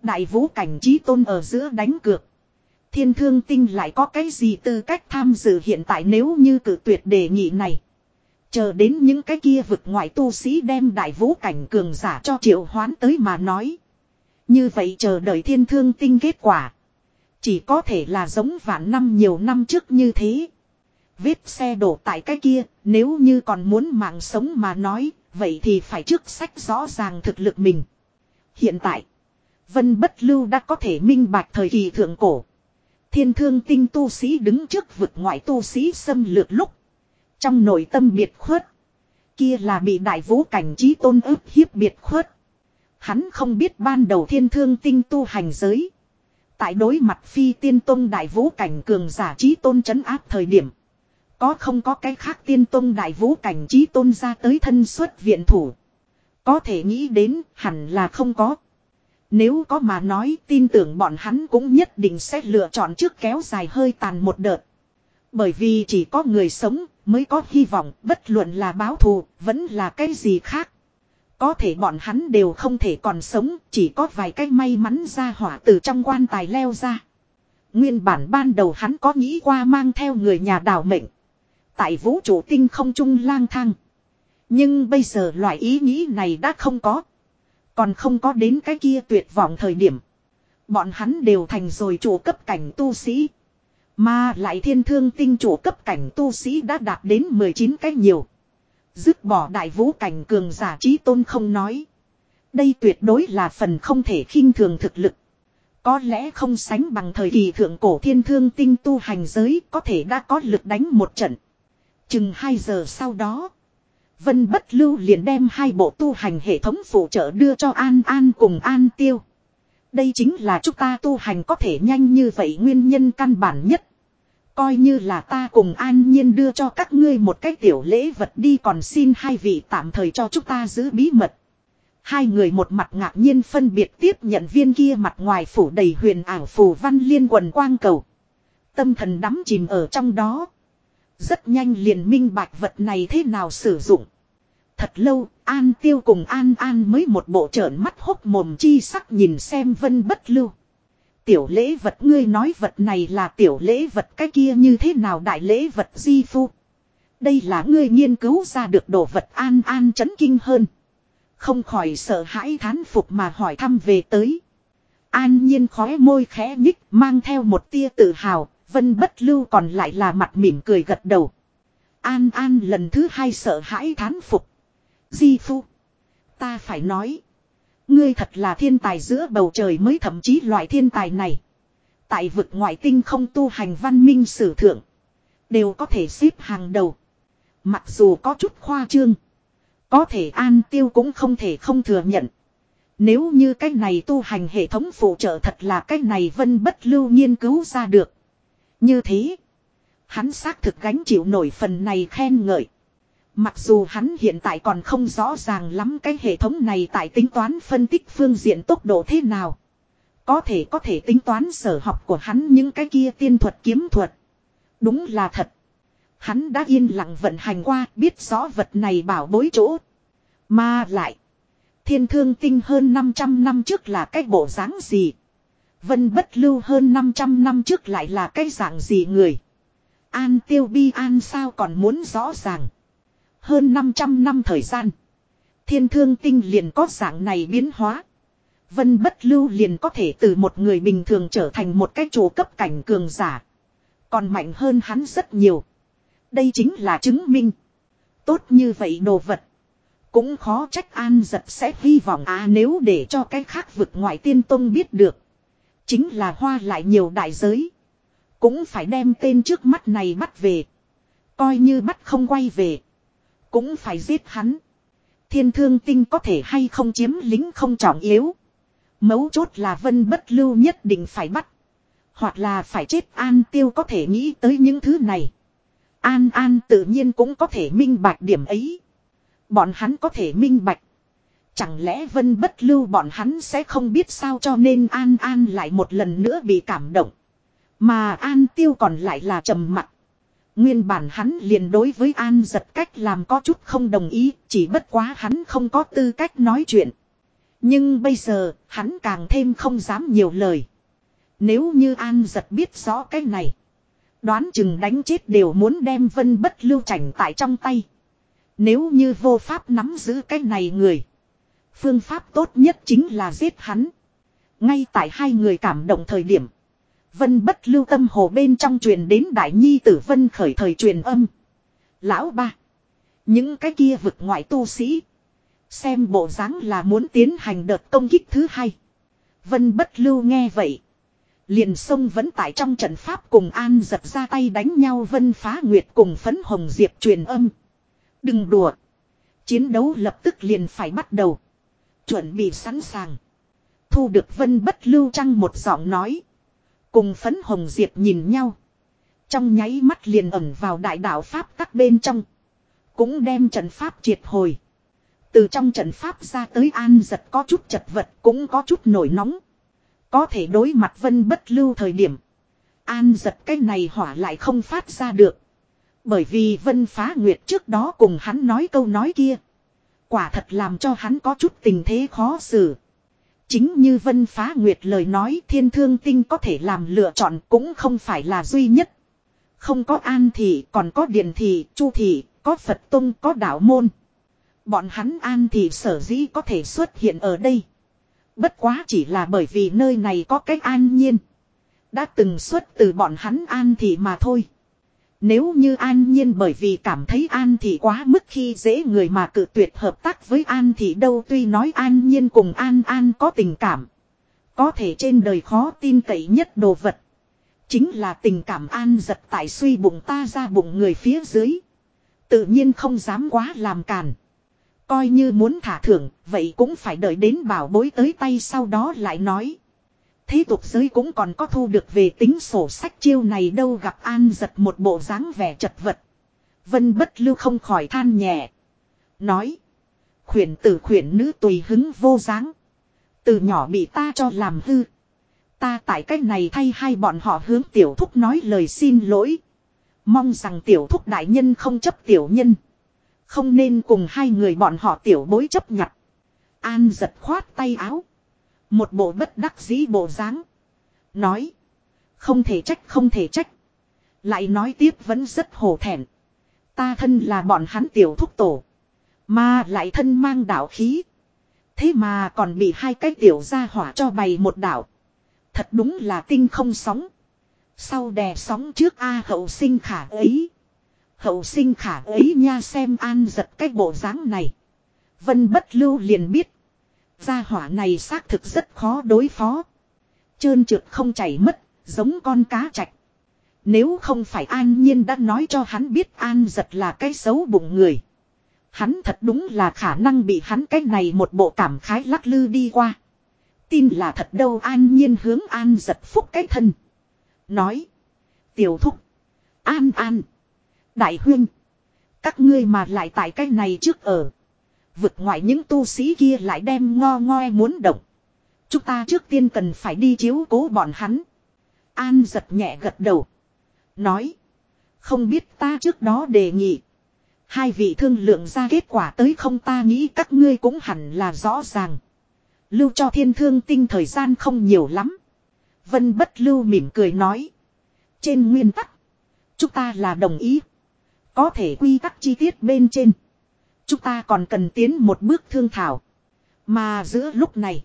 Đại vũ cảnh trí tôn ở giữa đánh cược. Thiên thương tinh lại có cái gì tư cách tham dự hiện tại nếu như cử tuyệt đề nghị này. Chờ đến những cái kia vực ngoại tu sĩ đem đại vũ cảnh cường giả cho triệu hoán tới mà nói. Như vậy chờ đợi thiên thương tinh kết quả. Chỉ có thể là giống vạn năm nhiều năm trước như thế. Vết xe đổ tại cái kia, nếu như còn muốn mạng sống mà nói, vậy thì phải trước sách rõ ràng thực lực mình. Hiện tại, Vân Bất Lưu đã có thể minh bạch thời kỳ thượng cổ. Thiên thương tinh tu sĩ đứng trước vực ngoại tu sĩ xâm lược lúc. Trong nội tâm biệt khuất. Kia là bị đại vũ cảnh trí tôn ức hiếp biệt khuất. Hắn không biết ban đầu thiên thương tinh tu hành giới. Tại đối mặt phi tiên tôn đại vũ cảnh cường giả trí tôn chấn áp thời điểm. Có không có cái khác tiên tôn đại vũ cảnh trí tôn ra tới thân xuất viện thủ. Có thể nghĩ đến hẳn là không có. Nếu có mà nói, tin tưởng bọn hắn cũng nhất định sẽ lựa chọn trước kéo dài hơi tàn một đợt. Bởi vì chỉ có người sống mới có hy vọng, bất luận là báo thù, vẫn là cái gì khác. Có thể bọn hắn đều không thể còn sống, chỉ có vài cái may mắn ra hỏa từ trong quan tài leo ra. Nguyên bản ban đầu hắn có nghĩ qua mang theo người nhà đảo mệnh. Tại vũ trụ tinh không trung lang thang. Nhưng bây giờ loại ý nghĩ này đã không có. Còn không có đến cái kia tuyệt vọng thời điểm. Bọn hắn đều thành rồi chủ cấp cảnh tu sĩ. Mà lại thiên thương tinh chủ cấp cảnh tu sĩ đã đạt đến 19 cái nhiều. Dứt bỏ đại vũ cảnh cường giả trí tôn không nói. Đây tuyệt đối là phần không thể khinh thường thực lực. Có lẽ không sánh bằng thời kỳ thượng cổ thiên thương tinh tu hành giới có thể đã có lực đánh một trận. Chừng 2 giờ sau đó. Vân bất lưu liền đem hai bộ tu hành hệ thống phụ trợ đưa cho An An cùng An Tiêu. Đây chính là chúng ta tu hành có thể nhanh như vậy nguyên nhân căn bản nhất. Coi như là ta cùng an nhiên đưa cho các ngươi một cái tiểu lễ vật đi còn xin hai vị tạm thời cho chúng ta giữ bí mật. Hai người một mặt ngạc nhiên phân biệt tiếp nhận viên kia mặt ngoài phủ đầy huyền ảo phù văn liên quần quang cầu. Tâm thần đắm chìm ở trong đó. Rất nhanh liền minh bạch vật này thế nào sử dụng. Thật lâu, An Tiêu cùng An An mới một bộ trợn mắt hốc mồm chi sắc nhìn xem vân bất lưu. Tiểu lễ vật ngươi nói vật này là tiểu lễ vật cái kia như thế nào đại lễ vật di phu. Đây là ngươi nghiên cứu ra được đồ vật An An chấn kinh hơn. Không khỏi sợ hãi thán phục mà hỏi thăm về tới. An nhiên khóe môi khẽ nhích mang theo một tia tự hào, vân bất lưu còn lại là mặt mỉm cười gật đầu. An An lần thứ hai sợ hãi thán phục. Di phu. Ta phải nói. Ngươi thật là thiên tài giữa bầu trời mới thậm chí loại thiên tài này. Tại vực ngoại tinh không tu hành văn minh sử thượng. Đều có thể xếp hàng đầu. Mặc dù có chút khoa trương. Có thể an tiêu cũng không thể không thừa nhận. Nếu như cái này tu hành hệ thống phụ trợ thật là cái này vân bất lưu nghiên cứu ra được. Như thế. Hắn xác thực gánh chịu nổi phần này khen ngợi. Mặc dù hắn hiện tại còn không rõ ràng lắm cái hệ thống này tại tính toán phân tích phương diện tốc độ thế nào. Có thể có thể tính toán sở học của hắn những cái kia tiên thuật kiếm thuật. Đúng là thật. Hắn đã yên lặng vận hành qua, biết rõ vật này bảo bối chỗ. Mà lại. Thiên thương tinh hơn 500 năm trước là cái bộ dáng gì. Vân bất lưu hơn 500 năm trước lại là cái dạng gì người. An tiêu bi an sao còn muốn rõ ràng. Hơn 500 năm thời gian. Thiên thương tinh liền có dạng này biến hóa. Vân bất lưu liền có thể từ một người bình thường trở thành một cái chủ cấp cảnh cường giả. Còn mạnh hơn hắn rất nhiều. Đây chính là chứng minh. Tốt như vậy đồ vật. Cũng khó trách an giật sẽ hy vọng à nếu để cho cái khác vực ngoại tiên tông biết được. Chính là hoa lại nhiều đại giới. Cũng phải đem tên trước mắt này bắt về. Coi như bắt không quay về. Cũng phải giết hắn. Thiên thương tinh có thể hay không chiếm lính không trọng yếu. Mấu chốt là vân bất lưu nhất định phải bắt. Hoặc là phải chết an tiêu có thể nghĩ tới những thứ này. An an tự nhiên cũng có thể minh bạch điểm ấy. Bọn hắn có thể minh bạch. Chẳng lẽ vân bất lưu bọn hắn sẽ không biết sao cho nên an an lại một lần nữa bị cảm động. Mà an tiêu còn lại là trầm mặt. Nguyên bản hắn liền đối với an giật cách làm có chút không đồng ý, chỉ bất quá hắn không có tư cách nói chuyện. Nhưng bây giờ, hắn càng thêm không dám nhiều lời. Nếu như an giật biết rõ cái này. Đoán chừng đánh chết đều muốn đem vân bất lưu chảnh tại trong tay. Nếu như vô pháp nắm giữ cái này người. Phương pháp tốt nhất chính là giết hắn. Ngay tại hai người cảm động thời điểm. Vân bất lưu tâm hồ bên trong truyền đến đại nhi tử vân khởi thời truyền âm. Lão ba. Những cái kia vực ngoại tu sĩ. Xem bộ dáng là muốn tiến hành đợt công kích thứ hai. Vân bất lưu nghe vậy. Liền sông vẫn tại trong trận pháp cùng an giật ra tay đánh nhau vân phá nguyệt cùng phấn hồng diệp truyền âm. Đừng đùa. Chiến đấu lập tức liền phải bắt đầu. Chuẩn bị sẵn sàng. Thu được vân bất lưu trăng một giọng nói. Cùng phấn hồng diệp nhìn nhau. Trong nháy mắt liền ẩn vào đại đạo Pháp các bên trong. Cũng đem trận Pháp triệt hồi. Từ trong trận Pháp ra tới an giật có chút chật vật cũng có chút nổi nóng. Có thể đối mặt vân bất lưu thời điểm. An giật cái này hỏa lại không phát ra được. Bởi vì vân phá nguyệt trước đó cùng hắn nói câu nói kia. Quả thật làm cho hắn có chút tình thế khó xử. Chính như Vân Phá Nguyệt lời nói thiên thương tinh có thể làm lựa chọn cũng không phải là duy nhất. Không có an thị còn có điền thị, chu thị, có Phật Tông, có đạo môn. Bọn hắn an thị sở dĩ có thể xuất hiện ở đây. Bất quá chỉ là bởi vì nơi này có cách an nhiên. Đã từng xuất từ bọn hắn an thị mà thôi. Nếu như An Nhiên bởi vì cảm thấy An Thị quá mức khi dễ người mà cự tuyệt hợp tác với An Thị đâu tuy nói An Nhiên cùng An An có tình cảm. Có thể trên đời khó tin cậy nhất đồ vật. Chính là tình cảm An giật tại suy bụng ta ra bụng người phía dưới. Tự nhiên không dám quá làm càn. Coi như muốn thả thưởng, vậy cũng phải đợi đến bảo bối tới tay sau đó lại nói. Thế tục giới cũng còn có thu được về tính sổ sách chiêu này đâu gặp an giật một bộ dáng vẻ chật vật. Vân bất lưu không khỏi than nhẹ. Nói. Khuyển tử khuyển nữ tùy hứng vô dáng. Từ nhỏ bị ta cho làm hư. Ta tại cách này thay hai bọn họ hướng tiểu thúc nói lời xin lỗi. Mong rằng tiểu thúc đại nhân không chấp tiểu nhân. Không nên cùng hai người bọn họ tiểu bối chấp nhặt. An giật khoát tay áo. Một bộ bất đắc dĩ bộ dáng. Nói. Không thể trách, không thể trách. Lại nói tiếp vẫn rất hổ thẹn. Ta thân là bọn hắn tiểu thúc tổ. Mà lại thân mang đạo khí. Thế mà còn bị hai cái tiểu gia hỏa cho bày một đạo. Thật đúng là tinh không sóng. Sau đè sóng trước A hậu sinh khả ấy. Hậu sinh khả ấy nha xem an giật cái bộ dáng này. Vân bất lưu liền biết. Gia hỏa này xác thực rất khó đối phó. Trơn trượt không chảy mất, giống con cá chạch. Nếu không phải an nhiên đã nói cho hắn biết an giật là cái xấu bụng người. Hắn thật đúng là khả năng bị hắn cái này một bộ cảm khái lắc lư đi qua. Tin là thật đâu an nhiên hướng an giật phúc cái thân. Nói. Tiểu thúc. An an. Đại huyên. Các ngươi mà lại tại cái này trước ở. Vực ngoại những tu sĩ kia lại đem ngo ngoe muốn động. Chúng ta trước tiên cần phải đi chiếu cố bọn hắn. An giật nhẹ gật đầu. Nói. Không biết ta trước đó đề nghị. Hai vị thương lượng ra kết quả tới không ta nghĩ các ngươi cũng hẳn là rõ ràng. Lưu cho thiên thương tinh thời gian không nhiều lắm. Vân bất lưu mỉm cười nói. Trên nguyên tắc. Chúng ta là đồng ý. Có thể quy tắc chi tiết bên trên. Chúng ta còn cần tiến một bước thương thảo. Mà giữa lúc này.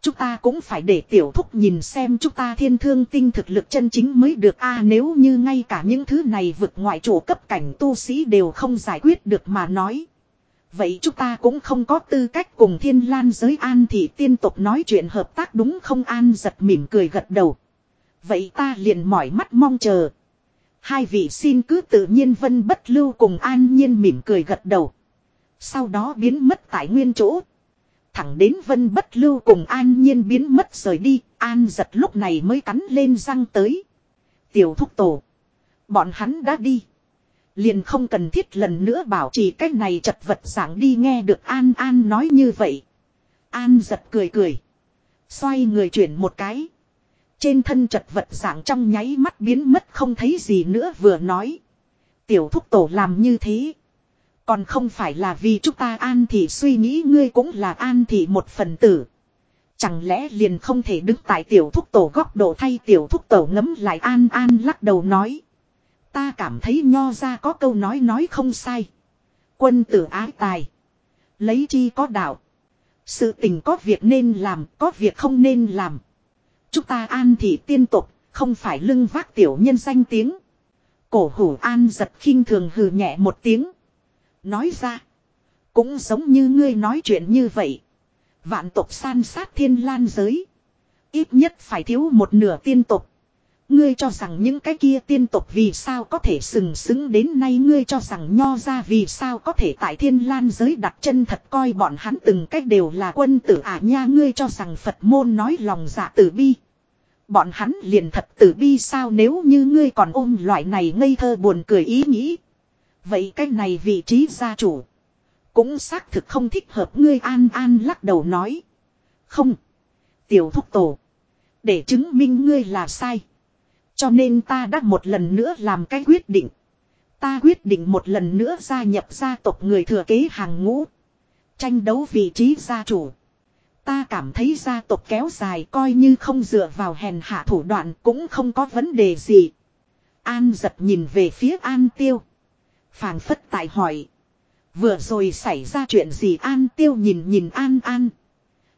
Chúng ta cũng phải để tiểu thúc nhìn xem chúng ta thiên thương tinh thực lực chân chính mới được a, nếu như ngay cả những thứ này vượt ngoại chủ cấp cảnh tu sĩ đều không giải quyết được mà nói. Vậy chúng ta cũng không có tư cách cùng thiên lan giới an thị tiên tục nói chuyện hợp tác đúng không an giật mỉm cười gật đầu. Vậy ta liền mỏi mắt mong chờ. Hai vị xin cứ tự nhiên vân bất lưu cùng an nhiên mỉm cười gật đầu. Sau đó biến mất tại nguyên chỗ. Thẳng đến vân bất lưu cùng an nhiên biến mất rời đi, an giật lúc này mới cắn lên răng tới. Tiểu thúc tổ. Bọn hắn đã đi. Liền không cần thiết lần nữa bảo trì cái này chật vật giảng đi nghe được an an nói như vậy. An giật cười cười. Xoay người chuyển một cái. Trên thân chật vật giảng trong nháy mắt biến mất không thấy gì nữa vừa nói. Tiểu thúc tổ làm như thế. Còn không phải là vì chúng ta an thị suy nghĩ ngươi cũng là an thị một phần tử. Chẳng lẽ liền không thể đứng tại tiểu thúc tổ góc độ thay tiểu thúc tổ ngấm lại an an lắc đầu nói. Ta cảm thấy nho ra có câu nói nói không sai. Quân tử ái tài. Lấy chi có đạo. Sự tình có việc nên làm, có việc không nên làm. Chúng ta an thị tiên tục, không phải lưng vác tiểu nhân danh tiếng. Cổ hủ an giật khinh thường hừ nhẹ một tiếng. Nói ra. Cũng giống như ngươi nói chuyện như vậy. Vạn tộc san sát thiên lan giới. Ít nhất phải thiếu một nửa tiên tộc. Ngươi cho rằng những cái kia tiên tộc vì sao có thể sừng sững đến nay ngươi cho rằng nho ra vì sao có thể tại thiên lan giới đặt chân thật coi bọn hắn từng cách đều là quân tử à nha ngươi cho rằng Phật môn nói lòng dạ tử bi. Bọn hắn liền thật tử bi sao nếu như ngươi còn ôm loại này ngây thơ buồn cười ý nghĩ. Vậy cái này vị trí gia chủ. Cũng xác thực không thích hợp ngươi an an lắc đầu nói. Không. Tiểu thúc tổ. Để chứng minh ngươi là sai. Cho nên ta đã một lần nữa làm cái quyết định. Ta quyết định một lần nữa gia nhập gia tộc người thừa kế hàng ngũ. Tranh đấu vị trí gia chủ. Ta cảm thấy gia tộc kéo dài coi như không dựa vào hèn hạ thủ đoạn cũng không có vấn đề gì. An giật nhìn về phía An Tiêu phàng phất tại hỏi. Vừa rồi xảy ra chuyện gì An Tiêu nhìn nhìn An An.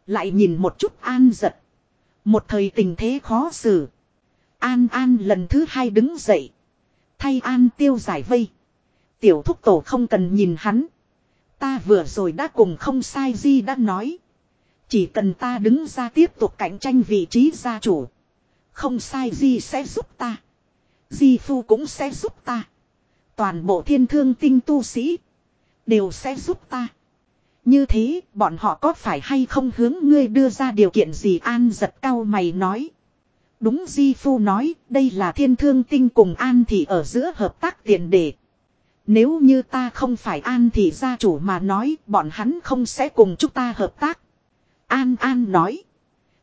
Lại nhìn một chút An giật. Một thời tình thế khó xử. An An lần thứ hai đứng dậy. Thay an tiêu giải vây. Tiểu thúc tổ không cần nhìn hắn. Ta vừa rồi đã cùng không sai gì đã nói. Chỉ cần ta đứng ra tiếp tục cạnh tranh vị trí gia chủ. Không sai gì sẽ giúp ta. Di phu cũng sẽ giúp ta. Toàn bộ thiên thương tinh tu sĩ. Đều sẽ giúp ta. Như thế, bọn họ có phải hay không hướng ngươi đưa ra điều kiện gì an giật cao mày nói. Đúng Di Phu nói, đây là thiên thương tinh cùng an thì ở giữa hợp tác tiền đề. Nếu như ta không phải an thì gia chủ mà nói, bọn hắn không sẽ cùng chúng ta hợp tác. An An nói.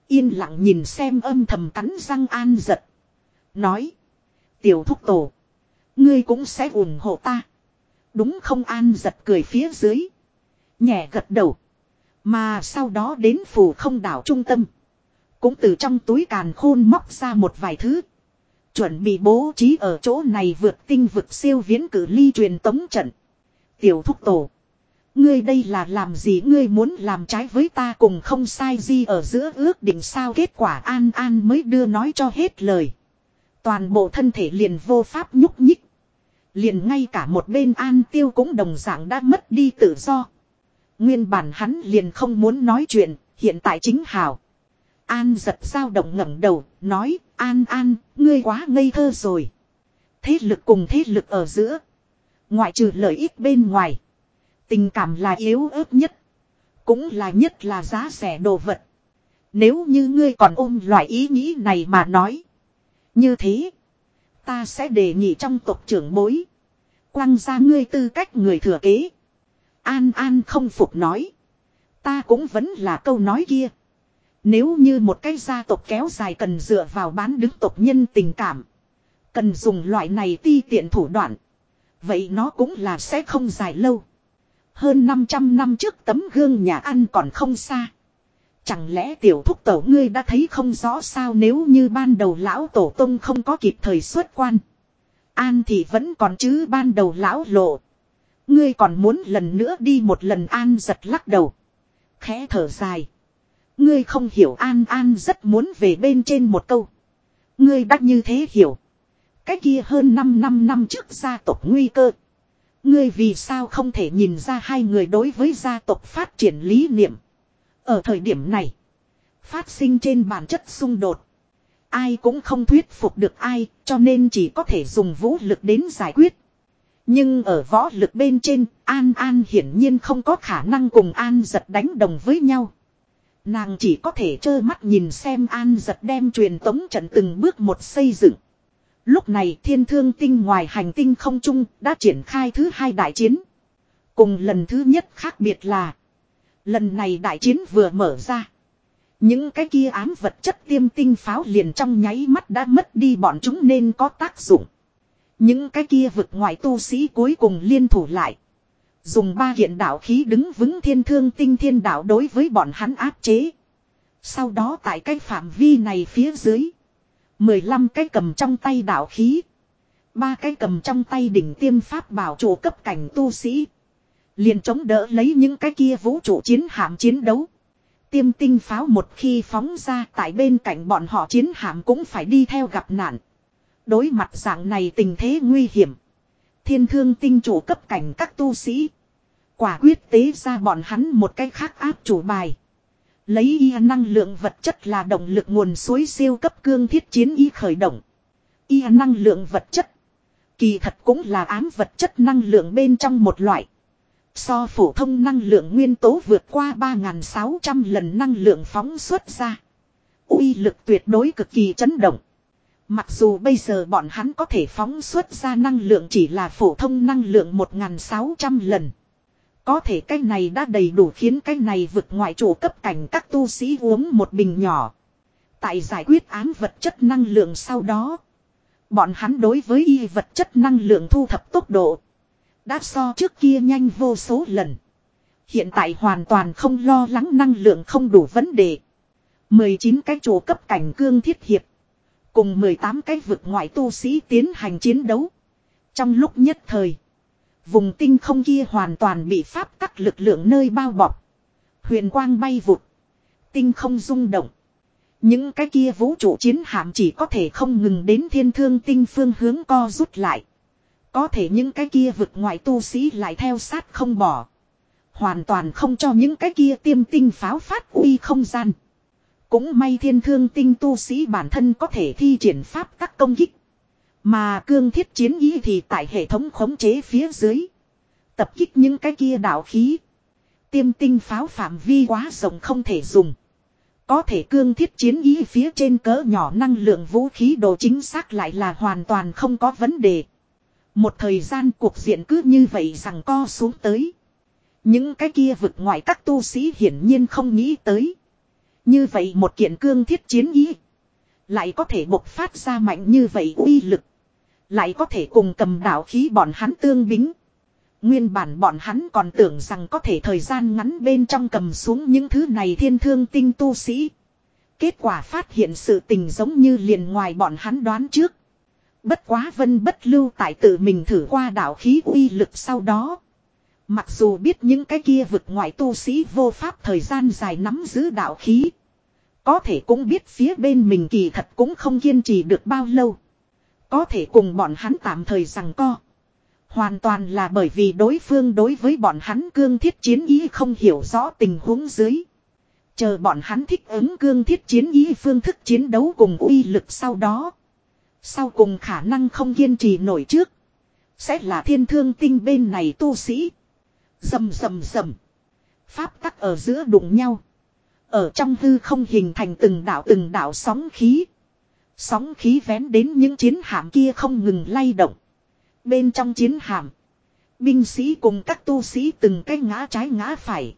Yên lặng nhìn xem âm thầm cắn răng An giật. Nói. Tiểu thúc tổ. Ngươi cũng sẽ ủng hộ ta. Đúng không An giật cười phía dưới. Nhẹ gật đầu. Mà sau đó đến phủ không đảo trung tâm. Cũng từ trong túi càn khôn móc ra một vài thứ. Chuẩn bị bố trí ở chỗ này vượt tinh vực siêu viễn cử ly truyền tống trận. Tiểu thúc tổ. Ngươi đây là làm gì ngươi muốn làm trái với ta cùng không sai gì ở giữa ước định sao kết quả an an mới đưa nói cho hết lời. Toàn bộ thân thể liền vô pháp nhúc nhích. Liền ngay cả một bên an tiêu cũng đồng dạng đã mất đi tự do. Nguyên bản hắn liền không muốn nói chuyện, hiện tại chính hào. An giật dao động ngẩng đầu, nói, An An, ngươi quá ngây thơ rồi. Thế lực cùng thế lực ở giữa. Ngoại trừ lợi ích bên ngoài. Tình cảm là yếu ớt nhất. Cũng là nhất là giá rẻ đồ vật. Nếu như ngươi còn ôm loại ý nghĩ này mà nói. Như thế. Ta sẽ đề nghị trong tộc trưởng bối. Quăng ra ngươi tư cách người thừa kế. An An không phục nói. Ta cũng vẫn là câu nói kia. Nếu như một cái gia tộc kéo dài cần dựa vào bán đứng tộc nhân tình cảm. Cần dùng loại này ti tiện thủ đoạn. Vậy nó cũng là sẽ không dài lâu. Hơn 500 năm trước tấm gương nhà ăn còn không xa. Chẳng lẽ tiểu thúc tổ ngươi đã thấy không rõ sao nếu như ban đầu lão tổ tông không có kịp thời xuất quan. An thì vẫn còn chứ ban đầu lão lộ. Ngươi còn muốn lần nữa đi một lần an giật lắc đầu. Khẽ thở dài. Ngươi không hiểu an an rất muốn về bên trên một câu. Ngươi đã như thế hiểu. Cái kia hơn 5 năm năm trước gia tộc nguy cơ. Ngươi vì sao không thể nhìn ra hai người đối với gia tộc phát triển lý niệm. Ở thời điểm này. Phát sinh trên bản chất xung đột. Ai cũng không thuyết phục được ai cho nên chỉ có thể dùng vũ lực đến giải quyết. Nhưng ở võ lực bên trên, An An hiển nhiên không có khả năng cùng An giật đánh đồng với nhau. Nàng chỉ có thể trơ mắt nhìn xem An giật đem truyền tống trận từng bước một xây dựng. Lúc này thiên thương tinh ngoài hành tinh không trung đã triển khai thứ hai đại chiến. Cùng lần thứ nhất khác biệt là. Lần này đại chiến vừa mở ra. Những cái kia ám vật chất tiêm tinh pháo liền trong nháy mắt đã mất đi bọn chúng nên có tác dụng. Những cái kia vực ngoại tu sĩ cuối cùng liên thủ lại. Dùng ba hiện đạo khí đứng vững thiên thương tinh thiên đạo đối với bọn hắn áp chế. Sau đó tại cái phạm vi này phía dưới. 15 cái cầm trong tay đạo khí. ba cái cầm trong tay đỉnh tiêm pháp bảo chủ cấp cảnh tu sĩ. Liền chống đỡ lấy những cái kia vũ trụ chiến hạm chiến đấu. Tiêm tinh pháo một khi phóng ra tại bên cạnh bọn họ chiến hạm cũng phải đi theo gặp nạn. Đối mặt dạng này tình thế nguy hiểm. Thiên thương tinh chủ cấp cảnh các tu sĩ. Quả quyết tế ra bọn hắn một cách khác áp chủ bài. Lấy y năng lượng vật chất là động lực nguồn suối siêu cấp cương thiết chiến y khởi động. Y năng lượng vật chất. Kỳ thật cũng là ám vật chất năng lượng bên trong một loại. So phổ thông năng lượng nguyên tố vượt qua 3.600 lần năng lượng phóng xuất ra. uy lực tuyệt đối cực kỳ chấn động. Mặc dù bây giờ bọn hắn có thể phóng xuất ra năng lượng chỉ là phổ thông năng lượng 1.600 lần. Có thể cái này đã đầy đủ khiến cái này vượt ngoại chủ cấp cảnh các tu sĩ uống một bình nhỏ. Tại giải quyết án vật chất năng lượng sau đó. Bọn hắn đối với y vật chất năng lượng thu thập tốc độ. Đã so trước kia nhanh vô số lần. Hiện tại hoàn toàn không lo lắng năng lượng không đủ vấn đề. 19 cái chỗ cấp cảnh cương thiết hiệp. Cùng 18 cái vực ngoại tu sĩ tiến hành chiến đấu. Trong lúc nhất thời. Vùng tinh không kia hoàn toàn bị pháp tắc lực lượng nơi bao bọc. Huyền quang bay vụt. Tinh không rung động. Những cái kia vũ trụ chiến hạm chỉ có thể không ngừng đến thiên thương tinh phương hướng co rút lại. Có thể những cái kia vực ngoại tu sĩ lại theo sát không bỏ. Hoàn toàn không cho những cái kia tiêm tinh pháo phát uy không gian. Cũng may thiên thương tinh tu sĩ bản thân có thể thi triển pháp các công kích. Mà cương thiết chiến ý thì tại hệ thống khống chế phía dưới. Tập kích những cái kia đạo khí. Tiêm tinh pháo phạm vi quá rộng không thể dùng. Có thể cương thiết chiến ý phía trên cỡ nhỏ năng lượng vũ khí độ chính xác lại là hoàn toàn không có vấn đề. Một thời gian cuộc diện cứ như vậy rằng co xuống tới. Những cái kia vực ngoại các tu sĩ hiển nhiên không nghĩ tới. Như vậy một kiện cương thiết chiến ý. Lại có thể bộc phát ra mạnh như vậy uy lực. Lại có thể cùng cầm đạo khí bọn hắn tương bính. Nguyên bản bọn hắn còn tưởng rằng có thể thời gian ngắn bên trong cầm xuống những thứ này thiên thương tinh tu sĩ. Kết quả phát hiện sự tình giống như liền ngoài bọn hắn đoán trước. Bất quá vân bất lưu tại tự mình thử qua đạo khí uy lực sau đó. Mặc dù biết những cái kia vực ngoại tu sĩ vô pháp thời gian dài nắm giữ đạo khí. Có thể cũng biết phía bên mình kỳ thật cũng không kiên trì được bao lâu. Có thể cùng bọn hắn tạm thời rằng co. Hoàn toàn là bởi vì đối phương đối với bọn hắn cương thiết chiến ý không hiểu rõ tình huống dưới. Chờ bọn hắn thích ứng cương thiết chiến ý phương thức chiến đấu cùng uy lực sau đó. Sau cùng khả năng không kiên trì nổi trước. Sẽ là thiên thương tinh bên này tu sĩ. Dầm dầm dầm. Pháp tắc ở giữa đụng nhau. Ở trong hư không hình thành từng đảo từng đảo sóng khí. Sóng khí vén đến những chiến hạm kia không ngừng lay động. Bên trong chiến hạm. Binh sĩ cùng các tu sĩ từng cái ngã trái ngã phải.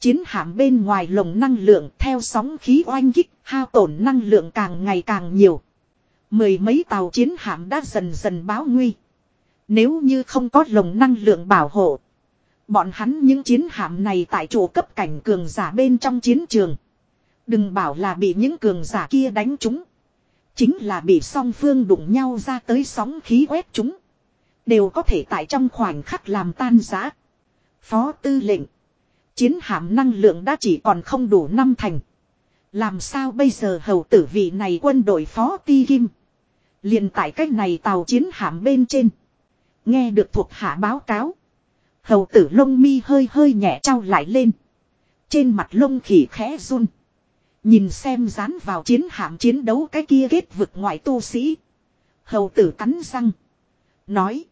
Chiến hạm bên ngoài lồng năng lượng theo sóng khí oanh kích, hao tổn năng lượng càng ngày càng nhiều. Mười mấy tàu chiến hạm đã dần dần báo nguy. Nếu như không có lồng năng lượng bảo hộ. Bọn hắn những chiến hạm này tại chỗ cấp cảnh cường giả bên trong chiến trường. Đừng bảo là bị những cường giả kia đánh chúng. Chính là bị song phương đụng nhau ra tới sóng khí quét chúng. Đều có thể tại trong khoảnh khắc làm tan giá. Phó tư lệnh. Chiến hạm năng lượng đã chỉ còn không đủ năm thành. Làm sao bây giờ hầu tử vị này quân đội phó ti kim liền tại cách này tàu chiến hạm bên trên. Nghe được thuộc hạ báo cáo. Hầu tử lông mi hơi hơi nhẹ trao lại lên. Trên mặt lông khỉ khẽ run. Nhìn xem dán vào chiến hạm chiến đấu cái kia kết vực ngoại tu sĩ. Hầu tử cắn răng. Nói.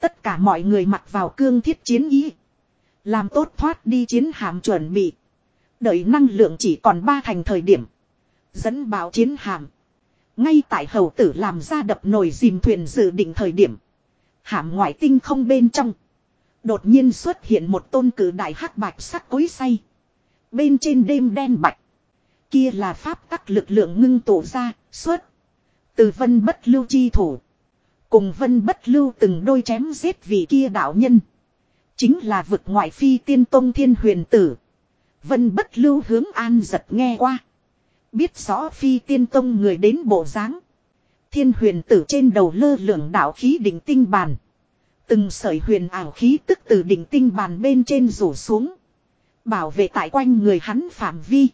Tất cả mọi người mặc vào cương thiết chiến ý. Làm tốt thoát đi chiến hạm chuẩn bị. Đợi năng lượng chỉ còn ba thành thời điểm. Dẫn bảo chiến hạm. Ngay tại hầu tử làm ra đập nồi dìm thuyền dự định thời điểm. hàm ngoại tinh không bên trong. Đột nhiên xuất hiện một tôn cử đại hắc bạch sắc cối say. Bên trên đêm đen bạch. Kia là pháp tắc lực lượng ngưng tụ ra, xuất. Từ vân bất lưu chi thủ. Cùng vân bất lưu từng đôi chém giết vị kia đạo nhân. Chính là vực ngoại phi tiên tông thiên huyền tử. Vân bất lưu hướng an giật nghe qua. Biết rõ phi tiên tông người đến bộ dáng Thiên huyền tử trên đầu lơ lửng đạo khí đỉnh tinh bàn. Từng sợi huyền ảo khí tức từ đỉnh tinh bàn bên trên rủ xuống. Bảo vệ tại quanh người hắn phạm vi.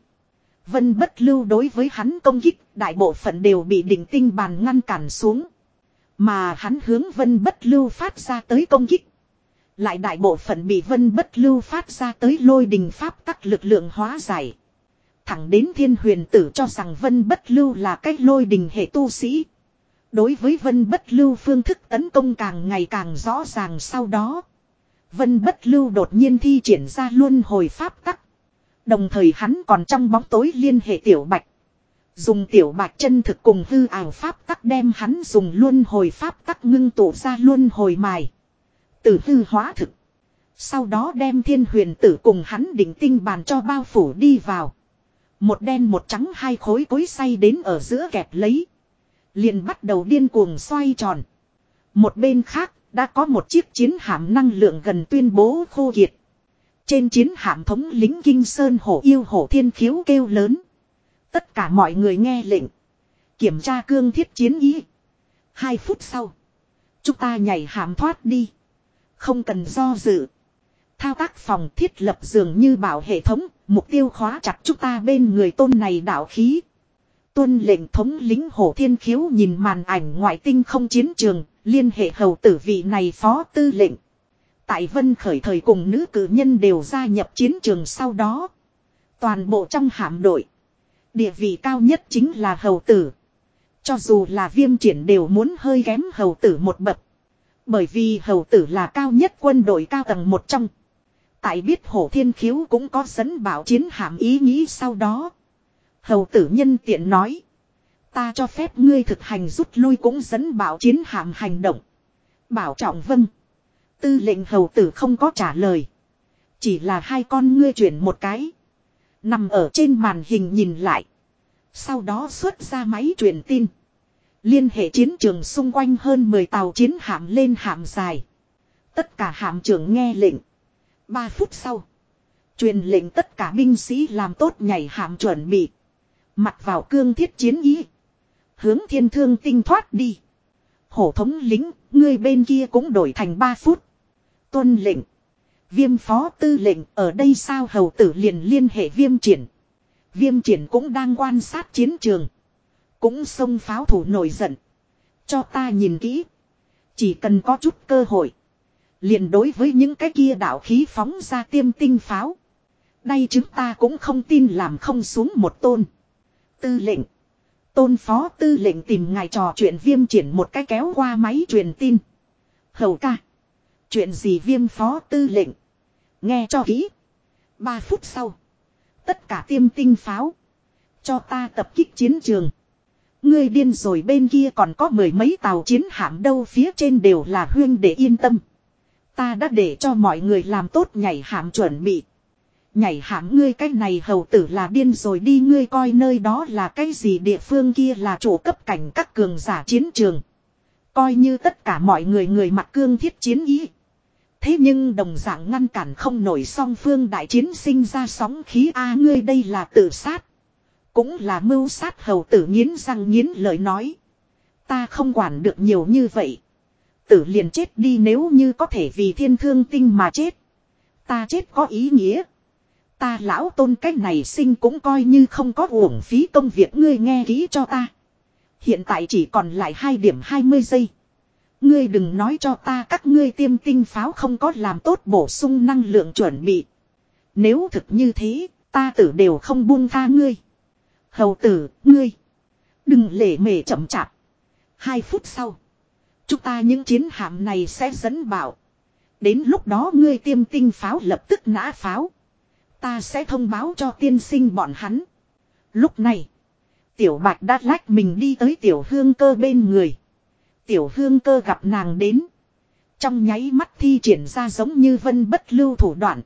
Vân bất lưu đối với hắn công kích, đại bộ phận đều bị đỉnh tinh bàn ngăn cản xuống. Mà hắn hướng vân bất lưu phát ra tới công kích. Lại đại bộ phận bị vân bất lưu phát ra tới lôi đình pháp tắc lực lượng hóa giải. Thẳng đến thiên huyền tử cho rằng vân bất lưu là cách lôi đình hệ tu sĩ. Đối với vân bất lưu phương thức tấn công càng ngày càng rõ ràng sau đó. Vân bất lưu đột nhiên thi triển ra luôn hồi pháp tắc. Đồng thời hắn còn trong bóng tối liên hệ tiểu bạch. Dùng tiểu bạch chân thực cùng hư ảo pháp tắc đem hắn dùng luôn hồi pháp tắc ngưng tụ ra luôn hồi mài. Từ hư hóa thực. Sau đó đem thiên huyền tử cùng hắn đỉnh tinh bàn cho bao phủ đi vào. Một đen một trắng hai khối cối say đến ở giữa kẹp lấy. Liền bắt đầu điên cuồng xoay tròn. Một bên khác, đã có một chiếc chiến hạm năng lượng gần tuyên bố khô kiệt. Trên chiến hạm thống lính Kinh Sơn hổ yêu hổ thiên khiếu kêu lớn. Tất cả mọi người nghe lệnh. Kiểm tra cương thiết chiến ý. Hai phút sau. Chúng ta nhảy hạm thoát đi. Không cần do dự. Thao tác phòng thiết lập dường như bảo hệ thống. Mục tiêu khóa chặt chúng ta bên người tôn này đạo khí. Tuân lệnh thống lính hổ thiên khiếu nhìn màn ảnh ngoại tinh không chiến trường. liên hệ hầu tử vị này phó tư lệnh. Tại Vân khởi thời cùng nữ cử nhân đều gia nhập chiến trường sau đó. Toàn bộ trong hạm đội. Địa vị cao nhất chính là hầu tử. Cho dù là viêm triển đều muốn hơi ghém hầu tử một bậc. Bởi vì hầu tử là cao nhất quân đội cao tầng một trong. Tại biết hổ thiên khiếu cũng có dẫn bảo chiến hạm ý nghĩ sau đó. Hầu tử nhân tiện nói. Ta cho phép ngươi thực hành rút lui cũng dẫn bảo chiến hạm hành động. Bảo trọng vâng. Tư lệnh hầu tử không có trả lời. Chỉ là hai con ngươi chuyển một cái. Nằm ở trên màn hình nhìn lại. Sau đó xuất ra máy truyền tin. Liên hệ chiến trường xung quanh hơn 10 tàu chiến hạm lên hạm dài. Tất cả hạm trưởng nghe lệnh. 3 phút sau. Truyền lệnh tất cả binh sĩ làm tốt nhảy hạm chuẩn bị. Mặt vào cương thiết chiến ý. Hướng thiên thương tinh thoát đi. Hổ thống lính, người bên kia cũng đổi thành 3 phút. Tuân lệnh. Viêm phó tư lệnh ở đây sao hầu tử liền liên hệ viêm triển. Viêm triển cũng đang quan sát chiến trường. Cũng xông pháo thủ nổi giận. Cho ta nhìn kỹ. Chỉ cần có chút cơ hội. Liền đối với những cái kia đạo khí phóng ra tiêm tinh pháo. Đây chúng ta cũng không tin làm không xuống một tôn. Tư lệnh. Tôn phó tư lệnh tìm ngài trò chuyện viêm triển một cái kéo qua máy truyền tin. Hầu ca. Chuyện gì viêm phó tư lệnh. Nghe cho kỹ. Ba phút sau. Tất cả tiêm tinh pháo. Cho ta tập kích chiến trường. Ngươi điên rồi bên kia còn có mười mấy tàu chiến hạm đâu phía trên đều là huyên để yên tâm. Ta đã để cho mọi người làm tốt nhảy hạm chuẩn bị. Nhảy hãm ngươi cái này hầu tử là điên rồi đi, ngươi coi nơi đó là cái gì, địa phương kia là chủ cấp cảnh các cường giả chiến trường. Coi như tất cả mọi người người mặc cương thiết chiến ý. Thế nhưng đồng dạng ngăn cản không nổi song phương đại chiến sinh ra sóng khí A, ngươi đây là tự sát. Cũng là mưu sát hầu tử nghiến răng nghiến lời nói. Ta không quản được nhiều như vậy. Tử liền chết đi nếu như có thể vì thiên thương tinh mà chết. Ta chết có ý nghĩa. Ta lão tôn cách này sinh cũng coi như không có uổng phí công việc ngươi nghe kỹ cho ta. Hiện tại chỉ còn lại 2 điểm 20 giây. Ngươi đừng nói cho ta các ngươi tiêm tinh pháo không có làm tốt bổ sung năng lượng chuẩn bị. Nếu thực như thế, ta tử đều không buông tha ngươi. Hầu tử, ngươi. Đừng lể mề chậm chạp. Hai phút sau. Chúng ta những chiến hạm này sẽ dẫn bảo. Đến lúc đó ngươi tiêm tinh pháo lập tức nã pháo. Ta sẽ thông báo cho tiên sinh bọn hắn. Lúc này. Tiểu bạch đã lách mình đi tới tiểu hương cơ bên người. Tiểu hương cơ gặp nàng đến. Trong nháy mắt thi triển ra giống như vân bất lưu thủ đoạn.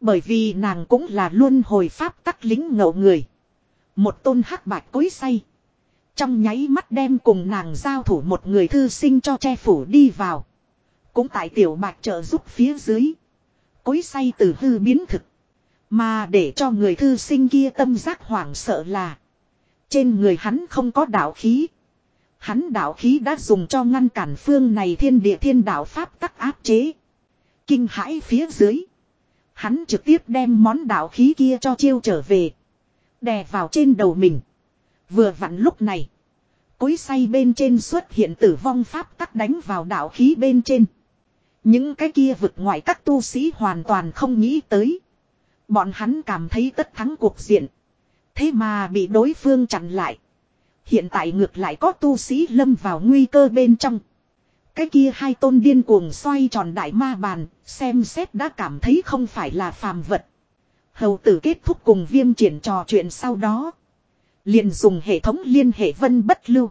Bởi vì nàng cũng là luôn hồi pháp tắc lính ngậu người. Một tôn hắc bạch cối say. Trong nháy mắt đem cùng nàng giao thủ một người thư sinh cho che phủ đi vào. Cũng tại tiểu bạch trợ giúp phía dưới. Cối say từ hư biến thực. Mà để cho người thư sinh kia tâm giác hoảng sợ là. Trên người hắn không có đạo khí. Hắn đạo khí đã dùng cho ngăn cản phương này thiên địa thiên đạo pháp tắc áp chế. Kinh hãi phía dưới. Hắn trực tiếp đem món đạo khí kia cho chiêu trở về. Đè vào trên đầu mình. Vừa vặn lúc này. Cối say bên trên xuất hiện tử vong pháp tắc đánh vào đạo khí bên trên. Những cái kia vực ngoại các tu sĩ hoàn toàn không nghĩ tới. Bọn hắn cảm thấy tất thắng cuộc diện. Thế mà bị đối phương chặn lại. Hiện tại ngược lại có tu sĩ lâm vào nguy cơ bên trong. Cái kia hai tôn điên cuồng xoay tròn đại ma bàn, xem xét đã cảm thấy không phải là phàm vật. Hầu tử kết thúc cùng viêm triển trò chuyện sau đó. Liền dùng hệ thống liên hệ vân bất lưu.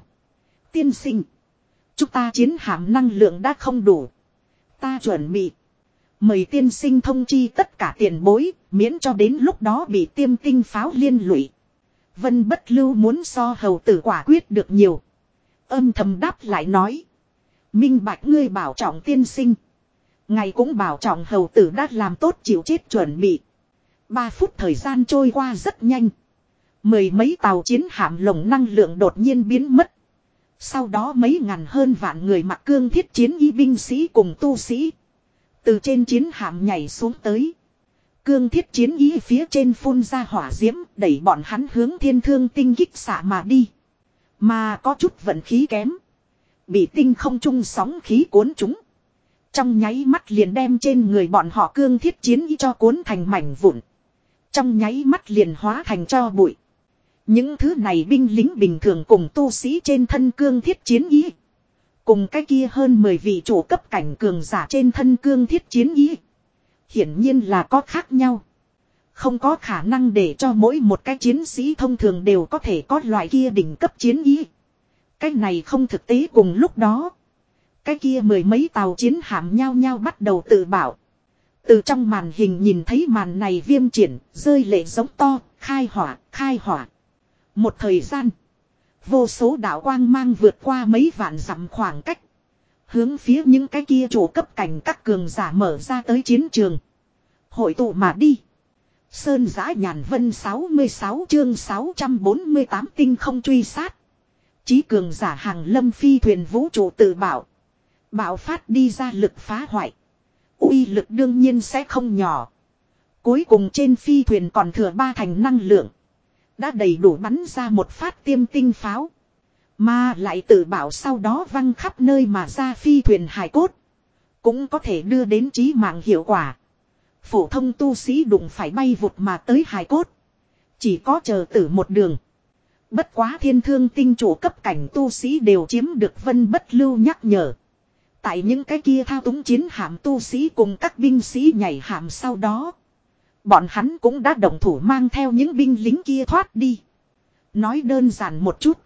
Tiên sinh. Chúng ta chiến hàm năng lượng đã không đủ. Ta chuẩn bị. Mời tiên sinh thông chi tất cả tiền bối, miễn cho đến lúc đó bị tiêm tinh pháo liên lụy. Vân bất lưu muốn so hầu tử quả quyết được nhiều. Âm thầm đáp lại nói. Minh bạch ngươi bảo trọng tiên sinh. Ngày cũng bảo trọng hầu tử đã làm tốt chịu chết chuẩn bị. Ba phút thời gian trôi qua rất nhanh. Mười mấy tàu chiến hạm lồng năng lượng đột nhiên biến mất. Sau đó mấy ngàn hơn vạn người mặc cương thiết chiến y binh sĩ cùng tu sĩ. Từ trên chiến hạm nhảy xuống tới. Cương thiết chiến ý phía trên phun ra hỏa diễm, đẩy bọn hắn hướng thiên thương tinh kích xạ mà đi. Mà có chút vận khí kém. Bị tinh không trung sóng khí cuốn chúng. Trong nháy mắt liền đem trên người bọn họ cương thiết chiến y cho cuốn thành mảnh vụn. Trong nháy mắt liền hóa thành cho bụi. Những thứ này binh lính bình thường cùng tu sĩ trên thân cương thiết chiến ý. Cùng cái kia hơn 10 vị chủ cấp cảnh cường giả trên thân cương thiết chiến ý. Hiển nhiên là có khác nhau. Không có khả năng để cho mỗi một cái chiến sĩ thông thường đều có thể có loại kia đỉnh cấp chiến ý. Cái này không thực tế cùng lúc đó. Cái kia mười mấy tàu chiến hạm nhau nhau bắt đầu tự bảo. Từ trong màn hình nhìn thấy màn này viêm triển, rơi lệ giống to, khai hỏa, khai hỏa. Một thời gian, vô số đạo quang mang vượt qua mấy vạn dặm khoảng cách. Hướng phía những cái kia chủ cấp cảnh các cường giả mở ra tới chiến trường. Hội tụ mà đi. Sơn giã nhàn vân 66 chương 648 tinh không truy sát. Chí cường giả hàng lâm phi thuyền vũ trụ tự bảo. Bạo phát đi ra lực phá hoại. uy lực đương nhiên sẽ không nhỏ. Cuối cùng trên phi thuyền còn thừa ba thành năng lượng. Đã đầy đủ bắn ra một phát tiêm tinh pháo. Mà lại tự bảo sau đó văng khắp nơi mà ra phi thuyền hải cốt. Cũng có thể đưa đến trí mạng hiệu quả. Phổ thông tu sĩ đụng phải bay vụt mà tới hải cốt. Chỉ có chờ tử một đường. Bất quá thiên thương tinh chủ cấp cảnh tu sĩ đều chiếm được vân bất lưu nhắc nhở. Tại những cái kia thao túng chiến hạm tu sĩ cùng các binh sĩ nhảy hạm sau đó. Bọn hắn cũng đã đồng thủ mang theo những binh lính kia thoát đi. Nói đơn giản một chút.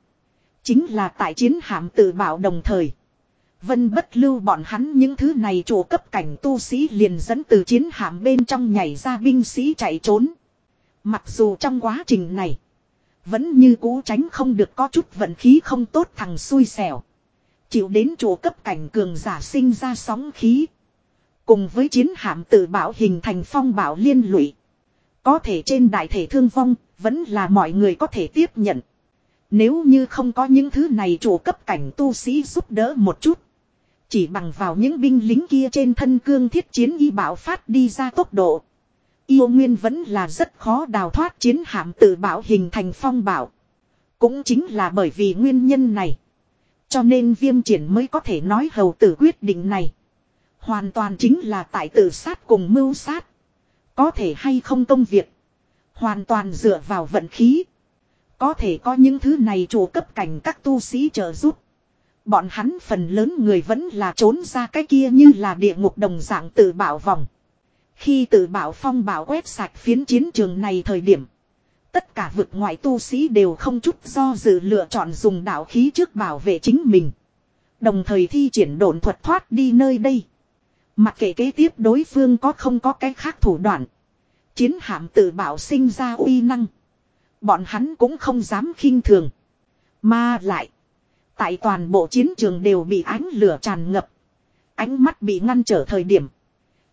Chính là tại chiến hạm tự bảo đồng thời. Vân bất lưu bọn hắn những thứ này chủ cấp cảnh tu sĩ liền dẫn từ chiến hạm bên trong nhảy ra binh sĩ chạy trốn. Mặc dù trong quá trình này. Vẫn như cú tránh không được có chút vận khí không tốt thằng xui xẻo. Chịu đến chủ cấp cảnh cường giả sinh ra sóng khí. Cùng với chiến hạm tự bảo hình thành phong bảo liên lụy. Có thể trên đại thể thương vong, vẫn là mọi người có thể tiếp nhận. Nếu như không có những thứ này chủ cấp cảnh tu sĩ giúp đỡ một chút. Chỉ bằng vào những binh lính kia trên thân cương thiết chiến y bảo phát đi ra tốc độ. Yêu nguyên vẫn là rất khó đào thoát chiến hạm tự bảo hình thành phong bảo. Cũng chính là bởi vì nguyên nhân này. Cho nên viêm triển mới có thể nói hầu tử quyết định này. Hoàn toàn chính là tại tự sát cùng mưu sát. Có thể hay không công việc. Hoàn toàn dựa vào vận khí. Có thể có những thứ này chủ cấp cảnh các tu sĩ trợ giúp. Bọn hắn phần lớn người vẫn là trốn ra cái kia như là địa ngục đồng dạng tự bảo vòng. Khi tự bảo phong bảo quét sạch phiến chiến trường này thời điểm. Tất cả vực ngoại tu sĩ đều không chút do dự lựa chọn dùng đạo khí trước bảo vệ chính mình. Đồng thời thi triển độn thuật thoát đi nơi đây. Mặc kệ kế tiếp đối phương có không có cái khác thủ đoạn. Chiến hạm tự bảo sinh ra uy năng. Bọn hắn cũng không dám khinh thường. Mà lại. Tại toàn bộ chiến trường đều bị ánh lửa tràn ngập. Ánh mắt bị ngăn trở thời điểm.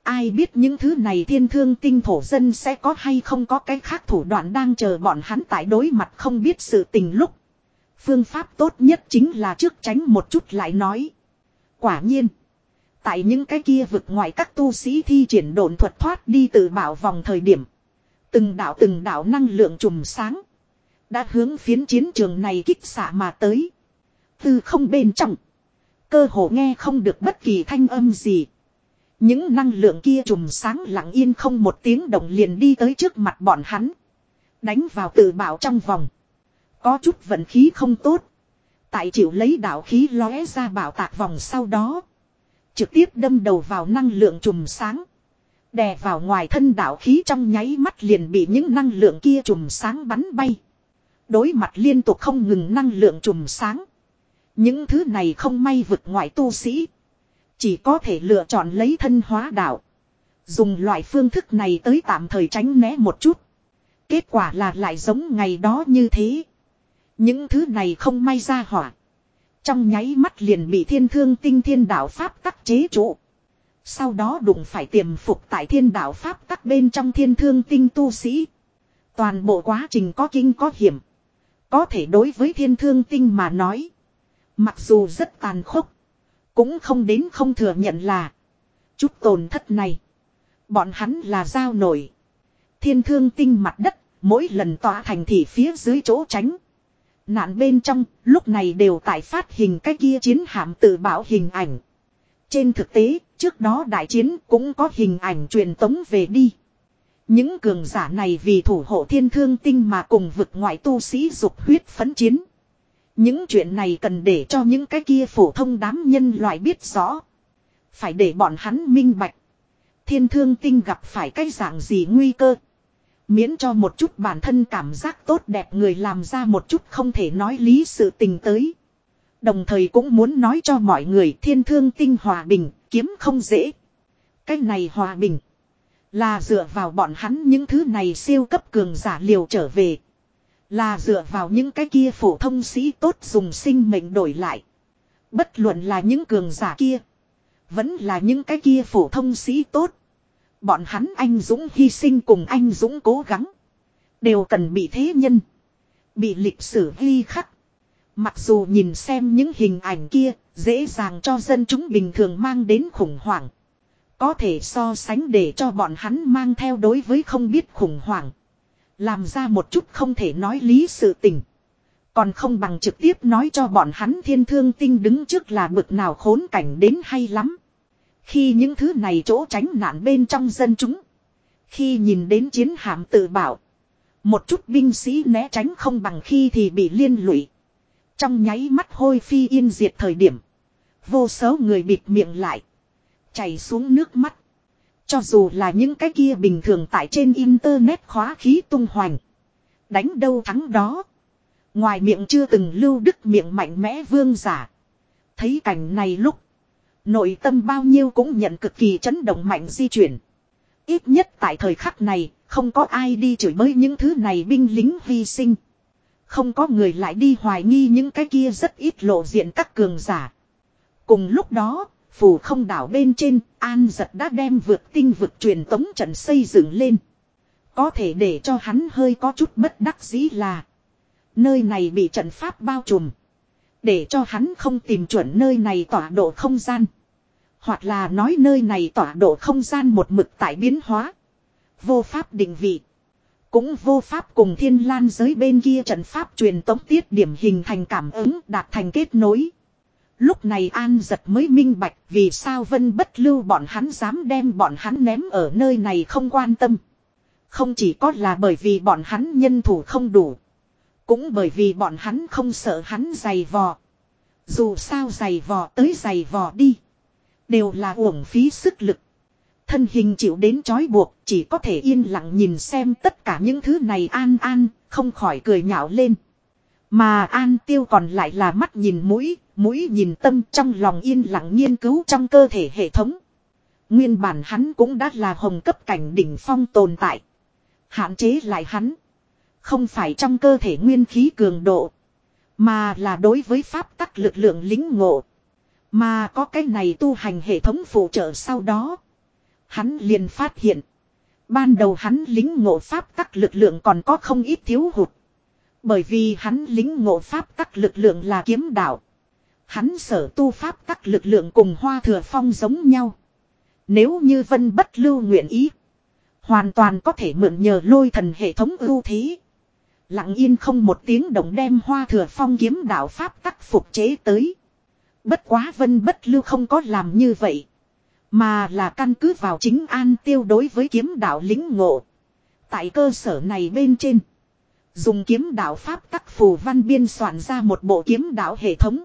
Ai biết những thứ này thiên thương tinh thổ dân sẽ có hay không có cái khác thủ đoạn đang chờ bọn hắn tại đối mặt không biết sự tình lúc. Phương pháp tốt nhất chính là trước tránh một chút lại nói. Quả nhiên. Tại những cái kia vực ngoài các tu sĩ thi triển đồn thuật thoát đi từ bảo vòng thời điểm. Từng đạo từng đạo năng lượng trùm sáng. Đã hướng phiến chiến trường này kích xạ mà tới. Từ không bên trong. Cơ hồ nghe không được bất kỳ thanh âm gì. Những năng lượng kia trùm sáng lặng yên không một tiếng động liền đi tới trước mặt bọn hắn. Đánh vào tự bảo trong vòng. Có chút vận khí không tốt. Tại chịu lấy đạo khí lóe ra bảo tạc vòng sau đó. Trực tiếp đâm đầu vào năng lượng trùm sáng. Đè vào ngoài thân đạo khí trong nháy mắt liền bị những năng lượng kia trùm sáng bắn bay. Đối mặt liên tục không ngừng năng lượng trùm sáng. Những thứ này không may vực ngoại tu sĩ. Chỉ có thể lựa chọn lấy thân hóa đạo. Dùng loại phương thức này tới tạm thời tránh né một chút. Kết quả là lại giống ngày đó như thế. Những thứ này không may ra hỏa. Trong nháy mắt liền bị thiên thương tinh thiên đạo Pháp tắc chế trụ. Sau đó đụng phải tiềm phục tại thiên đạo Pháp tắc bên trong thiên thương tinh tu sĩ. Toàn bộ quá trình có kinh có hiểm. Có thể đối với thiên thương tinh mà nói. Mặc dù rất tàn khốc. Cũng không đến không thừa nhận là. Chút tổn thất này. Bọn hắn là giao nổi. Thiên thương tinh mặt đất. Mỗi lần tỏa thành thị phía dưới chỗ tránh. Nạn bên trong, lúc này đều tại phát hình cái kia chiến hạm tự bảo hình ảnh. Trên thực tế, trước đó đại chiến cũng có hình ảnh truyền tống về đi. Những cường giả này vì thủ hộ thiên thương tinh mà cùng vực ngoại tu sĩ dục huyết phấn chiến. Những chuyện này cần để cho những cái kia phổ thông đám nhân loại biết rõ. Phải để bọn hắn minh bạch. Thiên thương tinh gặp phải cái dạng gì nguy cơ. Miễn cho một chút bản thân cảm giác tốt đẹp người làm ra một chút không thể nói lý sự tình tới. Đồng thời cũng muốn nói cho mọi người thiên thương tinh hòa bình, kiếm không dễ. Cái này hòa bình. Là dựa vào bọn hắn những thứ này siêu cấp cường giả liều trở về. Là dựa vào những cái kia phổ thông sĩ tốt dùng sinh mệnh đổi lại. Bất luận là những cường giả kia. Vẫn là những cái kia phổ thông sĩ tốt. Bọn hắn anh Dũng hy sinh cùng anh Dũng cố gắng. Đều cần bị thế nhân. Bị lịch sử ghi khắc. Mặc dù nhìn xem những hình ảnh kia, dễ dàng cho dân chúng bình thường mang đến khủng hoảng. Có thể so sánh để cho bọn hắn mang theo đối với không biết khủng hoảng. Làm ra một chút không thể nói lý sự tình. Còn không bằng trực tiếp nói cho bọn hắn thiên thương tinh đứng trước là bực nào khốn cảnh đến hay lắm. Khi những thứ này chỗ tránh nạn bên trong dân chúng. Khi nhìn đến chiến hạm tự bảo. Một chút binh sĩ né tránh không bằng khi thì bị liên lụy. Trong nháy mắt hôi phi yên diệt thời điểm. Vô số người bịt miệng lại. Chảy xuống nước mắt. Cho dù là những cái kia bình thường tại trên internet khóa khí tung hoành. Đánh đâu thắng đó. Ngoài miệng chưa từng lưu đức miệng mạnh mẽ vương giả. Thấy cảnh này lúc. Nội tâm bao nhiêu cũng nhận cực kỳ chấn động mạnh di chuyển. Ít nhất tại thời khắc này, không có ai đi chửi bới những thứ này binh lính hy sinh. Không có người lại đi hoài nghi những cái kia rất ít lộ diện các cường giả. Cùng lúc đó, phù không đảo bên trên, An giật đã đem vượt tinh vực truyền tống trận xây dựng lên. Có thể để cho hắn hơi có chút bất đắc dĩ là. Nơi này bị trận pháp bao trùm. Để cho hắn không tìm chuẩn nơi này tỏa độ không gian. Hoặc là nói nơi này tỏa độ không gian một mực tại biến hóa. Vô pháp định vị. Cũng vô pháp cùng thiên lan giới bên kia trận pháp truyền tống tiết điểm hình thành cảm ứng đạt thành kết nối. Lúc này An giật mới minh bạch vì sao vân bất lưu bọn hắn dám đem bọn hắn ném ở nơi này không quan tâm. Không chỉ có là bởi vì bọn hắn nhân thủ không đủ. Cũng bởi vì bọn hắn không sợ hắn giày vò. Dù sao giày vò tới giày vò đi. Đều là uổng phí sức lực. Thân hình chịu đến trói buộc chỉ có thể yên lặng nhìn xem tất cả những thứ này an an, không khỏi cười nhạo lên. Mà an tiêu còn lại là mắt nhìn mũi, mũi nhìn tâm trong lòng yên lặng nghiên cứu trong cơ thể hệ thống. Nguyên bản hắn cũng đã là hồng cấp cảnh đỉnh phong tồn tại. Hạn chế lại hắn. Không phải trong cơ thể nguyên khí cường độ. Mà là đối với pháp tắc lực lượng lính ngộ. Mà có cái này tu hành hệ thống phụ trợ sau đó. Hắn liền phát hiện. Ban đầu hắn lính ngộ pháp tắc lực lượng còn có không ít thiếu hụt. Bởi vì hắn lính ngộ pháp tắc lực lượng là kiếm đạo. Hắn sở tu pháp tắc lực lượng cùng hoa thừa phong giống nhau. Nếu như vân bất lưu nguyện ý. Hoàn toàn có thể mượn nhờ lôi thần hệ thống ưu thế. Lặng yên không một tiếng động đem hoa thừa phong kiếm đạo pháp tắc phục chế tới. Bất quá vân bất lưu không có làm như vậy. Mà là căn cứ vào chính an tiêu đối với kiếm đạo lính ngộ. Tại cơ sở này bên trên. Dùng kiếm đạo pháp tắc phù văn biên soạn ra một bộ kiếm đạo hệ thống.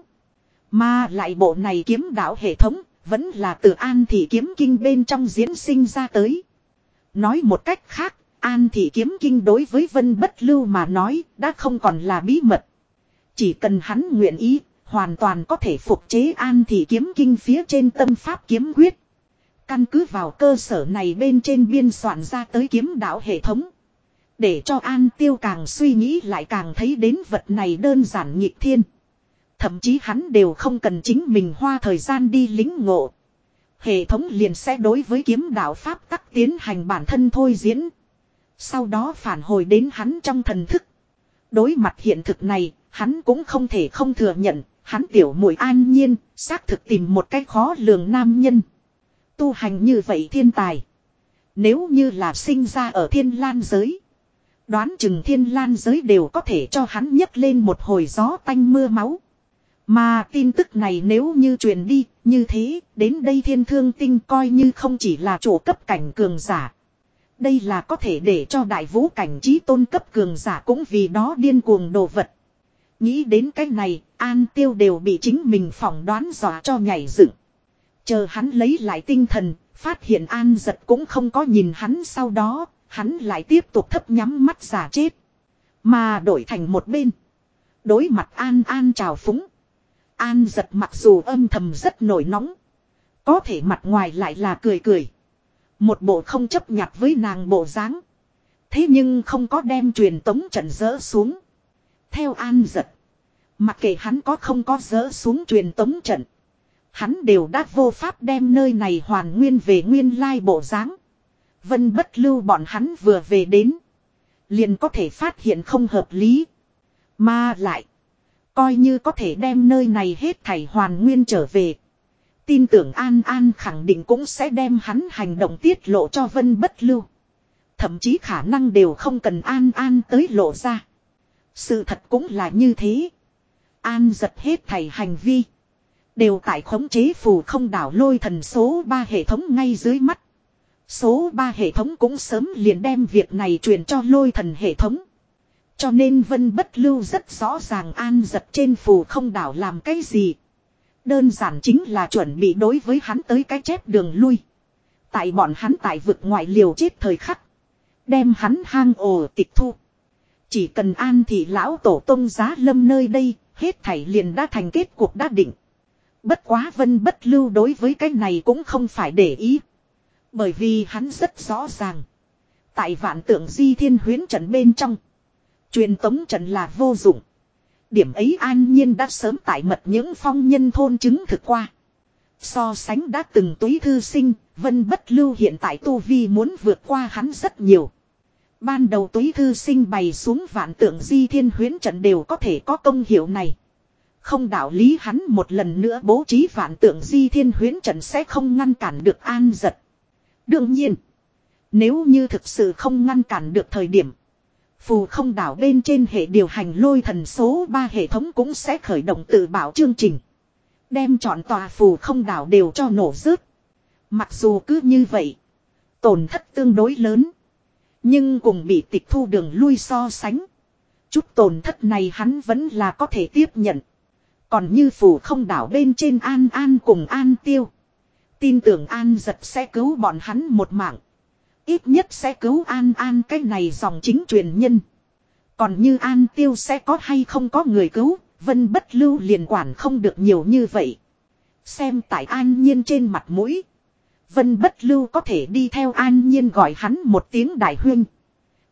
Mà lại bộ này kiếm đạo hệ thống vẫn là từ an thị kiếm kinh bên trong diễn sinh ra tới. Nói một cách khác, an thị kiếm kinh đối với vân bất lưu mà nói đã không còn là bí mật. Chỉ cần hắn nguyện ý, hoàn toàn có thể phục chế an thị kiếm kinh phía trên tâm pháp kiếm quyết. Căn cứ vào cơ sở này bên trên biên soạn ra tới kiếm đạo hệ thống. Để cho An Tiêu càng suy nghĩ lại càng thấy đến vật này đơn giản nhịp thiên. Thậm chí hắn đều không cần chính mình hoa thời gian đi lính ngộ. Hệ thống liền sẽ đối với kiếm đạo Pháp tắc tiến hành bản thân thôi diễn. Sau đó phản hồi đến hắn trong thần thức. Đối mặt hiện thực này, hắn cũng không thể không thừa nhận, hắn tiểu mùi an nhiên, xác thực tìm một cách khó lường nam nhân. Tu hành như vậy thiên tài. Nếu như là sinh ra ở thiên lan giới. Đoán chừng thiên lan giới đều có thể cho hắn nhấc lên một hồi gió tanh mưa máu. Mà tin tức này nếu như truyền đi, như thế, đến đây thiên thương tinh coi như không chỉ là chủ cấp cảnh cường giả. Đây là có thể để cho đại vũ cảnh trí tôn cấp cường giả cũng vì đó điên cuồng đồ vật. Nghĩ đến cái này, An Tiêu đều bị chính mình phỏng đoán dọa cho nhảy dựng. Chờ hắn lấy lại tinh thần, phát hiện An giật cũng không có nhìn hắn sau đó, hắn lại tiếp tục thấp nhắm mắt giả chết. Mà đổi thành một bên. Đối mặt An An trào phúng. An giật mặc dù âm thầm rất nổi nóng. Có thể mặt ngoài lại là cười cười. Một bộ không chấp nhặt với nàng bộ dáng. Thế nhưng không có đem truyền tống trận dỡ xuống. Theo an giật. Mặc kệ hắn có không có dỡ xuống truyền tống trận. Hắn đều đã vô pháp đem nơi này hoàn nguyên về nguyên lai bộ dáng. Vân bất lưu bọn hắn vừa về đến. Liền có thể phát hiện không hợp lý. Mà lại. Coi như có thể đem nơi này hết thảy hoàn nguyên trở về. Tin tưởng An An khẳng định cũng sẽ đem hắn hành động tiết lộ cho Vân bất lưu. Thậm chí khả năng đều không cần An An tới lộ ra. Sự thật cũng là như thế. An giật hết thảy hành vi. Đều tại khống chế phù không đảo lôi thần số 3 hệ thống ngay dưới mắt. Số 3 hệ thống cũng sớm liền đem việc này truyền cho lôi thần hệ thống. Cho nên Vân Bất Lưu rất rõ ràng an giật trên phù không đảo làm cái gì. Đơn giản chính là chuẩn bị đối với hắn tới cái chép đường lui. Tại bọn hắn tại vực ngoại liều chết thời khắc. Đem hắn hang ổ tịch thu. Chỉ cần an thì lão tổ tông giá lâm nơi đây, hết thảy liền đã thành kết cuộc đã định. Bất quá vân bất lưu đối với cái này cũng không phải để ý. Bởi vì hắn rất rõ ràng. Tại vạn tượng di thiên huyến trận bên trong. Truyền tống trận là vô dụng. Điểm ấy an nhiên đã sớm tại mật những phong nhân thôn chứng thực qua. So sánh đã từng túy thư sinh, vân bất lưu hiện tại tu vi muốn vượt qua hắn rất nhiều. Ban đầu túy thư sinh bày xuống vạn tượng di thiên huyến trận đều có thể có công hiệu này. Không đạo lý hắn một lần nữa bố trí vạn tượng di thiên huyến trận sẽ không ngăn cản được an giật. Đương nhiên, nếu như thực sự không ngăn cản được thời điểm, phù không đảo bên trên hệ điều hành lôi thần số 3 hệ thống cũng sẽ khởi động tự bảo chương trình. Đem chọn tòa phù không đảo đều cho nổ rớt. Mặc dù cứ như vậy, tổn thất tương đối lớn. Nhưng cùng bị tịch thu đường lui so sánh. Chút tổn thất này hắn vẫn là có thể tiếp nhận. Còn như phù không đảo bên trên An An cùng An Tiêu. Tin tưởng An giật sẽ cứu bọn hắn một mạng. Ít nhất sẽ cứu An An cái này dòng chính truyền nhân. Còn như An Tiêu sẽ có hay không có người cứu, Vân bất lưu liền quản không được nhiều như vậy. Xem tại An Nhiên trên mặt mũi. Vân bất lưu có thể đi theo An Nhiên gọi hắn một tiếng đại huyên.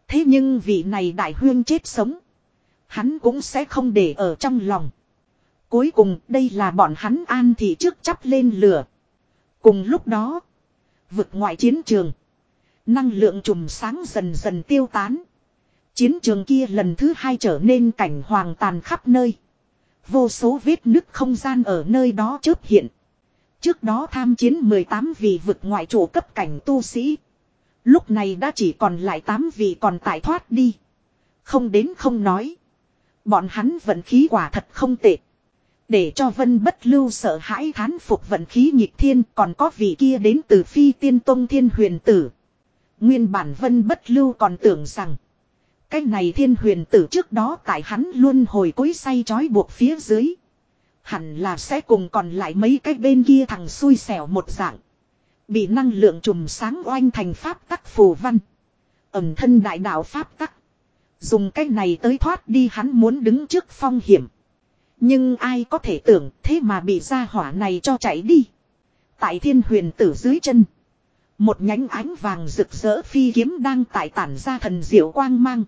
Thế nhưng vị này đại huyên chết sống. Hắn cũng sẽ không để ở trong lòng. Cuối cùng, đây là bọn hắn an thì trước chắp lên lửa. Cùng lúc đó. Vực ngoại chiến trường. Năng lượng trùm sáng dần dần tiêu tán. Chiến trường kia lần thứ hai trở nên cảnh hoàng tàn khắp nơi. Vô số vết nứt không gian ở nơi đó chớp hiện. Trước đó tham chiến 18 vị vực ngoại chủ cấp cảnh tu sĩ. Lúc này đã chỉ còn lại 8 vị còn tại thoát đi. Không đến không nói. Bọn hắn vận khí quả thật không tệ. Để cho vân bất lưu sợ hãi thán phục vận khí nhịp thiên, còn có vị kia đến từ phi tiên tông thiên huyền tử. Nguyên bản vân bất lưu còn tưởng rằng. Cái này thiên huyền tử trước đó tại hắn luôn hồi cối say chói buộc phía dưới. Hẳn là sẽ cùng còn lại mấy cái bên kia thằng xui xẻo một dạng. Bị năng lượng trùm sáng oanh thành pháp tắc phù văn. Ẩm thân đại đạo pháp tắc. Dùng cái này tới thoát đi hắn muốn đứng trước phong hiểm. Nhưng ai có thể tưởng thế mà bị ra hỏa này cho chạy đi. Tại thiên huyền tử dưới chân. Một nhánh ánh vàng rực rỡ phi kiếm đang tại tản ra thần diệu quang mang.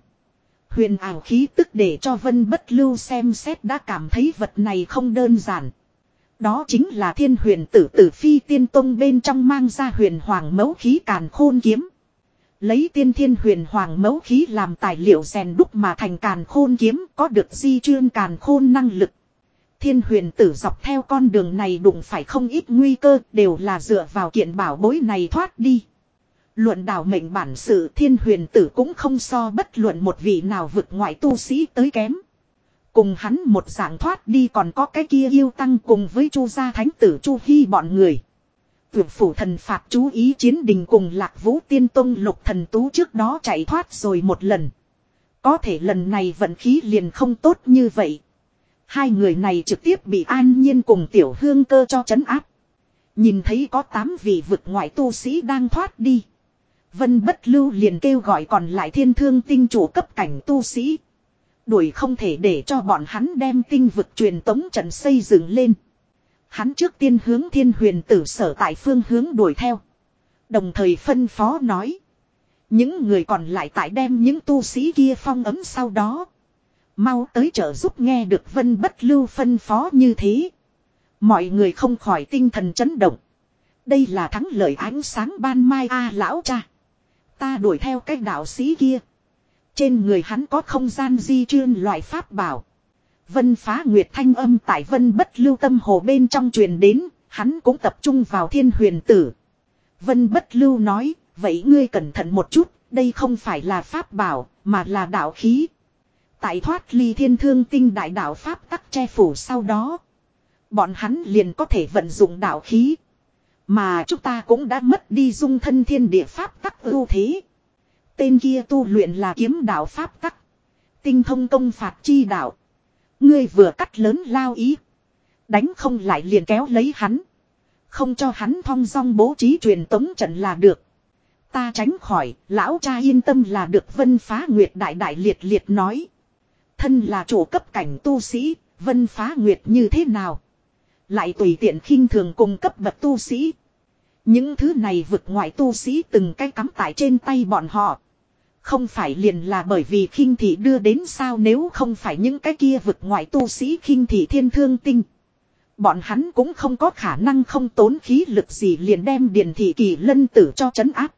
Huyền ảo khí tức để cho vân bất lưu xem xét đã cảm thấy vật này không đơn giản. Đó chính là thiên huyền tử tử phi tiên tông bên trong mang ra huyền hoàng Mẫu khí càn khôn kiếm. Lấy tiên thiên huyền hoàng Mẫu khí làm tài liệu rèn đúc mà thành càn khôn kiếm có được di chuyên càn khôn năng lực. Thiên huyền tử dọc theo con đường này đụng phải không ít nguy cơ đều là dựa vào kiện bảo bối này thoát đi. Luận đảo mệnh bản sự thiên huyền tử cũng không so bất luận một vị nào vực ngoại tu sĩ tới kém. Cùng hắn một dạng thoát đi còn có cái kia yêu tăng cùng với chu gia thánh tử chu hy bọn người. vượt phủ thần phạt chú ý chiến đình cùng lạc vũ tiên tông lục thần tú trước đó chạy thoát rồi một lần. Có thể lần này vận khí liền không tốt như vậy. Hai người này trực tiếp bị an nhiên cùng tiểu hương cơ cho chấn áp. Nhìn thấy có tám vị vực ngoại tu sĩ đang thoát đi. Vân bất lưu liền kêu gọi còn lại thiên thương tinh chủ cấp cảnh tu sĩ. Đuổi không thể để cho bọn hắn đem tinh vực truyền tống trận xây dựng lên. Hắn trước tiên hướng thiên huyền tử sở tại phương hướng đuổi theo. Đồng thời phân phó nói. Những người còn lại tại đem những tu sĩ kia phong ấm sau đó. Mau tới trợ giúp nghe được vân bất lưu phân phó như thế. Mọi người không khỏi tinh thần chấn động. Đây là thắng lợi ánh sáng ban mai a lão cha. Ta đuổi theo cái đạo sĩ kia. Trên người hắn có không gian di chuyên loại pháp bảo. Vân phá nguyệt thanh âm tại vân bất lưu tâm hồ bên trong truyền đến, hắn cũng tập trung vào thiên huyền tử. Vân bất lưu nói, vậy ngươi cẩn thận một chút, đây không phải là pháp bảo, mà là đạo khí. Tại thoát ly thiên thương tinh đại đạo pháp tắc che phủ sau đó. Bọn hắn liền có thể vận dụng đạo khí. Mà chúng ta cũng đã mất đi dung thân thiên địa pháp tắc ưu thế. Tên kia tu luyện là kiếm đạo pháp tắc. Tinh thông công phạt chi đạo. Ngươi vừa cắt lớn lao ý. Đánh không lại liền kéo lấy hắn. Không cho hắn thong dong bố trí truyền tống trận là được. Ta tránh khỏi, lão cha yên tâm là được vân phá nguyệt đại đại liệt liệt nói. Thân là chủ cấp cảnh tu sĩ, vân phá nguyệt như thế nào? Lại tùy tiện khinh thường cùng cấp bậc tu sĩ. Những thứ này vượt ngoại tu sĩ từng cái cắm tại trên tay bọn họ. Không phải liền là bởi vì khinh thị đưa đến sao nếu không phải những cái kia vượt ngoại tu sĩ khinh thị thiên thương tinh. Bọn hắn cũng không có khả năng không tốn khí lực gì liền đem điền thị kỳ lân tử cho chấn áp.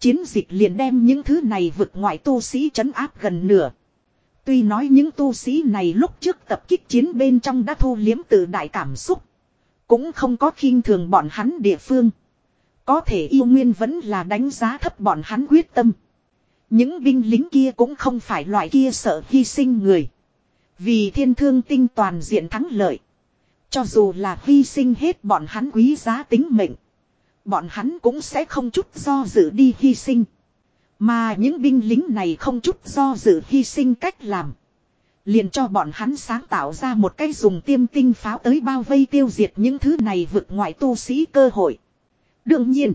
Chiến dịch liền đem những thứ này vượt ngoại tu sĩ chấn áp gần nửa. Tuy nói những tu sĩ này lúc trước tập kích chiến bên trong đã thu liếm tự đại cảm xúc. Cũng không có khinh thường bọn hắn địa phương. Có thể yêu nguyên vẫn là đánh giá thấp bọn hắn quyết tâm. Những binh lính kia cũng không phải loại kia sợ hy sinh người. Vì thiên thương tinh toàn diện thắng lợi. Cho dù là hy sinh hết bọn hắn quý giá tính mệnh. Bọn hắn cũng sẽ không chút do dự đi hy sinh. Mà những binh lính này không chút do dự hy sinh cách làm. Liền cho bọn hắn sáng tạo ra một cái dùng tiêm tinh pháo tới bao vây tiêu diệt những thứ này vượt ngoại tu sĩ cơ hội. Đương nhiên.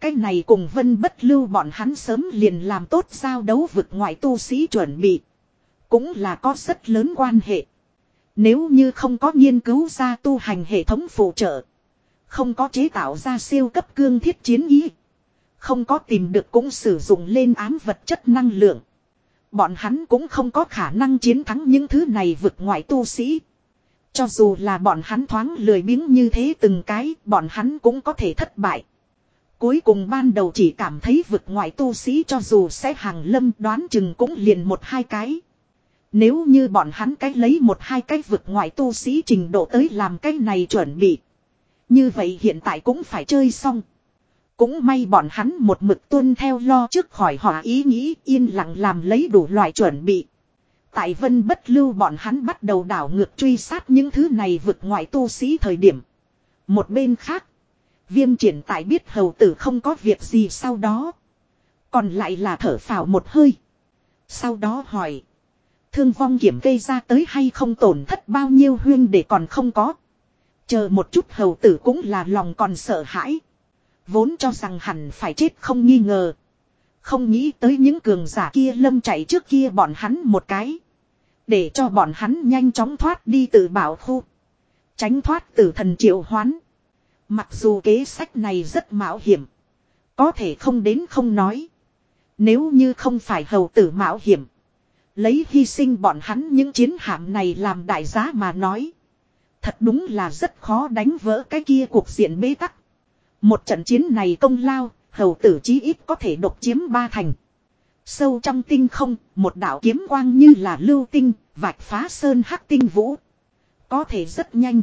Cái này cùng vân bất lưu bọn hắn sớm liền làm tốt giao đấu vượt ngoại tu sĩ chuẩn bị. Cũng là có rất lớn quan hệ. Nếu như không có nghiên cứu ra tu hành hệ thống phụ trợ. Không có chế tạo ra siêu cấp cương thiết chiến ý. Không có tìm được cũng sử dụng lên ám vật chất năng lượng. Bọn hắn cũng không có khả năng chiến thắng những thứ này vượt ngoại tu sĩ. Cho dù là bọn hắn thoáng lười biếng như thế từng cái, bọn hắn cũng có thể thất bại. Cuối cùng ban đầu chỉ cảm thấy vượt ngoại tu sĩ cho dù sẽ hàng lâm đoán chừng cũng liền một hai cái. Nếu như bọn hắn cách lấy một hai cái vượt ngoại tu sĩ trình độ tới làm cái này chuẩn bị. Như vậy hiện tại cũng phải chơi xong. Cũng may bọn hắn một mực tuân theo lo trước khỏi họ ý nghĩ, yên lặng làm lấy đủ loại chuẩn bị. Tại vân bất lưu bọn hắn bắt đầu đảo ngược truy sát những thứ này vượt ngoại tu sĩ thời điểm. Một bên khác. Viêm triển tại biết hầu tử không có việc gì sau đó. Còn lại là thở phào một hơi. Sau đó hỏi. Thương vong kiểm gây ra tới hay không tổn thất bao nhiêu huyên để còn không có. Chờ một chút hầu tử cũng là lòng còn sợ hãi. Vốn cho rằng hẳn phải chết không nghi ngờ. Không nghĩ tới những cường giả kia lâm chạy trước kia bọn hắn một cái. Để cho bọn hắn nhanh chóng thoát đi từ bảo khu. Tránh thoát từ thần triệu hoán. Mặc dù kế sách này rất mạo hiểm. Có thể không đến không nói. Nếu như không phải hầu tử mạo hiểm. Lấy hy sinh bọn hắn những chiến hạm này làm đại giá mà nói. Thật đúng là rất khó đánh vỡ cái kia cuộc diện bế tắc. Một trận chiến này công lao, hầu tử chí ít có thể độc chiếm ba thành. Sâu trong tinh không, một đạo kiếm quang như là lưu tinh, vạch phá sơn hắc tinh vũ. Có thể rất nhanh.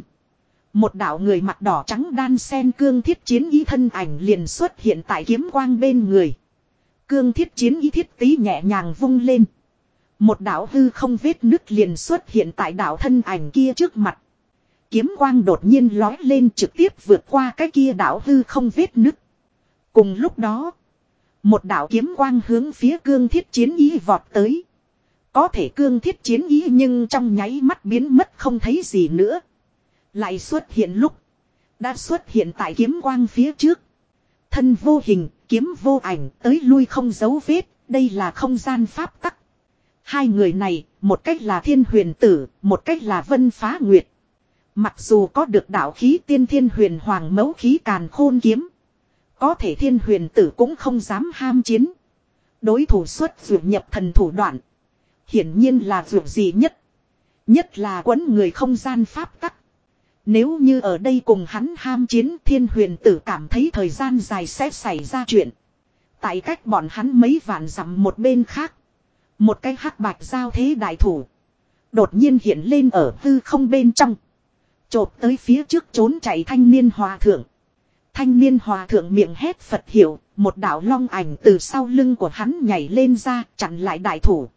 Một đạo người mặt đỏ trắng đan sen cương thiết chiến ý thân ảnh liền xuất hiện tại kiếm quang bên người. Cương thiết chiến ý thiết tí nhẹ nhàng vung lên. Một đạo hư không vết nứt liền xuất hiện tại đạo thân ảnh kia trước mặt. Kiếm quang đột nhiên lói lên trực tiếp vượt qua cái kia đảo hư không vết nứt. Cùng lúc đó, một đạo kiếm quang hướng phía cương thiết chiến ý vọt tới. Có thể cương thiết chiến ý nhưng trong nháy mắt biến mất không thấy gì nữa. Lại xuất hiện lúc. Đã xuất hiện tại kiếm quang phía trước. Thân vô hình, kiếm vô ảnh, tới lui không dấu vết, đây là không gian pháp tắc. Hai người này, một cách là thiên huyền tử, một cách là vân phá nguyệt. Mặc dù có được đạo khí tiên thiên huyền hoàng mẫu khí càn khôn kiếm. Có thể thiên huyền tử cũng không dám ham chiến. Đối thủ xuất dụ nhập thần thủ đoạn. Hiển nhiên là dụ gì nhất. Nhất là quấn người không gian pháp tắc. Nếu như ở đây cùng hắn ham chiến, thiên huyền tử cảm thấy thời gian dài sẽ xảy ra chuyện. Tại cách bọn hắn mấy vạn dặm một bên khác. Một cái hắc bạch giao thế đại thủ. Đột nhiên hiện lên ở hư không bên trong. Chộp tới phía trước trốn chạy thanh niên hòa thượng. Thanh niên hòa thượng miệng hét Phật hiểu, một đạo long ảnh từ sau lưng của hắn nhảy lên ra chặn lại đại thủ.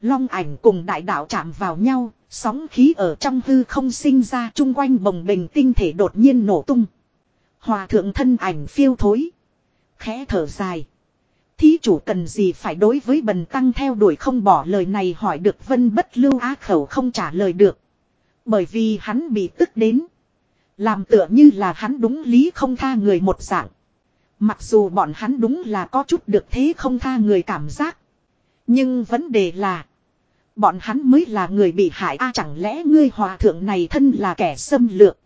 Long ảnh cùng đại đạo chạm vào nhau, sóng khí ở trong hư không sinh ra chung quanh bồng bình tinh thể đột nhiên nổ tung. Hòa thượng thân ảnh phiêu thối. Khẽ thở dài. Thí chủ cần gì phải đối với bần tăng theo đuổi không bỏ lời này hỏi được vân bất lưu á khẩu không trả lời được. Bởi vì hắn bị tức đến. Làm tựa như là hắn đúng lý không tha người một dạng. Mặc dù bọn hắn đúng là có chút được thế không tha người cảm giác. Nhưng vấn đề là. Bọn hắn mới là người bị hại a chẳng lẽ ngươi hòa thượng này thân là kẻ xâm lược.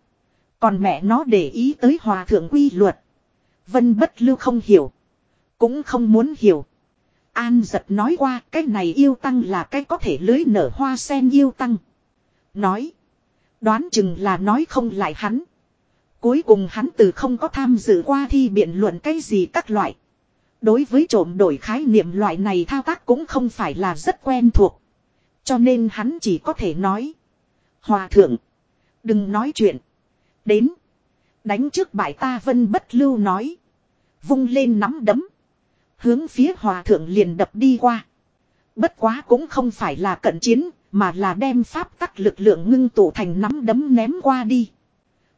Còn mẹ nó để ý tới hòa thượng quy luật. Vân bất lưu không hiểu. Cũng không muốn hiểu. An giật nói qua, cái này yêu tăng là cái có thể lưới nở hoa sen yêu tăng. Nói. Đoán chừng là nói không lại hắn. Cuối cùng hắn từ không có tham dự qua thi biện luận cái gì các loại. Đối với trộm đổi khái niệm loại này thao tác cũng không phải là rất quen thuộc. Cho nên hắn chỉ có thể nói. Hòa thượng. Đừng nói chuyện. Đến. Đánh trước bại ta vân bất lưu nói. Vung lên nắm đấm. Hướng phía hòa thượng liền đập đi qua. Bất quá cũng không phải là cận chiến, mà là đem pháp tắc lực lượng ngưng tụ thành nắm đấm ném qua đi.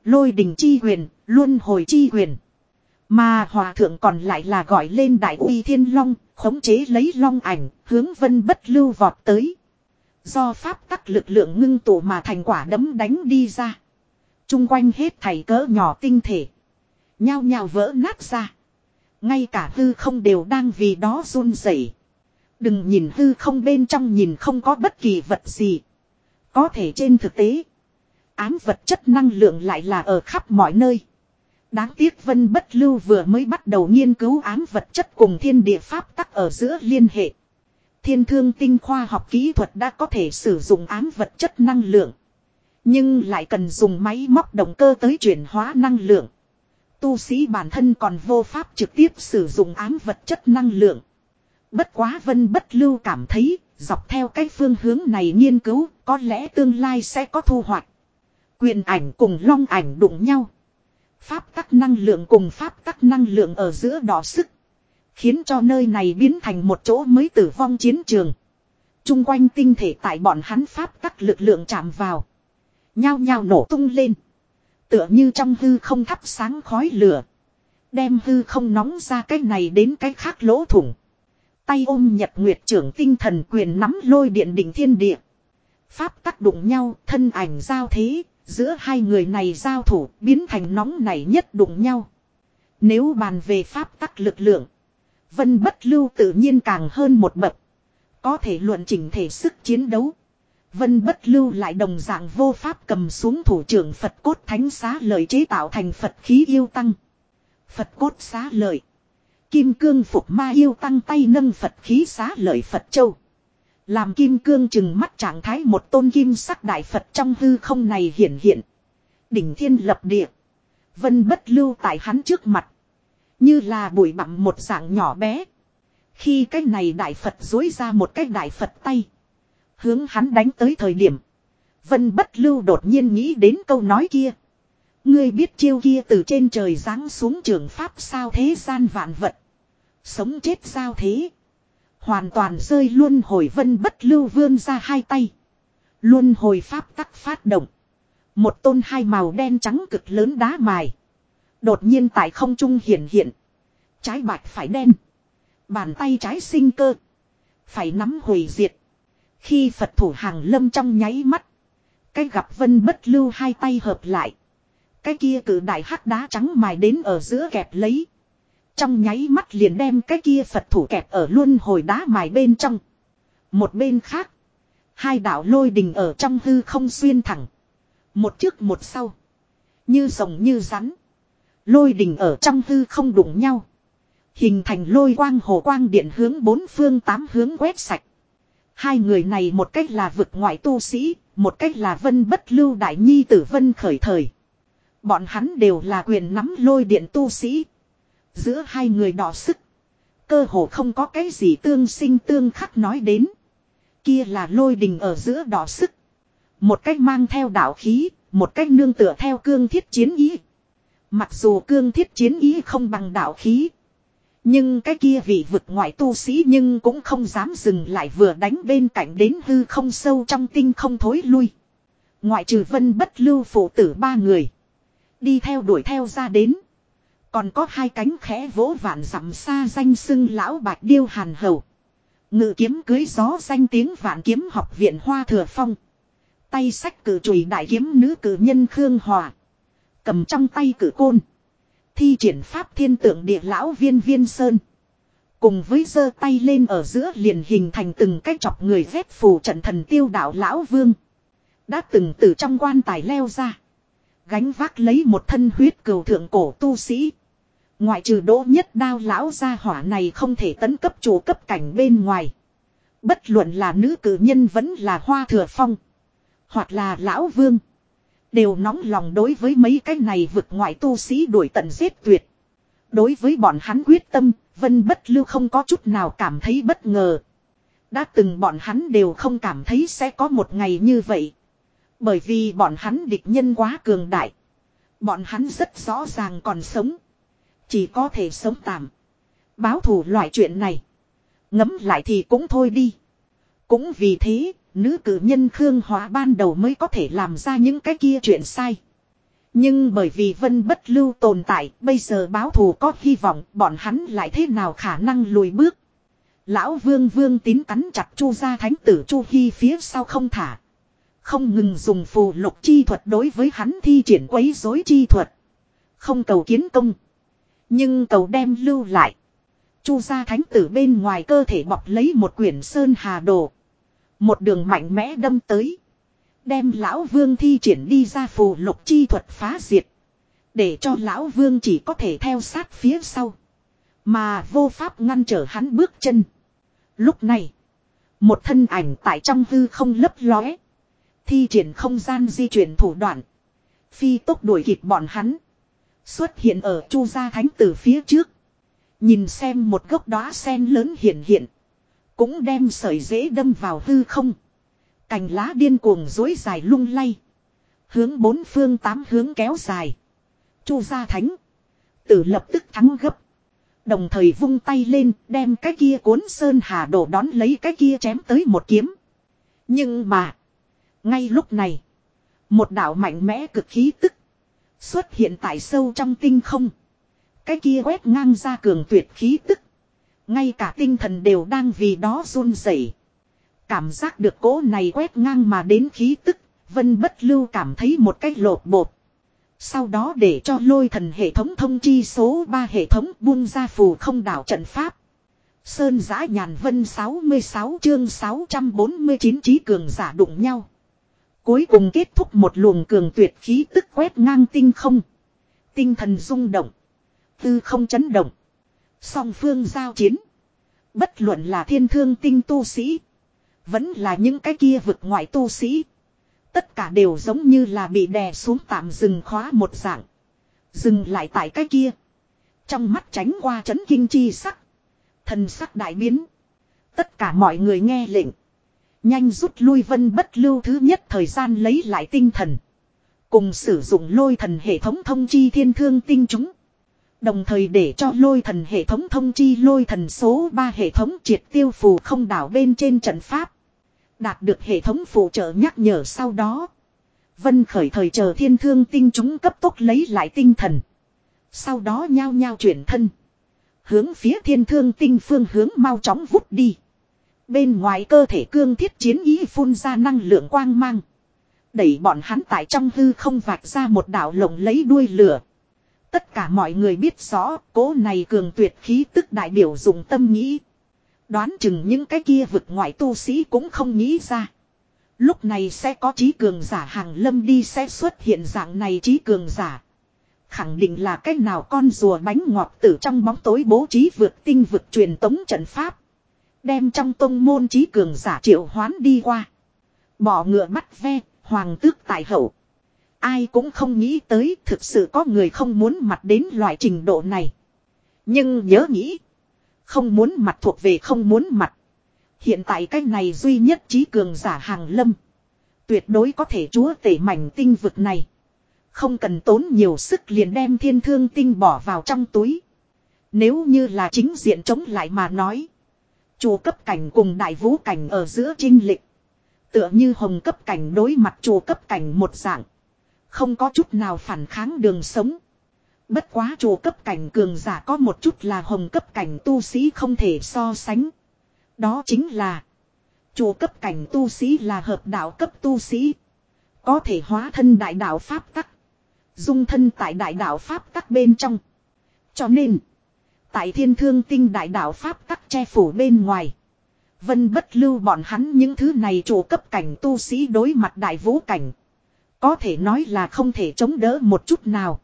Lôi đình chi huyền, luôn hồi chi huyền. Mà hòa thượng còn lại là gọi lên đại uy thiên long, khống chế lấy long ảnh, hướng vân bất lưu vọt tới. Do pháp tắc lực lượng ngưng tụ mà thành quả đấm đánh đi ra. Trung quanh hết thảy cỡ nhỏ tinh thể. Nhao nhao vỡ nát ra. Ngay cả hư không đều đang vì đó run rẩy. Đừng nhìn hư không bên trong nhìn không có bất kỳ vật gì. Có thể trên thực tế. Ám vật chất năng lượng lại là ở khắp mọi nơi. Đáng tiếc Vân Bất Lưu vừa mới bắt đầu nghiên cứu ám vật chất cùng thiên địa pháp tắc ở giữa liên hệ. Thiên thương tinh khoa học kỹ thuật đã có thể sử dụng ám vật chất năng lượng. Nhưng lại cần dùng máy móc động cơ tới chuyển hóa năng lượng. Tu sĩ bản thân còn vô pháp trực tiếp sử dụng ám vật chất năng lượng. Bất quá vân bất lưu cảm thấy, dọc theo cái phương hướng này nghiên cứu, có lẽ tương lai sẽ có thu hoạch. Quyền ảnh cùng long ảnh đụng nhau. Pháp tắc năng lượng cùng pháp tắc năng lượng ở giữa đỏ sức. Khiến cho nơi này biến thành một chỗ mới tử vong chiến trường. Trung quanh tinh thể tại bọn hắn pháp tắc lực lượng chạm vào. Nhao nhao nổ tung lên. Tựa như trong hư không thắp sáng khói lửa. Đem hư không nóng ra cái này đến cái khác lỗ thủng. Tay ôm nhật nguyệt trưởng tinh thần quyền nắm lôi điện đỉnh thiên địa. Pháp tắc đụng nhau, thân ảnh giao thế, giữa hai người này giao thủ biến thành nóng nảy nhất đụng nhau. Nếu bàn về pháp tắc lực lượng, vân bất lưu tự nhiên càng hơn một bậc. Có thể luận chỉnh thể sức chiến đấu. Vân bất lưu lại đồng dạng vô pháp cầm xuống thủ trưởng Phật cốt thánh xá lợi chế tạo thành Phật khí yêu tăng. Phật cốt xá lợi. Kim cương phục ma yêu tăng tay nâng Phật khí xá lợi Phật châu. Làm kim cương chừng mắt trạng thái một tôn kim sắc đại Phật trong hư không này hiển hiện. Đỉnh thiên lập địa. Vân bất lưu tại hắn trước mặt. Như là bụi bặm một dạng nhỏ bé. Khi cái này đại Phật dối ra một cái đại Phật tay. Hướng hắn đánh tới thời điểm. Vân bất lưu đột nhiên nghĩ đến câu nói kia. Ngươi biết chiêu kia từ trên trời giáng xuống trường pháp sao thế gian vạn vật. Sống chết sao thế. Hoàn toàn rơi luôn hồi vân bất lưu vươn ra hai tay. Luôn hồi pháp tắc phát động. Một tôn hai màu đen trắng cực lớn đá mài. Đột nhiên tại không trung hiện hiện. Trái bạch phải đen. Bàn tay trái sinh cơ. Phải nắm hủy diệt. Khi Phật thủ hàng lâm trong nháy mắt. Cái gặp vân bất lưu hai tay hợp lại. Cái kia cử đại hắc đá trắng mài đến ở giữa kẹp lấy. Trong nháy mắt liền đem cái kia Phật thủ kẹp ở luôn hồi đá mài bên trong. Một bên khác. Hai đạo lôi đình ở trong hư không xuyên thẳng. Một trước một sau. Như rồng như rắn. Lôi đình ở trong hư không đụng nhau. Hình thành lôi quang hồ quang điện hướng bốn phương tám hướng quét sạch. Hai người này một cách là vực ngoại tu sĩ, một cách là vân bất lưu đại nhi tử vân khởi thời. Bọn hắn đều là quyền nắm lôi điện tu sĩ. Giữa hai người đỏ sức. Cơ hồ không có cái gì tương sinh tương khắc nói đến. Kia là lôi đình ở giữa đỏ sức. Một cách mang theo đạo khí, một cách nương tựa theo cương thiết chiến ý. Mặc dù cương thiết chiến ý không bằng đạo khí. Nhưng cái kia vị vực ngoại tu sĩ nhưng cũng không dám dừng lại vừa đánh bên cạnh đến hư không sâu trong tinh không thối lui. Ngoại trừ vân bất lưu phụ tử ba người. Đi theo đuổi theo ra đến. Còn có hai cánh khẽ vỗ vạn dặm xa danh sưng lão bạch điêu hàn hầu. Ngự kiếm cưới gió danh tiếng vạn kiếm học viện hoa thừa phong. Tay sách cử chùy đại kiếm nữ cử nhân Khương Hòa. Cầm trong tay cử côn. Thi triển pháp thiên tượng địa lão viên viên sơn. Cùng với giơ tay lên ở giữa liền hình thành từng cái chọc người vét phù trận thần tiêu đạo lão vương. Đã từng từ trong quan tài leo ra. Gánh vác lấy một thân huyết cừu thượng cổ tu sĩ. Ngoại trừ đỗ nhất đao lão gia hỏa này không thể tấn cấp chủ cấp cảnh bên ngoài. Bất luận là nữ cử nhân vẫn là hoa thừa phong. Hoặc là lão vương. Đều nóng lòng đối với mấy cái này vực ngoại tu sĩ đuổi tận giết tuyệt. Đối với bọn hắn quyết tâm, Vân Bất Lưu không có chút nào cảm thấy bất ngờ. Đã từng bọn hắn đều không cảm thấy sẽ có một ngày như vậy. Bởi vì bọn hắn địch nhân quá cường đại. Bọn hắn rất rõ ràng còn sống. Chỉ có thể sống tạm. Báo thù loại chuyện này. Ngấm lại thì cũng thôi đi. Cũng vì thế, nữ cử nhân Khương Hóa ban đầu mới có thể làm ra những cái kia chuyện sai. Nhưng bởi vì vân bất lưu tồn tại, bây giờ báo thù có hy vọng, bọn hắn lại thế nào khả năng lùi bước. Lão vương vương tín cắn chặt chu gia thánh tử chu hy phía sau không thả. Không ngừng dùng phù lục chi thuật đối với hắn thi triển quấy rối chi thuật. Không cầu kiến công. Nhưng cầu đem lưu lại. Chu gia thánh tử bên ngoài cơ thể bọc lấy một quyển sơn hà đồ. Một đường mạnh mẽ đâm tới. Đem lão vương thi triển đi ra phù lục chi thuật phá diệt. Để cho lão vương chỉ có thể theo sát phía sau. Mà vô pháp ngăn trở hắn bước chân. Lúc này. Một thân ảnh tại trong hư không lấp lóe. Thi triển không gian di chuyển thủ đoạn. Phi tốc đuổi kịp bọn hắn. Xuất hiện ở chu gia thánh tử phía trước. Nhìn xem một gốc đóa sen lớn hiện hiện. Cũng đem sợi dễ đâm vào hư không. Cành lá điên cuồng dối dài lung lay. Hướng bốn phương tám hướng kéo dài. Chu gia thánh. Tử lập tức thắng gấp. Đồng thời vung tay lên, đem cái kia cuốn sơn hà đổ đón lấy cái kia chém tới một kiếm. Nhưng mà. Ngay lúc này. Một đạo mạnh mẽ cực khí tức. Xuất hiện tại sâu trong tinh không. Cái kia quét ngang ra cường tuyệt khí tức. Ngay cả tinh thần đều đang vì đó run rẩy. Cảm giác được cố này quét ngang mà đến khí tức, Vân Bất Lưu cảm thấy một cách lột bột. Sau đó để cho lôi thần hệ thống thông chi số 3 hệ thống buông ra phù không đảo trận pháp. Sơn giã nhàn vân 66 chương 649 trí cường giả đụng nhau. Cuối cùng kết thúc một luồng cường tuyệt khí tức quét ngang tinh không. Tinh thần rung động. Tư không chấn động. Song phương giao chiến. Bất luận là thiên thương tinh tu sĩ. Vẫn là những cái kia vực ngoại tu sĩ. Tất cả đều giống như là bị đè xuống tạm dừng khóa một dạng. Dừng lại tại cái kia. Trong mắt tránh qua chấn kinh chi sắc. Thần sắc đại biến. Tất cả mọi người nghe lệnh. Nhanh rút lui vân bất lưu thứ nhất thời gian lấy lại tinh thần. Cùng sử dụng lôi thần hệ thống thông chi thiên thương tinh chúng. Đồng thời để cho lôi thần hệ thống thông chi lôi thần số 3 hệ thống triệt tiêu phù không đảo bên trên trận pháp. Đạt được hệ thống phụ trợ nhắc nhở sau đó. Vân khởi thời chờ thiên thương tinh chúng cấp tốc lấy lại tinh thần. Sau đó nhao nhao chuyển thân. Hướng phía thiên thương tinh phương hướng mau chóng vút đi. Bên ngoài cơ thể cương thiết chiến ý phun ra năng lượng quang mang. Đẩy bọn hắn tại trong hư không vạch ra một đảo lồng lấy đuôi lửa. Tất cả mọi người biết rõ, cố này cường tuyệt khí tức đại biểu dùng tâm nghĩ. Đoán chừng những cái kia vực ngoại tu sĩ cũng không nghĩ ra. Lúc này sẽ có trí cường giả hàng lâm đi sẽ xuất hiện dạng này trí cường giả. Khẳng định là cách nào con rùa bánh ngọt tử trong bóng tối bố trí vượt tinh vực truyền tống trận pháp. Đem trong tông môn trí cường giả triệu hoán đi qua. Bỏ ngựa bắt ve, hoàng tước tại hậu. Ai cũng không nghĩ tới thực sự có người không muốn mặt đến loại trình độ này. Nhưng nhớ nghĩ. Không muốn mặt thuộc về không muốn mặt. Hiện tại cái này duy nhất trí cường giả hàng lâm. Tuyệt đối có thể chúa tể mảnh tinh vực này. Không cần tốn nhiều sức liền đem thiên thương tinh bỏ vào trong túi. Nếu như là chính diện chống lại mà nói. Chùa cấp cảnh cùng đại vũ cảnh ở giữa trinh lịch. Tựa như hồng cấp cảnh đối mặt chùa cấp cảnh một dạng. Không có chút nào phản kháng đường sống. Bất quá chùa cấp cảnh cường giả có một chút là hồng cấp cảnh tu sĩ không thể so sánh. Đó chính là. Chùa cấp cảnh tu sĩ là hợp đạo cấp tu sĩ. Có thể hóa thân đại đạo Pháp tắc. Dung thân tại đại đạo Pháp tắc bên trong. Cho nên. Tại thiên thương tinh đại đạo Pháp tắc che phủ bên ngoài. Vân bất lưu bọn hắn những thứ này chủ cấp cảnh tu sĩ đối mặt đại vũ cảnh. Có thể nói là không thể chống đỡ một chút nào.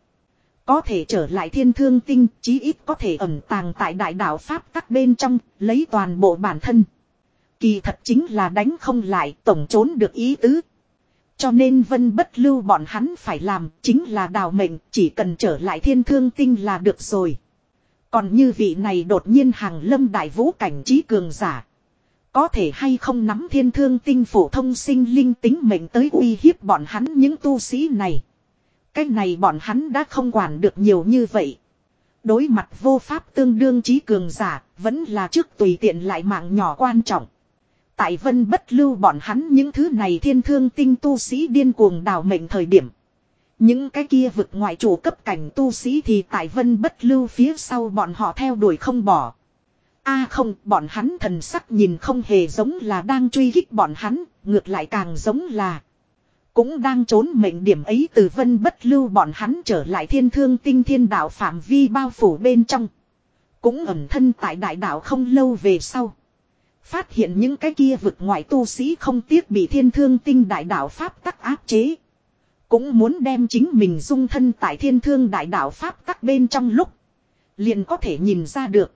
Có thể trở lại thiên thương tinh, chí ít có thể ẩn tàng tại đại đạo Pháp tắc bên trong, lấy toàn bộ bản thân. Kỳ thật chính là đánh không lại, tổng trốn được ý tứ. Cho nên vân bất lưu bọn hắn phải làm, chính là đào mệnh, chỉ cần trở lại thiên thương tinh là được rồi. Còn như vị này đột nhiên hàng lâm đại vũ cảnh trí cường giả. Có thể hay không nắm thiên thương tinh phổ thông sinh linh tính mệnh tới uy hiếp bọn hắn những tu sĩ này. Cái này bọn hắn đã không quản được nhiều như vậy. Đối mặt vô pháp tương đương trí cường giả, vẫn là trước tùy tiện lại mạng nhỏ quan trọng. Tại vân bất lưu bọn hắn những thứ này thiên thương tinh tu sĩ điên cuồng đào mệnh thời điểm. Những cái kia vực ngoại chủ cấp cảnh tu sĩ thì tại vân bất lưu phía sau bọn họ theo đuổi không bỏ. a à không, bọn hắn thần sắc nhìn không hề giống là đang truy kích bọn hắn, ngược lại càng giống là. Cũng đang trốn mệnh điểm ấy từ vân bất lưu bọn hắn trở lại thiên thương tinh thiên đạo phạm vi bao phủ bên trong. Cũng ẩn thân tại đại đạo không lâu về sau. Phát hiện những cái kia vực ngoại tu sĩ không tiếc bị thiên thương tinh đại đạo Pháp tắc áp chế. Cũng muốn đem chính mình dung thân tại thiên thương đại đạo Pháp tắc bên trong lúc. Liền có thể nhìn ra được.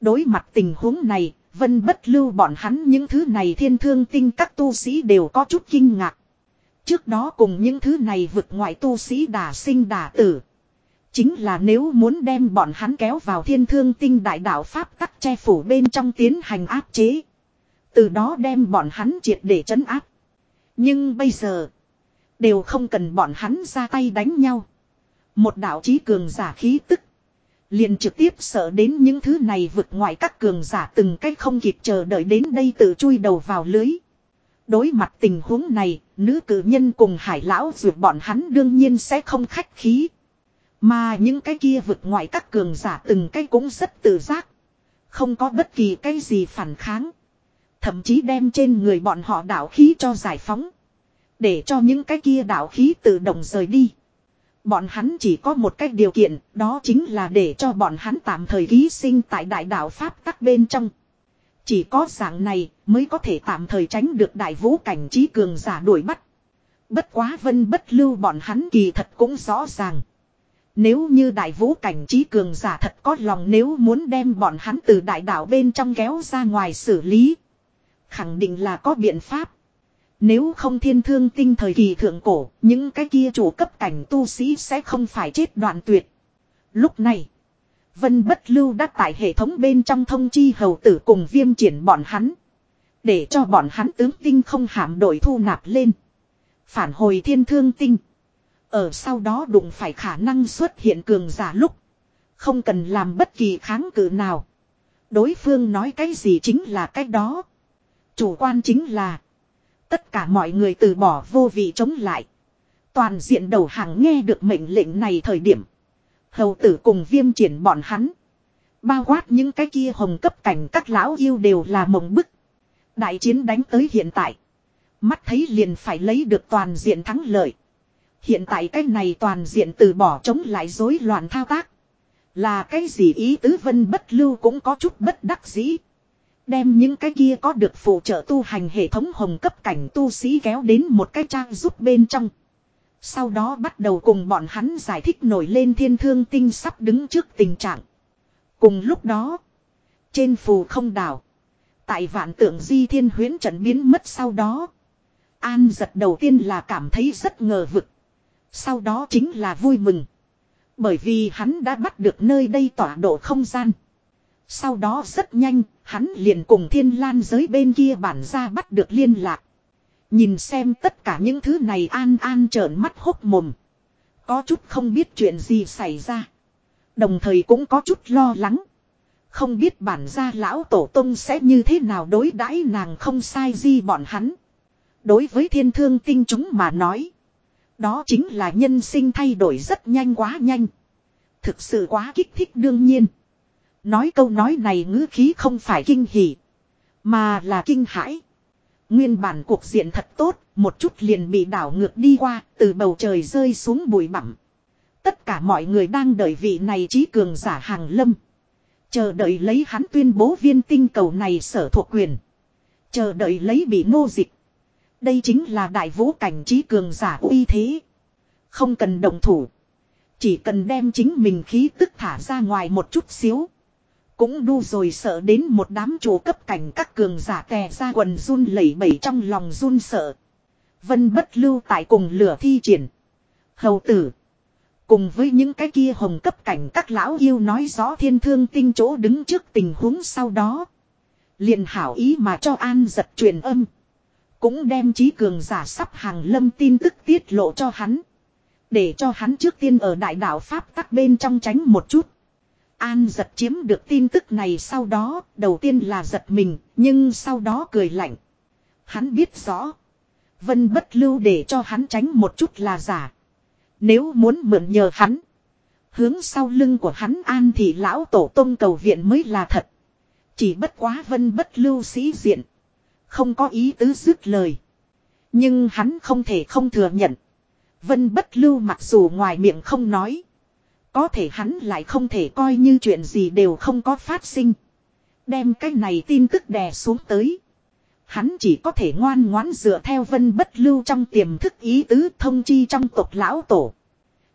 Đối mặt tình huống này, vân bất lưu bọn hắn những thứ này thiên thương tinh các tu sĩ đều có chút kinh ngạc. Trước đó cùng những thứ này vượt ngoại tu sĩ đà sinh đà tử. Chính là nếu muốn đem bọn hắn kéo vào thiên thương tinh đại đạo Pháp tắc che phủ bên trong tiến hành áp chế. Từ đó đem bọn hắn triệt để chấn áp. Nhưng bây giờ. Đều không cần bọn hắn ra tay đánh nhau. Một đạo chí cường giả khí tức. Liền trực tiếp sợ đến những thứ này vượt ngoài các cường giả từng cách không kịp chờ đợi đến đây tự chui đầu vào lưới. Đối mặt tình huống này, nữ cử nhân cùng hải lão vượt bọn hắn đương nhiên sẽ không khách khí. Mà những cái kia vượt ngoài các cường giả từng cái cũng rất tự giác. Không có bất kỳ cái gì phản kháng. Thậm chí đem trên người bọn họ đạo khí cho giải phóng. Để cho những cái kia đạo khí tự động rời đi. Bọn hắn chỉ có một cách điều kiện, đó chính là để cho bọn hắn tạm thời ký sinh tại đại đạo Pháp tắc bên trong. Chỉ có dạng này mới có thể tạm thời tránh được đại vũ cảnh trí cường giả đuổi bắt. Bất quá vân bất lưu bọn hắn kỳ thật cũng rõ ràng. Nếu như đại vũ cảnh trí cường giả thật có lòng nếu muốn đem bọn hắn từ đại đạo bên trong kéo ra ngoài xử lý. Khẳng định là có biện pháp. Nếu không thiên thương tinh thời kỳ thượng cổ, những cái kia chủ cấp cảnh tu sĩ sẽ không phải chết đoạn tuyệt. Lúc này, Vân Bất Lưu đã tại hệ thống bên trong thông chi hầu tử cùng viêm triển bọn hắn. Để cho bọn hắn tướng tinh không hạm đội thu nạp lên. Phản hồi thiên thương tinh. Ở sau đó đụng phải khả năng xuất hiện cường giả lúc. Không cần làm bất kỳ kháng cự nào. Đối phương nói cái gì chính là cái đó. Chủ quan chính là. Tất cả mọi người từ bỏ vô vị chống lại. Toàn diện đầu hàng nghe được mệnh lệnh này thời điểm. Hầu tử cùng viêm triển bọn hắn. Bao quát những cái kia hồng cấp cảnh các lão yêu đều là mộng bức. Đại chiến đánh tới hiện tại. Mắt thấy liền phải lấy được toàn diện thắng lợi. Hiện tại cái này toàn diện từ bỏ chống lại rối loạn thao tác. Là cái gì ý tứ vân bất lưu cũng có chút bất đắc dĩ. Đem những cái kia có được phụ trợ tu hành hệ thống hồng cấp cảnh tu sĩ kéo đến một cái trang giúp bên trong. Sau đó bắt đầu cùng bọn hắn giải thích nổi lên thiên thương tinh sắp đứng trước tình trạng. Cùng lúc đó, trên phù không đảo, tại vạn tượng di thiên huyến trận biến mất sau đó. An giật đầu tiên là cảm thấy rất ngờ vực. Sau đó chính là vui mừng. Bởi vì hắn đã bắt được nơi đây tỏa độ không gian. Sau đó rất nhanh, hắn liền cùng thiên lan giới bên kia bản ra bắt được liên lạc. Nhìn xem tất cả những thứ này an an trợn mắt hốc mồm. Có chút không biết chuyện gì xảy ra. Đồng thời cũng có chút lo lắng. Không biết bản gia lão tổ tông sẽ như thế nào đối đãi nàng không sai gì bọn hắn. Đối với thiên thương tinh chúng mà nói. Đó chính là nhân sinh thay đổi rất nhanh quá nhanh. Thực sự quá kích thích đương nhiên. Nói câu nói này ngữ khí không phải kinh hỉ. Mà là kinh hãi. Nguyên bản cuộc diện thật tốt, một chút liền bị đảo ngược đi qua, từ bầu trời rơi xuống bụi bặm. Tất cả mọi người đang đợi vị này trí cường giả hàng lâm. Chờ đợi lấy hắn tuyên bố viên tinh cầu này sở thuộc quyền. Chờ đợi lấy bị nô dịch. Đây chính là đại vũ cảnh trí cường giả uy thế. Không cần động thủ. Chỉ cần đem chính mình khí tức thả ra ngoài một chút xíu. Cũng đu rồi sợ đến một đám chủ cấp cảnh các cường giả tè ra quần run lẩy bẩy trong lòng run sợ. Vân bất lưu tại cùng lửa thi triển. Hầu tử. Cùng với những cái kia hồng cấp cảnh các lão yêu nói rõ thiên thương tinh chỗ đứng trước tình huống sau đó. liền hảo ý mà cho an giật truyền âm. Cũng đem trí cường giả sắp hàng lâm tin tức tiết lộ cho hắn. Để cho hắn trước tiên ở đại đạo Pháp tắc bên trong tránh một chút. An giật chiếm được tin tức này sau đó, đầu tiên là giật mình, nhưng sau đó cười lạnh. Hắn biết rõ. Vân bất lưu để cho hắn tránh một chút là giả. Nếu muốn mượn nhờ hắn. Hướng sau lưng của hắn an thì lão tổ tông cầu viện mới là thật. Chỉ bất quá vân bất lưu sĩ diện. Không có ý tứ dứt lời. Nhưng hắn không thể không thừa nhận. Vân bất lưu mặc dù ngoài miệng không nói. Có thể hắn lại không thể coi như chuyện gì đều không có phát sinh. Đem cái này tin tức đè xuống tới. Hắn chỉ có thể ngoan ngoãn dựa theo vân bất lưu trong tiềm thức ý tứ thông chi trong tộc lão tổ.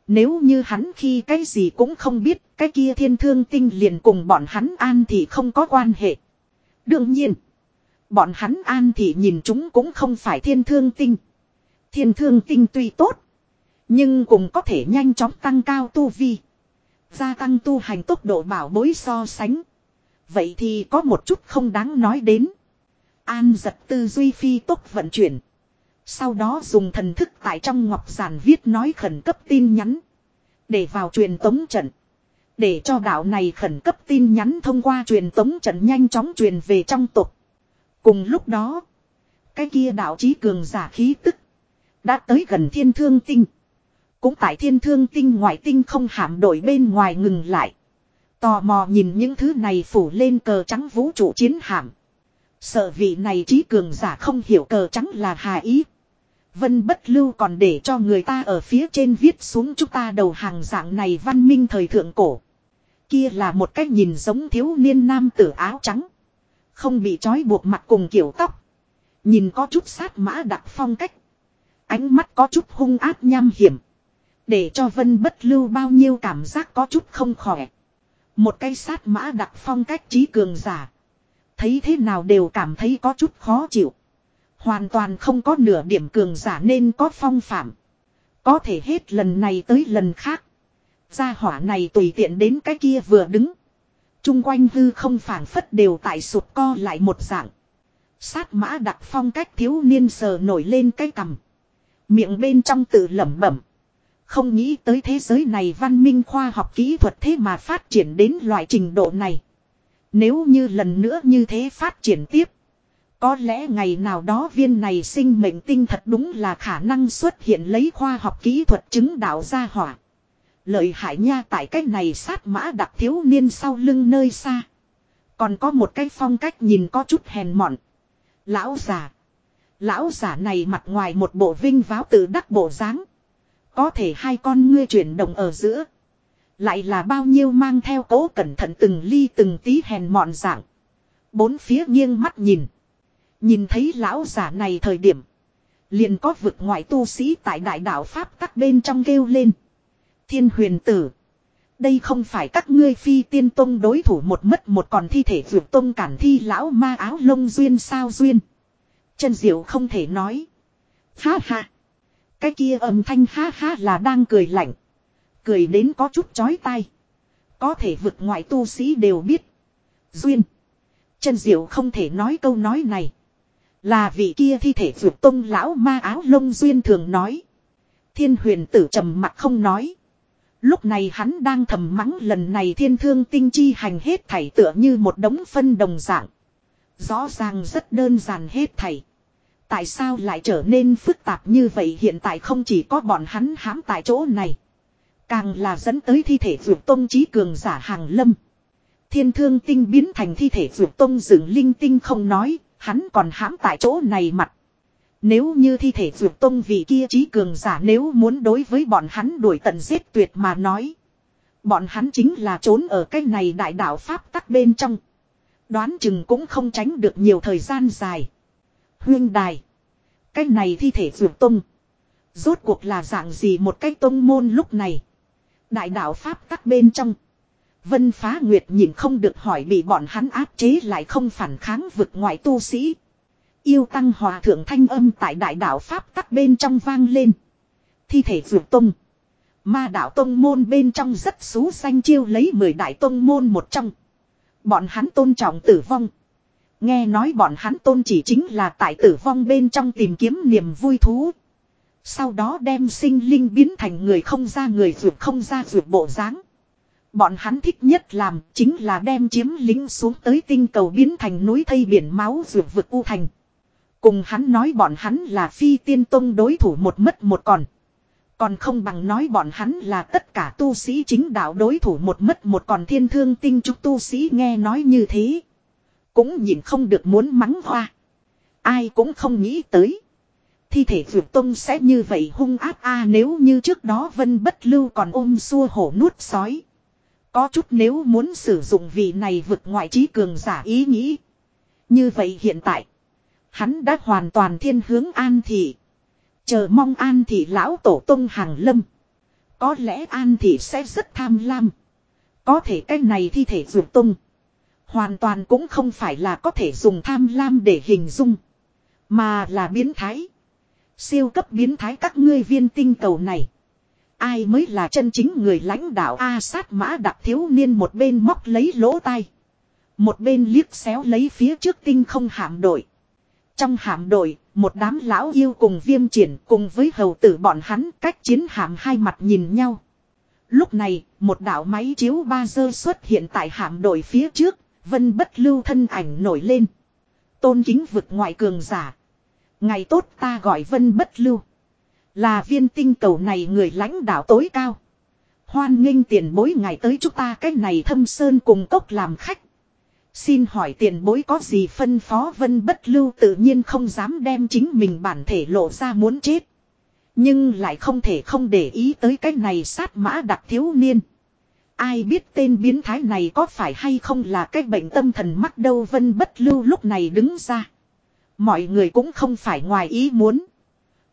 Nếu như hắn khi cái gì cũng không biết, cái kia thiên thương tinh liền cùng bọn hắn an thì không có quan hệ. Đương nhiên, bọn hắn an thì nhìn chúng cũng không phải thiên thương tinh. Thiên thương tinh tuy tốt, nhưng cũng có thể nhanh chóng tăng cao tu vi. Gia tăng tu hành tốc độ bảo bối so sánh. Vậy thì có một chút không đáng nói đến. An giật tư duy phi tốc vận chuyển. Sau đó dùng thần thức tại trong ngọc giản viết nói khẩn cấp tin nhắn. Để vào truyền tống trận. Để cho đạo này khẩn cấp tin nhắn thông qua truyền tống trận nhanh chóng truyền về trong tục. Cùng lúc đó. Cái kia đạo trí cường giả khí tức. Đã tới gần thiên thương tinh. Cũng tại thiên thương tinh ngoại tinh không hạm đội bên ngoài ngừng lại. Tò mò nhìn những thứ này phủ lên cờ trắng vũ trụ chiến hạm. Sợ vị này trí cường giả không hiểu cờ trắng là hà ý. Vân bất lưu còn để cho người ta ở phía trên viết xuống chúng ta đầu hàng dạng này văn minh thời thượng cổ. Kia là một cách nhìn giống thiếu niên nam tử áo trắng. Không bị trói buộc mặt cùng kiểu tóc. Nhìn có chút sát mã đặc phong cách. Ánh mắt có chút hung ác nham hiểm. Để cho vân bất lưu bao nhiêu cảm giác có chút không khỏe. Một cây sát mã đặc phong cách trí cường giả. Thấy thế nào đều cảm thấy có chút khó chịu. Hoàn toàn không có nửa điểm cường giả nên có phong phạm. Có thể hết lần này tới lần khác. Gia hỏa này tùy tiện đến cái kia vừa đứng. Trung quanh hư không phản phất đều tại sụt co lại một dạng. Sát mã đặc phong cách thiếu niên sờ nổi lên cái cằm. Miệng bên trong tự lẩm bẩm. Không nghĩ tới thế giới này văn minh khoa học kỹ thuật thế mà phát triển đến loại trình độ này. Nếu như lần nữa như thế phát triển tiếp. Có lẽ ngày nào đó viên này sinh mệnh tinh thật đúng là khả năng xuất hiện lấy khoa học kỹ thuật chứng đạo ra hỏa. Lợi hại nha, tại cách này sát mã đặc thiếu niên sau lưng nơi xa. Còn có một cái phong cách nhìn có chút hèn mọn. Lão giả Lão giả này mặt ngoài một bộ vinh váo tự đắc bộ dáng có thể hai con ngươi chuyển động ở giữa. Lại là bao nhiêu mang theo cố cẩn thận từng ly từng tí hèn mọn dạng. Bốn phía nghiêng mắt nhìn. Nhìn thấy lão giả này thời điểm. Liền có vực ngoại tu sĩ tại đại đạo Pháp các bên trong kêu lên. Thiên huyền tử. Đây không phải các ngươi phi tiên tông đối thủ một mất một còn thi thể vượt tông cản thi lão ma áo lông duyên sao duyên. Chân diệu không thể nói. Ha ha. Cái kia âm thanh ha ha là đang cười lạnh. Cười đến có chút chói tai. Có thể vực ngoại tu sĩ đều biết. Duyên. Chân diệu không thể nói câu nói này. Là vị kia thi thể vượt tông lão ma áo lông duyên thường nói. Thiên huyền tử trầm mặt không nói. Lúc này hắn đang thầm mắng lần này thiên thương tinh chi hành hết thảy tựa như một đống phân đồng dạng. Rõ ràng rất đơn giản hết thảy. Tại sao lại trở nên phức tạp như vậy hiện tại không chỉ có bọn hắn hãm tại chỗ này. Càng là dẫn tới thi thể vượt tông trí cường giả hàng lâm. Thiên thương tinh biến thành thi thể vượt tông dựng linh tinh không nói, hắn còn hãm tại chỗ này mặt. Nếu như thi thể vượt tông vị kia trí cường giả nếu muốn đối với bọn hắn đuổi tận giết tuyệt mà nói. Bọn hắn chính là trốn ở cái này đại đạo Pháp tắc bên trong. Đoán chừng cũng không tránh được nhiều thời gian dài. Huyên đài. Cái này thi thể dược tông. Rốt cuộc là dạng gì một cái tông môn lúc này. Đại đạo Pháp tắc bên trong. Vân phá nguyệt nhìn không được hỏi bị bọn hắn áp chế lại không phản kháng vực ngoại tu sĩ. Yêu tăng hòa thượng thanh âm tại đại đạo Pháp tắc bên trong vang lên. Thi thể dược tông. Ma đạo tông môn bên trong rất xú xanh chiêu lấy mười đại tông môn một trong. Bọn hắn tôn trọng tử vong. Nghe nói bọn hắn tôn chỉ chính là tại tử vong bên trong tìm kiếm niềm vui thú. Sau đó đem sinh linh biến thành người không ra người vượt không ra vượt bộ dáng. Bọn hắn thích nhất làm chính là đem chiếm lính xuống tới tinh cầu biến thành núi thây biển máu vượt vượt u thành. Cùng hắn nói bọn hắn là phi tiên tông đối thủ một mất một còn. Còn không bằng nói bọn hắn là tất cả tu sĩ chính đạo đối thủ một mất một còn thiên thương tinh trúc tu sĩ nghe nói như thế. Cũng nhìn không được muốn mắng hoa. Ai cũng không nghĩ tới. Thi thể vượt tông sẽ như vậy hung áp a à, nếu như trước đó vân bất lưu còn ôm xua hổ nuốt sói. Có chút nếu muốn sử dụng vị này vượt ngoại trí cường giả ý nghĩ. Như vậy hiện tại. Hắn đã hoàn toàn thiên hướng an thị. Chờ mong an thị lão tổ tông hàng lâm. Có lẽ an thị sẽ rất tham lam. Có thể cái này thi thể vượt tông. Hoàn toàn cũng không phải là có thể dùng tham lam để hình dung. Mà là biến thái. Siêu cấp biến thái các ngươi viên tinh cầu này. Ai mới là chân chính người lãnh đạo A sát mã đặc thiếu niên một bên móc lấy lỗ tai. Một bên liếc xéo lấy phía trước tinh không hạm đội. Trong hạm đội, một đám lão yêu cùng viêm triển cùng với hầu tử bọn hắn cách chiến hạm hai mặt nhìn nhau. Lúc này, một đạo máy chiếu ba dơ xuất hiện tại hạm đội phía trước, vân bất lưu thân ảnh nổi lên. Tôn kính vực ngoại cường giả. Ngày tốt ta gọi vân bất lưu. Là viên tinh cầu này người lãnh đạo tối cao. Hoan nghênh tiền bối ngày tới chúng ta cách này thâm sơn cùng cốc làm khách. Xin hỏi tiền bối có gì phân phó vân bất lưu tự nhiên không dám đem chính mình bản thể lộ ra muốn chết. Nhưng lại không thể không để ý tới cái này sát mã đặc thiếu niên. Ai biết tên biến thái này có phải hay không là cái bệnh tâm thần mắt đâu vân bất lưu lúc này đứng ra. Mọi người cũng không phải ngoài ý muốn.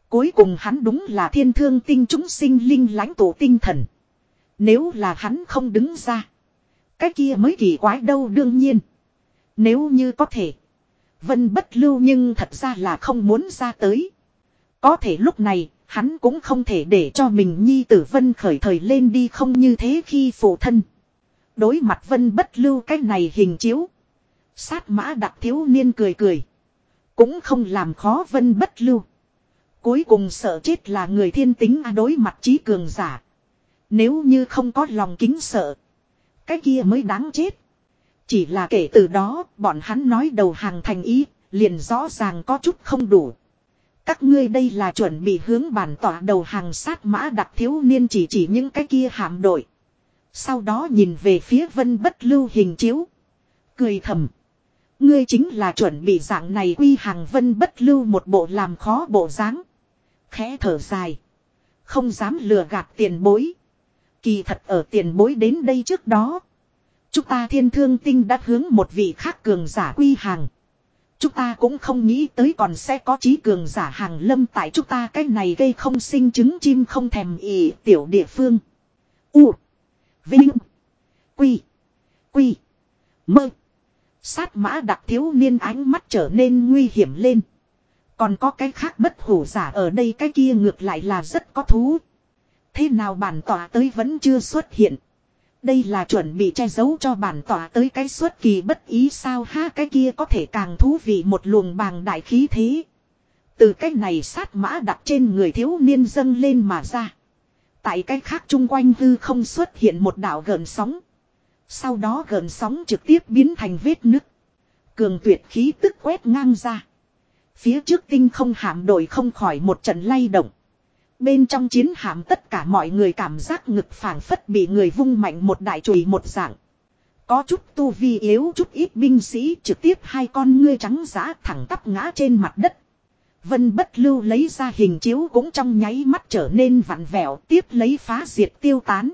Cuối cùng hắn đúng là thiên thương tinh chúng sinh linh lãnh tổ tinh thần. Nếu là hắn không đứng ra. Cái kia mới kỳ quái đâu đương nhiên. Nếu như có thể. Vân bất lưu nhưng thật ra là không muốn ra tới. Có thể lúc này, hắn cũng không thể để cho mình nhi tử vân khởi thời lên đi không như thế khi phụ thân. Đối mặt vân bất lưu cái này hình chiếu. Sát mã đặc thiếu niên cười cười. Cũng không làm khó vân bất lưu. cuối cùng sợ chết là người thiên tính à đối mặt trí cường giả. Nếu như không có lòng kính sợ. Cái kia mới đáng chết. Chỉ là kể từ đó, bọn hắn nói đầu hàng thành ý, liền rõ ràng có chút không đủ. Các ngươi đây là chuẩn bị hướng bản tỏa đầu hàng sát mã đặc thiếu niên chỉ chỉ những cái kia hạm đội. Sau đó nhìn về phía vân bất lưu hình chiếu. Cười thầm. Ngươi chính là chuẩn bị dạng này quy hàng vân bất lưu một bộ làm khó bộ dáng Khẽ thở dài. Không dám lừa gạt tiền bối. Kỳ thật ở tiền bối đến đây trước đó. Chúng ta thiên thương tinh đã hướng một vị khác cường giả quy hàng. Chúng ta cũng không nghĩ tới còn sẽ có trí cường giả hàng lâm tại chúng ta cái này gây không sinh trứng chim không thèm ỉ, tiểu địa phương. U. Vinh. Quy. Quy. Mơ. Sát mã đặc thiếu niên ánh mắt trở nên nguy hiểm lên. Còn có cái khác bất hủ giả ở đây, cái kia ngược lại là rất có thú. Thế nào bản tỏa tới vẫn chưa xuất hiện. Đây là chuẩn bị che giấu cho bản tỏa tới cái xuất kỳ bất ý sao ha, cái kia có thể càng thú vị một luồng bàng đại khí thế. Từ cái này sát mã đặt trên người thiếu niên dâng lên mà ra. Tại cái khác chung quanh hư không xuất hiện một đảo gợn sóng. Sau đó gợn sóng trực tiếp biến thành vết nứt. Cường tuyệt khí tức quét ngang ra. Phía trước tinh không hạm đội không khỏi một trận lay động. Bên trong chiến hạm tất cả mọi người cảm giác ngực phảng phất bị người vung mạnh một đại chùy một dạng. Có chút tu vi yếu, chút ít binh sĩ, trực tiếp hai con ngươi trắng giã thẳng tắp ngã trên mặt đất. Vân bất lưu lấy ra hình chiếu cũng trong nháy mắt trở nên vặn vẹo, tiếp lấy phá diệt tiêu tán.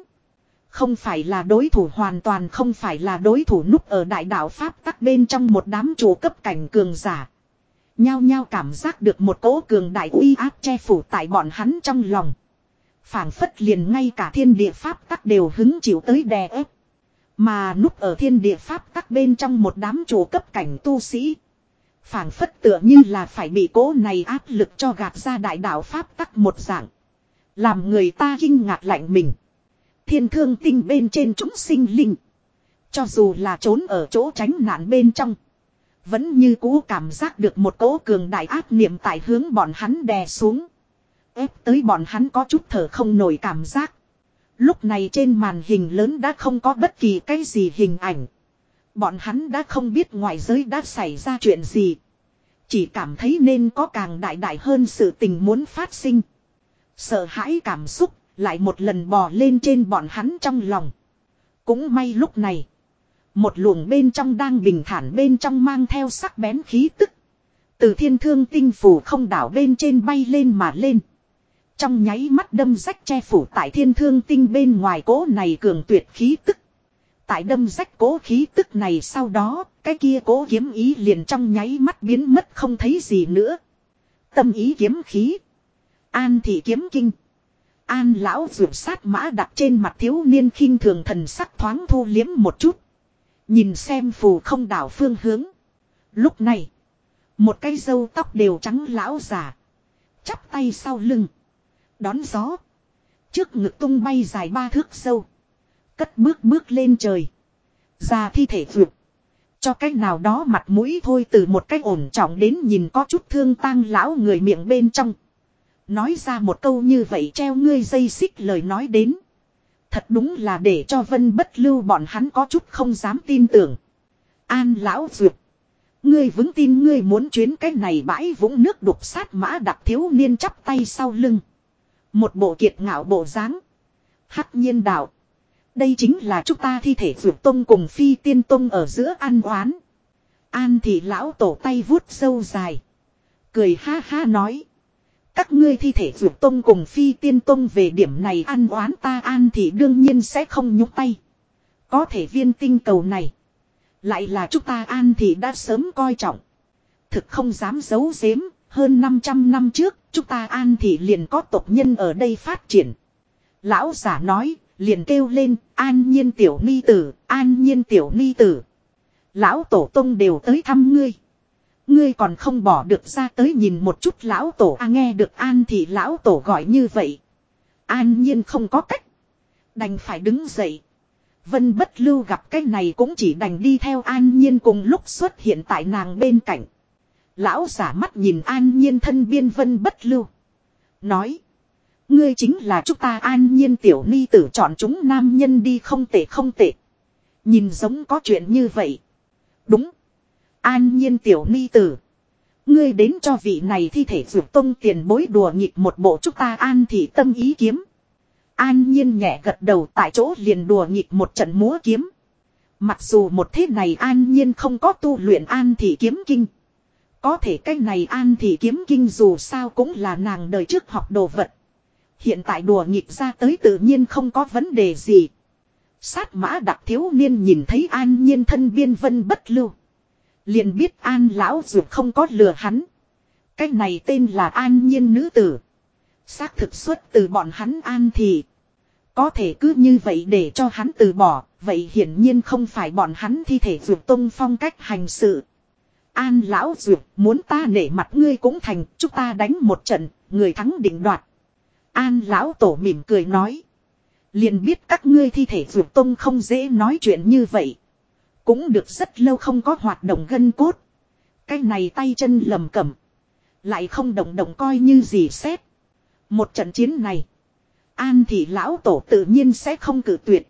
Không phải là đối thủ hoàn toàn không phải là đối thủ núp ở đại đạo Pháp tắc bên trong một đám chủ cấp cảnh cường giả. Nhao nhao cảm giác được một cỗ cường đại uy áp che phủ tại bọn hắn trong lòng. phảng phất liền ngay cả thiên địa Pháp tắc đều hứng chịu tới đè ép. Mà núp ở thiên địa Pháp tắc bên trong một đám chủ cấp cảnh tu sĩ. phảng phất tựa như là phải bị cỗ này áp lực cho gạt ra đại đạo Pháp tắc một dạng. Làm người ta kinh ngạc lạnh mình. Thiên thương tinh bên trên chúng sinh linh. Cho dù là trốn ở chỗ tránh nạn bên trong. Vẫn như cũ cảm giác được một cỗ cường đại áp niệm tại hướng bọn hắn đè xuống. ép tới bọn hắn có chút thở không nổi cảm giác. Lúc này trên màn hình lớn đã không có bất kỳ cái gì hình ảnh. Bọn hắn đã không biết ngoại giới đã xảy ra chuyện gì. Chỉ cảm thấy nên có càng đại đại hơn sự tình muốn phát sinh. Sợ hãi cảm xúc lại một lần bò lên trên bọn hắn trong lòng. Cũng may lúc này. Một luồng bên trong đang bình thản bên trong mang theo sắc bén khí tức. Từ thiên thương tinh phủ không đảo bên trên bay lên mà lên. Trong nháy mắt đâm rách che phủ tại thiên thương tinh bên ngoài cố này cường tuyệt khí tức. Tại đâm rách cố khí tức này sau đó, cái kia cố kiếm ý liền trong nháy mắt biến mất không thấy gì nữa. Tâm ý kiếm khí. An thị kiếm kinh. An lão vượt sát mã đặt trên mặt thiếu niên khinh thường thần sắc thoáng thu liếm một chút. Nhìn xem phù không đảo phương hướng. Lúc này. Một cây dâu tóc đều trắng lão già. Chắp tay sau lưng. Đón gió. Trước ngực tung bay dài ba thước sâu. Cất bước bước lên trời. Ra thi thể vượt. Cho cách nào đó mặt mũi thôi từ một cách ổn trọng đến nhìn có chút thương tang lão người miệng bên trong. Nói ra một câu như vậy treo ngươi dây xích lời nói đến. Thật đúng là để cho vân bất lưu bọn hắn có chút không dám tin tưởng. An lão duyệt. Ngươi vững tin ngươi muốn chuyến cái này bãi vũng nước đục sát mã đặc thiếu niên chắp tay sau lưng. Một bộ kiệt ngạo bộ dáng Hắc nhiên đạo. Đây chính là chúng ta thi thể duyệt tông cùng phi tiên tông ở giữa an oán. An thì lão tổ tay vuốt sâu dài. Cười ha ha nói. Các ngươi thi thể vượt tông cùng phi tiên tông về điểm này ăn oán ta an thì đương nhiên sẽ không nhúc tay. Có thể viên tinh cầu này. Lại là chúng ta an thì đã sớm coi trọng. Thực không dám giấu giếm, hơn 500 năm trước, chúng ta an thì liền có tộc nhân ở đây phát triển. Lão giả nói, liền kêu lên, an nhiên tiểu ni tử, an nhiên tiểu ni tử. Lão tổ tông đều tới thăm ngươi. Ngươi còn không bỏ được ra tới nhìn một chút lão tổ a, nghe được an thì lão tổ gọi như vậy. An nhiên không có cách. Đành phải đứng dậy. Vân bất lưu gặp cái này cũng chỉ đành đi theo an nhiên cùng lúc xuất hiện tại nàng bên cạnh. Lão giả mắt nhìn an nhiên thân biên vân bất lưu. Nói. Ngươi chính là chúng ta an nhiên tiểu ni tử chọn chúng nam nhân đi không tệ không tệ. Nhìn giống có chuyện như vậy. Đúng. An nhiên tiểu ni tử. Ngươi đến cho vị này thi thể vượt tông tiền bối đùa nghịch một bộ chúng ta an thị tâm ý kiếm. An nhiên nhẹ gật đầu tại chỗ liền đùa nghịch một trận múa kiếm. Mặc dù một thế này an nhiên không có tu luyện an thị kiếm kinh. Có thể cái này an thị kiếm kinh dù sao cũng là nàng đời trước học đồ vật. Hiện tại đùa nghịch ra tới tự nhiên không có vấn đề gì. Sát mã đặc thiếu niên nhìn thấy an nhiên thân biên vân bất lưu. Liền biết an lão dược không có lừa hắn. Cái này tên là an nhiên nữ tử. Xác thực xuất từ bọn hắn an thì. Có thể cứ như vậy để cho hắn từ bỏ. Vậy hiển nhiên không phải bọn hắn thi thể dược tông phong cách hành sự. An lão dược muốn ta nể mặt ngươi cũng thành. Chúng ta đánh một trận. Người thắng định đoạt. An lão tổ mỉm cười nói. Liền biết các ngươi thi thể dược tông không dễ nói chuyện như vậy. Cũng được rất lâu không có hoạt động gân cốt. Cái này tay chân lầm cẩm. Lại không động động coi như gì xét. Một trận chiến này. An thị lão tổ tự nhiên sẽ không cử tuyệt.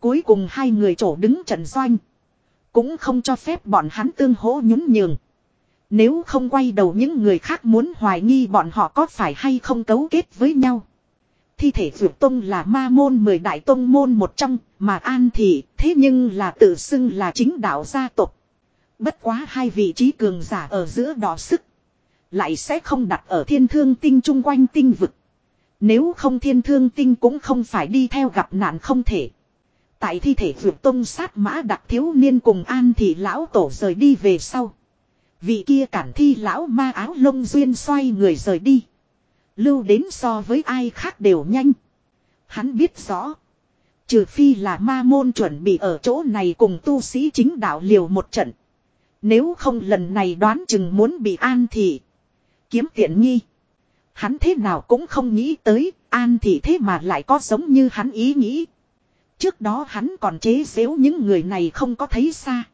Cuối cùng hai người chỗ đứng trận doanh. Cũng không cho phép bọn hắn tương hỗ nhún nhường. Nếu không quay đầu những người khác muốn hoài nghi bọn họ có phải hay không cấu kết với nhau. Thi thể Dược Tông là ma môn mười đại tông môn một trong, mà An Thị thế nhưng là tự xưng là chính đạo gia tộc. Bất quá hai vị trí cường giả ở giữa đỏ sức. Lại sẽ không đặt ở thiên thương tinh chung quanh tinh vực. Nếu không thiên thương tinh cũng không phải đi theo gặp nạn không thể. Tại thi thể Dược Tông sát mã đặc thiếu niên cùng An Thị lão tổ rời đi về sau. Vị kia cản thi lão ma áo lông duyên xoay người rời đi. Lưu đến so với ai khác đều nhanh. Hắn biết rõ. Trừ phi là ma môn chuẩn bị ở chỗ này cùng tu sĩ chính đạo liều một trận. Nếu không lần này đoán chừng muốn bị an thị. Kiếm tiện nghi. Hắn thế nào cũng không nghĩ tới, an thị thế mà lại có giống như hắn ý nghĩ. Trước đó hắn còn chế xếu những người này không có thấy xa.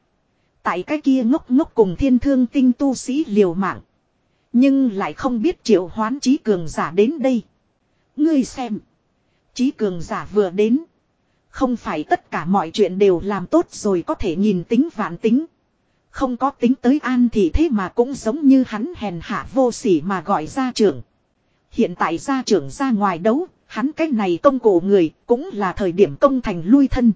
Tại cái kia ngốc ngốc cùng thiên thương tinh tu sĩ liều mạng. Nhưng lại không biết triệu hoán trí cường giả đến đây. Ngươi xem. Trí cường giả vừa đến. Không phải tất cả mọi chuyện đều làm tốt rồi có thể nhìn tính vạn tính. Không có tính tới an thì thế mà cũng giống như hắn hèn hạ vô sỉ mà gọi ra trưởng. Hiện tại gia trưởng ra ngoài đấu, hắn cái này công cổ người cũng là thời điểm công thành lui thân.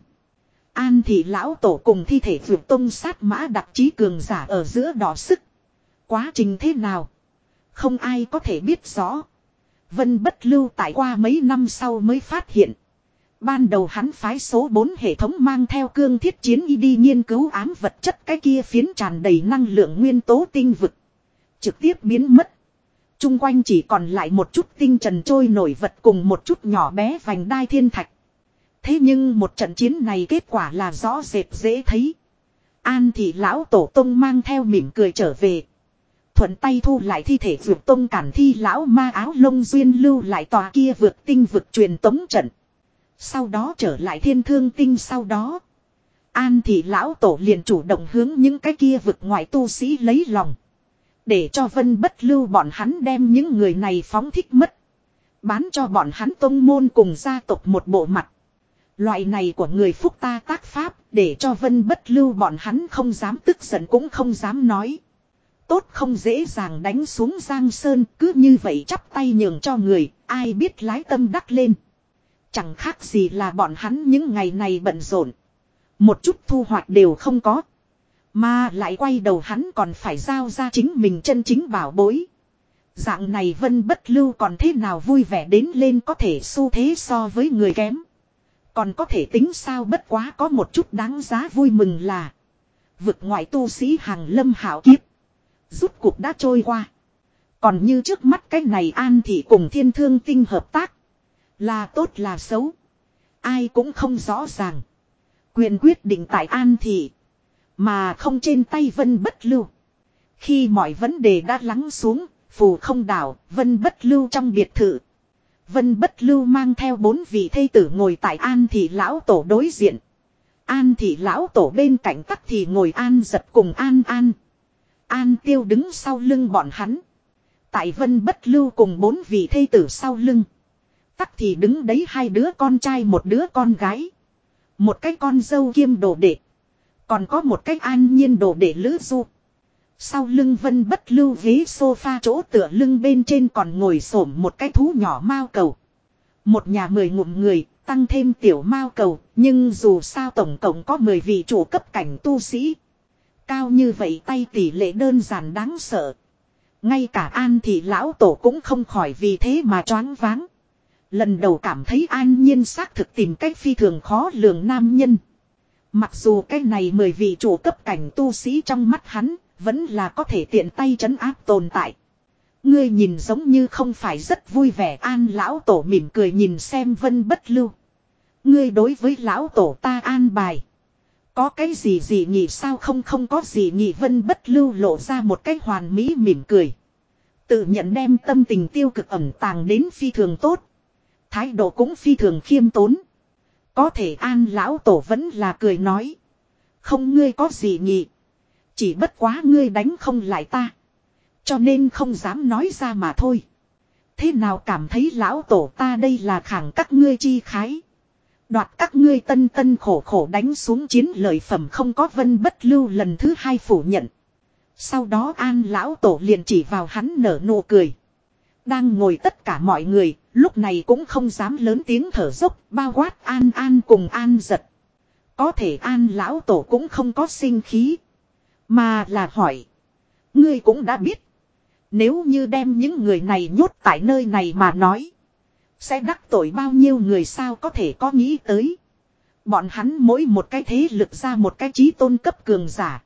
An thị lão tổ cùng thi thể vượt tông sát mã đặc trí cường giả ở giữa đỏ sức. Quá trình thế nào? Không ai có thể biết rõ. Vân bất lưu tại qua mấy năm sau mới phát hiện. Ban đầu hắn phái số 4 hệ thống mang theo cương thiết chiến y đi nghiên cứu ám vật chất cái kia phiến tràn đầy năng lượng nguyên tố tinh vực. Trực tiếp biến mất. Trung quanh chỉ còn lại một chút tinh trần trôi nổi vật cùng một chút nhỏ bé vành đai thiên thạch. Thế nhưng một trận chiến này kết quả là rõ rệt dễ thấy. An thị lão tổ tông mang theo mỉm cười trở về. Thuận tay thu lại thi thể vượt tông cản thi lão ma áo lông duyên lưu lại tòa kia vượt tinh vực truyền tống trận. Sau đó trở lại thiên thương tinh sau đó. An thị lão tổ liền chủ động hướng những cái kia vực ngoại tu sĩ lấy lòng. Để cho vân bất lưu bọn hắn đem những người này phóng thích mất. Bán cho bọn hắn tông môn cùng gia tộc một bộ mặt. Loại này của người phúc ta tác pháp để cho vân bất lưu bọn hắn không dám tức giận cũng không dám nói. Tốt không dễ dàng đánh xuống Giang Sơn cứ như vậy chắp tay nhường cho người, ai biết lái tâm đắc lên. Chẳng khác gì là bọn hắn những ngày này bận rộn. Một chút thu hoạch đều không có. Mà lại quay đầu hắn còn phải giao ra chính mình chân chính bảo bối. Dạng này vân bất lưu còn thế nào vui vẻ đến lên có thể xu thế so với người kém. Còn có thể tính sao bất quá có một chút đáng giá vui mừng là. Vực ngoại tu sĩ hàng lâm hảo kiếp. Rút cuộc đã trôi qua. Còn như trước mắt cái này an thị cùng thiên thương tinh hợp tác. Là tốt là xấu. Ai cũng không rõ ràng. Quyền quyết định tại an thị. Mà không trên tay vân bất lưu. Khi mọi vấn đề đã lắng xuống, phù không đảo, vân bất lưu trong biệt thự. Vân bất lưu mang theo bốn vị thây tử ngồi tại an thị lão tổ đối diện. An thị lão tổ bên cạnh tắc thì ngồi an giật cùng an an. An tiêu đứng sau lưng bọn hắn. Tại vân bất lưu cùng bốn vị thê tử sau lưng. Tắc thì đứng đấy hai đứa con trai một đứa con gái. Một cái con dâu kiêm đồ đệ. Còn có một cái an nhiên đồ đệ lữ du. Sau lưng vân bất lưu ghế sofa chỗ tựa lưng bên trên còn ngồi xổm một cái thú nhỏ mao cầu. Một nhà mười ngụm người, tăng thêm tiểu mao cầu, nhưng dù sao tổng cộng có mười vị chủ cấp cảnh tu sĩ. Cao như vậy tay tỷ lệ đơn giản đáng sợ. Ngay cả an thì lão tổ cũng không khỏi vì thế mà choáng váng. Lần đầu cảm thấy an nhiên xác thực tìm cách phi thường khó lường nam nhân. Mặc dù cái này mười vị chủ cấp cảnh tu sĩ trong mắt hắn, vẫn là có thể tiện tay trấn áp tồn tại. Ngươi nhìn giống như không phải rất vui vẻ an lão tổ mỉm cười nhìn xem vân bất lưu. Ngươi đối với lão tổ ta an bài. Có cái gì gì nhỉ sao không không có gì nhỉ vân bất lưu lộ ra một cái hoàn mỹ mỉm cười. Tự nhận đem tâm tình tiêu cực ẩm tàng đến phi thường tốt. Thái độ cũng phi thường khiêm tốn. Có thể an lão tổ vẫn là cười nói. Không ngươi có gì nhỉ. Chỉ bất quá ngươi đánh không lại ta. Cho nên không dám nói ra mà thôi. Thế nào cảm thấy lão tổ ta đây là khẳng các ngươi chi khái. Đoạt các ngươi tân tân khổ khổ đánh xuống chiến lợi phẩm không có vân bất lưu lần thứ hai phủ nhận. Sau đó an lão tổ liền chỉ vào hắn nở nụ cười. Đang ngồi tất cả mọi người, lúc này cũng không dám lớn tiếng thở dốc, bao quát an an cùng an giật. Có thể an lão tổ cũng không có sinh khí. Mà là hỏi. Ngươi cũng đã biết. Nếu như đem những người này nhốt tại nơi này mà nói. Sẽ đắc tội bao nhiêu người sao có thể có nghĩ tới. Bọn hắn mỗi một cái thế lực ra một cái trí tôn cấp cường giả.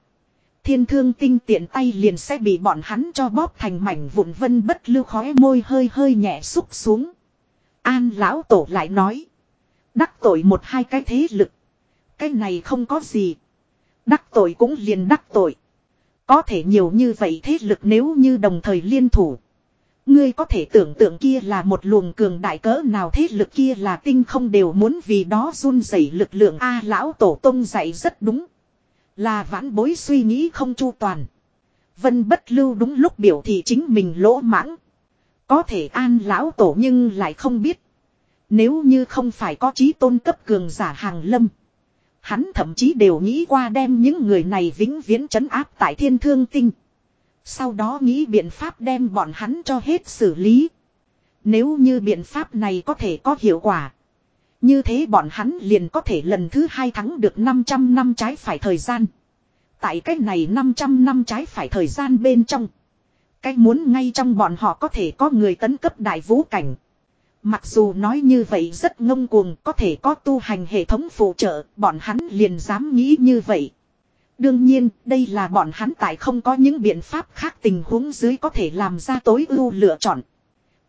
Thiên thương tinh tiện tay liền sẽ bị bọn hắn cho bóp thành mảnh vụn vân bất lưu khói môi hơi hơi nhẹ xúc xuống. An lão tổ lại nói. Đắc tội một hai cái thế lực. Cái này không có gì. Đắc tội cũng liền đắc tội. Có thể nhiều như vậy thế lực nếu như đồng thời liên thủ. Ngươi có thể tưởng tượng kia là một luồng cường đại cỡ nào thế lực kia là tinh không đều muốn vì đó run rẩy lực lượng A lão tổ tông dạy rất đúng. Là vãn bối suy nghĩ không chu toàn. Vân bất lưu đúng lúc biểu thị chính mình lỗ mãng. Có thể an lão tổ nhưng lại không biết. Nếu như không phải có trí tôn cấp cường giả hàng lâm. Hắn thậm chí đều nghĩ qua đem những người này vĩnh viễn trấn áp tại thiên thương tinh. Sau đó nghĩ biện pháp đem bọn hắn cho hết xử lý. Nếu như biện pháp này có thể có hiệu quả. Như thế bọn hắn liền có thể lần thứ hai thắng được 500 năm trái phải thời gian. Tại cách này 500 năm trái phải thời gian bên trong. Cách muốn ngay trong bọn họ có thể có người tấn cấp đại vũ cảnh. Mặc dù nói như vậy rất ngông cuồng có thể có tu hành hệ thống phụ trợ, bọn hắn liền dám nghĩ như vậy. Đương nhiên, đây là bọn hắn tại không có những biện pháp khác tình huống dưới có thể làm ra tối ưu lựa chọn.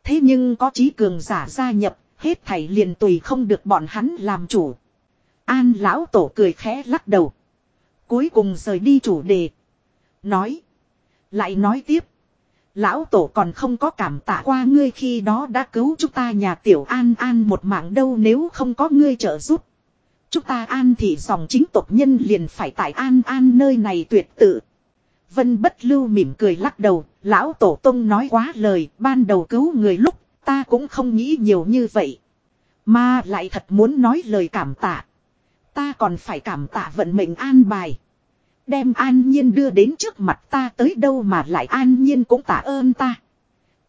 Thế nhưng có trí cường giả gia nhập, hết thảy liền tùy không được bọn hắn làm chủ. An lão tổ cười khẽ lắc đầu. Cuối cùng rời đi chủ đề. Nói. Lại nói tiếp. Lão tổ còn không có cảm tạ qua ngươi khi đó đã cứu chúng ta nhà tiểu an an một mạng đâu nếu không có ngươi trợ giúp. Chúng ta an thì dòng chính tộc nhân liền phải tại an an nơi này tuyệt tự. Vân bất lưu mỉm cười lắc đầu, lão tổ tông nói quá lời, ban đầu cứu người lúc, ta cũng không nghĩ nhiều như vậy. Mà lại thật muốn nói lời cảm tạ. Ta còn phải cảm tạ vận mệnh an bài. Đem an nhiên đưa đến trước mặt ta tới đâu mà lại an nhiên cũng tạ ơn ta.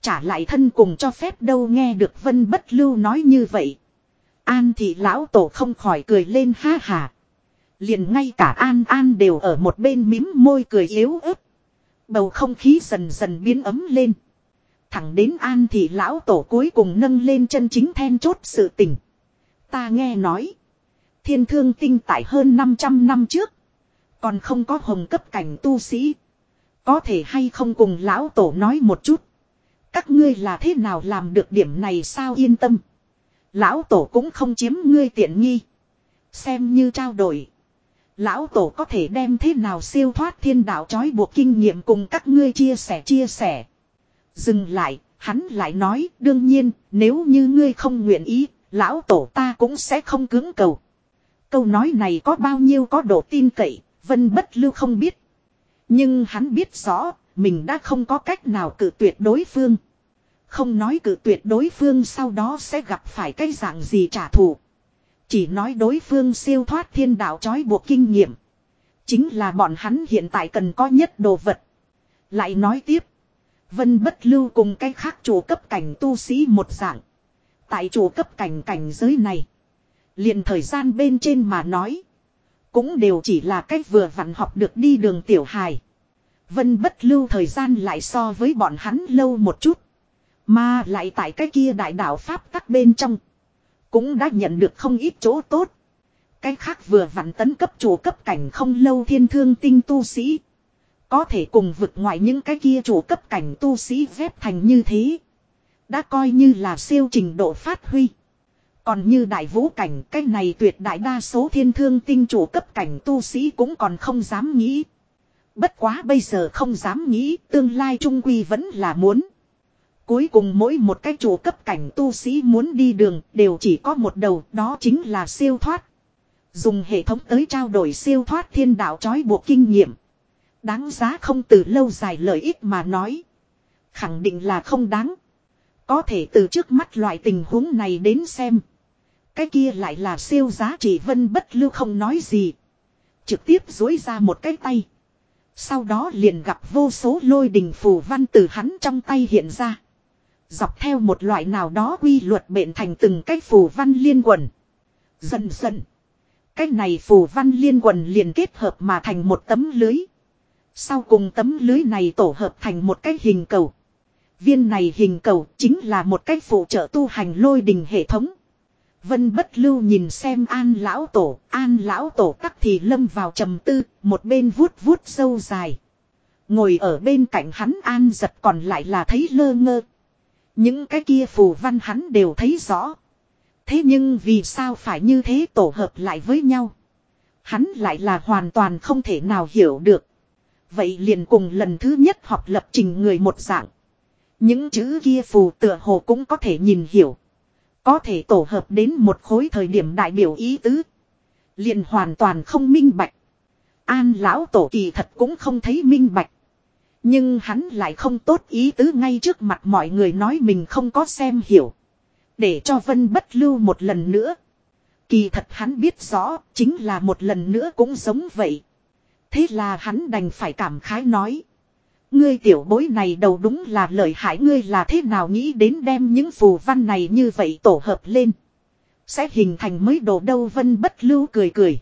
Trả lại thân cùng cho phép đâu nghe được vân bất lưu nói như vậy. An thì lão tổ không khỏi cười lên ha hà. Liền ngay cả an an đều ở một bên mím môi cười yếu ớt. Bầu không khí dần dần biến ấm lên. Thẳng đến an thì lão tổ cuối cùng nâng lên chân chính then chốt sự tình. Ta nghe nói. Thiên thương tinh tại hơn 500 năm trước. Còn không có hồng cấp cảnh tu sĩ. Có thể hay không cùng lão tổ nói một chút. Các ngươi là thế nào làm được điểm này sao yên tâm. Lão tổ cũng không chiếm ngươi tiện nghi. Xem như trao đổi. Lão tổ có thể đem thế nào siêu thoát thiên đạo trói buộc kinh nghiệm cùng các ngươi chia sẻ chia sẻ. Dừng lại, hắn lại nói đương nhiên nếu như ngươi không nguyện ý, lão tổ ta cũng sẽ không cứng cầu. Câu nói này có bao nhiêu có độ tin cậy, Vân bất lưu không biết. Nhưng hắn biết rõ, mình đã không có cách nào cự tuyệt đối phương. Không nói cự tuyệt đối phương sau đó sẽ gặp phải cái dạng gì trả thù. Chỉ nói đối phương siêu thoát thiên đạo trói buộc kinh nghiệm. Chính là bọn hắn hiện tại cần có nhất đồ vật. Lại nói tiếp. Vân bất lưu cùng cái khác chủ cấp cảnh tu sĩ một dạng. Tại chủ cấp cảnh cảnh giới này. liền thời gian bên trên mà nói. Cũng đều chỉ là cách vừa vặn học được đi đường tiểu hài. Vân bất lưu thời gian lại so với bọn hắn lâu một chút. Mà lại tại cái kia đại đạo Pháp các bên trong. Cũng đã nhận được không ít chỗ tốt. Cái khác vừa vặn tấn cấp chủ cấp cảnh không lâu thiên thương tinh tu sĩ. Có thể cùng vượt ngoài những cái kia chủ cấp cảnh tu sĩ phép thành như thế. Đã coi như là siêu trình độ phát huy. Còn như đại vũ cảnh, cái này tuyệt đại đa số thiên thương tinh chủ cấp cảnh tu sĩ cũng còn không dám nghĩ. Bất quá bây giờ không dám nghĩ, tương lai trung quy vẫn là muốn. Cuối cùng mỗi một cái chủ cấp cảnh tu sĩ muốn đi đường đều chỉ có một đầu, đó chính là siêu thoát. Dùng hệ thống tới trao đổi siêu thoát thiên đạo trói buộc kinh nghiệm. Đáng giá không từ lâu dài lợi ích mà nói. Khẳng định là không đáng. Có thể từ trước mắt loại tình huống này đến xem. Cái kia lại là siêu giá trị vân bất lưu không nói gì. Trực tiếp dối ra một cái tay. Sau đó liền gặp vô số lôi đình phù văn từ hắn trong tay hiện ra. Dọc theo một loại nào đó quy luật bệnh thành từng cái phù văn liên quần. Dần dần. Cái này phù văn liên quần liền kết hợp mà thành một tấm lưới. Sau cùng tấm lưới này tổ hợp thành một cái hình cầu. Viên này hình cầu chính là một cái phụ trợ tu hành lôi đình hệ thống. Vân bất lưu nhìn xem an lão tổ, an lão tổ tắc thì lâm vào trầm tư, một bên vuốt vuốt sâu dài. Ngồi ở bên cạnh hắn an giật còn lại là thấy lơ ngơ. Những cái kia phù văn hắn đều thấy rõ. Thế nhưng vì sao phải như thế tổ hợp lại với nhau? Hắn lại là hoàn toàn không thể nào hiểu được. Vậy liền cùng lần thứ nhất học lập trình người một dạng. Những chữ kia phù tựa hồ cũng có thể nhìn hiểu. Có thể tổ hợp đến một khối thời điểm đại biểu ý tứ. Liền hoàn toàn không minh bạch. An lão tổ kỳ thật cũng không thấy minh bạch. Nhưng hắn lại không tốt ý tứ ngay trước mặt mọi người nói mình không có xem hiểu. Để cho Vân bất lưu một lần nữa. Kỳ thật hắn biết rõ, chính là một lần nữa cũng giống vậy. Thế là hắn đành phải cảm khái nói. Ngươi tiểu bối này đầu đúng là lợi hại ngươi là thế nào nghĩ đến đem những phù văn này như vậy tổ hợp lên. Sẽ hình thành mới đồ đâu vân bất lưu cười cười.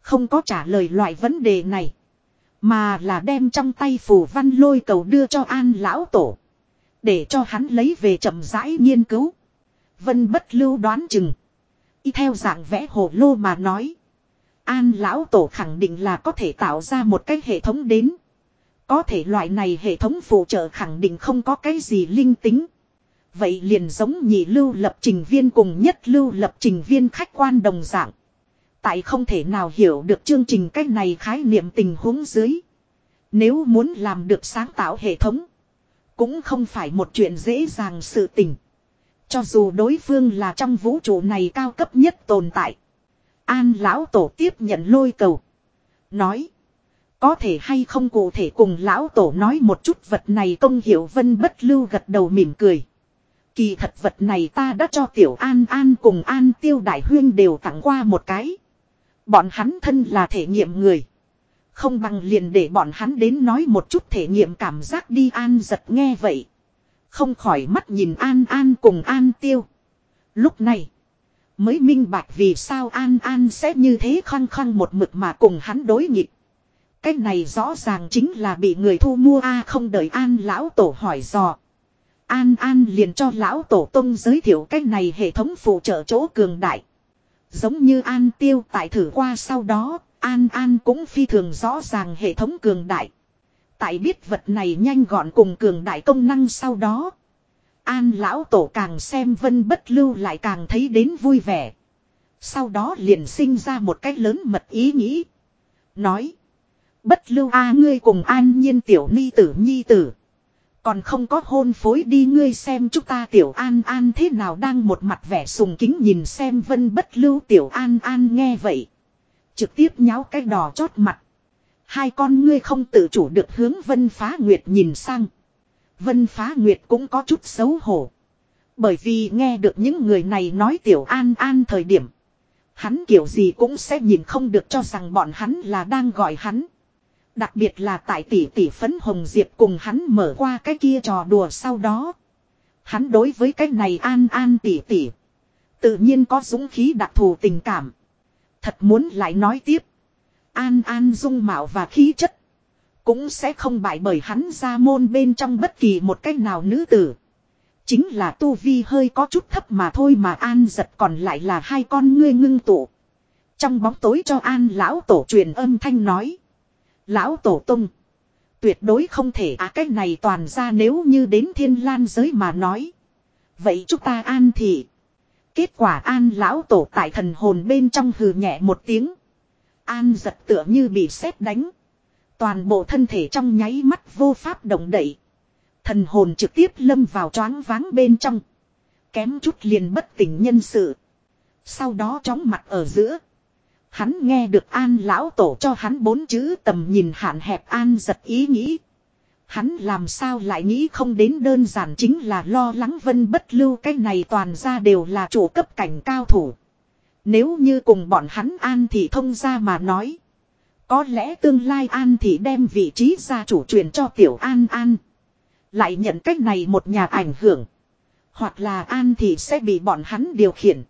Không có trả lời loại vấn đề này. Mà là đem trong tay phù văn lôi cầu đưa cho an lão tổ. Để cho hắn lấy về chậm rãi nghiên cứu. Vân bất lưu đoán chừng. Y theo dạng vẽ hồ lô mà nói. An lão tổ khẳng định là có thể tạo ra một cái hệ thống đến. Có thể loại này hệ thống phụ trợ khẳng định không có cái gì linh tính. Vậy liền giống nhị lưu lập trình viên cùng nhất lưu lập trình viên khách quan đồng dạng. Tại không thể nào hiểu được chương trình cách này khái niệm tình huống dưới. Nếu muốn làm được sáng tạo hệ thống. Cũng không phải một chuyện dễ dàng sự tình. Cho dù đối phương là trong vũ trụ này cao cấp nhất tồn tại. An lão tổ tiếp nhận lôi cầu. Nói. Có thể hay không cụ thể cùng lão tổ nói một chút vật này công hiểu vân bất lưu gật đầu mỉm cười. Kỳ thật vật này ta đã cho tiểu an an cùng an tiêu đại huyên đều tặng qua một cái. Bọn hắn thân là thể nghiệm người. Không bằng liền để bọn hắn đến nói một chút thể nghiệm cảm giác đi an giật nghe vậy. Không khỏi mắt nhìn an an cùng an tiêu. Lúc này. Mới minh bạch vì sao an an sẽ như thế khăng khăng một mực mà cùng hắn đối nghịch. Cái này rõ ràng chính là bị người thu mua a à không đợi an lão tổ hỏi dò. An An liền cho lão tổ tông giới thiệu cái này hệ thống phụ trợ chỗ cường đại. Giống như An Tiêu tại thử qua sau đó, An An cũng phi thường rõ ràng hệ thống cường đại. Tại biết vật này nhanh gọn cùng cường đại công năng sau đó. An lão tổ càng xem vân bất lưu lại càng thấy đến vui vẻ. Sau đó liền sinh ra một cách lớn mật ý nghĩ. Nói. Bất lưu a ngươi cùng an nhiên tiểu ni tử nhi tử. Còn không có hôn phối đi ngươi xem chúng ta tiểu an an thế nào đang một mặt vẻ sùng kính nhìn xem vân bất lưu tiểu an an nghe vậy. Trực tiếp nháo cái đỏ chót mặt. Hai con ngươi không tự chủ được hướng Vân Phá Nguyệt nhìn sang. Vân Phá Nguyệt cũng có chút xấu hổ. Bởi vì nghe được những người này nói Tiểu An An thời điểm. Hắn kiểu gì cũng sẽ nhìn không được cho rằng bọn hắn là đang gọi hắn. Đặc biệt là tại tỷ tỷ phấn hồng diệp cùng hắn mở qua cái kia trò đùa sau đó. Hắn đối với cái này an an tỷ tỷ. Tự nhiên có dũng khí đặc thù tình cảm. Thật muốn lại nói tiếp. An an dung mạo và khí chất. Cũng sẽ không bại bởi hắn ra môn bên trong bất kỳ một cách nào nữ tử. Chính là tu vi hơi có chút thấp mà thôi mà an giật còn lại là hai con ngươi ngưng tụ. Trong bóng tối cho an lão tổ truyền âm thanh nói. Lão tổ tung. Tuyệt đối không thể à cái này toàn ra nếu như đến thiên lan giới mà nói. Vậy chúng ta an thì. Kết quả an lão tổ tại thần hồn bên trong hừ nhẹ một tiếng. An giật tựa như bị sét đánh. Toàn bộ thân thể trong nháy mắt vô pháp động đậy. Thần hồn trực tiếp lâm vào choáng váng bên trong. Kém chút liền bất tỉnh nhân sự. Sau đó chóng mặt ở giữa. Hắn nghe được an lão tổ cho hắn bốn chữ tầm nhìn hạn hẹp an giật ý nghĩ. Hắn làm sao lại nghĩ không đến đơn giản chính là lo lắng vân bất lưu cái này toàn ra đều là chủ cấp cảnh cao thủ. Nếu như cùng bọn hắn an thì thông ra mà nói. Có lẽ tương lai an thì đem vị trí gia chủ truyền cho tiểu an an. Lại nhận cách này một nhà ảnh hưởng. Hoặc là an thì sẽ bị bọn hắn điều khiển.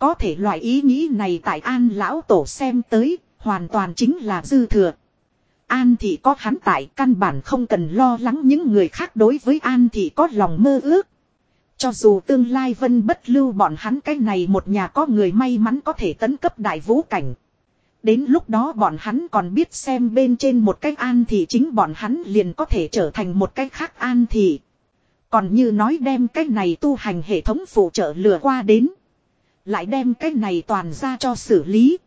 Có thể loại ý nghĩ này tại an lão tổ xem tới, hoàn toàn chính là dư thừa. An thì có hắn tại căn bản không cần lo lắng những người khác đối với An thì có lòng mơ ước. Cho dù tương lai vân bất lưu bọn hắn cái này một nhà có người may mắn có thể tấn cấp đại vũ cảnh. Đến lúc đó bọn hắn còn biết xem bên trên một cách an thì chính bọn hắn liền có thể trở thành một cách khác an thì. Còn như nói đem cái này tu hành hệ thống phụ trợ lừa qua đến. Lại đem cái này toàn ra cho xử lý.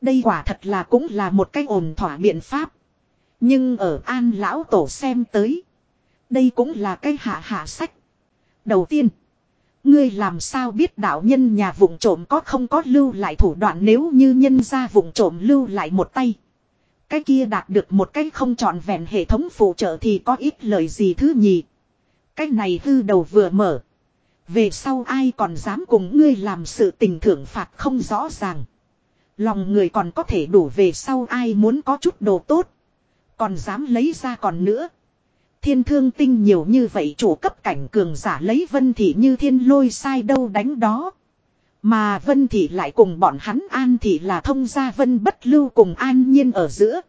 Đây quả thật là cũng là một cái ổn thỏa biện pháp. Nhưng ở an lão tổ xem tới. Đây cũng là cái hạ hạ sách. Đầu tiên. Ngươi làm sao biết đạo nhân nhà vùng trộm có không có lưu lại thủ đoạn nếu như nhân ra vùng trộm lưu lại một tay. Cái kia đạt được một cái không trọn vẹn hệ thống phụ trợ thì có ít lời gì thứ nhì. Cái này hư đầu vừa mở. Về sau ai còn dám cùng ngươi làm sự tình thưởng phạt không rõ ràng. Lòng người còn có thể đủ về sau ai muốn có chút đồ tốt. Còn dám lấy ra còn nữa. Thiên thương tinh nhiều như vậy chủ cấp cảnh cường giả lấy vân thị như thiên lôi sai đâu đánh đó. Mà vân thị lại cùng bọn hắn an thị là thông gia vân bất lưu cùng an nhiên ở giữa.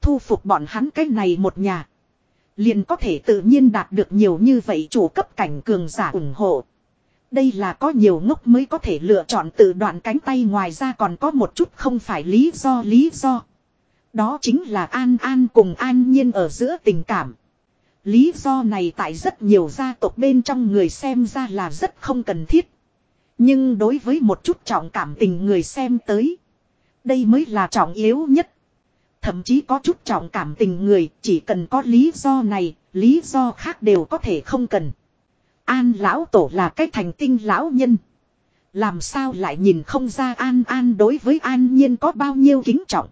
Thu phục bọn hắn cái này một nhà. Liền có thể tự nhiên đạt được nhiều như vậy chủ cấp cảnh cường giả ủng hộ. Đây là có nhiều ngốc mới có thể lựa chọn tự đoạn cánh tay ngoài ra còn có một chút không phải lý do lý do. Đó chính là An An cùng An Nhiên ở giữa tình cảm. Lý do này tại rất nhiều gia tộc bên trong người xem ra là rất không cần thiết. Nhưng đối với một chút trọng cảm tình người xem tới. Đây mới là trọng yếu nhất. Thậm chí có chút trọng cảm tình người chỉ cần có lý do này, lý do khác đều có thể không cần. An lão tổ là cái thành tinh lão nhân. Làm sao lại nhìn không ra an an đối với an nhiên có bao nhiêu kính trọng.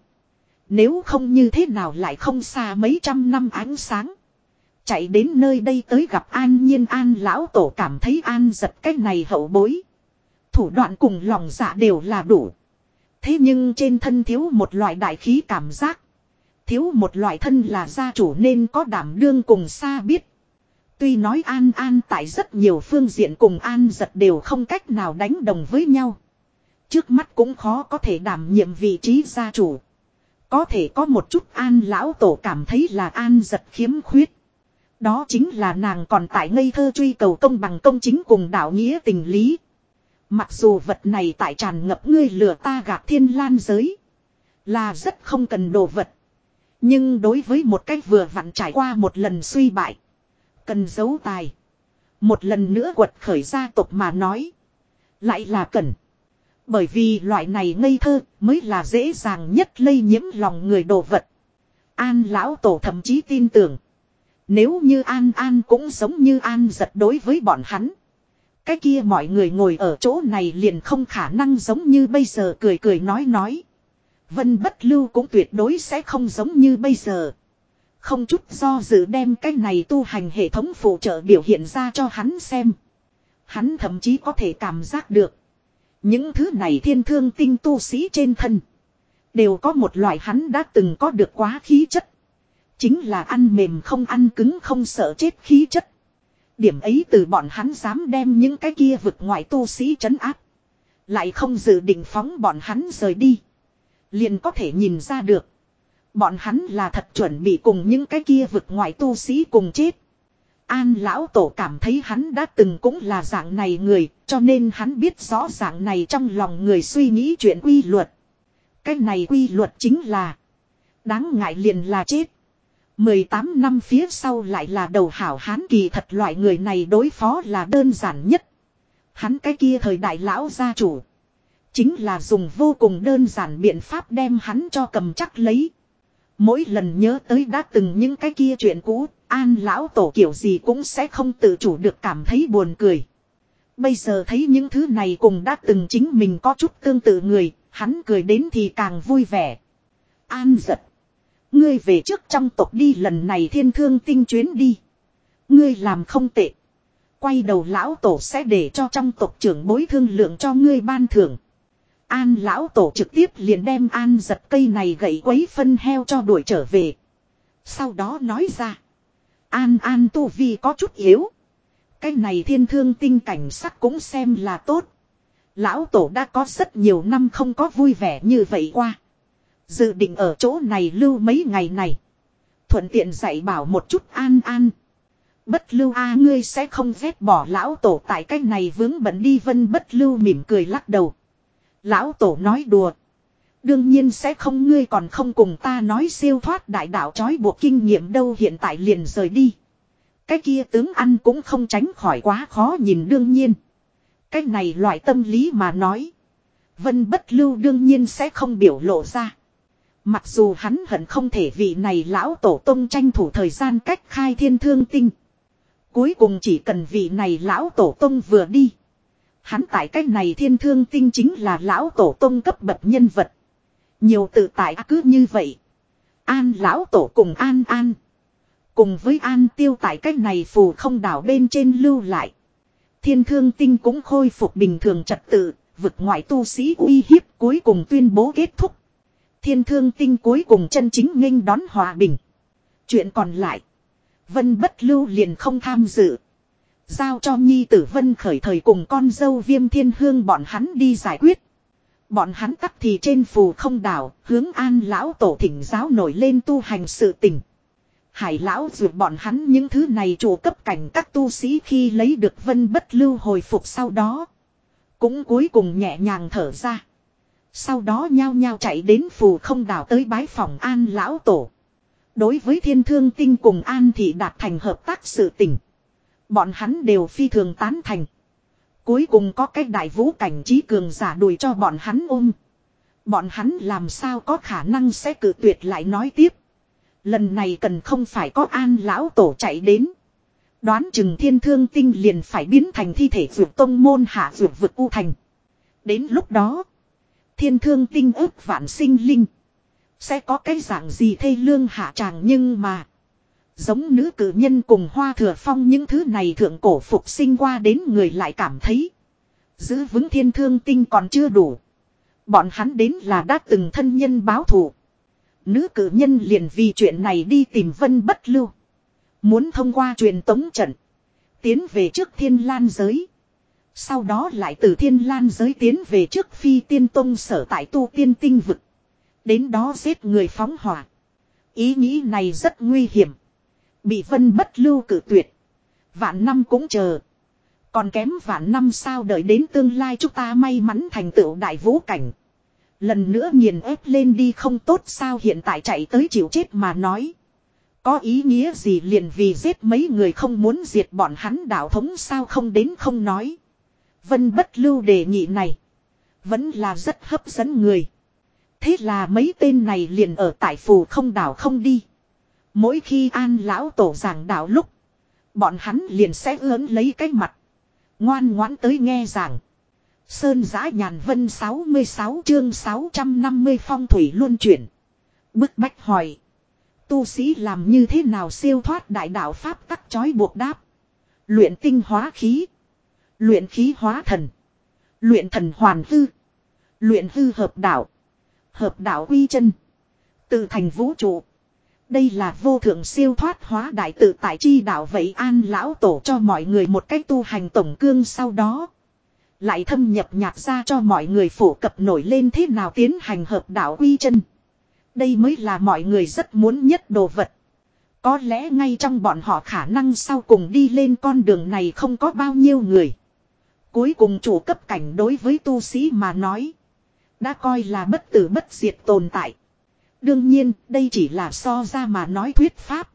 Nếu không như thế nào lại không xa mấy trăm năm ánh sáng. Chạy đến nơi đây tới gặp an nhiên an lão tổ cảm thấy an giật cái này hậu bối. Thủ đoạn cùng lòng dạ đều là đủ. Thế nhưng trên thân thiếu một loại đại khí cảm giác. Thiếu một loại thân là gia chủ nên có đảm đương cùng xa biết. Tuy nói an an tại rất nhiều phương diện cùng an giật đều không cách nào đánh đồng với nhau. Trước mắt cũng khó có thể đảm nhiệm vị trí gia chủ. Có thể có một chút an lão tổ cảm thấy là an giật khiếm khuyết. Đó chính là nàng còn tại ngây thơ truy cầu công bằng công chính cùng đạo nghĩa tình lý. Mặc dù vật này tại tràn ngập ngươi lừa ta gạt thiên lan giới. Là rất không cần đồ vật. Nhưng đối với một cách vừa vặn trải qua một lần suy bại. Cần giấu tài. Một lần nữa quật khởi gia tộc mà nói. Lại là cần. Bởi vì loại này ngây thơ mới là dễ dàng nhất lây nhiễm lòng người đồ vật. An lão tổ thậm chí tin tưởng. Nếu như An An cũng giống như An giật đối với bọn hắn. Cái kia mọi người ngồi ở chỗ này liền không khả năng giống như bây giờ cười cười nói nói. Vân bất lưu cũng tuyệt đối sẽ không giống như bây giờ. Không chút do dự đem cái này tu hành hệ thống phụ trợ biểu hiện ra cho hắn xem. Hắn thậm chí có thể cảm giác được. Những thứ này thiên thương tinh tu sĩ trên thân. Đều có một loại hắn đã từng có được quá khí chất. Chính là ăn mềm không ăn cứng không sợ chết khí chất. Điểm ấy từ bọn hắn dám đem những cái kia vực ngoại tu sĩ trấn áp. Lại không dự định phóng bọn hắn rời đi. Liền có thể nhìn ra được. Bọn hắn là thật chuẩn bị cùng những cái kia vực ngoại tu sĩ cùng chết. An lão tổ cảm thấy hắn đã từng cũng là dạng này người, cho nên hắn biết rõ dạng này trong lòng người suy nghĩ chuyện quy luật. Cái này quy luật chính là đáng ngại liền là chết. 18 năm phía sau lại là đầu hảo hán kỳ thật loại người này đối phó là đơn giản nhất. Hắn cái kia thời đại lão gia chủ. Chính là dùng vô cùng đơn giản biện pháp đem hắn cho cầm chắc lấy. Mỗi lần nhớ tới đã từng những cái kia chuyện cũ, an lão tổ kiểu gì cũng sẽ không tự chủ được cảm thấy buồn cười. Bây giờ thấy những thứ này cùng đã từng chính mình có chút tương tự người, hắn cười đến thì càng vui vẻ. An giật. Ngươi về trước trong tộc đi, lần này thiên thương tinh chuyến đi. Ngươi làm không tệ. Quay đầu lão tổ sẽ để cho trong tộc trưởng bối thương lượng cho ngươi ban thưởng. An lão tổ trực tiếp liền đem an giật cây này gậy quấy phân heo cho đuổi trở về. Sau đó nói ra. An an tu vi có chút yếu. Cái này thiên thương tinh cảnh sắc cũng xem là tốt. Lão tổ đã có rất nhiều năm không có vui vẻ như vậy qua. Dự định ở chỗ này lưu mấy ngày này. Thuận tiện dạy bảo một chút an an. Bất lưu a, ngươi sẽ không ghét bỏ lão tổ tại cách này vướng bận đi vân bất lưu mỉm cười lắc đầu. Lão tổ nói đùa. Đương nhiên sẽ không, ngươi còn không cùng ta nói siêu thoát đại đạo trói buộc kinh nghiệm đâu, hiện tại liền rời đi. Cái kia tướng ăn cũng không tránh khỏi quá khó nhìn đương nhiên. Cái này loại tâm lý mà nói. Vân bất lưu đương nhiên sẽ không biểu lộ ra. Mặc dù hắn hận không thể vị này lão tổ tông tranh thủ thời gian cách khai thiên thương tinh. Cuối cùng chỉ cần vị này lão tổ tông vừa đi. Hắn tại cách này thiên thương tinh chính là lão tổ tông cấp bậc nhân vật. Nhiều tự tại cứ như vậy. An lão tổ cùng an an. Cùng với an tiêu tại cách này phù không đảo bên trên lưu lại. Thiên thương tinh cũng khôi phục bình thường trật tự, vực ngoại tu sĩ uy hiếp cuối cùng tuyên bố kết thúc. Thiên thương tinh cuối cùng chân chính nghênh đón hòa bình. Chuyện còn lại. Vân bất lưu liền không tham dự. Giao cho nhi tử vân khởi thời cùng con dâu viêm thiên hương bọn hắn đi giải quyết. Bọn hắn tắc thì trên phù không đảo, hướng an lão tổ thỉnh giáo nổi lên tu hành sự tình. Hải lão duyệt bọn hắn những thứ này chủ cấp cảnh các tu sĩ khi lấy được vân bất lưu hồi phục sau đó. Cũng cuối cùng nhẹ nhàng thở ra. Sau đó nhao nhao chạy đến phù không đảo tới bái phòng an lão tổ. Đối với thiên thương tinh cùng an thì đạt thành hợp tác sự tình. Bọn hắn đều phi thường tán thành. Cuối cùng có cái đại vũ cảnh trí cường giả đùi cho bọn hắn ôm. Bọn hắn làm sao có khả năng sẽ cử tuyệt lại nói tiếp. Lần này cần không phải có an lão tổ chạy đến. Đoán chừng thiên thương tinh liền phải biến thành thi thể vượt tông môn hạ vượt vực u thành. Đến lúc đó. Thiên thương tinh ức vạn sinh linh. Sẽ có cái dạng gì thê lương hạ tràng nhưng mà. Giống nữ cử nhân cùng hoa thừa phong những thứ này thượng cổ phục sinh qua đến người lại cảm thấy. Giữ vững thiên thương tinh còn chưa đủ. Bọn hắn đến là đã từng thân nhân báo thù. Nữ cử nhân liền vì chuyện này đi tìm vân bất lưu. Muốn thông qua truyền tống trận. Tiến về trước thiên lan giới. Sau đó lại từ thiên lan giới tiến về trước phi tiên tông sở tại tu tiên tinh vực. Đến đó giết người phóng hỏa. Ý nghĩ này rất nguy hiểm. Bị vân bất lưu cử tuyệt. Vạn năm cũng chờ. Còn kém vạn năm sao đợi đến tương lai chúng ta may mắn thành tựu đại vũ cảnh. Lần nữa nghiền ép lên đi không tốt sao hiện tại chạy tới chịu chết mà nói. Có ý nghĩa gì liền vì giết mấy người không muốn diệt bọn hắn đạo thống sao không đến không nói. Vân bất lưu đề nghị này. Vẫn là rất hấp dẫn người. Thế là mấy tên này liền ở tại phù không đảo không đi. Mỗi khi an lão tổ giảng đạo lúc. Bọn hắn liền sẽ ớn lấy cái mặt. Ngoan ngoãn tới nghe giảng. Sơn giã nhàn vân 66 chương 650 phong thủy luân chuyển. Bức bách hỏi. Tu sĩ làm như thế nào siêu thoát đại đạo Pháp tắc chói buộc đáp. Luyện tinh hóa khí. Luyện khí hóa thần. Luyện thần hoàn hư. Luyện hư hợp đạo. Hợp đạo quy chân. Tự thành vũ trụ. Đây là vô thượng siêu thoát hóa đại tự tại chi đạo vậy an lão tổ cho mọi người một cách tu hành tổng cương sau đó. Lại thâm nhập nhạc ra cho mọi người phổ cập nổi lên thế nào tiến hành hợp đạo quy chân. Đây mới là mọi người rất muốn nhất đồ vật. Có lẽ ngay trong bọn họ khả năng sau cùng đi lên con đường này không có bao nhiêu người. Cuối cùng chủ cấp cảnh đối với tu sĩ mà nói. Đã coi là bất tử bất diệt tồn tại. Đương nhiên, đây chỉ là so ra mà nói thuyết pháp.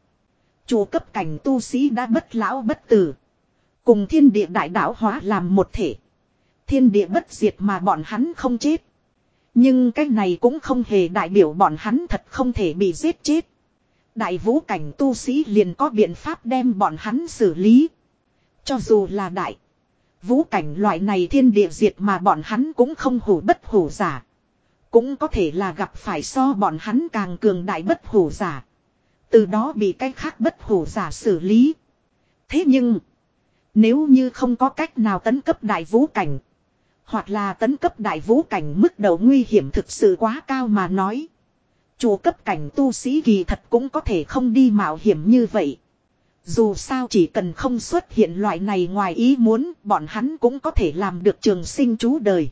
Chủ cấp cảnh tu sĩ đã bất lão bất tử. Cùng thiên địa đại đạo hóa làm một thể. Thiên địa bất diệt mà bọn hắn không chết. Nhưng cái này cũng không hề đại biểu bọn hắn thật không thể bị giết chết. Đại vũ cảnh tu sĩ liền có biện pháp đem bọn hắn xử lý. Cho dù là đại. Vũ cảnh loại này thiên địa diệt mà bọn hắn cũng không hủ bất hủ giả. Cũng có thể là gặp phải so bọn hắn càng cường đại bất hủ giả. Từ đó bị cái khác bất hủ giả xử lý. Thế nhưng. Nếu như không có cách nào tấn cấp đại vũ cảnh. Hoặc là tấn cấp đại vũ cảnh mức độ nguy hiểm thực sự quá cao mà nói. chùa cấp cảnh tu sĩ kỳ thật cũng có thể không đi mạo hiểm như vậy. Dù sao chỉ cần không xuất hiện loại này ngoài ý muốn, bọn hắn cũng có thể làm được trường sinh chú đời.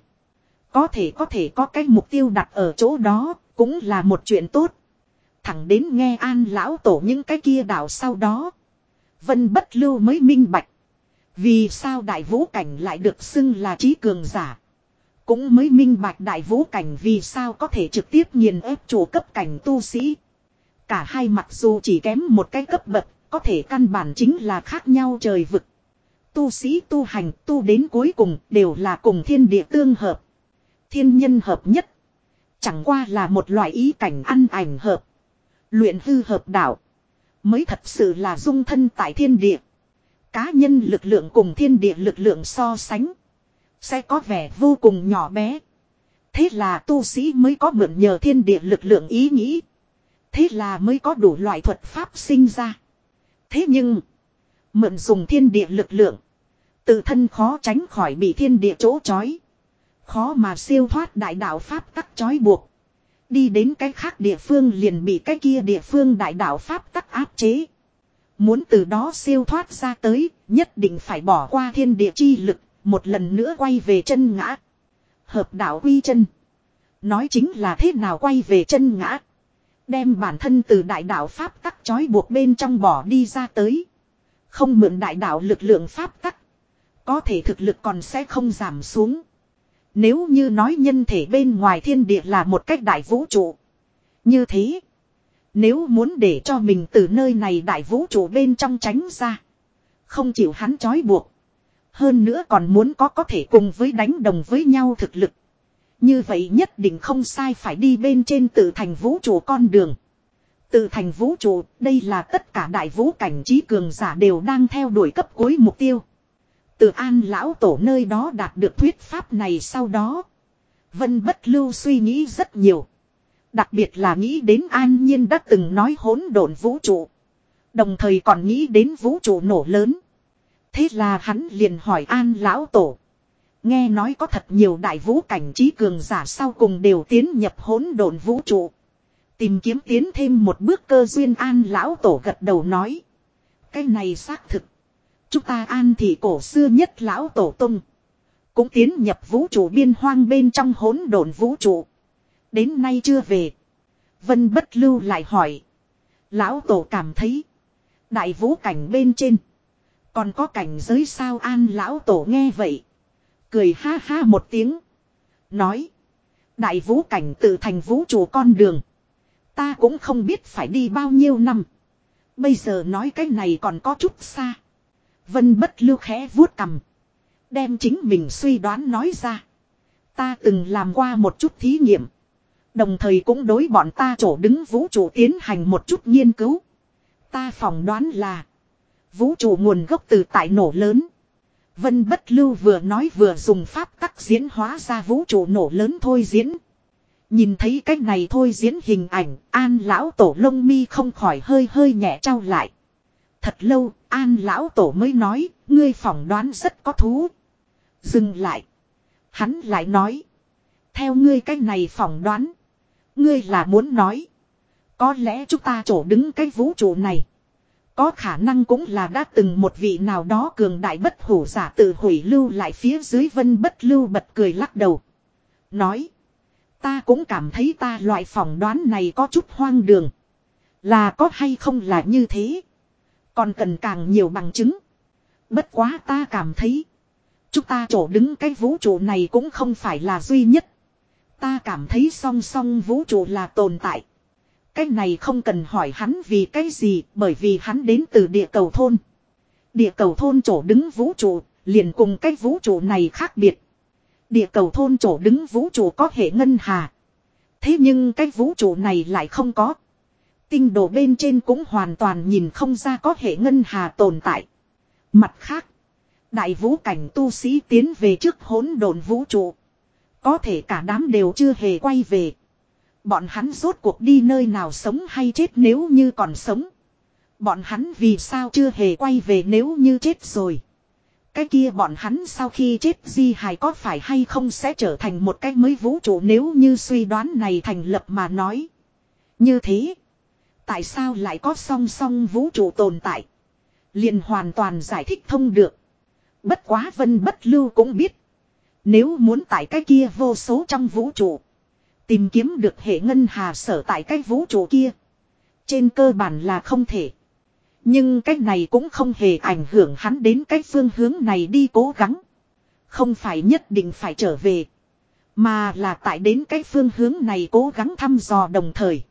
Có thể có thể có cái mục tiêu đặt ở chỗ đó, cũng là một chuyện tốt. Thẳng đến nghe an lão tổ những cái kia đảo sau đó. Vân bất lưu mới minh bạch. Vì sao đại vũ cảnh lại được xưng là trí cường giả. Cũng mới minh bạch đại vũ cảnh vì sao có thể trực tiếp nghiền ép chủ cấp cảnh tu sĩ. Cả hai mặc dù chỉ kém một cái cấp bậc, có thể căn bản chính là khác nhau trời vực. Tu sĩ tu hành tu đến cuối cùng đều là cùng thiên địa tương hợp. Thiên nhân hợp nhất. Chẳng qua là một loại ý cảnh ăn ảnh hợp. Luyện hư hợp đạo. Mới thật sự là dung thân tại thiên địa. Cá nhân lực lượng cùng thiên địa lực lượng so sánh. Sẽ có vẻ vô cùng nhỏ bé. Thế là tu sĩ mới có mượn nhờ thiên địa lực lượng ý nghĩ. Thế là mới có đủ loại thuật pháp sinh ra. Thế nhưng. Mượn dùng thiên địa lực lượng. Tự thân khó tránh khỏi bị thiên địa chỗ chói. Khó mà siêu thoát đại đạo Pháp tắc chói buộc. Đi đến cái khác địa phương liền bị cái kia địa phương đại đạo Pháp tắc áp chế. Muốn từ đó siêu thoát ra tới, nhất định phải bỏ qua thiên địa chi lực, một lần nữa quay về chân ngã. Hợp đạo quy chân. Nói chính là thế nào quay về chân ngã. Đem bản thân từ đại đạo Pháp tắc trói buộc bên trong bỏ đi ra tới. Không mượn đại đạo lực lượng Pháp tắc. Có thể thực lực còn sẽ không giảm xuống. Nếu như nói nhân thể bên ngoài thiên địa là một cách đại vũ trụ. Như thế. Nếu muốn để cho mình từ nơi này đại vũ trụ bên trong tránh ra. Không chịu hắn trói buộc. Hơn nữa còn muốn có có thể cùng với đánh đồng với nhau thực lực. Như vậy nhất định không sai phải đi bên trên tự thành vũ trụ con đường. Tự thành vũ trụ, đây là tất cả đại vũ cảnh trí cường giả đều đang theo đuổi cấp cuối mục tiêu. Từ an lão tổ nơi đó đạt được thuyết pháp này sau đó. Vân bất lưu suy nghĩ rất nhiều. Đặc biệt là nghĩ đến an nhiên đã từng nói hỗn độn vũ trụ. Đồng thời còn nghĩ đến vũ trụ nổ lớn. Thế là hắn liền hỏi an lão tổ. Nghe nói có thật nhiều đại vũ cảnh trí cường giả sau cùng đều tiến nhập hỗn độn vũ trụ. Tìm kiếm tiến thêm một bước cơ duyên an lão tổ gật đầu nói. Cái này xác thực. Chúng ta an thị cổ xưa nhất lão tổ tung. Cũng tiến nhập vũ trụ biên hoang bên trong hỗn độn vũ trụ. Đến nay chưa về. Vân bất lưu lại hỏi. Lão tổ cảm thấy. Đại vũ cảnh bên trên. Còn có cảnh giới sao an lão tổ nghe vậy. Cười ha ha một tiếng. Nói. Đại vũ cảnh tự thành vũ trụ con đường. Ta cũng không biết phải đi bao nhiêu năm. Bây giờ nói cái này còn có chút xa. Vân bất lưu khẽ vuốt cầm. Đem chính mình suy đoán nói ra. Ta từng làm qua một chút thí nghiệm. Đồng thời cũng đối bọn ta chỗ đứng vũ trụ tiến hành một chút nghiên cứu. Ta phỏng đoán là. Vũ trụ nguồn gốc từ tại nổ lớn. Vân bất lưu vừa nói vừa dùng pháp tắc diễn hóa ra vũ trụ nổ lớn thôi diễn. Nhìn thấy cách này thôi diễn hình ảnh, an lão tổ lông mi không khỏi hơi hơi nhẹ trao lại. Thật lâu, an lão tổ mới nói, ngươi phỏng đoán rất có thú. Dừng lại. Hắn lại nói. Theo ngươi cách này phỏng đoán. Ngươi là muốn nói. Có lẽ chúng ta chỗ đứng cái vũ trụ này. Có khả năng cũng là đã từng một vị nào đó cường đại bất hủ giả tự hủy lưu lại phía dưới vân bất lưu bật cười lắc đầu. Nói. Ta cũng cảm thấy ta loại phỏng đoán này có chút hoang đường. Là có hay không là như thế. Còn cần càng nhiều bằng chứng. Bất quá ta cảm thấy. Chúng ta chỗ đứng cái vũ trụ này cũng không phải là duy nhất. Ta cảm thấy song song vũ trụ là tồn tại. Cái này không cần hỏi hắn vì cái gì, bởi vì hắn đến từ địa cầu thôn. Địa cầu thôn chỗ đứng vũ trụ, liền cùng cái vũ trụ này khác biệt. Địa cầu thôn chỗ đứng vũ trụ có hệ ngân hà. Thế nhưng cái vũ trụ này lại không có. Tinh đồ bên trên cũng hoàn toàn nhìn không ra có hệ ngân hà tồn tại. Mặt khác. Đại vũ cảnh tu sĩ tiến về trước hỗn độn vũ trụ. Có thể cả đám đều chưa hề quay về. Bọn hắn rốt cuộc đi nơi nào sống hay chết nếu như còn sống. Bọn hắn vì sao chưa hề quay về nếu như chết rồi. Cái kia bọn hắn sau khi chết di hài có phải hay không sẽ trở thành một cái mới vũ trụ nếu như suy đoán này thành lập mà nói. Như thế. Tại sao lại có song song vũ trụ tồn tại. liền hoàn toàn giải thích thông được. Bất quá vân bất lưu cũng biết. Nếu muốn tại cái kia vô số trong vũ trụ. Tìm kiếm được hệ ngân hà sở tại cái vũ trụ kia. Trên cơ bản là không thể. Nhưng cái này cũng không hề ảnh hưởng hắn đến cái phương hướng này đi cố gắng. Không phải nhất định phải trở về. Mà là tại đến cái phương hướng này cố gắng thăm dò đồng thời.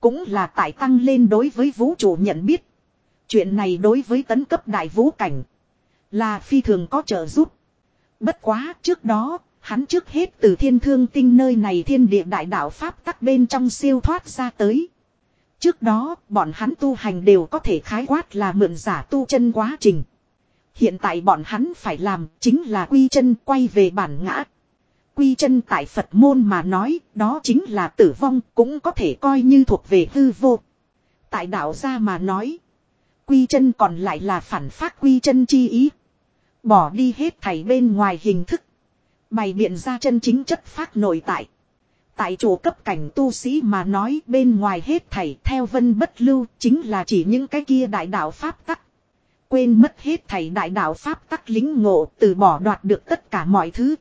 Cũng là tại tăng lên đối với vũ trụ nhận biết. Chuyện này đối với tấn cấp đại vũ cảnh. Là phi thường có trợ giúp. Bất quá trước đó, hắn trước hết từ thiên thương tinh nơi này thiên địa đại đạo Pháp tắc bên trong siêu thoát ra tới. Trước đó, bọn hắn tu hành đều có thể khái quát là mượn giả tu chân quá trình. Hiện tại bọn hắn phải làm chính là quy chân quay về bản ngã. Quy chân tại Phật môn mà nói, đó chính là tử vong, cũng có thể coi như thuộc về hư vô. Tại đạo gia mà nói, quy chân còn lại là phản phát quy chân chi ý. Bỏ đi hết thảy bên ngoài hình thức. Bày biện ra chân chính chất phát nội tại. Tại chỗ cấp cảnh tu sĩ mà nói, bên ngoài hết thảy theo vân bất lưu chính là chỉ những cái kia đại đạo Pháp tắc. Quên mất hết thảy đại đạo Pháp tắc lính ngộ từ bỏ đoạt được tất cả mọi thứ.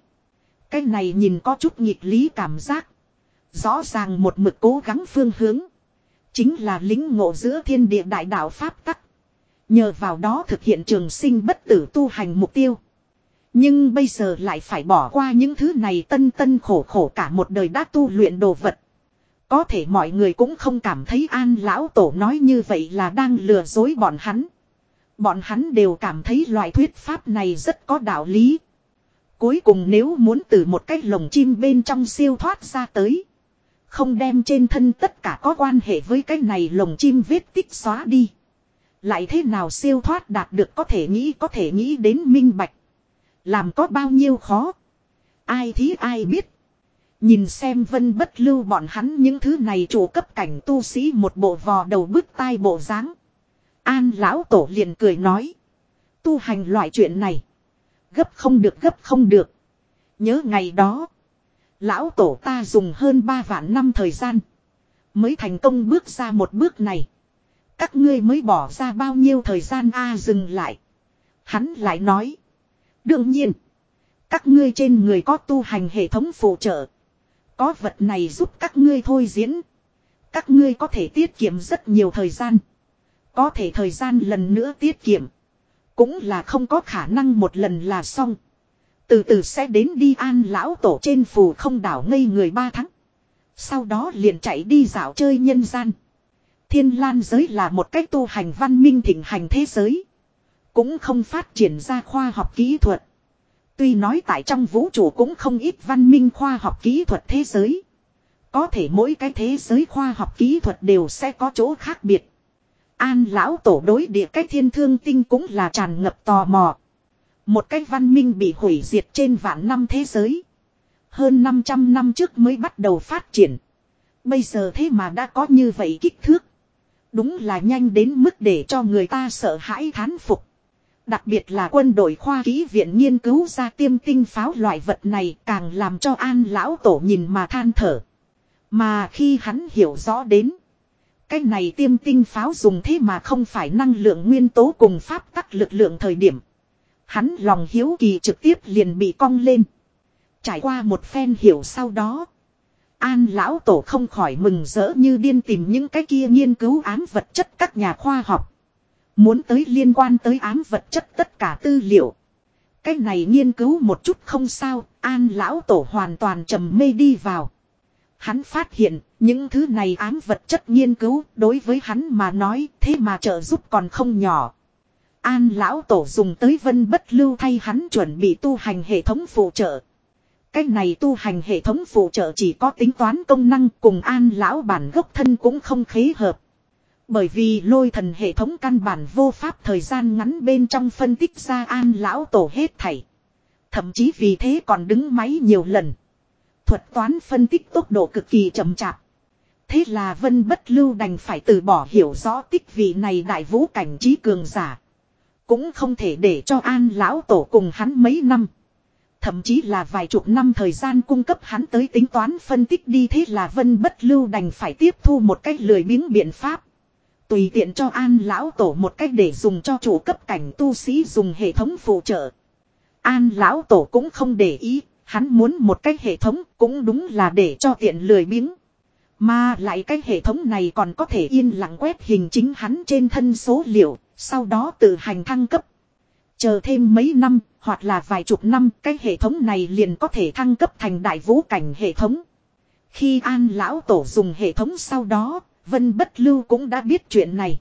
Cái này nhìn có chút nghịch lý cảm giác. Rõ ràng một mực cố gắng phương hướng. Chính là lính ngộ giữa thiên địa đại đạo Pháp tắc. Nhờ vào đó thực hiện trường sinh bất tử tu hành mục tiêu. Nhưng bây giờ lại phải bỏ qua những thứ này tân tân khổ khổ cả một đời đã tu luyện đồ vật. Có thể mọi người cũng không cảm thấy an lão tổ nói như vậy là đang lừa dối bọn hắn. Bọn hắn đều cảm thấy loại thuyết pháp này rất có đạo lý. Cuối cùng nếu muốn từ một cái lồng chim bên trong siêu thoát ra tới. Không đem trên thân tất cả có quan hệ với cái này lồng chim vết tích xóa đi. Lại thế nào siêu thoát đạt được có thể nghĩ, có thể nghĩ đến minh bạch. Làm có bao nhiêu khó. Ai thí ai biết. Nhìn xem vân bất lưu bọn hắn những thứ này chủ cấp cảnh tu sĩ một bộ vò đầu bức tai bộ dáng An lão tổ liền cười nói. Tu hành loại chuyện này. Gấp không được, gấp không được. Nhớ ngày đó. Lão tổ ta dùng hơn 3 vạn năm thời gian. Mới thành công bước ra một bước này. Các ngươi mới bỏ ra bao nhiêu thời gian a à, dừng lại. Hắn lại nói. Đương nhiên. Các ngươi trên người có tu hành hệ thống phụ trợ. Có vật này giúp các ngươi thôi diễn. Các ngươi có thể tiết kiệm rất nhiều thời gian. Có thể thời gian lần nữa tiết kiệm. Cũng là không có khả năng một lần là xong. Từ từ sẽ đến đi an lão tổ trên phù không đảo ngây người ba tháng. Sau đó liền chạy đi dạo chơi nhân gian. Thiên lan giới là một cách tu hành văn minh thịnh hành thế giới. Cũng không phát triển ra khoa học kỹ thuật. Tuy nói tại trong vũ trụ cũng không ít văn minh khoa học kỹ thuật thế giới. Có thể mỗi cái thế giới khoa học kỹ thuật đều sẽ có chỗ khác biệt. An lão tổ đối địa cách thiên thương tinh cũng là tràn ngập tò mò. Một cái văn minh bị hủy diệt trên vạn năm thế giới. Hơn 500 năm trước mới bắt đầu phát triển. Bây giờ thế mà đã có như vậy kích thước. Đúng là nhanh đến mức để cho người ta sợ hãi thán phục. Đặc biệt là quân đội khoa ký viện nghiên cứu ra tiêm tinh pháo loại vật này càng làm cho an lão tổ nhìn mà than thở. Mà khi hắn hiểu rõ đến. Cái này tiêm tinh pháo dùng thế mà không phải năng lượng nguyên tố cùng pháp tắc lực lượng thời điểm. Hắn lòng hiếu kỳ trực tiếp liền bị cong lên. Trải qua một phen hiểu sau đó. An lão tổ không khỏi mừng rỡ như điên tìm những cái kia nghiên cứu ám vật chất các nhà khoa học. Muốn tới liên quan tới ám vật chất tất cả tư liệu. Cái này nghiên cứu một chút không sao, an lão tổ hoàn toàn trầm mê đi vào. Hắn phát hiện, những thứ này ám vật chất nghiên cứu đối với hắn mà nói thế mà trợ giúp còn không nhỏ. An lão tổ dùng tới vân bất lưu thay hắn chuẩn bị tu hành hệ thống phụ trợ. Cách này tu hành hệ thống phụ trợ chỉ có tính toán công năng cùng an lão bản gốc thân cũng không khế hợp. Bởi vì lôi thần hệ thống căn bản vô pháp thời gian ngắn bên trong phân tích ra an lão tổ hết thảy. Thậm chí vì thế còn đứng máy nhiều lần. Thuật toán phân tích tốc độ cực kỳ chậm chạp. Thế là vân bất lưu đành phải từ bỏ hiểu rõ tích vị này đại vũ cảnh trí cường giả. Cũng không thể để cho an lão tổ cùng hắn mấy năm. Thậm chí là vài chục năm thời gian cung cấp hắn tới tính toán phân tích đi thế là vân bất lưu đành phải tiếp thu một cách lười biếng biện pháp. Tùy tiện cho an lão tổ một cách để dùng cho chủ cấp cảnh tu sĩ dùng hệ thống phụ trợ. An lão tổ cũng không để ý, hắn muốn một cái hệ thống cũng đúng là để cho tiện lười biếng. Mà lại cái hệ thống này còn có thể yên lặng quét hình chính hắn trên thân số liệu, sau đó tự hành thăng cấp. Chờ thêm mấy năm, hoặc là vài chục năm, cái hệ thống này liền có thể thăng cấp thành đại vũ cảnh hệ thống. Khi An Lão Tổ dùng hệ thống sau đó, Vân Bất Lưu cũng đã biết chuyện này.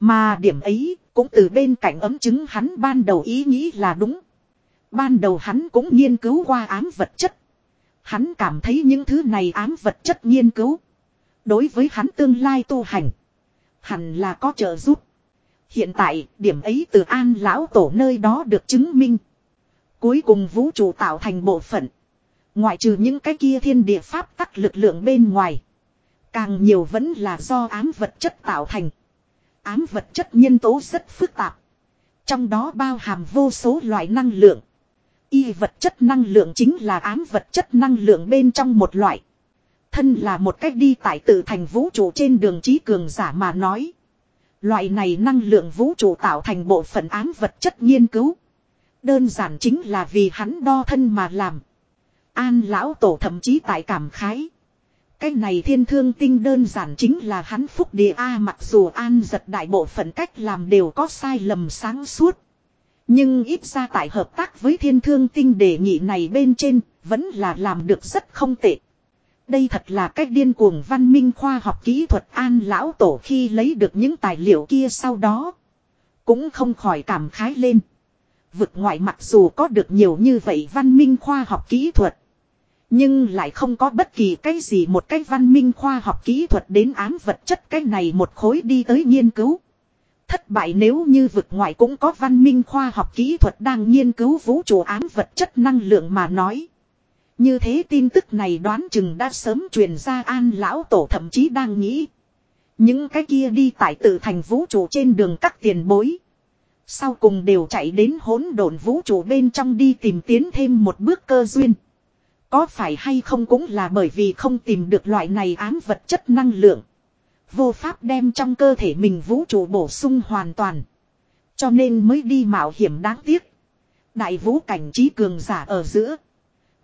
Mà điểm ấy, cũng từ bên cạnh ấm chứng hắn ban đầu ý nghĩ là đúng. Ban đầu hắn cũng nghiên cứu qua ám vật chất. Hắn cảm thấy những thứ này ám vật chất nghiên cứu. Đối với hắn tương lai tu hành. Hẳn là có trợ giúp. Hiện tại, điểm ấy từ an lão tổ nơi đó được chứng minh. Cuối cùng vũ trụ tạo thành bộ phận. Ngoại trừ những cái kia thiên địa pháp tắc lực lượng bên ngoài. Càng nhiều vẫn là do ám vật chất tạo thành. Ám vật chất nhân tố rất phức tạp. Trong đó bao hàm vô số loại năng lượng. Y vật chất năng lượng chính là ám vật chất năng lượng bên trong một loại. Thân là một cách đi tại tự thành vũ trụ trên đường trí cường giả mà nói. Loại này năng lượng vũ trụ tạo thành bộ phận ám vật chất nghiên cứu. Đơn giản chính là vì hắn đo thân mà làm. An lão tổ thậm chí tại cảm khái. Cái này thiên thương tinh đơn giản chính là hắn phúc địa A mặc dù an giật đại bộ phận cách làm đều có sai lầm sáng suốt. Nhưng ít ra tại hợp tác với thiên thương tinh đề nghị này bên trên, vẫn là làm được rất không tệ. Đây thật là cách điên cuồng văn minh khoa học kỹ thuật an lão tổ khi lấy được những tài liệu kia sau đó. Cũng không khỏi cảm khái lên. Vực ngoại mặc dù có được nhiều như vậy văn minh khoa học kỹ thuật. Nhưng lại không có bất kỳ cái gì một cái văn minh khoa học kỹ thuật đến ám vật chất cái này một khối đi tới nghiên cứu. Thất bại nếu như vực ngoại cũng có văn minh khoa học kỹ thuật đang nghiên cứu vũ trụ ám vật chất năng lượng mà nói. Như thế tin tức này đoán chừng đã sớm truyền ra an lão tổ thậm chí đang nghĩ. Những cái kia đi tại tự thành vũ trụ trên đường các tiền bối. Sau cùng đều chạy đến hỗn độn vũ trụ bên trong đi tìm tiến thêm một bước cơ duyên. Có phải hay không cũng là bởi vì không tìm được loại này ám vật chất năng lượng. Vô pháp đem trong cơ thể mình vũ trụ bổ sung hoàn toàn. Cho nên mới đi mạo hiểm đáng tiếc. Đại vũ cảnh trí cường giả ở giữa.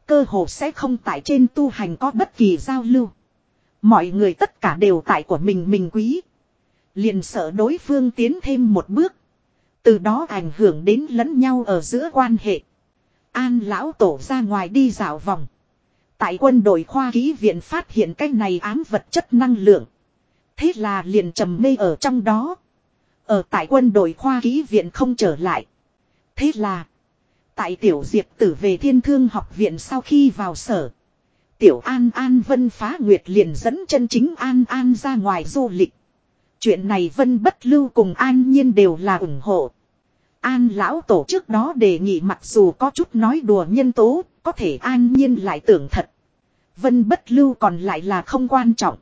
Cơ hồ sẽ không tại trên tu hành có bất kỳ giao lưu. Mọi người tất cả đều tại của mình mình quý. Liền sợ đối phương tiến thêm một bước. Từ đó ảnh hưởng đến lẫn nhau ở giữa quan hệ. An lão tổ ra ngoài đi dạo vòng. Tại quân đội khoa ký viện phát hiện cái này ám vật chất năng lượng. Thế là liền trầm mê ở trong đó. Ở tại quân đội khoa ký viện không trở lại. Thế là. Tại tiểu diệp tử về thiên thương học viện sau khi vào sở. Tiểu An An Vân phá nguyệt liền dẫn chân chính An An ra ngoài du lịch. Chuyện này Vân bất lưu cùng An nhiên đều là ủng hộ. An lão tổ trước đó đề nghị mặc dù có chút nói đùa nhân tố, có thể an nhiên lại tưởng thật. Vân bất lưu còn lại là không quan trọng.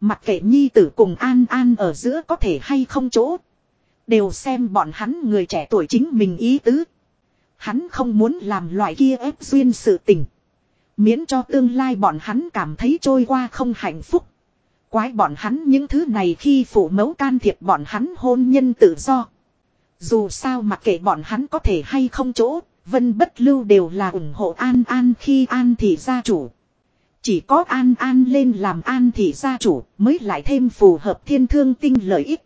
Mặc kệ nhi tử cùng an an ở giữa có thể hay không chỗ. Đều xem bọn hắn người trẻ tuổi chính mình ý tứ. Hắn không muốn làm loại kia ép duyên sự tình. Miễn cho tương lai bọn hắn cảm thấy trôi qua không hạnh phúc. Quái bọn hắn những thứ này khi phụ mẫu can thiệp bọn hắn hôn nhân tự do. Dù sao mặc kệ bọn hắn có thể hay không chỗ, Vân Bất Lưu đều là ủng hộ An An khi An thì gia chủ. Chỉ có An An lên làm An thị gia chủ mới lại thêm phù hợp thiên thương tinh lợi ích.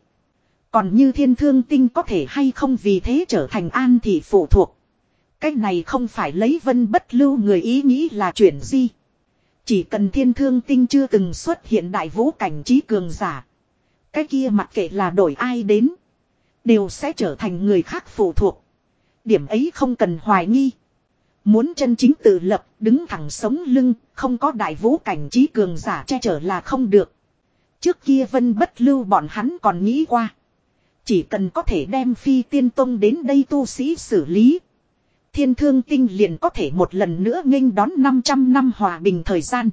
Còn như thiên thương tinh có thể hay không vì thế trở thành An thị phụ thuộc. Cách này không phải lấy Vân Bất Lưu người ý nghĩ là chuyện gì. Chỉ cần thiên thương tinh chưa từng xuất hiện đại vũ cảnh trí cường giả. Cái kia mặc kệ là đổi ai đến. Đều sẽ trở thành người khác phụ thuộc. Điểm ấy không cần hoài nghi. Muốn chân chính tự lập, đứng thẳng sống lưng, không có đại vũ cảnh trí cường giả che chở là không được. Trước kia vân bất lưu bọn hắn còn nghĩ qua. Chỉ cần có thể đem phi tiên tông đến đây tu sĩ xử lý. Thiên thương tinh liền có thể một lần nữa nghênh đón 500 năm hòa bình thời gian.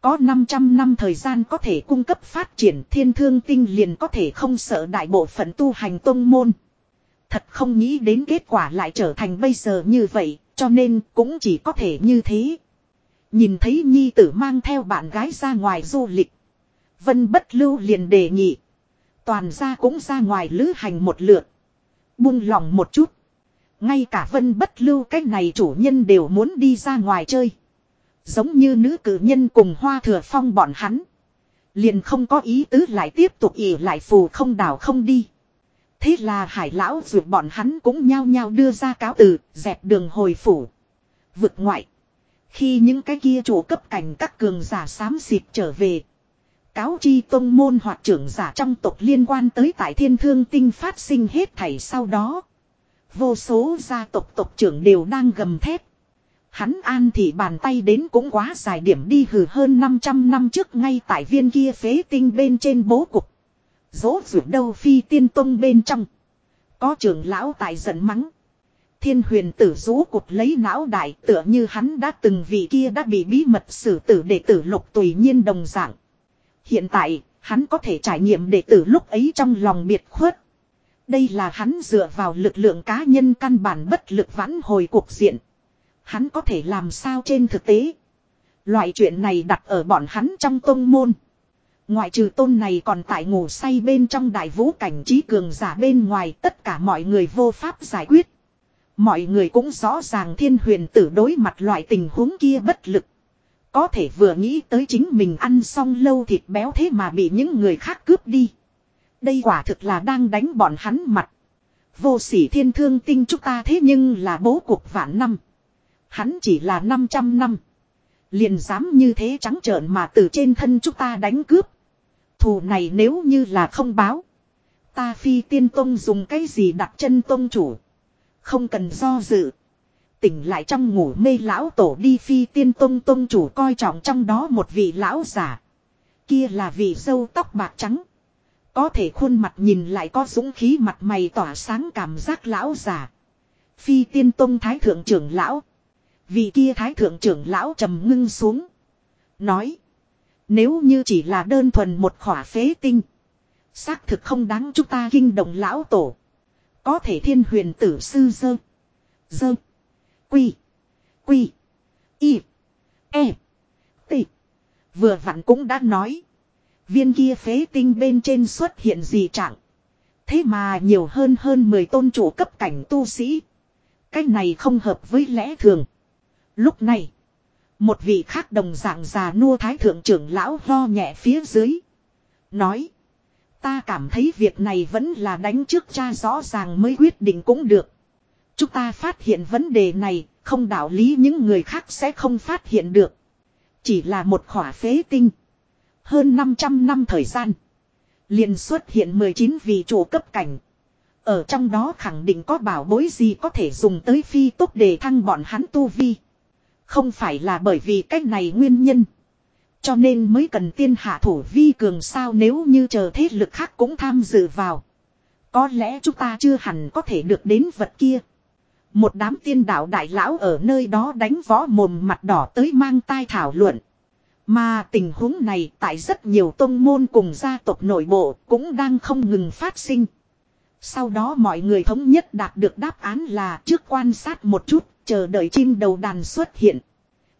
Có 500 năm thời gian có thể cung cấp phát triển thiên thương tinh liền có thể không sợ đại bộ phận tu hành tông môn. Thật không nghĩ đến kết quả lại trở thành bây giờ như vậy, cho nên cũng chỉ có thể như thế. Nhìn thấy nhi tử mang theo bạn gái ra ngoài du lịch. Vân bất lưu liền đề nghị. Toàn ra cũng ra ngoài lữ hành một lượt. Buông lòng một chút. Ngay cả vân bất lưu cách này chủ nhân đều muốn đi ra ngoài chơi. Giống như nữ cử nhân cùng hoa thừa phong bọn hắn. Liền không có ý tứ lại tiếp tục ỉ lại phù không đảo không đi. Thế là hải lão dược bọn hắn cũng nhao nhao đưa ra cáo từ, dẹp đường hồi phủ. Vực ngoại. Khi những cái kia chủ cấp cảnh các cường giả xám xịt trở về. Cáo chi tông môn hoặc trưởng giả trong tộc liên quan tới tại thiên thương tinh phát sinh hết thảy sau đó. Vô số gia tộc tộc trưởng đều đang gầm thép Hắn an thì bàn tay đến cũng quá dài điểm đi hừ hơn 500 năm trước ngay tại viên kia phế tinh bên trên bố cục. Dỗ ruột đâu phi tiên tông bên trong. Có trưởng lão tại giận mắng. Thiên huyền tử rũ cục lấy não đại tựa như hắn đã từng vị kia đã bị bí mật xử tử đệ tử lục tùy nhiên đồng dạng. Hiện tại, hắn có thể trải nghiệm đệ tử lúc ấy trong lòng biệt khuất. Đây là hắn dựa vào lực lượng cá nhân căn bản bất lực vãn hồi cuộc diện. Hắn có thể làm sao trên thực tế. Loại chuyện này đặt ở bọn hắn trong tông môn. Ngoại trừ tôn này còn tại ngủ say bên trong đại vũ cảnh trí cường giả bên ngoài, tất cả mọi người vô pháp giải quyết. Mọi người cũng rõ ràng thiên huyền tử đối mặt loại tình huống kia bất lực. Có thể vừa nghĩ tới chính mình ăn xong lâu thịt béo thế mà bị những người khác cướp đi. Đây quả thực là đang đánh bọn hắn mặt. Vô sỉ thiên thương tinh chúng ta thế nhưng là bố cuộc vạn năm. Hắn chỉ là 500 năm. Liền dám như thế trắng trợn mà từ trên thân chúng ta đánh cướp. Thù này nếu như là không báo. Ta phi tiên tông dùng cái gì đặt chân tông chủ. Không cần do dự. Tỉnh lại trong ngủ mê lão tổ đi phi tiên tông tông chủ coi trọng trong đó một vị lão giả. Kia là vị dâu tóc bạc trắng. Có thể khuôn mặt nhìn lại có dũng khí mặt mày tỏa sáng cảm giác lão giả. Phi tiên tông thái thượng trưởng lão. Vị kia thái thượng trưởng lão trầm ngưng xuống. Nói. Nếu như chỉ là đơn thuần một khỏa phế tinh. Xác thực không đáng chúng ta kinh động lão tổ. Có thể thiên huyền tử sư dơ. Dơ. Quy. Quy. Y. E. T. Vừa vặn cũng đã nói. Viên kia phế tinh bên trên xuất hiện gì trạng. Thế mà nhiều hơn hơn 10 tôn chủ cấp cảnh tu sĩ. Cái này không hợp với lẽ thường. Lúc này. Một vị khác đồng dạng già nua thái thượng trưởng lão ho nhẹ phía dưới. Nói. Ta cảm thấy việc này vẫn là đánh trước cha rõ ràng mới quyết định cũng được. Chúng ta phát hiện vấn đề này, không đạo lý những người khác sẽ không phát hiện được. Chỉ là một khỏa phế tinh. Hơn 500 năm thời gian. liền xuất hiện 19 vị chủ cấp cảnh. Ở trong đó khẳng định có bảo bối gì có thể dùng tới phi tốt để thăng bọn hắn tu vi. Không phải là bởi vì cách này nguyên nhân. Cho nên mới cần tiên hạ thủ vi cường sao nếu như chờ thế lực khác cũng tham dự vào. Có lẽ chúng ta chưa hẳn có thể được đến vật kia. Một đám tiên đạo đại lão ở nơi đó đánh võ mồm mặt đỏ tới mang tai thảo luận. Mà tình huống này tại rất nhiều tông môn cùng gia tộc nội bộ cũng đang không ngừng phát sinh. Sau đó mọi người thống nhất đạt được đáp án là trước quan sát một chút, chờ đợi chim đầu đàn xuất hiện.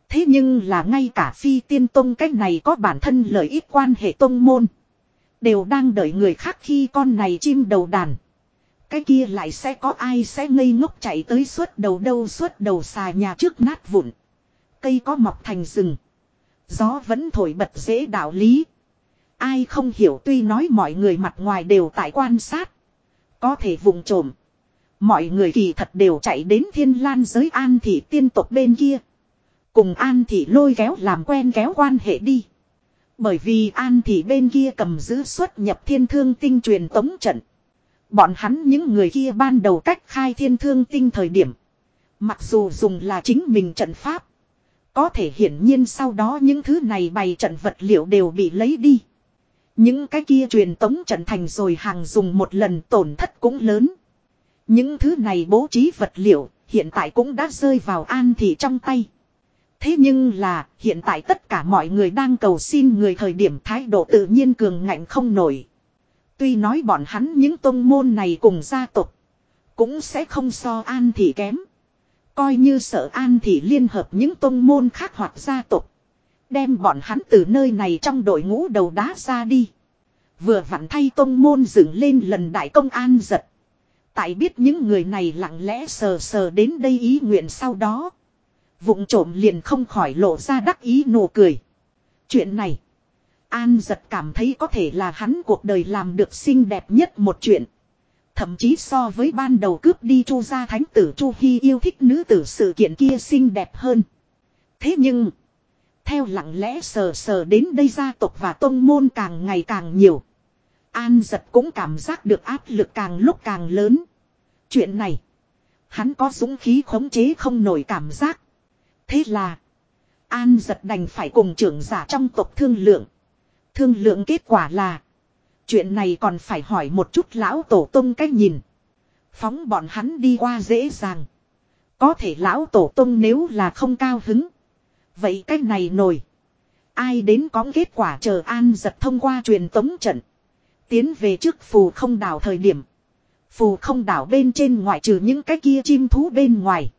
Thế nhưng là ngay cả phi tiên tông cách này có bản thân lợi ích quan hệ tông môn. Đều đang đợi người khác khi con này chim đầu đàn. Cái kia lại sẽ có ai sẽ ngây ngốc chạy tới suốt đầu đâu suốt đầu xà nhà trước nát vụn. Cây có mọc thành rừng. Gió vẫn thổi bật dễ đạo lý. Ai không hiểu tuy nói mọi người mặt ngoài đều tại quan sát. Có thể vùng trộm. Mọi người kỳ thật đều chạy đến thiên lan giới an thị tiên tộc bên kia. Cùng an thị lôi kéo làm quen kéo quan hệ đi. Bởi vì an thị bên kia cầm giữ xuất nhập thiên thương tinh truyền tống trận. Bọn hắn những người kia ban đầu cách khai thiên thương tinh thời điểm. Mặc dù dùng là chính mình trận pháp. Có thể hiển nhiên sau đó những thứ này bày trận vật liệu đều bị lấy đi. Những cái kia truyền tống trận thành rồi hàng dùng một lần tổn thất cũng lớn. Những thứ này bố trí vật liệu, hiện tại cũng đã rơi vào an thị trong tay. Thế nhưng là, hiện tại tất cả mọi người đang cầu xin người thời điểm thái độ tự nhiên cường ngạnh không nổi. Tuy nói bọn hắn những tôn môn này cùng gia tộc, cũng sẽ không so an thị kém. Coi như sợ an thị liên hợp những tôn môn khác hoặc gia tộc, Đem bọn hắn từ nơi này trong đội ngũ đầu đá ra đi. Vừa vặn thay tôn môn dựng lên lần đại công an giật. Tại biết những người này lặng lẽ sờ sờ đến đây ý nguyện sau đó. Vụng trộm liền không khỏi lộ ra đắc ý nụ cười. Chuyện này. An giật cảm thấy có thể là hắn cuộc đời làm được xinh đẹp nhất một chuyện. Thậm chí so với ban đầu cướp đi chu gia thánh tử chu hy yêu thích nữ tử sự kiện kia xinh đẹp hơn. Thế nhưng. Theo lặng lẽ sờ sờ đến đây gia tộc và tông môn càng ngày càng nhiều. An giật cũng cảm giác được áp lực càng lúc càng lớn. Chuyện này. Hắn có dũng khí khống chế không nổi cảm giác. Thế là. An giật đành phải cùng trưởng giả trong tộc thương lượng. Thương lượng kết quả là. Chuyện này còn phải hỏi một chút lão tổ tông cách nhìn. Phóng bọn hắn đi qua dễ dàng. Có thể lão tổ tông nếu là không cao hứng. Vậy cách này nổi. Ai đến có kết quả chờ an giật thông qua truyền tống trận. Tiến về trước phù không đảo thời điểm. Phù không đảo bên trên ngoại trừ những cái kia chim thú bên ngoài.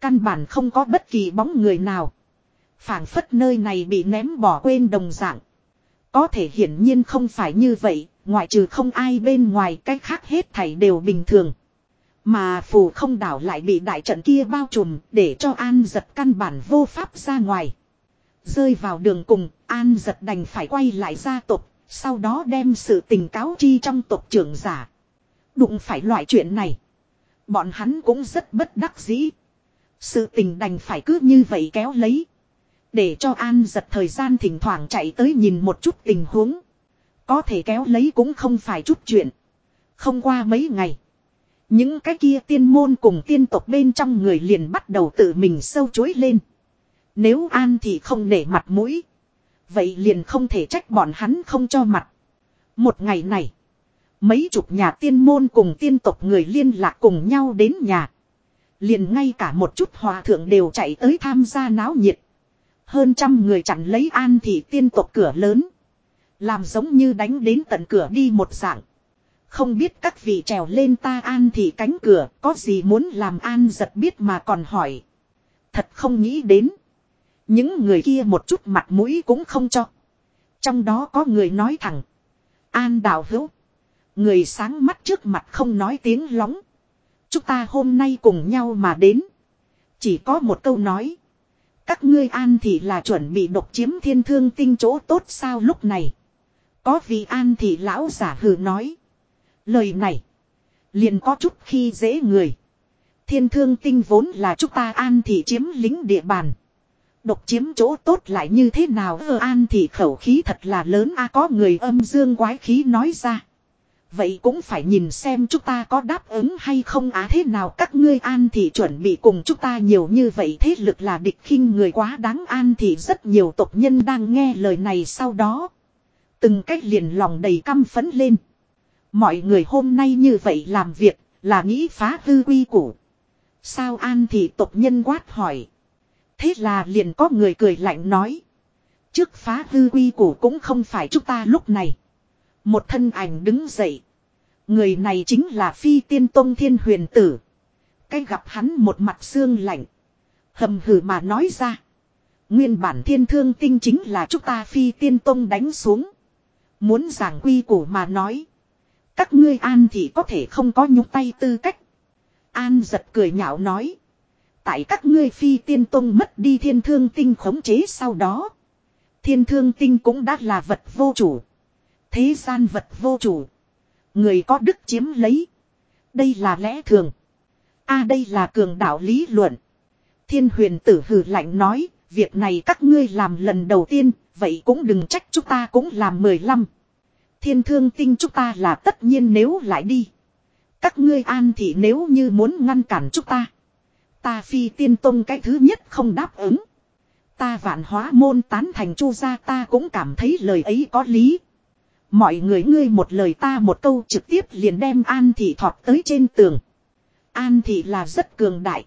Căn bản không có bất kỳ bóng người nào. phảng phất nơi này bị ném bỏ quên đồng dạng. Có thể hiển nhiên không phải như vậy, ngoại trừ không ai bên ngoài cái khác hết thảy đều bình thường. Mà phù không đảo lại bị đại trận kia bao trùm để cho An giật căn bản vô pháp ra ngoài. Rơi vào đường cùng, An giật đành phải quay lại gia tộc, sau đó đem sự tình cáo chi trong tộc trưởng giả. Đụng phải loại chuyện này. Bọn hắn cũng rất bất đắc dĩ. Sự tình đành phải cứ như vậy kéo lấy. Để cho An giật thời gian thỉnh thoảng chạy tới nhìn một chút tình huống. Có thể kéo lấy cũng không phải chút chuyện. Không qua mấy ngày. Những cái kia tiên môn cùng tiên tộc bên trong người liền bắt đầu tự mình sâu chối lên. Nếu An thì không nể mặt mũi. Vậy liền không thể trách bọn hắn không cho mặt. Một ngày này. Mấy chục nhà tiên môn cùng tiên tộc người liên lạc cùng nhau đến nhà. Liền ngay cả một chút hòa thượng đều chạy tới tham gia náo nhiệt. Hơn trăm người chặn lấy an thị tiên tộc cửa lớn. Làm giống như đánh đến tận cửa đi một dạng. Không biết các vị trèo lên ta an thị cánh cửa, có gì muốn làm an giật biết mà còn hỏi. Thật không nghĩ đến. Những người kia một chút mặt mũi cũng không cho. Trong đó có người nói thẳng. An đạo hữu. Người sáng mắt trước mặt không nói tiếng lóng. Chúng ta hôm nay cùng nhau mà đến. Chỉ có một câu nói. Các ngươi an thì là chuẩn bị độc chiếm thiên thương tinh chỗ tốt sao lúc này. Có vị an thì lão giả hừ nói. Lời này. Liền có chút khi dễ người. Thiên thương tinh vốn là chúng ta an thì chiếm lính địa bàn. Độc chiếm chỗ tốt lại như thế nào ơ, an thì khẩu khí thật là lớn a, có người âm dương quái khí nói ra. Vậy cũng phải nhìn xem chúng ta có đáp ứng hay không á thế nào các ngươi an thì chuẩn bị cùng chúng ta nhiều như vậy thế lực là địch khinh người quá đáng an thì rất nhiều tộc nhân đang nghe lời này sau đó. Từng cách liền lòng đầy căm phấn lên. Mọi người hôm nay như vậy làm việc là nghĩ phá hư quy củ. Sao an thì tộc nhân quát hỏi. Thế là liền có người cười lạnh nói. Trước phá hư quy củ cũng không phải chúng ta lúc này. Một thân ảnh đứng dậy. Người này chính là phi tiên tông thiên huyền tử. Cái gặp hắn một mặt xương lạnh. Hầm hừ mà nói ra. Nguyên bản thiên thương tinh chính là chúng ta phi tiên tông đánh xuống. Muốn giảng quy củ mà nói. Các ngươi an thì có thể không có nhúc tay tư cách. An giật cười nhạo nói. Tại các ngươi phi tiên tông mất đi thiên thương tinh khống chế sau đó. Thiên thương tinh cũng đã là vật vô chủ. Thế gian vật vô chủ. Người có đức chiếm lấy. Đây là lẽ thường. a, đây là cường đạo lý luận. Thiên huyền tử hừ lạnh nói. Việc này các ngươi làm lần đầu tiên. Vậy cũng đừng trách chúng ta cũng làm mười lăm. Thiên thương tinh chúng ta là tất nhiên nếu lại đi. Các ngươi an thì nếu như muốn ngăn cản chúng ta. Ta phi tiên tông cái thứ nhất không đáp ứng. Ta vạn hóa môn tán thành chu gia ta cũng cảm thấy lời ấy có lý. Mọi người ngươi một lời ta một câu trực tiếp liền đem An Thị thọt tới trên tường. An Thị là rất cường đại.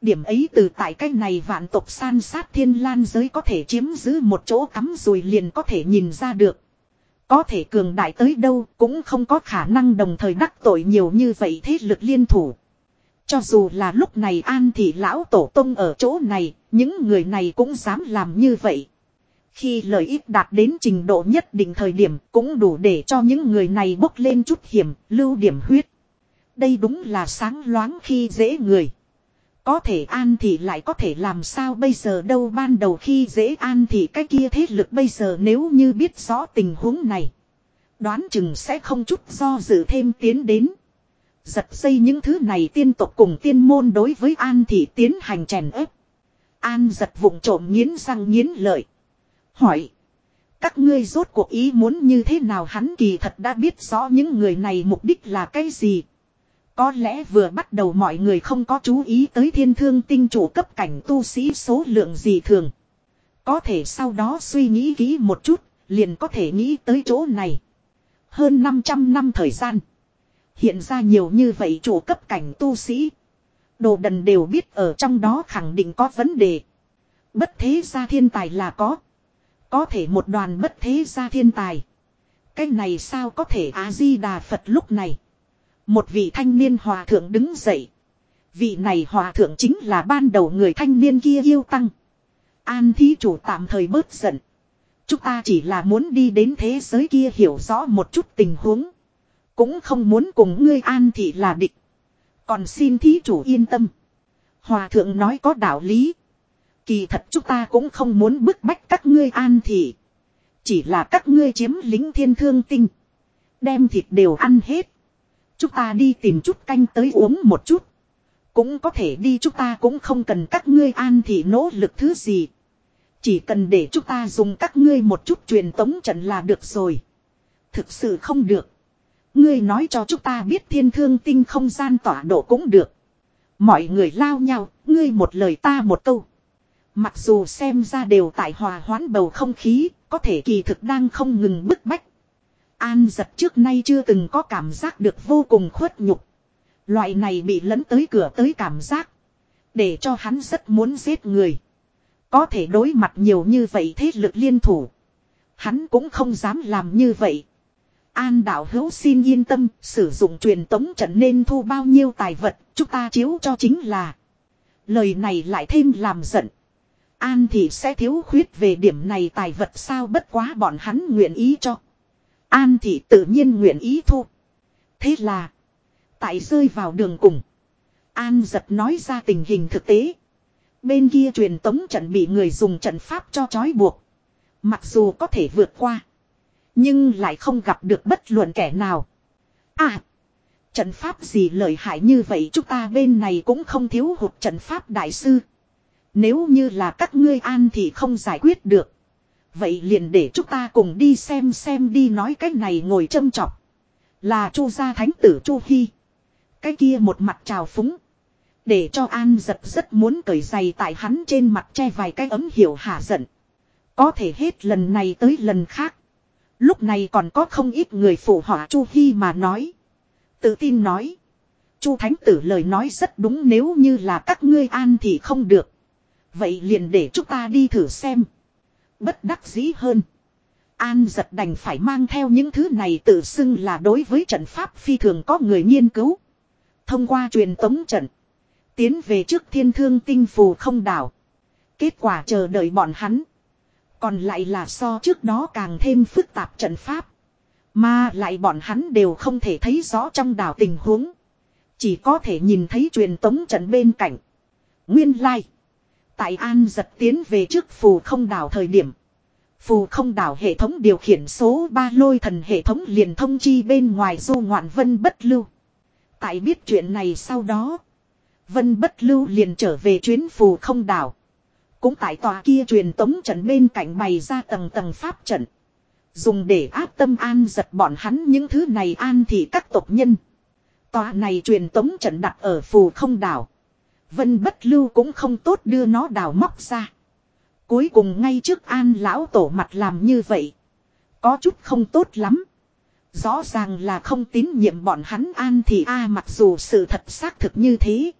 Điểm ấy từ tại cách này vạn tộc san sát thiên lan giới có thể chiếm giữ một chỗ cắm rồi liền có thể nhìn ra được. Có thể cường đại tới đâu cũng không có khả năng đồng thời đắc tội nhiều như vậy thế lực liên thủ. Cho dù là lúc này an thị lão tổ tông ở chỗ này, những người này cũng dám làm như vậy. Khi lợi ích đạt đến trình độ nhất định thời điểm cũng đủ để cho những người này bốc lên chút hiểm, lưu điểm huyết. Đây đúng là sáng loáng khi dễ người. Có thể an thì lại có thể làm sao bây giờ đâu ban đầu khi dễ an thì cái kia thế lực bây giờ nếu như biết rõ tình huống này. Đoán chừng sẽ không chút do dự thêm tiến đến. Giật dây những thứ này tiên tộc cùng tiên môn đối với an thì tiến hành chèn ép. An giật vụng trộm nghiến răng nghiến lợi. Hỏi. Các ngươi rốt cuộc ý muốn như thế nào hắn kỳ thật đã biết rõ những người này mục đích là cái gì. Có lẽ vừa bắt đầu mọi người không có chú ý tới thiên thương tinh chủ cấp cảnh tu sĩ số lượng gì thường. Có thể sau đó suy nghĩ kỹ một chút, liền có thể nghĩ tới chỗ này. Hơn 500 năm thời gian. Hiện ra nhiều như vậy chủ cấp cảnh tu sĩ. Đồ đần đều biết ở trong đó khẳng định có vấn đề. Bất thế gia thiên tài là có. Có thể một đoàn bất thế gia thiên tài. Cái này sao có thể A-di-đà Phật lúc này. Một vị thanh niên hòa thượng đứng dậy. Vị này hòa thượng chính là ban đầu người thanh niên kia yêu tăng. An thí chủ tạm thời bớt giận. Chúng ta chỉ là muốn đi đến thế giới kia hiểu rõ một chút tình huống. Cũng không muốn cùng ngươi an thị là địch. Còn xin thí chủ yên tâm. Hòa thượng nói có đạo lý. Kỳ thật chúng ta cũng không muốn bức bách các ngươi an thị. Chỉ là các ngươi chiếm lính thiên thương tinh. Đem thịt đều ăn hết. Chúng ta đi tìm chút canh tới uống một chút. Cũng có thể đi chúng ta cũng không cần các ngươi an thị nỗ lực thứ gì. Chỉ cần để chúng ta dùng các ngươi một chút truyền tống trận là được rồi. Thực sự không được. Ngươi nói cho chúng ta biết thiên thương tinh không gian tỏa độ cũng được. Mọi người lao nhau, ngươi một lời ta một câu. Mặc dù xem ra đều tại hòa hoãn bầu không khí, có thể kỳ thực đang không ngừng bức bách. An giật trước nay chưa từng có cảm giác được vô cùng khuất nhục. Loại này bị lấn tới cửa tới cảm giác. Để cho hắn rất muốn giết người. Có thể đối mặt nhiều như vậy thế lực liên thủ. Hắn cũng không dám làm như vậy. An đạo hữu xin yên tâm, sử dụng truyền tống trận nên thu bao nhiêu tài vật, chúng ta chiếu cho chính là. Lời này lại thêm làm giận. An thì sẽ thiếu khuyết về điểm này tài vật sao bất quá bọn hắn nguyện ý cho. An thì tự nhiên nguyện ý thu. Thế là. Tại rơi vào đường cùng. An giật nói ra tình hình thực tế. Bên kia truyền tống trận bị người dùng trận pháp cho trói buộc. Mặc dù có thể vượt qua. Nhưng lại không gặp được bất luận kẻ nào. À. Trận pháp gì lợi hại như vậy chúng ta bên này cũng không thiếu hụt trận pháp đại sư. Nếu như là các ngươi an thì không giải quyết được. Vậy liền để chúng ta cùng đi xem xem đi nói cái này ngồi châm chọc. Là chu gia thánh tử chu hy. Cái kia một mặt trào phúng. Để cho an giật rất muốn cởi giày tại hắn trên mặt che vài cái ấm hiểu hạ giận. Có thể hết lần này tới lần khác. Lúc này còn có không ít người phụ họa Chu Hi mà nói. Tự tin nói. Chu Thánh Tử lời nói rất đúng nếu như là các ngươi an thì không được. Vậy liền để chúng ta đi thử xem. Bất đắc dĩ hơn. An giật đành phải mang theo những thứ này tự xưng là đối với trận pháp phi thường có người nghiên cứu. Thông qua truyền tống trận. Tiến về trước thiên thương tinh phù không đảo. Kết quả chờ đợi bọn hắn. Còn lại là so trước đó càng thêm phức tạp trận pháp. Mà lại bọn hắn đều không thể thấy rõ trong đảo tình huống. Chỉ có thể nhìn thấy truyền tống trận bên cạnh. Nguyên lai. Like. Tại An giật tiến về trước phù không đảo thời điểm. Phù không đảo hệ thống điều khiển số 3 lôi thần hệ thống liền thông chi bên ngoài du ngoạn vân bất lưu. Tại biết chuyện này sau đó. Vân bất lưu liền trở về chuyến phù không đảo. Cũng tại tòa kia truyền tống trận bên cạnh bày ra tầng tầng pháp trận. Dùng để áp tâm an giật bọn hắn những thứ này an thì các tộc nhân. Tòa này truyền tống trận đặt ở phù không đảo. Vân bất lưu cũng không tốt đưa nó đào móc ra. Cuối cùng ngay trước an lão tổ mặt làm như vậy. Có chút không tốt lắm. Rõ ràng là không tín nhiệm bọn hắn an thì a mặc dù sự thật xác thực như thế.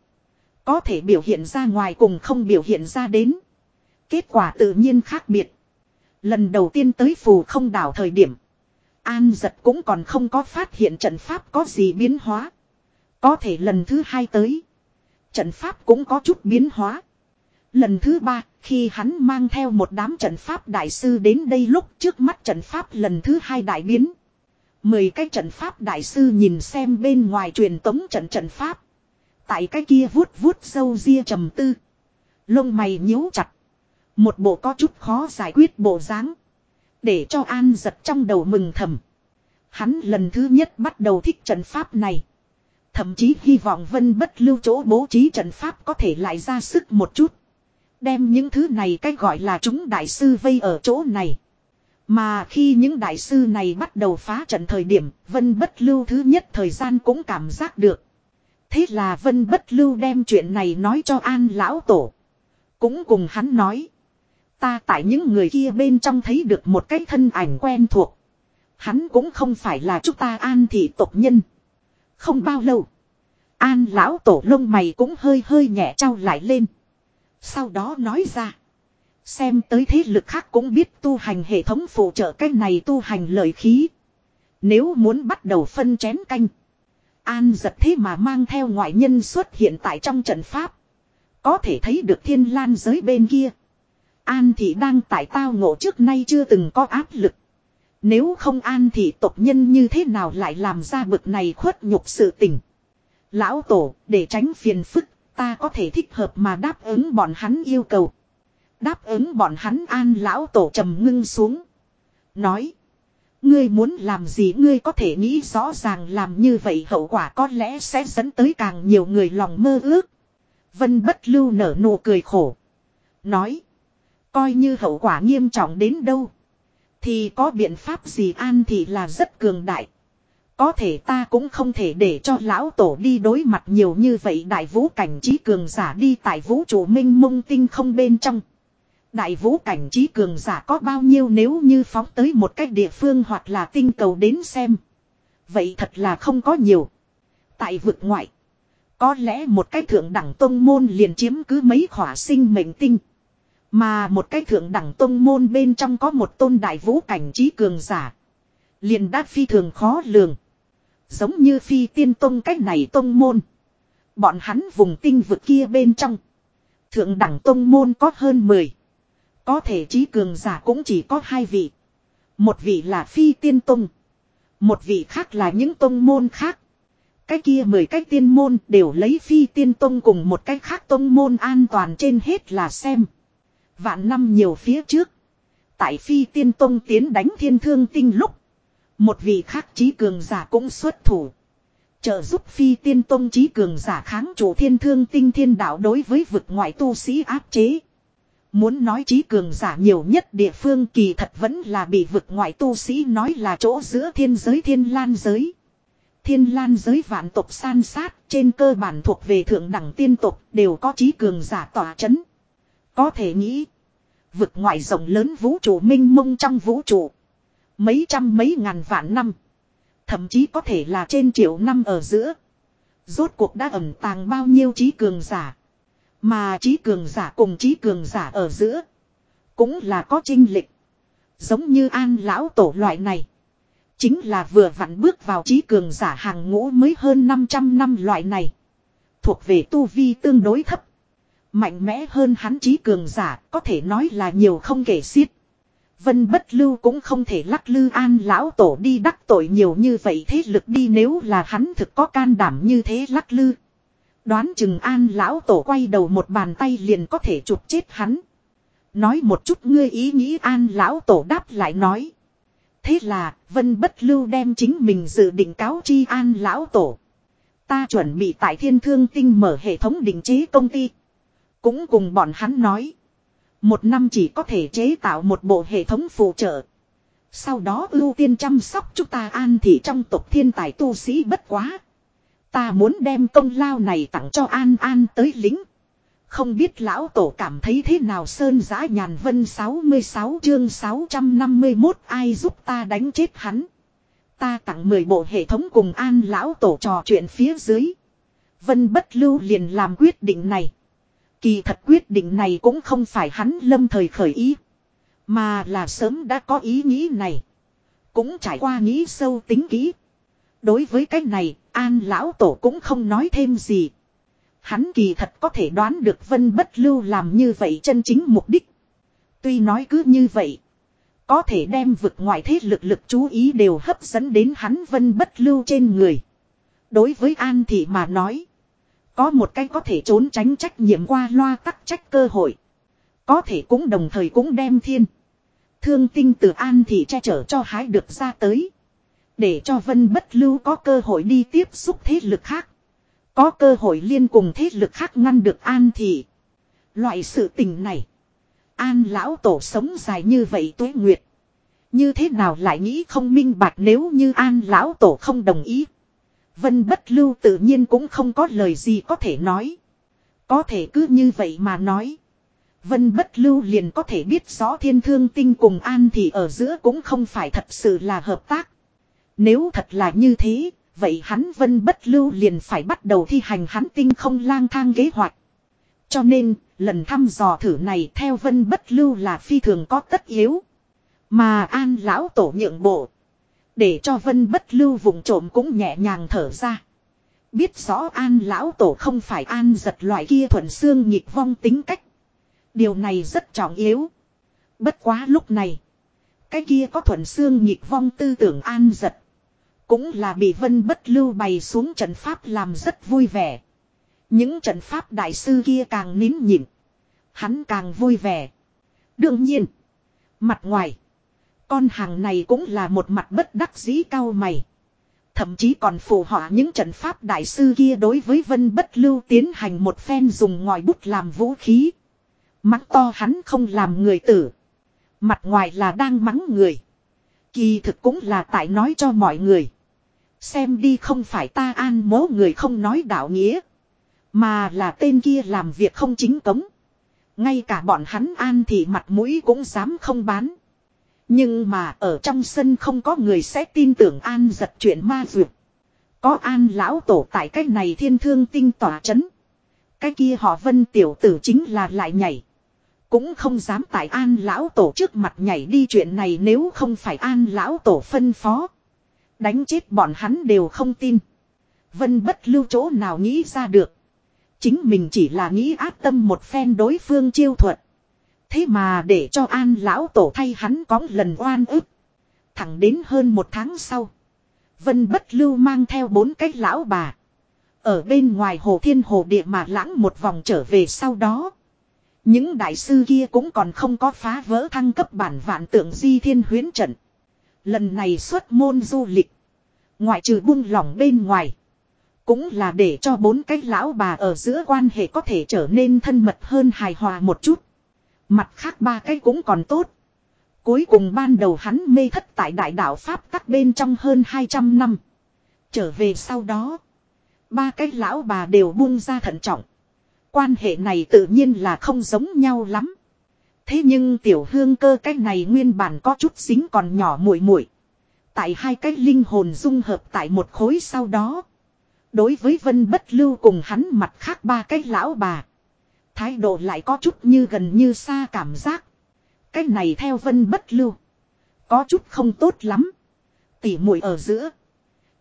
Có thể biểu hiện ra ngoài cùng không biểu hiện ra đến. Kết quả tự nhiên khác biệt. Lần đầu tiên tới phù không đảo thời điểm. An giật cũng còn không có phát hiện trận pháp có gì biến hóa. Có thể lần thứ hai tới. Trận pháp cũng có chút biến hóa. Lần thứ ba, khi hắn mang theo một đám trận pháp đại sư đến đây lúc trước mắt trận pháp lần thứ hai đại biến. Mười cái trận pháp đại sư nhìn xem bên ngoài truyền tống trận trận pháp. Tại cái kia vuốt vuốt sâu ria trầm tư. Lông mày nhíu chặt. Một bộ có chút khó giải quyết bộ dáng. Để cho an giật trong đầu mừng thầm. Hắn lần thứ nhất bắt đầu thích trận pháp này. Thậm chí hy vọng vân bất lưu chỗ bố trí trận pháp có thể lại ra sức một chút. Đem những thứ này cách gọi là chúng đại sư vây ở chỗ này. Mà khi những đại sư này bắt đầu phá trận thời điểm, Vân Bất Lưu thứ nhất thời gian cũng cảm giác được. Thế là Vân Bất Lưu đem chuyện này nói cho An Lão Tổ. Cũng cùng hắn nói. Ta tại những người kia bên trong thấy được một cái thân ảnh quen thuộc. Hắn cũng không phải là chúng ta An thị tộc nhân. Không bao lâu. An Lão Tổ lông mày cũng hơi hơi nhẹ trao lại lên. Sau đó nói ra. Xem tới thế lực khác cũng biết tu hành hệ thống phụ trợ cái này tu hành lợi khí. Nếu muốn bắt đầu phân chén canh. An giật thế mà mang theo ngoại nhân xuất hiện tại trong trận pháp. Có thể thấy được thiên lan giới bên kia. An thị đang tại tao ngộ trước nay chưa từng có áp lực. Nếu không an thị tộc nhân như thế nào lại làm ra bực này khuất nhục sự tình. Lão tổ, để tránh phiền phức, ta có thể thích hợp mà đáp ứng bọn hắn yêu cầu. Đáp ứng bọn hắn an lão tổ trầm ngưng xuống. Nói. Ngươi muốn làm gì ngươi có thể nghĩ rõ ràng làm như vậy hậu quả có lẽ sẽ dẫn tới càng nhiều người lòng mơ ước. Vân bất lưu nở nụ cười khổ. Nói. Coi như hậu quả nghiêm trọng đến đâu. Thì có biện pháp gì an thì là rất cường đại. Có thể ta cũng không thể để cho lão tổ đi đối mặt nhiều như vậy đại vũ cảnh trí cường giả đi tại vũ trụ minh mông tinh không bên trong. Đại vũ cảnh trí cường giả có bao nhiêu nếu như phóng tới một cách địa phương hoặc là tinh cầu đến xem. Vậy thật là không có nhiều. Tại vực ngoại. Có lẽ một cái thượng đẳng tông môn liền chiếm cứ mấy khỏa sinh mệnh tinh. Mà một cái thượng đẳng tông môn bên trong có một tôn đại vũ cảnh trí cường giả. Liền đát phi thường khó lường. Giống như phi tiên tông cách này tông môn. Bọn hắn vùng tinh vực kia bên trong. Thượng đẳng tông môn có hơn 10. Có thể trí cường giả cũng chỉ có hai vị. Một vị là phi tiên tông. Một vị khác là những tông môn khác. Cái kia mười cái tiên môn đều lấy phi tiên tông cùng một cái khác tông môn an toàn trên hết là xem. Vạn năm nhiều phía trước. Tại phi tiên tông tiến đánh thiên thương tinh lúc. Một vị khác trí cường giả cũng xuất thủ. Trợ giúp phi tiên tông trí cường giả kháng chủ thiên thương tinh thiên đạo đối với vực ngoại tu sĩ áp chế. Muốn nói trí cường giả nhiều nhất địa phương kỳ thật vẫn là bị vực ngoại tu sĩ nói là chỗ giữa thiên giới thiên lan giới. Thiên lan giới vạn tộc san sát trên cơ bản thuộc về thượng đẳng tiên tộc đều có trí cường giả tỏa chấn. Có thể nghĩ. Vực ngoại rộng lớn vũ trụ minh mông trong vũ trụ. Mấy trăm mấy ngàn vạn năm. Thậm chí có thể là trên triệu năm ở giữa. Rốt cuộc đã ẩn tàng bao nhiêu trí cường giả. Mà trí cường giả cùng trí cường giả ở giữa. Cũng là có trinh lịch. Giống như an lão tổ loại này. Chính là vừa vặn bước vào trí cường giả hàng ngũ mới hơn 500 năm loại này. Thuộc về tu vi tương đối thấp. Mạnh mẽ hơn hắn trí cường giả có thể nói là nhiều không kể xiết. Vân bất lưu cũng không thể lắc lư an lão tổ đi đắc tội nhiều như vậy thế lực đi nếu là hắn thực có can đảm như thế lắc lư. Đoán chừng an lão tổ quay đầu một bàn tay liền có thể chụp chết hắn. Nói một chút ngươi ý nghĩ an lão tổ đáp lại nói. Thế là, vân bất lưu đem chính mình dự định cáo chi an lão tổ. Ta chuẩn bị tại thiên thương tinh mở hệ thống định chế công ty. Cũng cùng bọn hắn nói. Một năm chỉ có thể chế tạo một bộ hệ thống phụ trợ. Sau đó ưu tiên chăm sóc chúng ta an thị trong tộc thiên tài tu sĩ bất quá. Ta muốn đem công lao này tặng cho an an tới lính. Không biết lão tổ cảm thấy thế nào Sơn Giã Nhàn Vân 66 chương 651 ai giúp ta đánh chết hắn. Ta tặng 10 bộ hệ thống cùng an lão tổ trò chuyện phía dưới. Vân bất lưu liền làm quyết định này. Kỳ thật quyết định này cũng không phải hắn lâm thời khởi ý. Mà là sớm đã có ý nghĩ này. Cũng trải qua nghĩ sâu tính kỹ. Đối với cái này, An lão tổ cũng không nói thêm gì. Hắn kỳ thật có thể đoán được Vân Bất Lưu làm như vậy chân chính mục đích. Tuy nói cứ như vậy. Có thể đem vực ngoại thế lực lực chú ý đều hấp dẫn đến hắn Vân Bất Lưu trên người. Đối với An Thị mà nói. Có một cái có thể trốn tránh trách nhiệm qua loa tắc trách cơ hội. Có thể cũng đồng thời cũng đem thiên. Thương tinh từ An thì che chở cho hái được ra tới. Để cho Vân Bất Lưu có cơ hội đi tiếp xúc thế lực khác. Có cơ hội liên cùng thế lực khác ngăn được An thì Loại sự tình này. An lão tổ sống dài như vậy tuế nguyệt. Như thế nào lại nghĩ không minh bạch nếu như An lão tổ không đồng ý. Vân bất lưu tự nhiên cũng không có lời gì có thể nói. Có thể cứ như vậy mà nói. Vân bất lưu liền có thể biết rõ thiên thương tinh cùng an thì ở giữa cũng không phải thật sự là hợp tác. Nếu thật là như thế, vậy hắn vân bất lưu liền phải bắt đầu thi hành hắn tinh không lang thang kế hoạch. Cho nên, lần thăm dò thử này theo vân bất lưu là phi thường có tất yếu. Mà an lão tổ nhượng bộ. Để cho vân bất lưu vùng trộm cũng nhẹ nhàng thở ra. Biết rõ an lão tổ không phải an giật loại kia thuần xương nhịp vong tính cách. Điều này rất trọng yếu. Bất quá lúc này. Cái kia có thuần xương nhịp vong tư tưởng an giật. Cũng là bị vân bất lưu bày xuống trận pháp làm rất vui vẻ. Những trận pháp đại sư kia càng nín nhịn. Hắn càng vui vẻ. Đương nhiên. Mặt ngoài. Con hàng này cũng là một mặt bất đắc dĩ cao mày. Thậm chí còn phù họa những trận pháp đại sư kia đối với vân bất lưu tiến hành một phen dùng ngòi bút làm vũ khí. Mắng to hắn không làm người tử. Mặt ngoài là đang mắng người. Kỳ thực cũng là tại nói cho mọi người. Xem đi không phải ta an mố người không nói đạo nghĩa. Mà là tên kia làm việc không chính cống. Ngay cả bọn hắn an thì mặt mũi cũng dám không bán. Nhưng mà ở trong sân không có người sẽ tin tưởng an giật chuyện ma dược. Có an lão tổ tại cái này thiên thương tinh tỏa chấn. Cái kia họ vân tiểu tử chính là lại nhảy. Cũng không dám tại an lão tổ trước mặt nhảy đi chuyện này nếu không phải an lão tổ phân phó. Đánh chết bọn hắn đều không tin. Vân bất lưu chỗ nào nghĩ ra được. Chính mình chỉ là nghĩ áp tâm một phen đối phương chiêu thuật. Thế mà để cho an lão tổ thay hắn có lần oan ức. Thẳng đến hơn một tháng sau. Vân bất lưu mang theo bốn cái lão bà. Ở bên ngoài hồ thiên hồ địa mà lãng một vòng trở về sau đó. Những đại sư kia cũng còn không có phá vỡ thăng cấp bản vạn tượng di thiên huyến trận. Lần này xuất môn du lịch. Ngoại trừ buông lỏng bên ngoài. Cũng là để cho bốn cái lão bà ở giữa quan hệ có thể trở nên thân mật hơn hài hòa một chút. Mặt khác ba cái cũng còn tốt. Cuối cùng ban đầu hắn mê thất tại đại đạo Pháp các bên trong hơn 200 năm. Trở về sau đó. Ba cái lão bà đều buông ra thận trọng. Quan hệ này tự nhiên là không giống nhau lắm. Thế nhưng tiểu hương cơ cái này nguyên bản có chút xính còn nhỏ muội muội Tại hai cái linh hồn dung hợp tại một khối sau đó. Đối với vân bất lưu cùng hắn mặt khác ba cái lão bà. Thái độ lại có chút như gần như xa cảm giác. Cái này theo vân bất lưu. Có chút không tốt lắm. Tỉ muội ở giữa.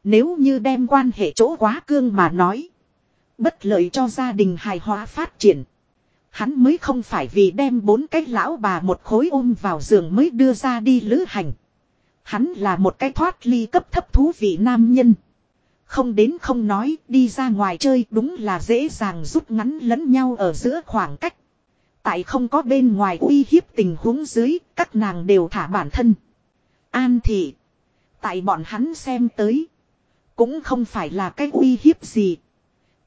Nếu như đem quan hệ chỗ quá cương mà nói. Bất lợi cho gia đình hài hòa phát triển. Hắn mới không phải vì đem bốn cái lão bà một khối ôm vào giường mới đưa ra đi lữ hành. Hắn là một cái thoát ly cấp thấp thú vị nam nhân. Không đến không nói đi ra ngoài chơi đúng là dễ dàng rút ngắn lẫn nhau ở giữa khoảng cách. Tại không có bên ngoài uy hiếp tình huống dưới, các nàng đều thả bản thân. An thị. Tại bọn hắn xem tới. Cũng không phải là cái uy hiếp gì.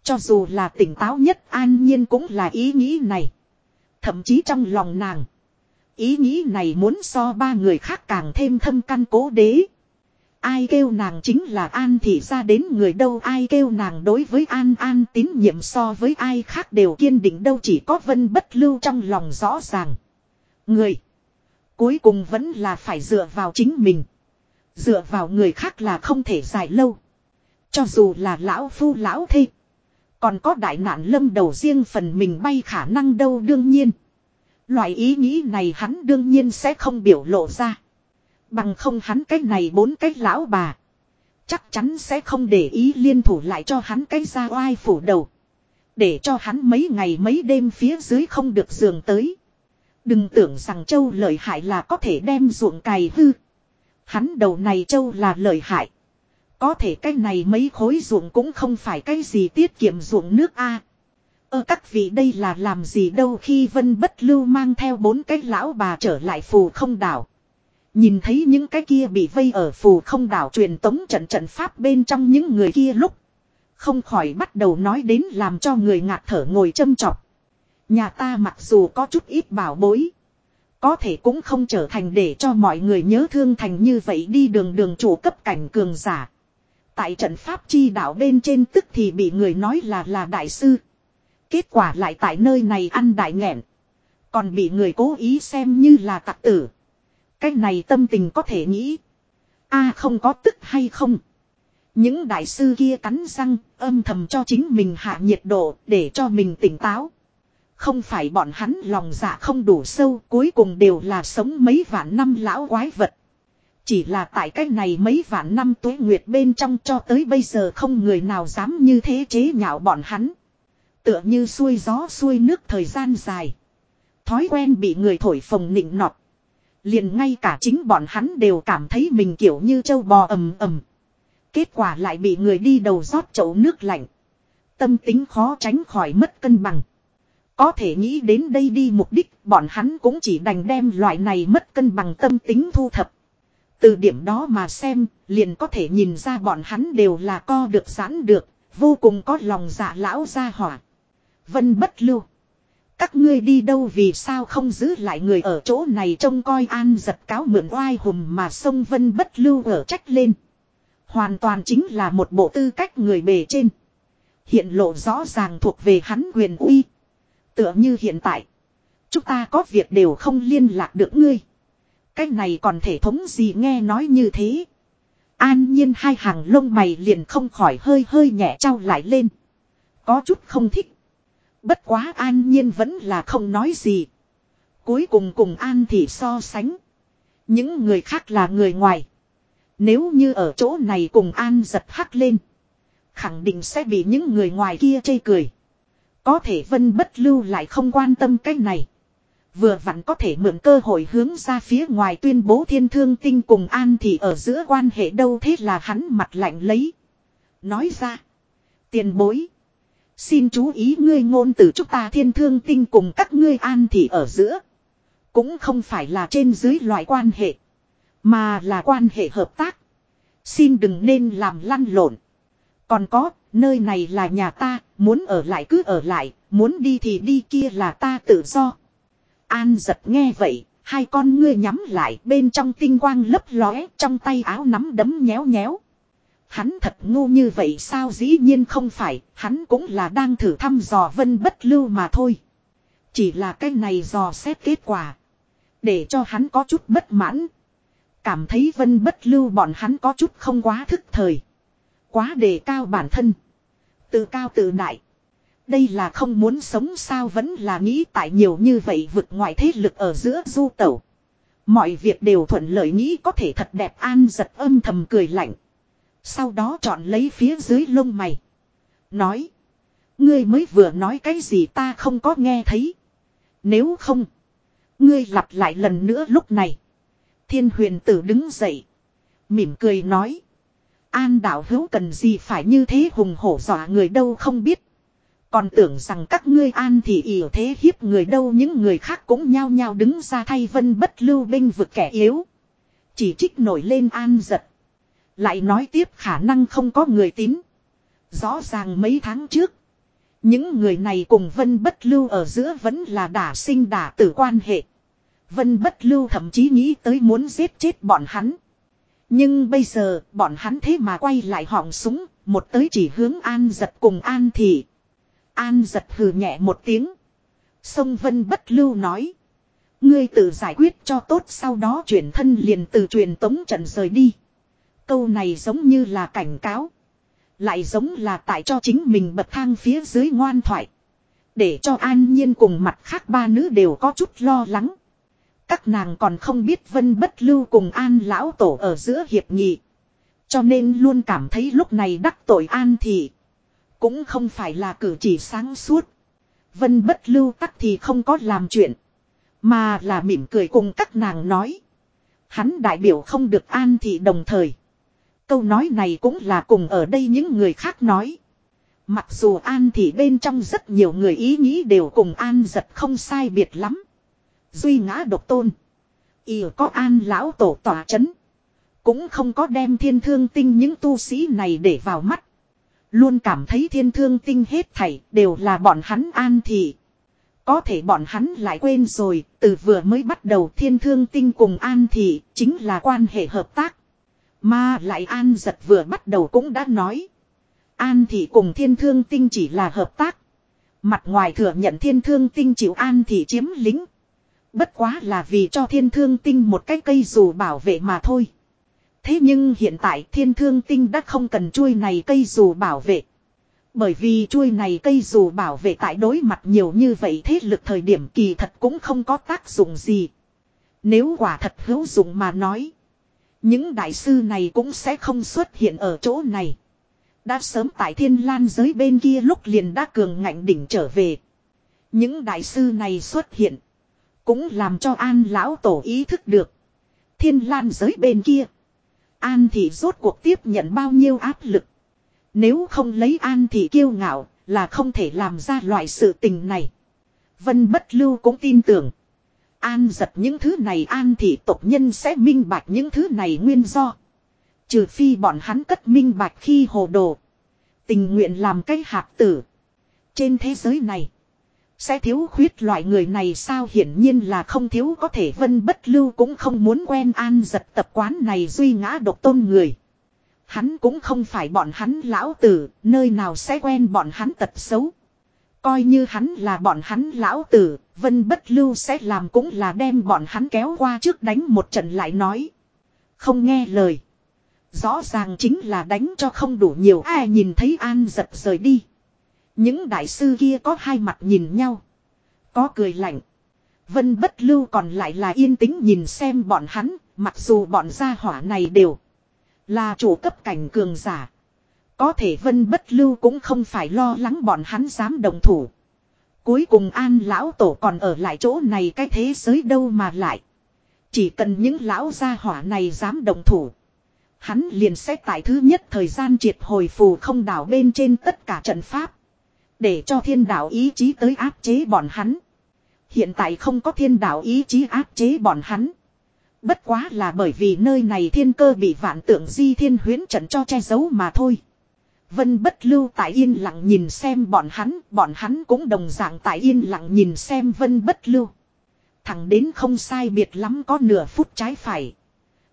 Cho dù là tỉnh táo nhất an nhiên cũng là ý nghĩ này. Thậm chí trong lòng nàng. Ý nghĩ này muốn so ba người khác càng thêm thâm căn cố đế. Ai kêu nàng chính là An thị ra đến người đâu, ai kêu nàng đối với An An tín nhiệm so với ai khác đều kiên định đâu, chỉ có vân bất lưu trong lòng rõ ràng. Người. Cuối cùng vẫn là phải dựa vào chính mình. Dựa vào người khác là không thể dài lâu. Cho dù là lão phu, lão thê. Còn có đại nạn lâm đầu riêng phần mình bay khả năng đâu, đương nhiên. Loại ý nghĩ này hắn đương nhiên sẽ không biểu lộ ra. Bằng không hắn cái này bốn cái lão bà. Chắc chắn sẽ không để ý liên thủ lại cho hắn cái ra oai phủ đầu. Để cho hắn mấy ngày mấy đêm phía dưới không được giường tới. Đừng tưởng rằng châu lợi hại là có thể đem ruộng cày hư. Hắn đầu này châu là lợi hại. Có thể cái này mấy khối ruộng cũng không phải cái gì tiết kiệm ruộng nước a. Ơ các vị đây là làm gì đâu khi vân bất lưu mang theo bốn cái lão bà trở lại phù không đảo. Nhìn thấy những cái kia bị vây ở phù không đảo truyền tống trận trận pháp bên trong những người kia lúc. Không khỏi bắt đầu nói đến làm cho người ngạt thở ngồi châm chọc. Nhà ta mặc dù có chút ít bảo bối. Có thể cũng không trở thành để cho mọi người nhớ thương thành như vậy đi đường đường chủ cấp cảnh cường giả. Tại trận pháp chi đảo bên trên tức thì bị người nói là là đại sư. Kết quả lại tại nơi này ăn đại nghẹn. Còn bị người cố ý xem như là tặc tử. Cái này tâm tình có thể nghĩ. a à, không có tức hay không. Những đại sư kia cắn răng, âm thầm cho chính mình hạ nhiệt độ để cho mình tỉnh táo. Không phải bọn hắn lòng dạ không đủ sâu, cuối cùng đều là sống mấy vạn năm lão quái vật. Chỉ là tại cái này mấy vạn năm tuế nguyệt bên trong cho tới bây giờ không người nào dám như thế chế nhạo bọn hắn. Tựa như xuôi gió xuôi nước thời gian dài. Thói quen bị người thổi phồng nịnh nọt. Liền ngay cả chính bọn hắn đều cảm thấy mình kiểu như trâu bò ầm ầm. Kết quả lại bị người đi đầu rót chậu nước lạnh. Tâm tính khó tránh khỏi mất cân bằng. Có thể nghĩ đến đây đi mục đích bọn hắn cũng chỉ đành đem loại này mất cân bằng tâm tính thu thập. Từ điểm đó mà xem, liền có thể nhìn ra bọn hắn đều là co được giãn được, vô cùng có lòng dạ lão ra hỏa. Vân bất lưu. Các ngươi đi đâu vì sao không giữ lại người ở chỗ này trông coi an giật cáo mượn oai hùm mà sông vân bất lưu ở trách lên. Hoàn toàn chính là một bộ tư cách người bề trên. Hiện lộ rõ ràng thuộc về hắn quyền uy. Tựa như hiện tại. Chúng ta có việc đều không liên lạc được ngươi. Cái này còn thể thống gì nghe nói như thế. An nhiên hai hàng lông mày liền không khỏi hơi hơi nhẹ trao lại lên. Có chút không thích. Bất quá an nhiên vẫn là không nói gì. Cuối cùng cùng an thì so sánh. Những người khác là người ngoài. Nếu như ở chỗ này cùng an giật hắc lên. Khẳng định sẽ bị những người ngoài kia chê cười. Có thể vân bất lưu lại không quan tâm cái này. Vừa vặn có thể mượn cơ hội hướng ra phía ngoài tuyên bố thiên thương tinh cùng an thì ở giữa quan hệ đâu thế là hắn mặt lạnh lấy. Nói ra. Tiền bối. Xin chú ý ngươi ngôn từ chúng ta thiên thương tinh cùng các ngươi an thì ở giữa. Cũng không phải là trên dưới loại quan hệ. Mà là quan hệ hợp tác. Xin đừng nên làm lăn lộn. Còn có, nơi này là nhà ta, muốn ở lại cứ ở lại, muốn đi thì đi kia là ta tự do. An giật nghe vậy, hai con ngươi nhắm lại bên trong tinh quang lấp lóe, trong tay áo nắm đấm nhéo nhéo. Hắn thật ngu như vậy sao dĩ nhiên không phải, hắn cũng là đang thử thăm dò vân bất lưu mà thôi. Chỉ là cái này dò xét kết quả. Để cho hắn có chút bất mãn. Cảm thấy vân bất lưu bọn hắn có chút không quá thức thời. Quá đề cao bản thân. Tự cao tự đại. Đây là không muốn sống sao vẫn là nghĩ tại nhiều như vậy vực ngoại thế lực ở giữa du tẩu. Mọi việc đều thuận lợi nghĩ có thể thật đẹp an giật âm thầm cười lạnh. Sau đó chọn lấy phía dưới lông mày. Nói. Ngươi mới vừa nói cái gì ta không có nghe thấy. Nếu không. Ngươi lặp lại lần nữa lúc này. Thiên huyền tử đứng dậy. Mỉm cười nói. An đạo hữu cần gì phải như thế hùng hổ dọa người đâu không biết. Còn tưởng rằng các ngươi an thì ỉa thế hiếp người đâu những người khác cũng nhao nhao đứng ra thay vân bất lưu binh vực kẻ yếu. Chỉ trích nổi lên an giật. Lại nói tiếp khả năng không có người tín. Rõ ràng mấy tháng trước. Những người này cùng vân bất lưu ở giữa vẫn là đả sinh đả tử quan hệ. Vân bất lưu thậm chí nghĩ tới muốn giết chết bọn hắn. Nhưng bây giờ bọn hắn thế mà quay lại họng súng, một tới chỉ hướng an giật cùng an thị. An giật hừ nhẹ một tiếng. Sông Vân bất lưu nói. Ngươi tự giải quyết cho tốt sau đó chuyển thân liền từ truyền tống trận rời đi. Câu này giống như là cảnh cáo. Lại giống là tại cho chính mình bật thang phía dưới ngoan thoại. Để cho an nhiên cùng mặt khác ba nữ đều có chút lo lắng. Các nàng còn không biết vân bất lưu cùng an lão tổ ở giữa hiệp nghị. Cho nên luôn cảm thấy lúc này đắc tội an thì Cũng không phải là cử chỉ sáng suốt. Vân bất lưu tắc thì không có làm chuyện. Mà là mỉm cười cùng các nàng nói. Hắn đại biểu không được an thị đồng thời. Câu nói này cũng là cùng ở đây những người khác nói. Mặc dù an thì bên trong rất nhiều người ý nghĩ đều cùng an giật không sai biệt lắm. Duy ngã độc tôn. Ý có an lão tổ tỏa chấn. Cũng không có đem thiên thương tinh những tu sĩ này để vào mắt. Luôn cảm thấy thiên thương tinh hết thảy đều là bọn hắn an thì Có thể bọn hắn lại quên rồi, từ vừa mới bắt đầu thiên thương tinh cùng an thì chính là quan hệ hợp tác. Mà lại an giật vừa bắt đầu cũng đã nói. An thị cùng thiên thương tinh chỉ là hợp tác. Mặt ngoài thừa nhận thiên thương tinh chịu an thị chiếm lính. Bất quá là vì cho thiên thương tinh một cái cây dù bảo vệ mà thôi. Thế nhưng hiện tại thiên thương tinh đã không cần chuôi này cây dù bảo vệ. Bởi vì chuôi này cây dù bảo vệ tại đối mặt nhiều như vậy thế lực thời điểm kỳ thật cũng không có tác dụng gì. Nếu quả thật hữu dụng mà nói. Những đại sư này cũng sẽ không xuất hiện ở chỗ này. Đã sớm tại thiên lan giới bên kia lúc liền đã cường ngạnh đỉnh trở về. Những đại sư này xuất hiện. Cũng làm cho an lão tổ ý thức được. Thiên lan giới bên kia. An thì rốt cuộc tiếp nhận bao nhiêu áp lực. Nếu không lấy an thì kiêu ngạo là không thể làm ra loại sự tình này. Vân bất lưu cũng tin tưởng. An giật những thứ này an thì tộc nhân sẽ minh bạch những thứ này nguyên do. Trừ phi bọn hắn cất minh bạch khi hồ đồ. Tình nguyện làm cái hạt tử. Trên thế giới này. Sẽ thiếu khuyết loại người này sao hiển nhiên là không thiếu có thể vân bất lưu cũng không muốn quen an giật tập quán này duy ngã độc tôn người. Hắn cũng không phải bọn hắn lão tử, nơi nào sẽ quen bọn hắn tật xấu. Coi như hắn là bọn hắn lão tử, vân bất lưu sẽ làm cũng là đem bọn hắn kéo qua trước đánh một trận lại nói. Không nghe lời. Rõ ràng chính là đánh cho không đủ nhiều ai nhìn thấy an giật rời đi. Những đại sư kia có hai mặt nhìn nhau. Có cười lạnh. Vân bất lưu còn lại là yên tĩnh nhìn xem bọn hắn, mặc dù bọn gia hỏa này đều là chủ cấp cảnh cường giả. Có thể vân bất lưu cũng không phải lo lắng bọn hắn dám đồng thủ. Cuối cùng an lão tổ còn ở lại chỗ này cái thế giới đâu mà lại. Chỉ cần những lão gia hỏa này dám đồng thủ. Hắn liền sẽ tại thứ nhất thời gian triệt hồi phù không đảo bên trên tất cả trận pháp. Để cho thiên đạo ý chí tới áp chế bọn hắn. Hiện tại không có thiên đạo ý chí áp chế bọn hắn. Bất quá là bởi vì nơi này thiên cơ bị vạn tượng di thiên huyến trận cho che giấu mà thôi. Vân bất lưu tại yên lặng nhìn xem bọn hắn, bọn hắn cũng đồng dạng tại yên lặng nhìn xem vân bất lưu. Thẳng đến không sai biệt lắm có nửa phút trái phải.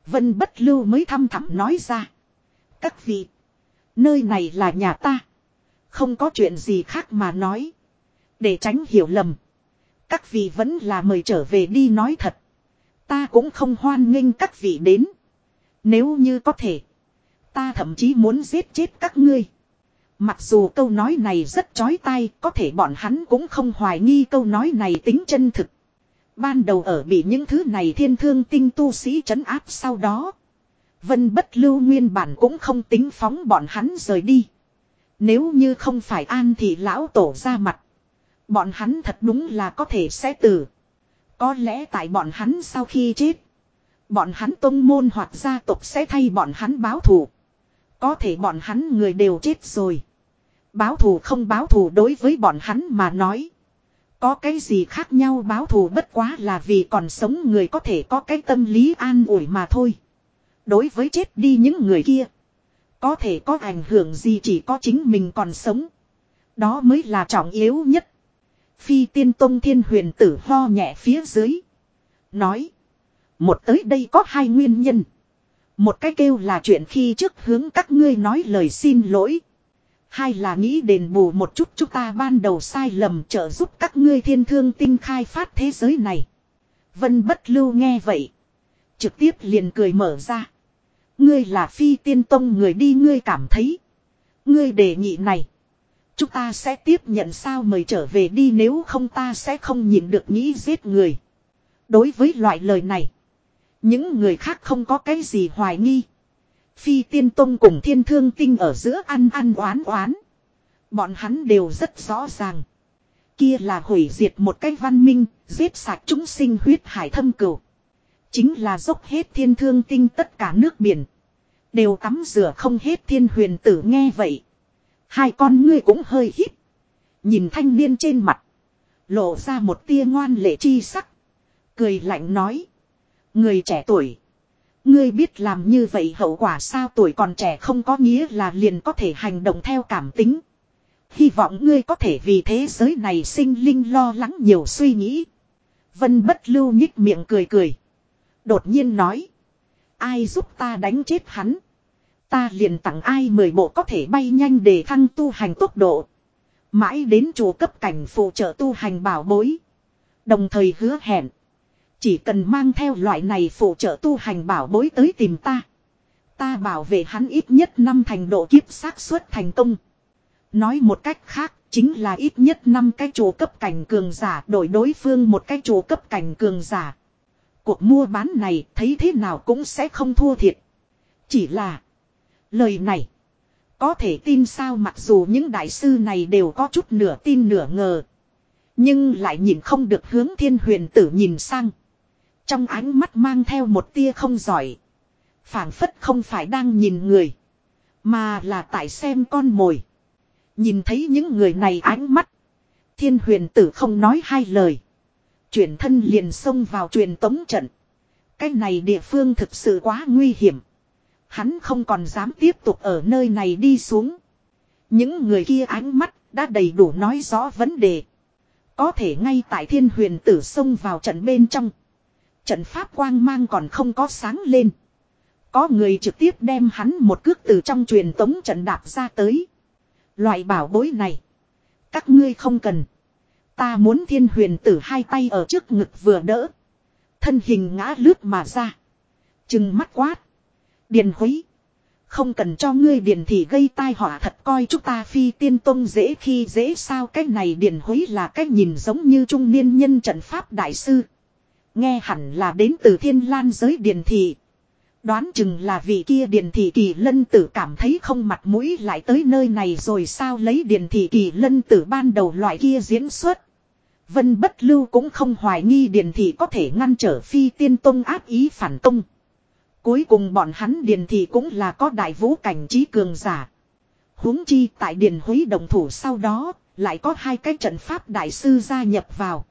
Vân bất lưu mới thăm thẳm nói ra. Các vị, nơi này là nhà ta. Không có chuyện gì khác mà nói. Để tránh hiểu lầm. Các vị vẫn là mời trở về đi nói thật. Ta cũng không hoan nghênh các vị đến. Nếu như có thể. Ta thậm chí muốn giết chết các ngươi. Mặc dù câu nói này rất chói tai, có thể bọn hắn cũng không hoài nghi câu nói này tính chân thực. Ban đầu ở bị những thứ này thiên thương tinh tu sĩ trấn áp sau đó. Vân bất lưu nguyên bản cũng không tính phóng bọn hắn rời đi. Nếu như không phải an thì lão tổ ra mặt. Bọn hắn thật đúng là có thể sẽ tử. Có lẽ tại bọn hắn sau khi chết. Bọn hắn tông môn hoặc gia tộc sẽ thay bọn hắn báo thù. Có thể bọn hắn người đều chết rồi. Báo thù không báo thù đối với bọn hắn mà nói. Có cái gì khác nhau báo thù bất quá là vì còn sống người có thể có cái tâm lý an ủi mà thôi. Đối với chết đi những người kia. Có thể có ảnh hưởng gì chỉ có chính mình còn sống. Đó mới là trọng yếu nhất. Phi tiên tông thiên huyền tử ho nhẹ phía dưới. Nói. Một tới đây có hai nguyên nhân. Một cái kêu là chuyện khi trước hướng các ngươi nói lời xin lỗi. Hai là nghĩ đền bù một chút chúng ta ban đầu sai lầm trợ giúp các ngươi thiên thương tinh khai phát thế giới này. Vân bất lưu nghe vậy. Trực tiếp liền cười mở ra. Ngươi là phi tiên tông người đi ngươi cảm thấy. Ngươi đề nghị này. Chúng ta sẽ tiếp nhận sao mời trở về đi nếu không ta sẽ không nhịn được nghĩ giết người. Đối với loại lời này. Những người khác không có cái gì hoài nghi. Phi tiên tông cùng thiên thương tinh ở giữa ăn ăn oán oán. Bọn hắn đều rất rõ ràng. Kia là hủy diệt một cái văn minh, giết sạch chúng sinh huyết hải thâm cửu. Chính là dốc hết thiên thương tinh tất cả nước biển. Đều tắm rửa không hết thiên huyền tử nghe vậy. Hai con ngươi cũng hơi hít. Nhìn thanh niên trên mặt. Lộ ra một tia ngoan lệ chi sắc. Cười lạnh nói. Người trẻ tuổi. Ngươi biết làm như vậy hậu quả sao tuổi còn trẻ không có nghĩa là liền có thể hành động theo cảm tính. Hy vọng ngươi có thể vì thế giới này sinh linh lo lắng nhiều suy nghĩ. Vân bất lưu nhích miệng cười cười. Đột nhiên nói. Ai giúp ta đánh chết hắn. Ta liền tặng ai mười bộ có thể bay nhanh để thăng tu hành tốc độ. Mãi đến chủ cấp cảnh phụ trợ tu hành bảo bối. Đồng thời hứa hẹn. Chỉ cần mang theo loại này phụ trợ tu hành bảo bối tới tìm ta. Ta bảo vệ hắn ít nhất năm thành độ kiếp xác suất thành công. Nói một cách khác, chính là ít nhất năm cái chủ cấp cảnh cường giả đổi đối phương một cái chủ cấp cảnh cường giả. Cuộc mua bán này thấy thế nào cũng sẽ không thua thiệt. Chỉ là lời này có thể tin sao mặc dù những đại sư này đều có chút nửa tin nửa ngờ. Nhưng lại nhìn không được hướng thiên huyền tử nhìn sang. Trong ánh mắt mang theo một tia không giỏi. phảng phất không phải đang nhìn người. Mà là tại xem con mồi. Nhìn thấy những người này ánh mắt. Thiên huyền tử không nói hai lời. Chuyển thân liền xông vào truyền tống trận. Cái này địa phương thực sự quá nguy hiểm. Hắn không còn dám tiếp tục ở nơi này đi xuống. Những người kia ánh mắt đã đầy đủ nói rõ vấn đề. Có thể ngay tại thiên huyền tử xông vào trận bên trong. Trận pháp quang mang còn không có sáng lên. Có người trực tiếp đem hắn một cước từ trong truyền tống trận đạp ra tới. Loại bảo bối này. Các ngươi không cần. Ta muốn thiên huyền tử hai tay ở trước ngực vừa đỡ. Thân hình ngã lướt mà ra. Chừng mắt quát. Điền húy. Không cần cho ngươi điền thì gây tai họa thật coi chúng ta phi tiên tông dễ khi dễ sao cái này điền húy là cái nhìn giống như trung niên nhân trận pháp đại sư. Nghe hẳn là đến từ thiên lan giới điền thị. Đoán chừng là vị kia điền thị kỳ lân tử cảm thấy không mặt mũi lại tới nơi này rồi sao lấy điền thị kỳ lân tử ban đầu loại kia diễn xuất. Vân bất lưu cũng không hoài nghi điền thị có thể ngăn trở phi tiên tông áp ý phản công. Cuối cùng bọn hắn điền thị cũng là có đại vũ cảnh trí cường giả. huống chi tại điền huế đồng thủ sau đó, lại có hai cái trận pháp đại sư gia nhập vào.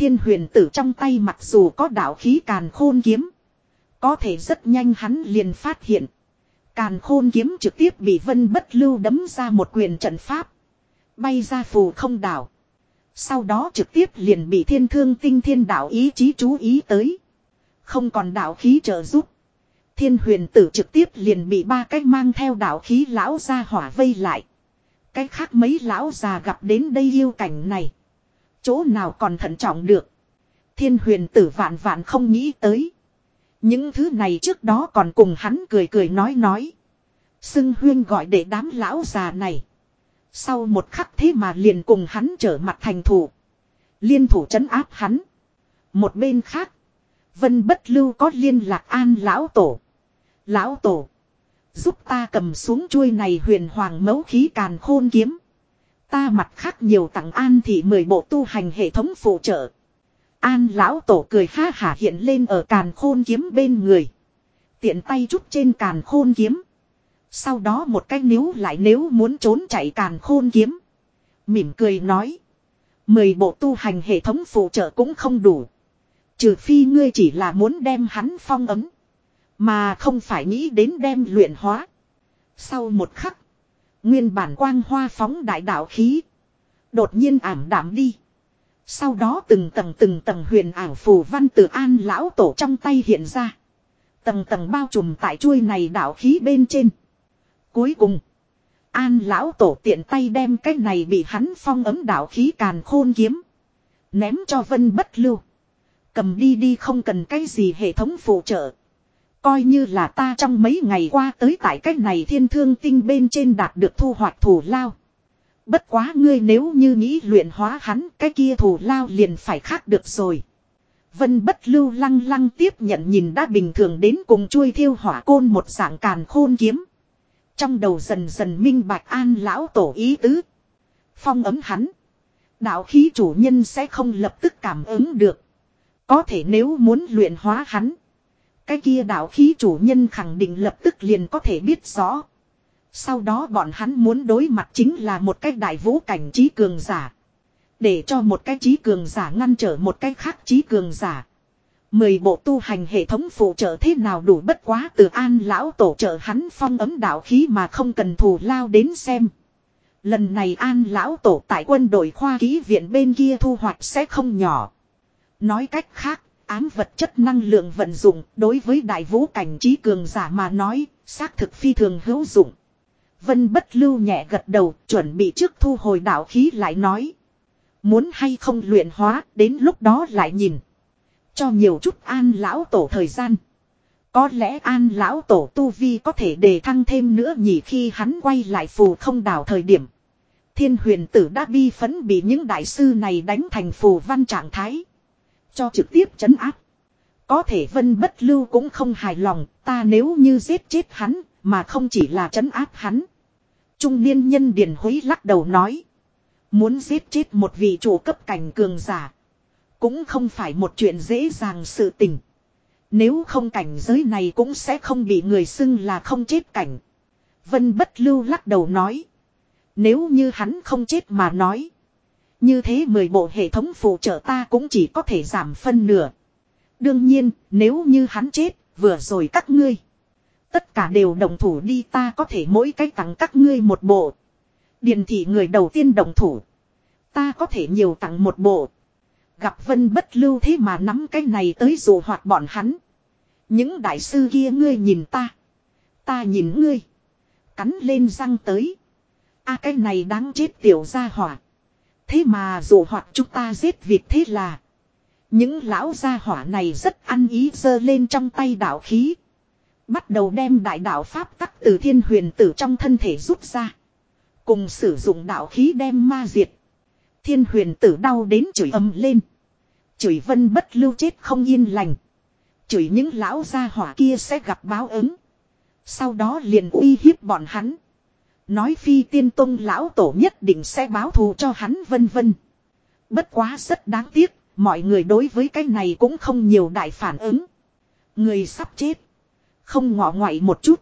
Thiên huyền tử trong tay mặc dù có đạo khí càn khôn kiếm. Có thể rất nhanh hắn liền phát hiện. Càn khôn kiếm trực tiếp bị vân bất lưu đấm ra một quyền trận pháp. Bay ra phù không đảo. Sau đó trực tiếp liền bị thiên thương tinh thiên đạo ý chí chú ý tới. Không còn đạo khí trợ giúp. Thiên huyền tử trực tiếp liền bị ba cách mang theo đạo khí lão ra hỏa vây lại. Cái khác mấy lão già gặp đến đây yêu cảnh này. Chỗ nào còn thận trọng được. Thiên huyền tử vạn vạn không nghĩ tới. Những thứ này trước đó còn cùng hắn cười cười nói nói. Xưng huyên gọi để đám lão già này. Sau một khắc thế mà liền cùng hắn trở mặt thành thủ. Liên thủ trấn áp hắn. Một bên khác. Vân bất lưu có liên lạc an lão tổ. Lão tổ. Giúp ta cầm xuống chuôi này huyền hoàng mấu khí càn khôn kiếm. Ta mặt khác nhiều tặng an thị mười bộ tu hành hệ thống phụ trợ. An lão tổ cười ha hả hiện lên ở càn khôn kiếm bên người. Tiện tay chút trên càn khôn kiếm. Sau đó một cái níu lại nếu muốn trốn chạy càn khôn kiếm. Mỉm cười nói. Mười bộ tu hành hệ thống phụ trợ cũng không đủ. Trừ phi ngươi chỉ là muốn đem hắn phong ấm. Mà không phải nghĩ đến đem luyện hóa. Sau một khắc. Nguyên bản quang hoa phóng đại đạo khí. Đột nhiên ảm đạm đi. Sau đó từng tầng từng tầng huyền ảo phù văn từ an lão tổ trong tay hiện ra. Tầng tầng bao trùm tại chuôi này đạo khí bên trên. Cuối cùng. An lão tổ tiện tay đem cái này bị hắn phong ấm đạo khí càn khôn kiếm. Ném cho vân bất lưu. Cầm đi đi không cần cái gì hệ thống phụ trợ. Coi như là ta trong mấy ngày qua tới tại cách này thiên thương tinh bên trên đạt được thu hoạch thủ lao. Bất quá ngươi nếu như nghĩ luyện hóa hắn, cái kia thủ lao liền phải khác được rồi. Vân bất lưu lăng lăng tiếp nhận nhìn đã bình thường đến cùng chui thiêu hỏa côn một dạng càn khôn kiếm. Trong đầu dần dần minh bạch an lão tổ ý tứ. Phong ấm hắn. Đạo khí chủ nhân sẽ không lập tức cảm ứng được. Có thể nếu muốn luyện hóa hắn. Cái kia đạo khí chủ nhân khẳng định lập tức liền có thể biết rõ. Sau đó bọn hắn muốn đối mặt chính là một cái đại vũ cảnh trí cường giả. Để cho một cái trí cường giả ngăn trở một cái khác trí cường giả. Mười bộ tu hành hệ thống phụ trợ thế nào đủ bất quá từ an lão tổ trợ hắn phong ấm đạo khí mà không cần thù lao đến xem. Lần này an lão tổ tại quân đội khoa ký viện bên kia thu hoạch sẽ không nhỏ. Nói cách khác, ám vật chất năng lượng vận dụng đối với đại vũ cảnh trí cường giả mà nói, xác thực phi thường hữu dụng. Vân bất lưu nhẹ gật đầu, chuẩn bị trước thu hồi đạo khí lại nói. Muốn hay không luyện hóa, đến lúc đó lại nhìn. Cho nhiều chút an lão tổ thời gian. Có lẽ an lão tổ tu vi có thể đề thăng thêm nữa nhỉ khi hắn quay lại phù không đảo thời điểm. Thiên huyền tử đã bi phấn bị những đại sư này đánh thành phù văn trạng thái. Cho trực tiếp chấn áp. Có thể vân bất lưu cũng không hài lòng, ta nếu như giết chết hắn, mà không chỉ là chấn áp hắn. Trung niên nhân Điền Huế lắc đầu nói. Muốn giết chết một vị chủ cấp cảnh cường giả. Cũng không phải một chuyện dễ dàng sự tình. Nếu không cảnh giới này cũng sẽ không bị người xưng là không chết cảnh. Vân bất lưu lắc đầu nói. Nếu như hắn không chết mà nói. Như thế mười bộ hệ thống phụ trợ ta cũng chỉ có thể giảm phân nửa. Đương nhiên, nếu như hắn chết, vừa rồi các ngươi. Tất cả đều đồng thủ đi ta có thể mỗi cách tặng các ngươi một bộ. Điền thị người đầu tiên đồng thủ. Ta có thể nhiều tặng một bộ. Gặp vân bất lưu thế mà nắm cái này tới dù hoạt bọn hắn. Những đại sư kia ngươi nhìn ta. Ta nhìn ngươi. Cắn lên răng tới. a cái này đáng chết tiểu gia hỏa. Thế mà dù hoặc chúng ta giết việc thế là. Những lão gia hỏa này rất ăn ý giơ lên trong tay đạo khí. Bắt đầu đem đại đạo Pháp tắc từ thiên huyền tử trong thân thể rút ra. Cùng sử dụng đạo khí đem ma diệt. Thiên huyền tử đau đến chửi âm lên. Chửi vân bất lưu chết không yên lành. Chửi những lão gia hỏa kia sẽ gặp báo ứng. Sau đó liền uy hiếp bọn hắn. Nói phi tiên tông lão tổ nhất định sẽ báo thù cho hắn vân vân. Bất quá rất đáng tiếc, mọi người đối với cái này cũng không nhiều đại phản ứng. Người sắp chết. Không ngọ ngoại một chút.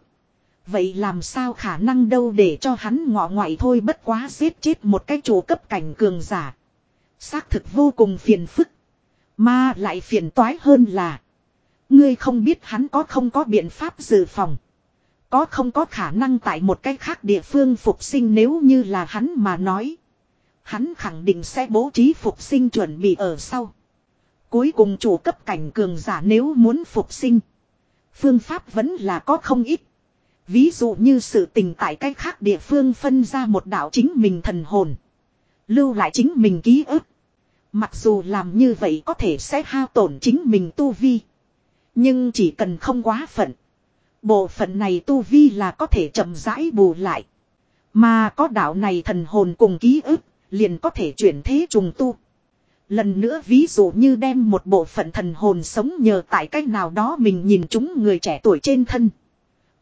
Vậy làm sao khả năng đâu để cho hắn ngọ ngoại thôi bất quá giết chết một cái chủ cấp cảnh cường giả. Xác thực vô cùng phiền phức. Mà lại phiền toái hơn là. Ngươi không biết hắn có không có biện pháp dự phòng. Có không có khả năng tại một cái khác địa phương phục sinh nếu như là hắn mà nói. Hắn khẳng định sẽ bố trí phục sinh chuẩn bị ở sau. Cuối cùng chủ cấp cảnh cường giả nếu muốn phục sinh. Phương pháp vẫn là có không ít. Ví dụ như sự tình tại cách khác địa phương phân ra một đạo chính mình thần hồn. Lưu lại chính mình ký ức. Mặc dù làm như vậy có thể sẽ hao tổn chính mình tu vi. Nhưng chỉ cần không quá phận. Bộ phận này tu vi là có thể chậm rãi bù lại. Mà có đạo này thần hồn cùng ký ức, liền có thể chuyển thế trùng tu. Lần nữa ví dụ như đem một bộ phận thần hồn sống nhờ tại cách nào đó mình nhìn chúng người trẻ tuổi trên thân.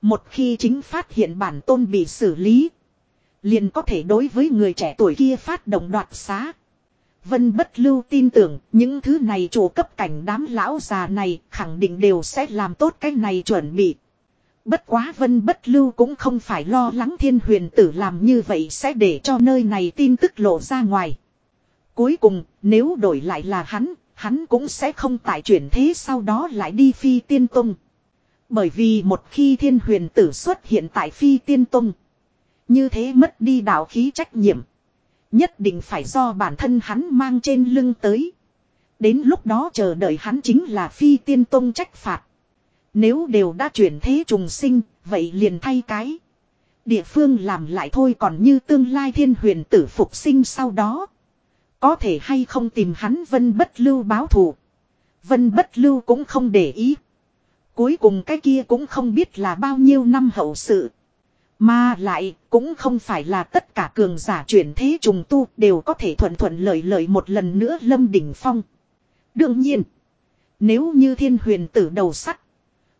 Một khi chính phát hiện bản tôn bị xử lý. Liền có thể đối với người trẻ tuổi kia phát động đoạt xá. Vân bất lưu tin tưởng những thứ này chủ cấp cảnh đám lão già này khẳng định đều sẽ làm tốt cái này chuẩn bị. Bất quá vân bất lưu cũng không phải lo lắng thiên huyền tử làm như vậy sẽ để cho nơi này tin tức lộ ra ngoài. Cuối cùng, nếu đổi lại là hắn, hắn cũng sẽ không tại chuyển thế sau đó lại đi phi tiên tung. Bởi vì một khi thiên huyền tử xuất hiện tại phi tiên tung, như thế mất đi đạo khí trách nhiệm. Nhất định phải do bản thân hắn mang trên lưng tới. Đến lúc đó chờ đợi hắn chính là phi tiên tông trách phạt. Nếu đều đã chuyển thế trùng sinh, vậy liền thay cái. Địa phương làm lại thôi còn như tương lai thiên huyền tử phục sinh sau đó. Có thể hay không tìm hắn vân bất lưu báo thù. Vân bất lưu cũng không để ý. Cuối cùng cái kia cũng không biết là bao nhiêu năm hậu sự. Mà lại cũng không phải là tất cả cường giả chuyển thế trùng tu đều có thể thuận thuận lợi lợi một lần nữa lâm đỉnh phong. Đương nhiên, nếu như thiên huyền tử đầu sắt,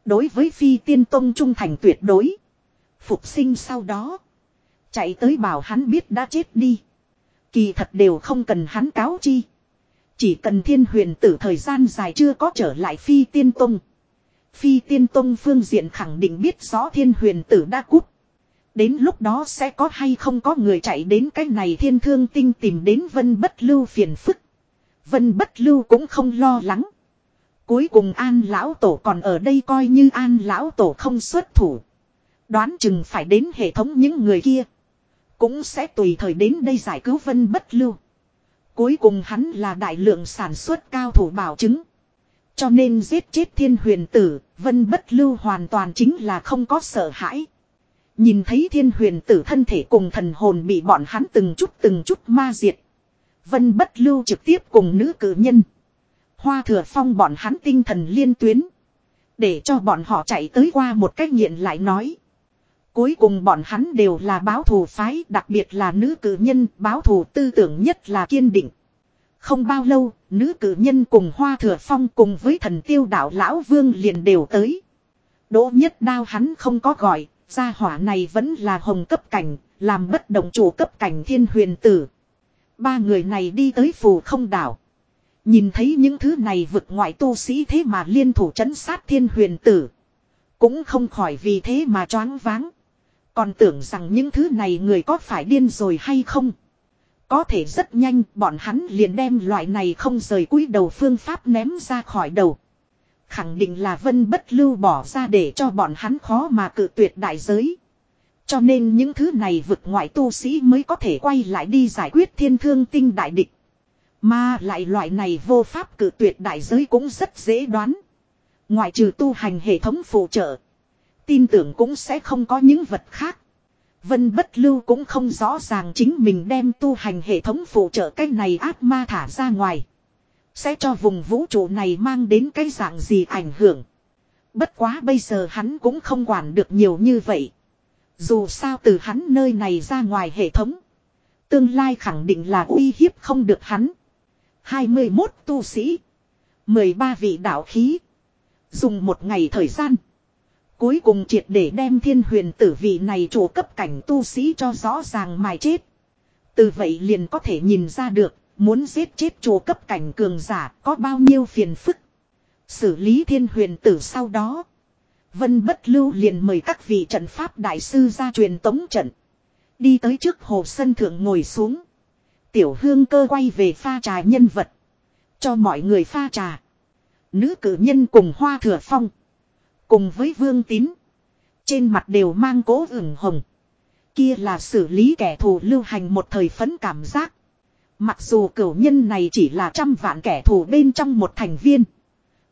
đối với phi tiên tông trung thành tuyệt đối, phục sinh sau đó, chạy tới bảo hắn biết đã chết đi. Kỳ thật đều không cần hắn cáo chi. Chỉ cần thiên huyền tử thời gian dài chưa có trở lại phi tiên tông. Phi tiên tông phương diện khẳng định biết rõ thiên huyền tử đã cút. Đến lúc đó sẽ có hay không có người chạy đến cái này thiên thương tinh tìm đến vân bất lưu phiền phức. Vân bất lưu cũng không lo lắng. Cuối cùng an lão tổ còn ở đây coi như an lão tổ không xuất thủ. Đoán chừng phải đến hệ thống những người kia. Cũng sẽ tùy thời đến đây giải cứu vân bất lưu. Cuối cùng hắn là đại lượng sản xuất cao thủ bảo chứng. Cho nên giết chết thiên huyền tử, vân bất lưu hoàn toàn chính là không có sợ hãi. Nhìn thấy thiên huyền tử thân thể cùng thần hồn bị bọn hắn từng chút từng chút ma diệt. Vân bất lưu trực tiếp cùng nữ cử nhân. Hoa thừa phong bọn hắn tinh thần liên tuyến. Để cho bọn họ chạy tới qua một cách nghiện lại nói. Cuối cùng bọn hắn đều là báo thù phái, đặc biệt là nữ cử nhân, báo thù tư tưởng nhất là kiên định. Không bao lâu, nữ cử nhân cùng Hoa Thừa Phong cùng với thần tiêu đạo Lão Vương liền đều tới. Đỗ nhất đao hắn không có gọi, gia hỏa này vẫn là hồng cấp cảnh, làm bất động chủ cấp cảnh thiên huyền tử. Ba người này đi tới phù không đảo. Nhìn thấy những thứ này vực ngoại tu sĩ thế mà liên thủ chấn sát thiên huyền tử. Cũng không khỏi vì thế mà choáng váng. Còn tưởng rằng những thứ này người có phải điên rồi hay không. Có thể rất nhanh bọn hắn liền đem loại này không rời cúi đầu phương pháp ném ra khỏi đầu. Khẳng định là vân bất lưu bỏ ra để cho bọn hắn khó mà cự tuyệt đại giới. Cho nên những thứ này vực ngoại tu sĩ mới có thể quay lại đi giải quyết thiên thương tinh đại địch. Mà lại loại này vô pháp cử tuyệt đại giới cũng rất dễ đoán. Ngoại trừ tu hành hệ thống phụ trợ. Tin tưởng cũng sẽ không có những vật khác. Vân bất lưu cũng không rõ ràng chính mình đem tu hành hệ thống phụ trợ cái này ác ma thả ra ngoài. Sẽ cho vùng vũ trụ này mang đến cái dạng gì ảnh hưởng. Bất quá bây giờ hắn cũng không quản được nhiều như vậy. Dù sao từ hắn nơi này ra ngoài hệ thống. Tương lai khẳng định là uy hiếp không được hắn. 21 tu sĩ. 13 vị đạo khí. Dùng một ngày thời gian. Cuối cùng triệt để đem thiên huyền tử vị này chủ cấp cảnh tu sĩ cho rõ ràng mài chết. Từ vậy liền có thể nhìn ra được, muốn giết chết chủ cấp cảnh cường giả có bao nhiêu phiền phức. Xử lý thiên huyền tử sau đó. Vân bất lưu liền mời các vị trận pháp đại sư ra truyền tống trận. Đi tới trước hồ sân thượng ngồi xuống. Tiểu hương cơ quay về pha trà nhân vật. Cho mọi người pha trà. Nữ cử nhân cùng hoa thừa phong. Cùng với vương tín. Trên mặt đều mang cố ửng hồng. Kia là xử lý kẻ thù lưu hành một thời phấn cảm giác. Mặc dù cửu nhân này chỉ là trăm vạn kẻ thù bên trong một thành viên.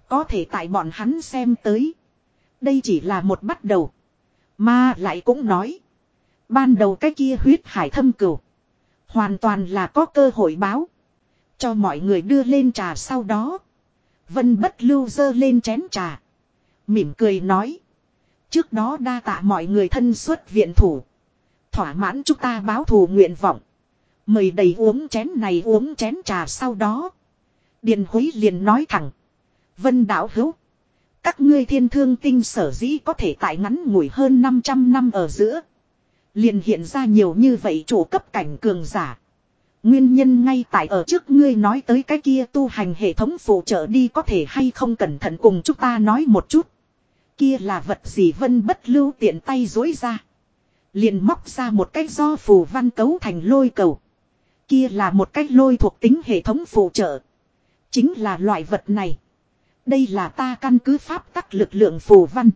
Có thể tại bọn hắn xem tới. Đây chỉ là một bắt đầu. Mà lại cũng nói. Ban đầu cái kia huyết hải thâm cửu. Hoàn toàn là có cơ hội báo. Cho mọi người đưa lên trà sau đó. Vân bất lưu dơ lên chén trà. Mỉm cười nói. Trước đó đa tạ mọi người thân xuất viện thủ. Thỏa mãn chúng ta báo thù nguyện vọng. Mời đầy uống chén này uống chén trà sau đó. Điền hối liền nói thẳng. Vân đạo hữu. Các ngươi thiên thương tinh sở dĩ có thể tại ngắn ngủi hơn 500 năm ở giữa. Liền hiện ra nhiều như vậy chủ cấp cảnh cường giả. Nguyên nhân ngay tại ở trước ngươi nói tới cái kia tu hành hệ thống phụ trợ đi có thể hay không cẩn thận cùng chúng ta nói một chút. Kia là vật gì vân bất lưu tiện tay dối ra. Liền móc ra một cái do phù văn cấu thành lôi cầu. Kia là một cái lôi thuộc tính hệ thống phụ trợ. Chính là loại vật này. Đây là ta căn cứ pháp tắc lực lượng phù văn.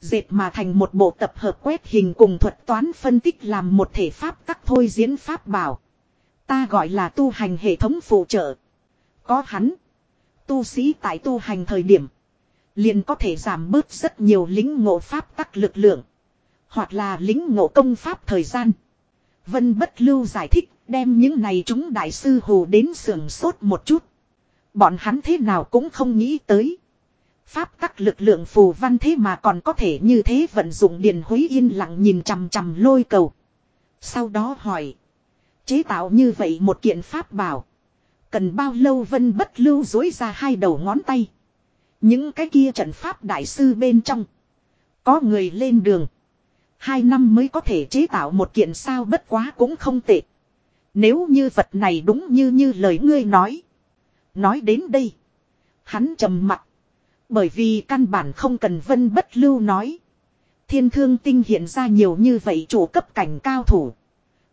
Dệt mà thành một bộ tập hợp quét hình cùng thuật toán phân tích làm một thể pháp tắc thôi diễn pháp bảo. Ta gọi là tu hành hệ thống phụ trợ. Có hắn. Tu sĩ tại tu hành thời điểm. Liền có thể giảm bớt rất nhiều lính ngộ pháp tắc lực lượng. Hoặc là lính ngộ công pháp thời gian. Vân bất lưu giải thích, đem những này chúng đại sư hồ đến sườn sốt một chút. Bọn hắn thế nào cũng không nghĩ tới. Pháp tắc lực lượng phù văn thế mà còn có thể như thế vận dụng điền hối yên lặng nhìn chằm chằm lôi cầu. Sau đó hỏi. Chế tạo như vậy một kiện pháp bảo. Cần bao lâu vân bất lưu dối ra hai đầu ngón tay. Những cái kia trận pháp đại sư bên trong. Có người lên đường. Hai năm mới có thể chế tạo một kiện sao bất quá cũng không tệ. Nếu như vật này đúng như như lời ngươi nói. Nói đến đây. Hắn trầm mặt. Bởi vì căn bản không cần vân bất lưu nói. Thiên thương tinh hiện ra nhiều như vậy chủ cấp cảnh cao thủ.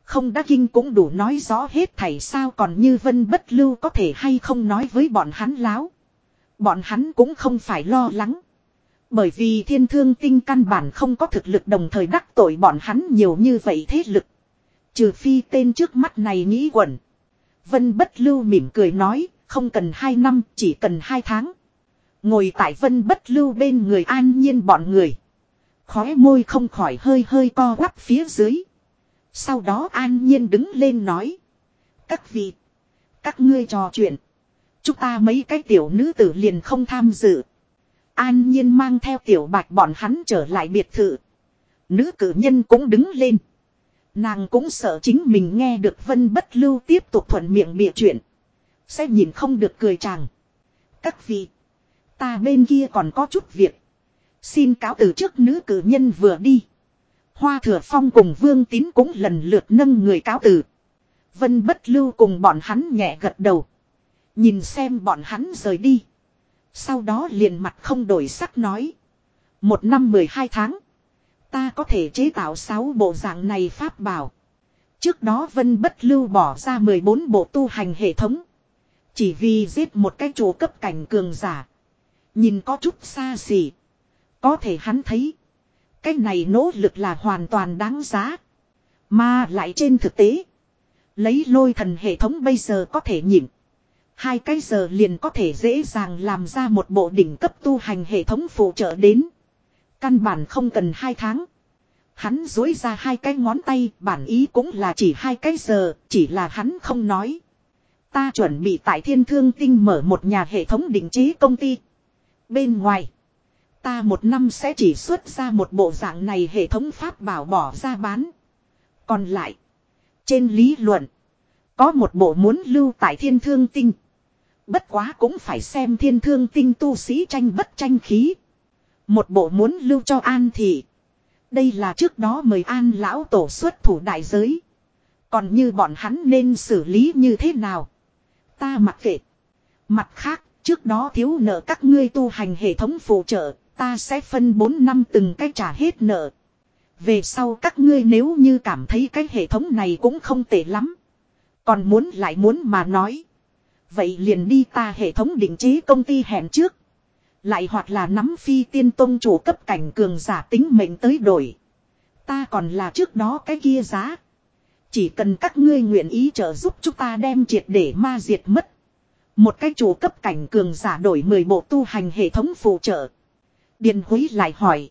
Không đắc kinh cũng đủ nói rõ hết thảy sao còn như vân bất lưu có thể hay không nói với bọn hắn láo. Bọn hắn cũng không phải lo lắng. Bởi vì thiên thương tinh căn bản không có thực lực đồng thời đắc tội bọn hắn nhiều như vậy thế lực. Trừ phi tên trước mắt này nghĩ quẩn. Vân bất lưu mỉm cười nói, không cần hai năm, chỉ cần hai tháng. Ngồi tại vân bất lưu bên người an nhiên bọn người. Khóe môi không khỏi hơi hơi co quắp phía dưới. Sau đó an nhiên đứng lên nói. Các vị, các ngươi trò chuyện. Chúng ta mấy cái tiểu nữ tử liền không tham dự. An nhiên mang theo tiểu bạch bọn hắn trở lại biệt thự. Nữ cử nhân cũng đứng lên. Nàng cũng sợ chính mình nghe được vân bất lưu tiếp tục thuận miệng bịa chuyện. Sẽ nhìn không được cười chàng. Các vị. Ta bên kia còn có chút việc. Xin cáo từ trước nữ cử nhân vừa đi. Hoa thừa phong cùng vương tín cũng lần lượt nâng người cáo từ. Vân bất lưu cùng bọn hắn nhẹ gật đầu. Nhìn xem bọn hắn rời đi. Sau đó liền mặt không đổi sắc nói. Một năm mười hai tháng. Ta có thể chế tạo sáu bộ dạng này pháp bảo. Trước đó Vân Bất Lưu bỏ ra 14 bộ tu hành hệ thống. Chỉ vì giết một cái chủ cấp cảnh cường giả. Nhìn có chút xa xỉ. Có thể hắn thấy. Cái này nỗ lực là hoàn toàn đáng giá. Mà lại trên thực tế. Lấy lôi thần hệ thống bây giờ có thể nhịn. Hai cái giờ liền có thể dễ dàng làm ra một bộ đỉnh cấp tu hành hệ thống phụ trợ đến. Căn bản không cần hai tháng. Hắn dối ra hai cái ngón tay, bản ý cũng là chỉ hai cái giờ, chỉ là hắn không nói. Ta chuẩn bị tại thiên thương tinh mở một nhà hệ thống định chế công ty. Bên ngoài, ta một năm sẽ chỉ xuất ra một bộ dạng này hệ thống pháp bảo bỏ ra bán. Còn lại, trên lý luận, có một bộ muốn lưu tại thiên thương tinh. Bất quá cũng phải xem thiên thương tinh tu sĩ tranh bất tranh khí. Một bộ muốn lưu cho an thị. Đây là trước đó mời an lão tổ xuất thủ đại giới. Còn như bọn hắn nên xử lý như thế nào? Ta mặc kệ. Mặt khác, trước đó thiếu nợ các ngươi tu hành hệ thống phụ trợ, ta sẽ phân 4 năm từng cách trả hết nợ. Về sau các ngươi nếu như cảm thấy cái hệ thống này cũng không tệ lắm. Còn muốn lại muốn mà nói. Vậy liền đi ta hệ thống định chế công ty hẹn trước. Lại hoặc là nắm phi tiên tông chủ cấp cảnh cường giả tính mệnh tới đổi. Ta còn là trước đó cái kia giá. Chỉ cần các ngươi nguyện ý trợ giúp chúng ta đem triệt để ma diệt mất. Một cái chủ cấp cảnh cường giả đổi 10 bộ tu hành hệ thống phụ trợ. Điền húy lại hỏi.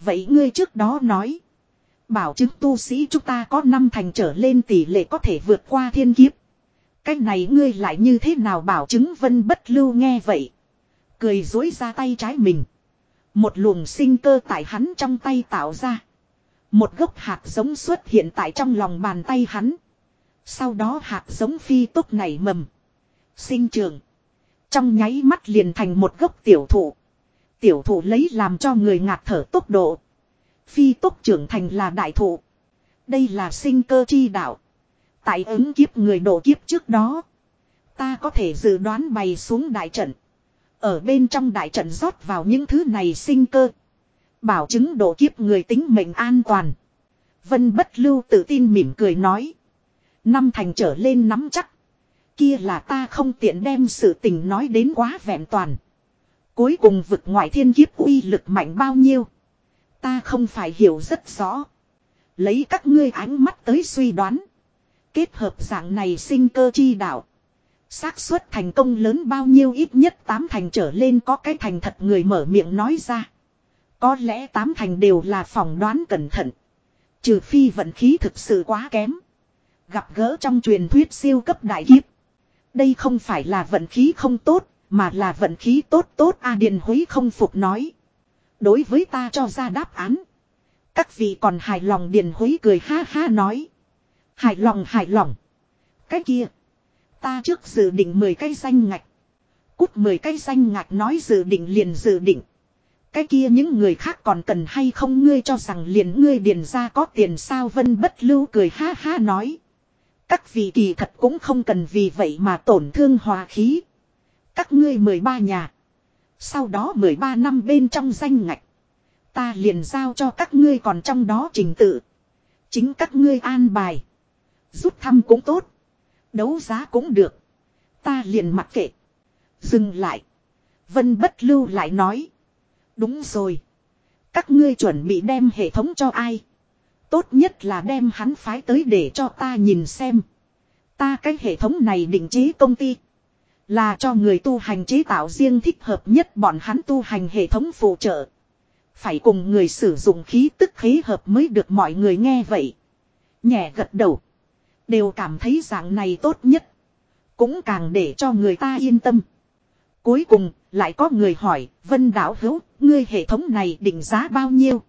Vậy ngươi trước đó nói. Bảo chứng tu sĩ chúng ta có năm thành trở lên tỷ lệ có thể vượt qua thiên kiếp. Cái này ngươi lại như thế nào bảo chứng vân bất lưu nghe vậy. Cười dối ra tay trái mình. Một luồng sinh cơ tại hắn trong tay tạo ra. Một gốc hạt giống xuất hiện tại trong lòng bàn tay hắn. Sau đó hạt giống phi tốc nảy mầm. Sinh trường. Trong nháy mắt liền thành một gốc tiểu thụ. Tiểu thụ lấy làm cho người ngạt thở tốc độ. Phi tốc trưởng thành là đại thụ. Đây là sinh cơ chi đạo. Tại ứng kiếp người độ kiếp trước đó. Ta có thể dự đoán bày xuống đại trận. Ở bên trong đại trận rót vào những thứ này sinh cơ. Bảo chứng độ kiếp người tính mệnh an toàn. Vân bất lưu tự tin mỉm cười nói. Năm thành trở lên nắm chắc. Kia là ta không tiện đem sự tình nói đến quá vẹn toàn. Cuối cùng vực ngoại thiên kiếp uy lực mạnh bao nhiêu. Ta không phải hiểu rất rõ. Lấy các ngươi ánh mắt tới suy đoán. Kết hợp dạng này sinh cơ chi đạo. xác suất thành công lớn bao nhiêu ít nhất tám thành trở lên có cái thành thật người mở miệng nói ra. Có lẽ tám thành đều là phỏng đoán cẩn thận. Trừ phi vận khí thực sự quá kém. Gặp gỡ trong truyền thuyết siêu cấp đại kiếp. Đây không phải là vận khí không tốt, mà là vận khí tốt tốt A Điền Huế không phục nói. Đối với ta cho ra đáp án. Các vị còn hài lòng Điền Huế cười ha ha nói. Hài lòng hài lòng. Cái kia. Ta trước dự định 10 cái danh ngạch. Cút 10 cái danh ngạch nói dự định liền dự định. Cái kia những người khác còn cần hay không ngươi cho rằng liền ngươi điền ra có tiền sao vân bất lưu cười ha ha nói. Các vị kỳ thật cũng không cần vì vậy mà tổn thương hòa khí. Các ngươi 13 nhà. Sau đó 13 năm bên trong danh ngạch. Ta liền giao cho các ngươi còn trong đó trình tự. Chính các ngươi an bài. Rút thăm cũng tốt. Đấu giá cũng được. Ta liền mặc kệ. Dừng lại. Vân bất lưu lại nói. Đúng rồi. Các ngươi chuẩn bị đem hệ thống cho ai? Tốt nhất là đem hắn phái tới để cho ta nhìn xem. Ta cái hệ thống này định chế công ty. Là cho người tu hành chế tạo riêng thích hợp nhất bọn hắn tu hành hệ thống phụ trợ. Phải cùng người sử dụng khí tức khí hợp mới được mọi người nghe vậy. Nhẹ gật đầu. Đều cảm thấy dạng này tốt nhất. Cũng càng để cho người ta yên tâm. Cuối cùng, lại có người hỏi, Vân Đảo Hữu, ngươi hệ thống này định giá bao nhiêu?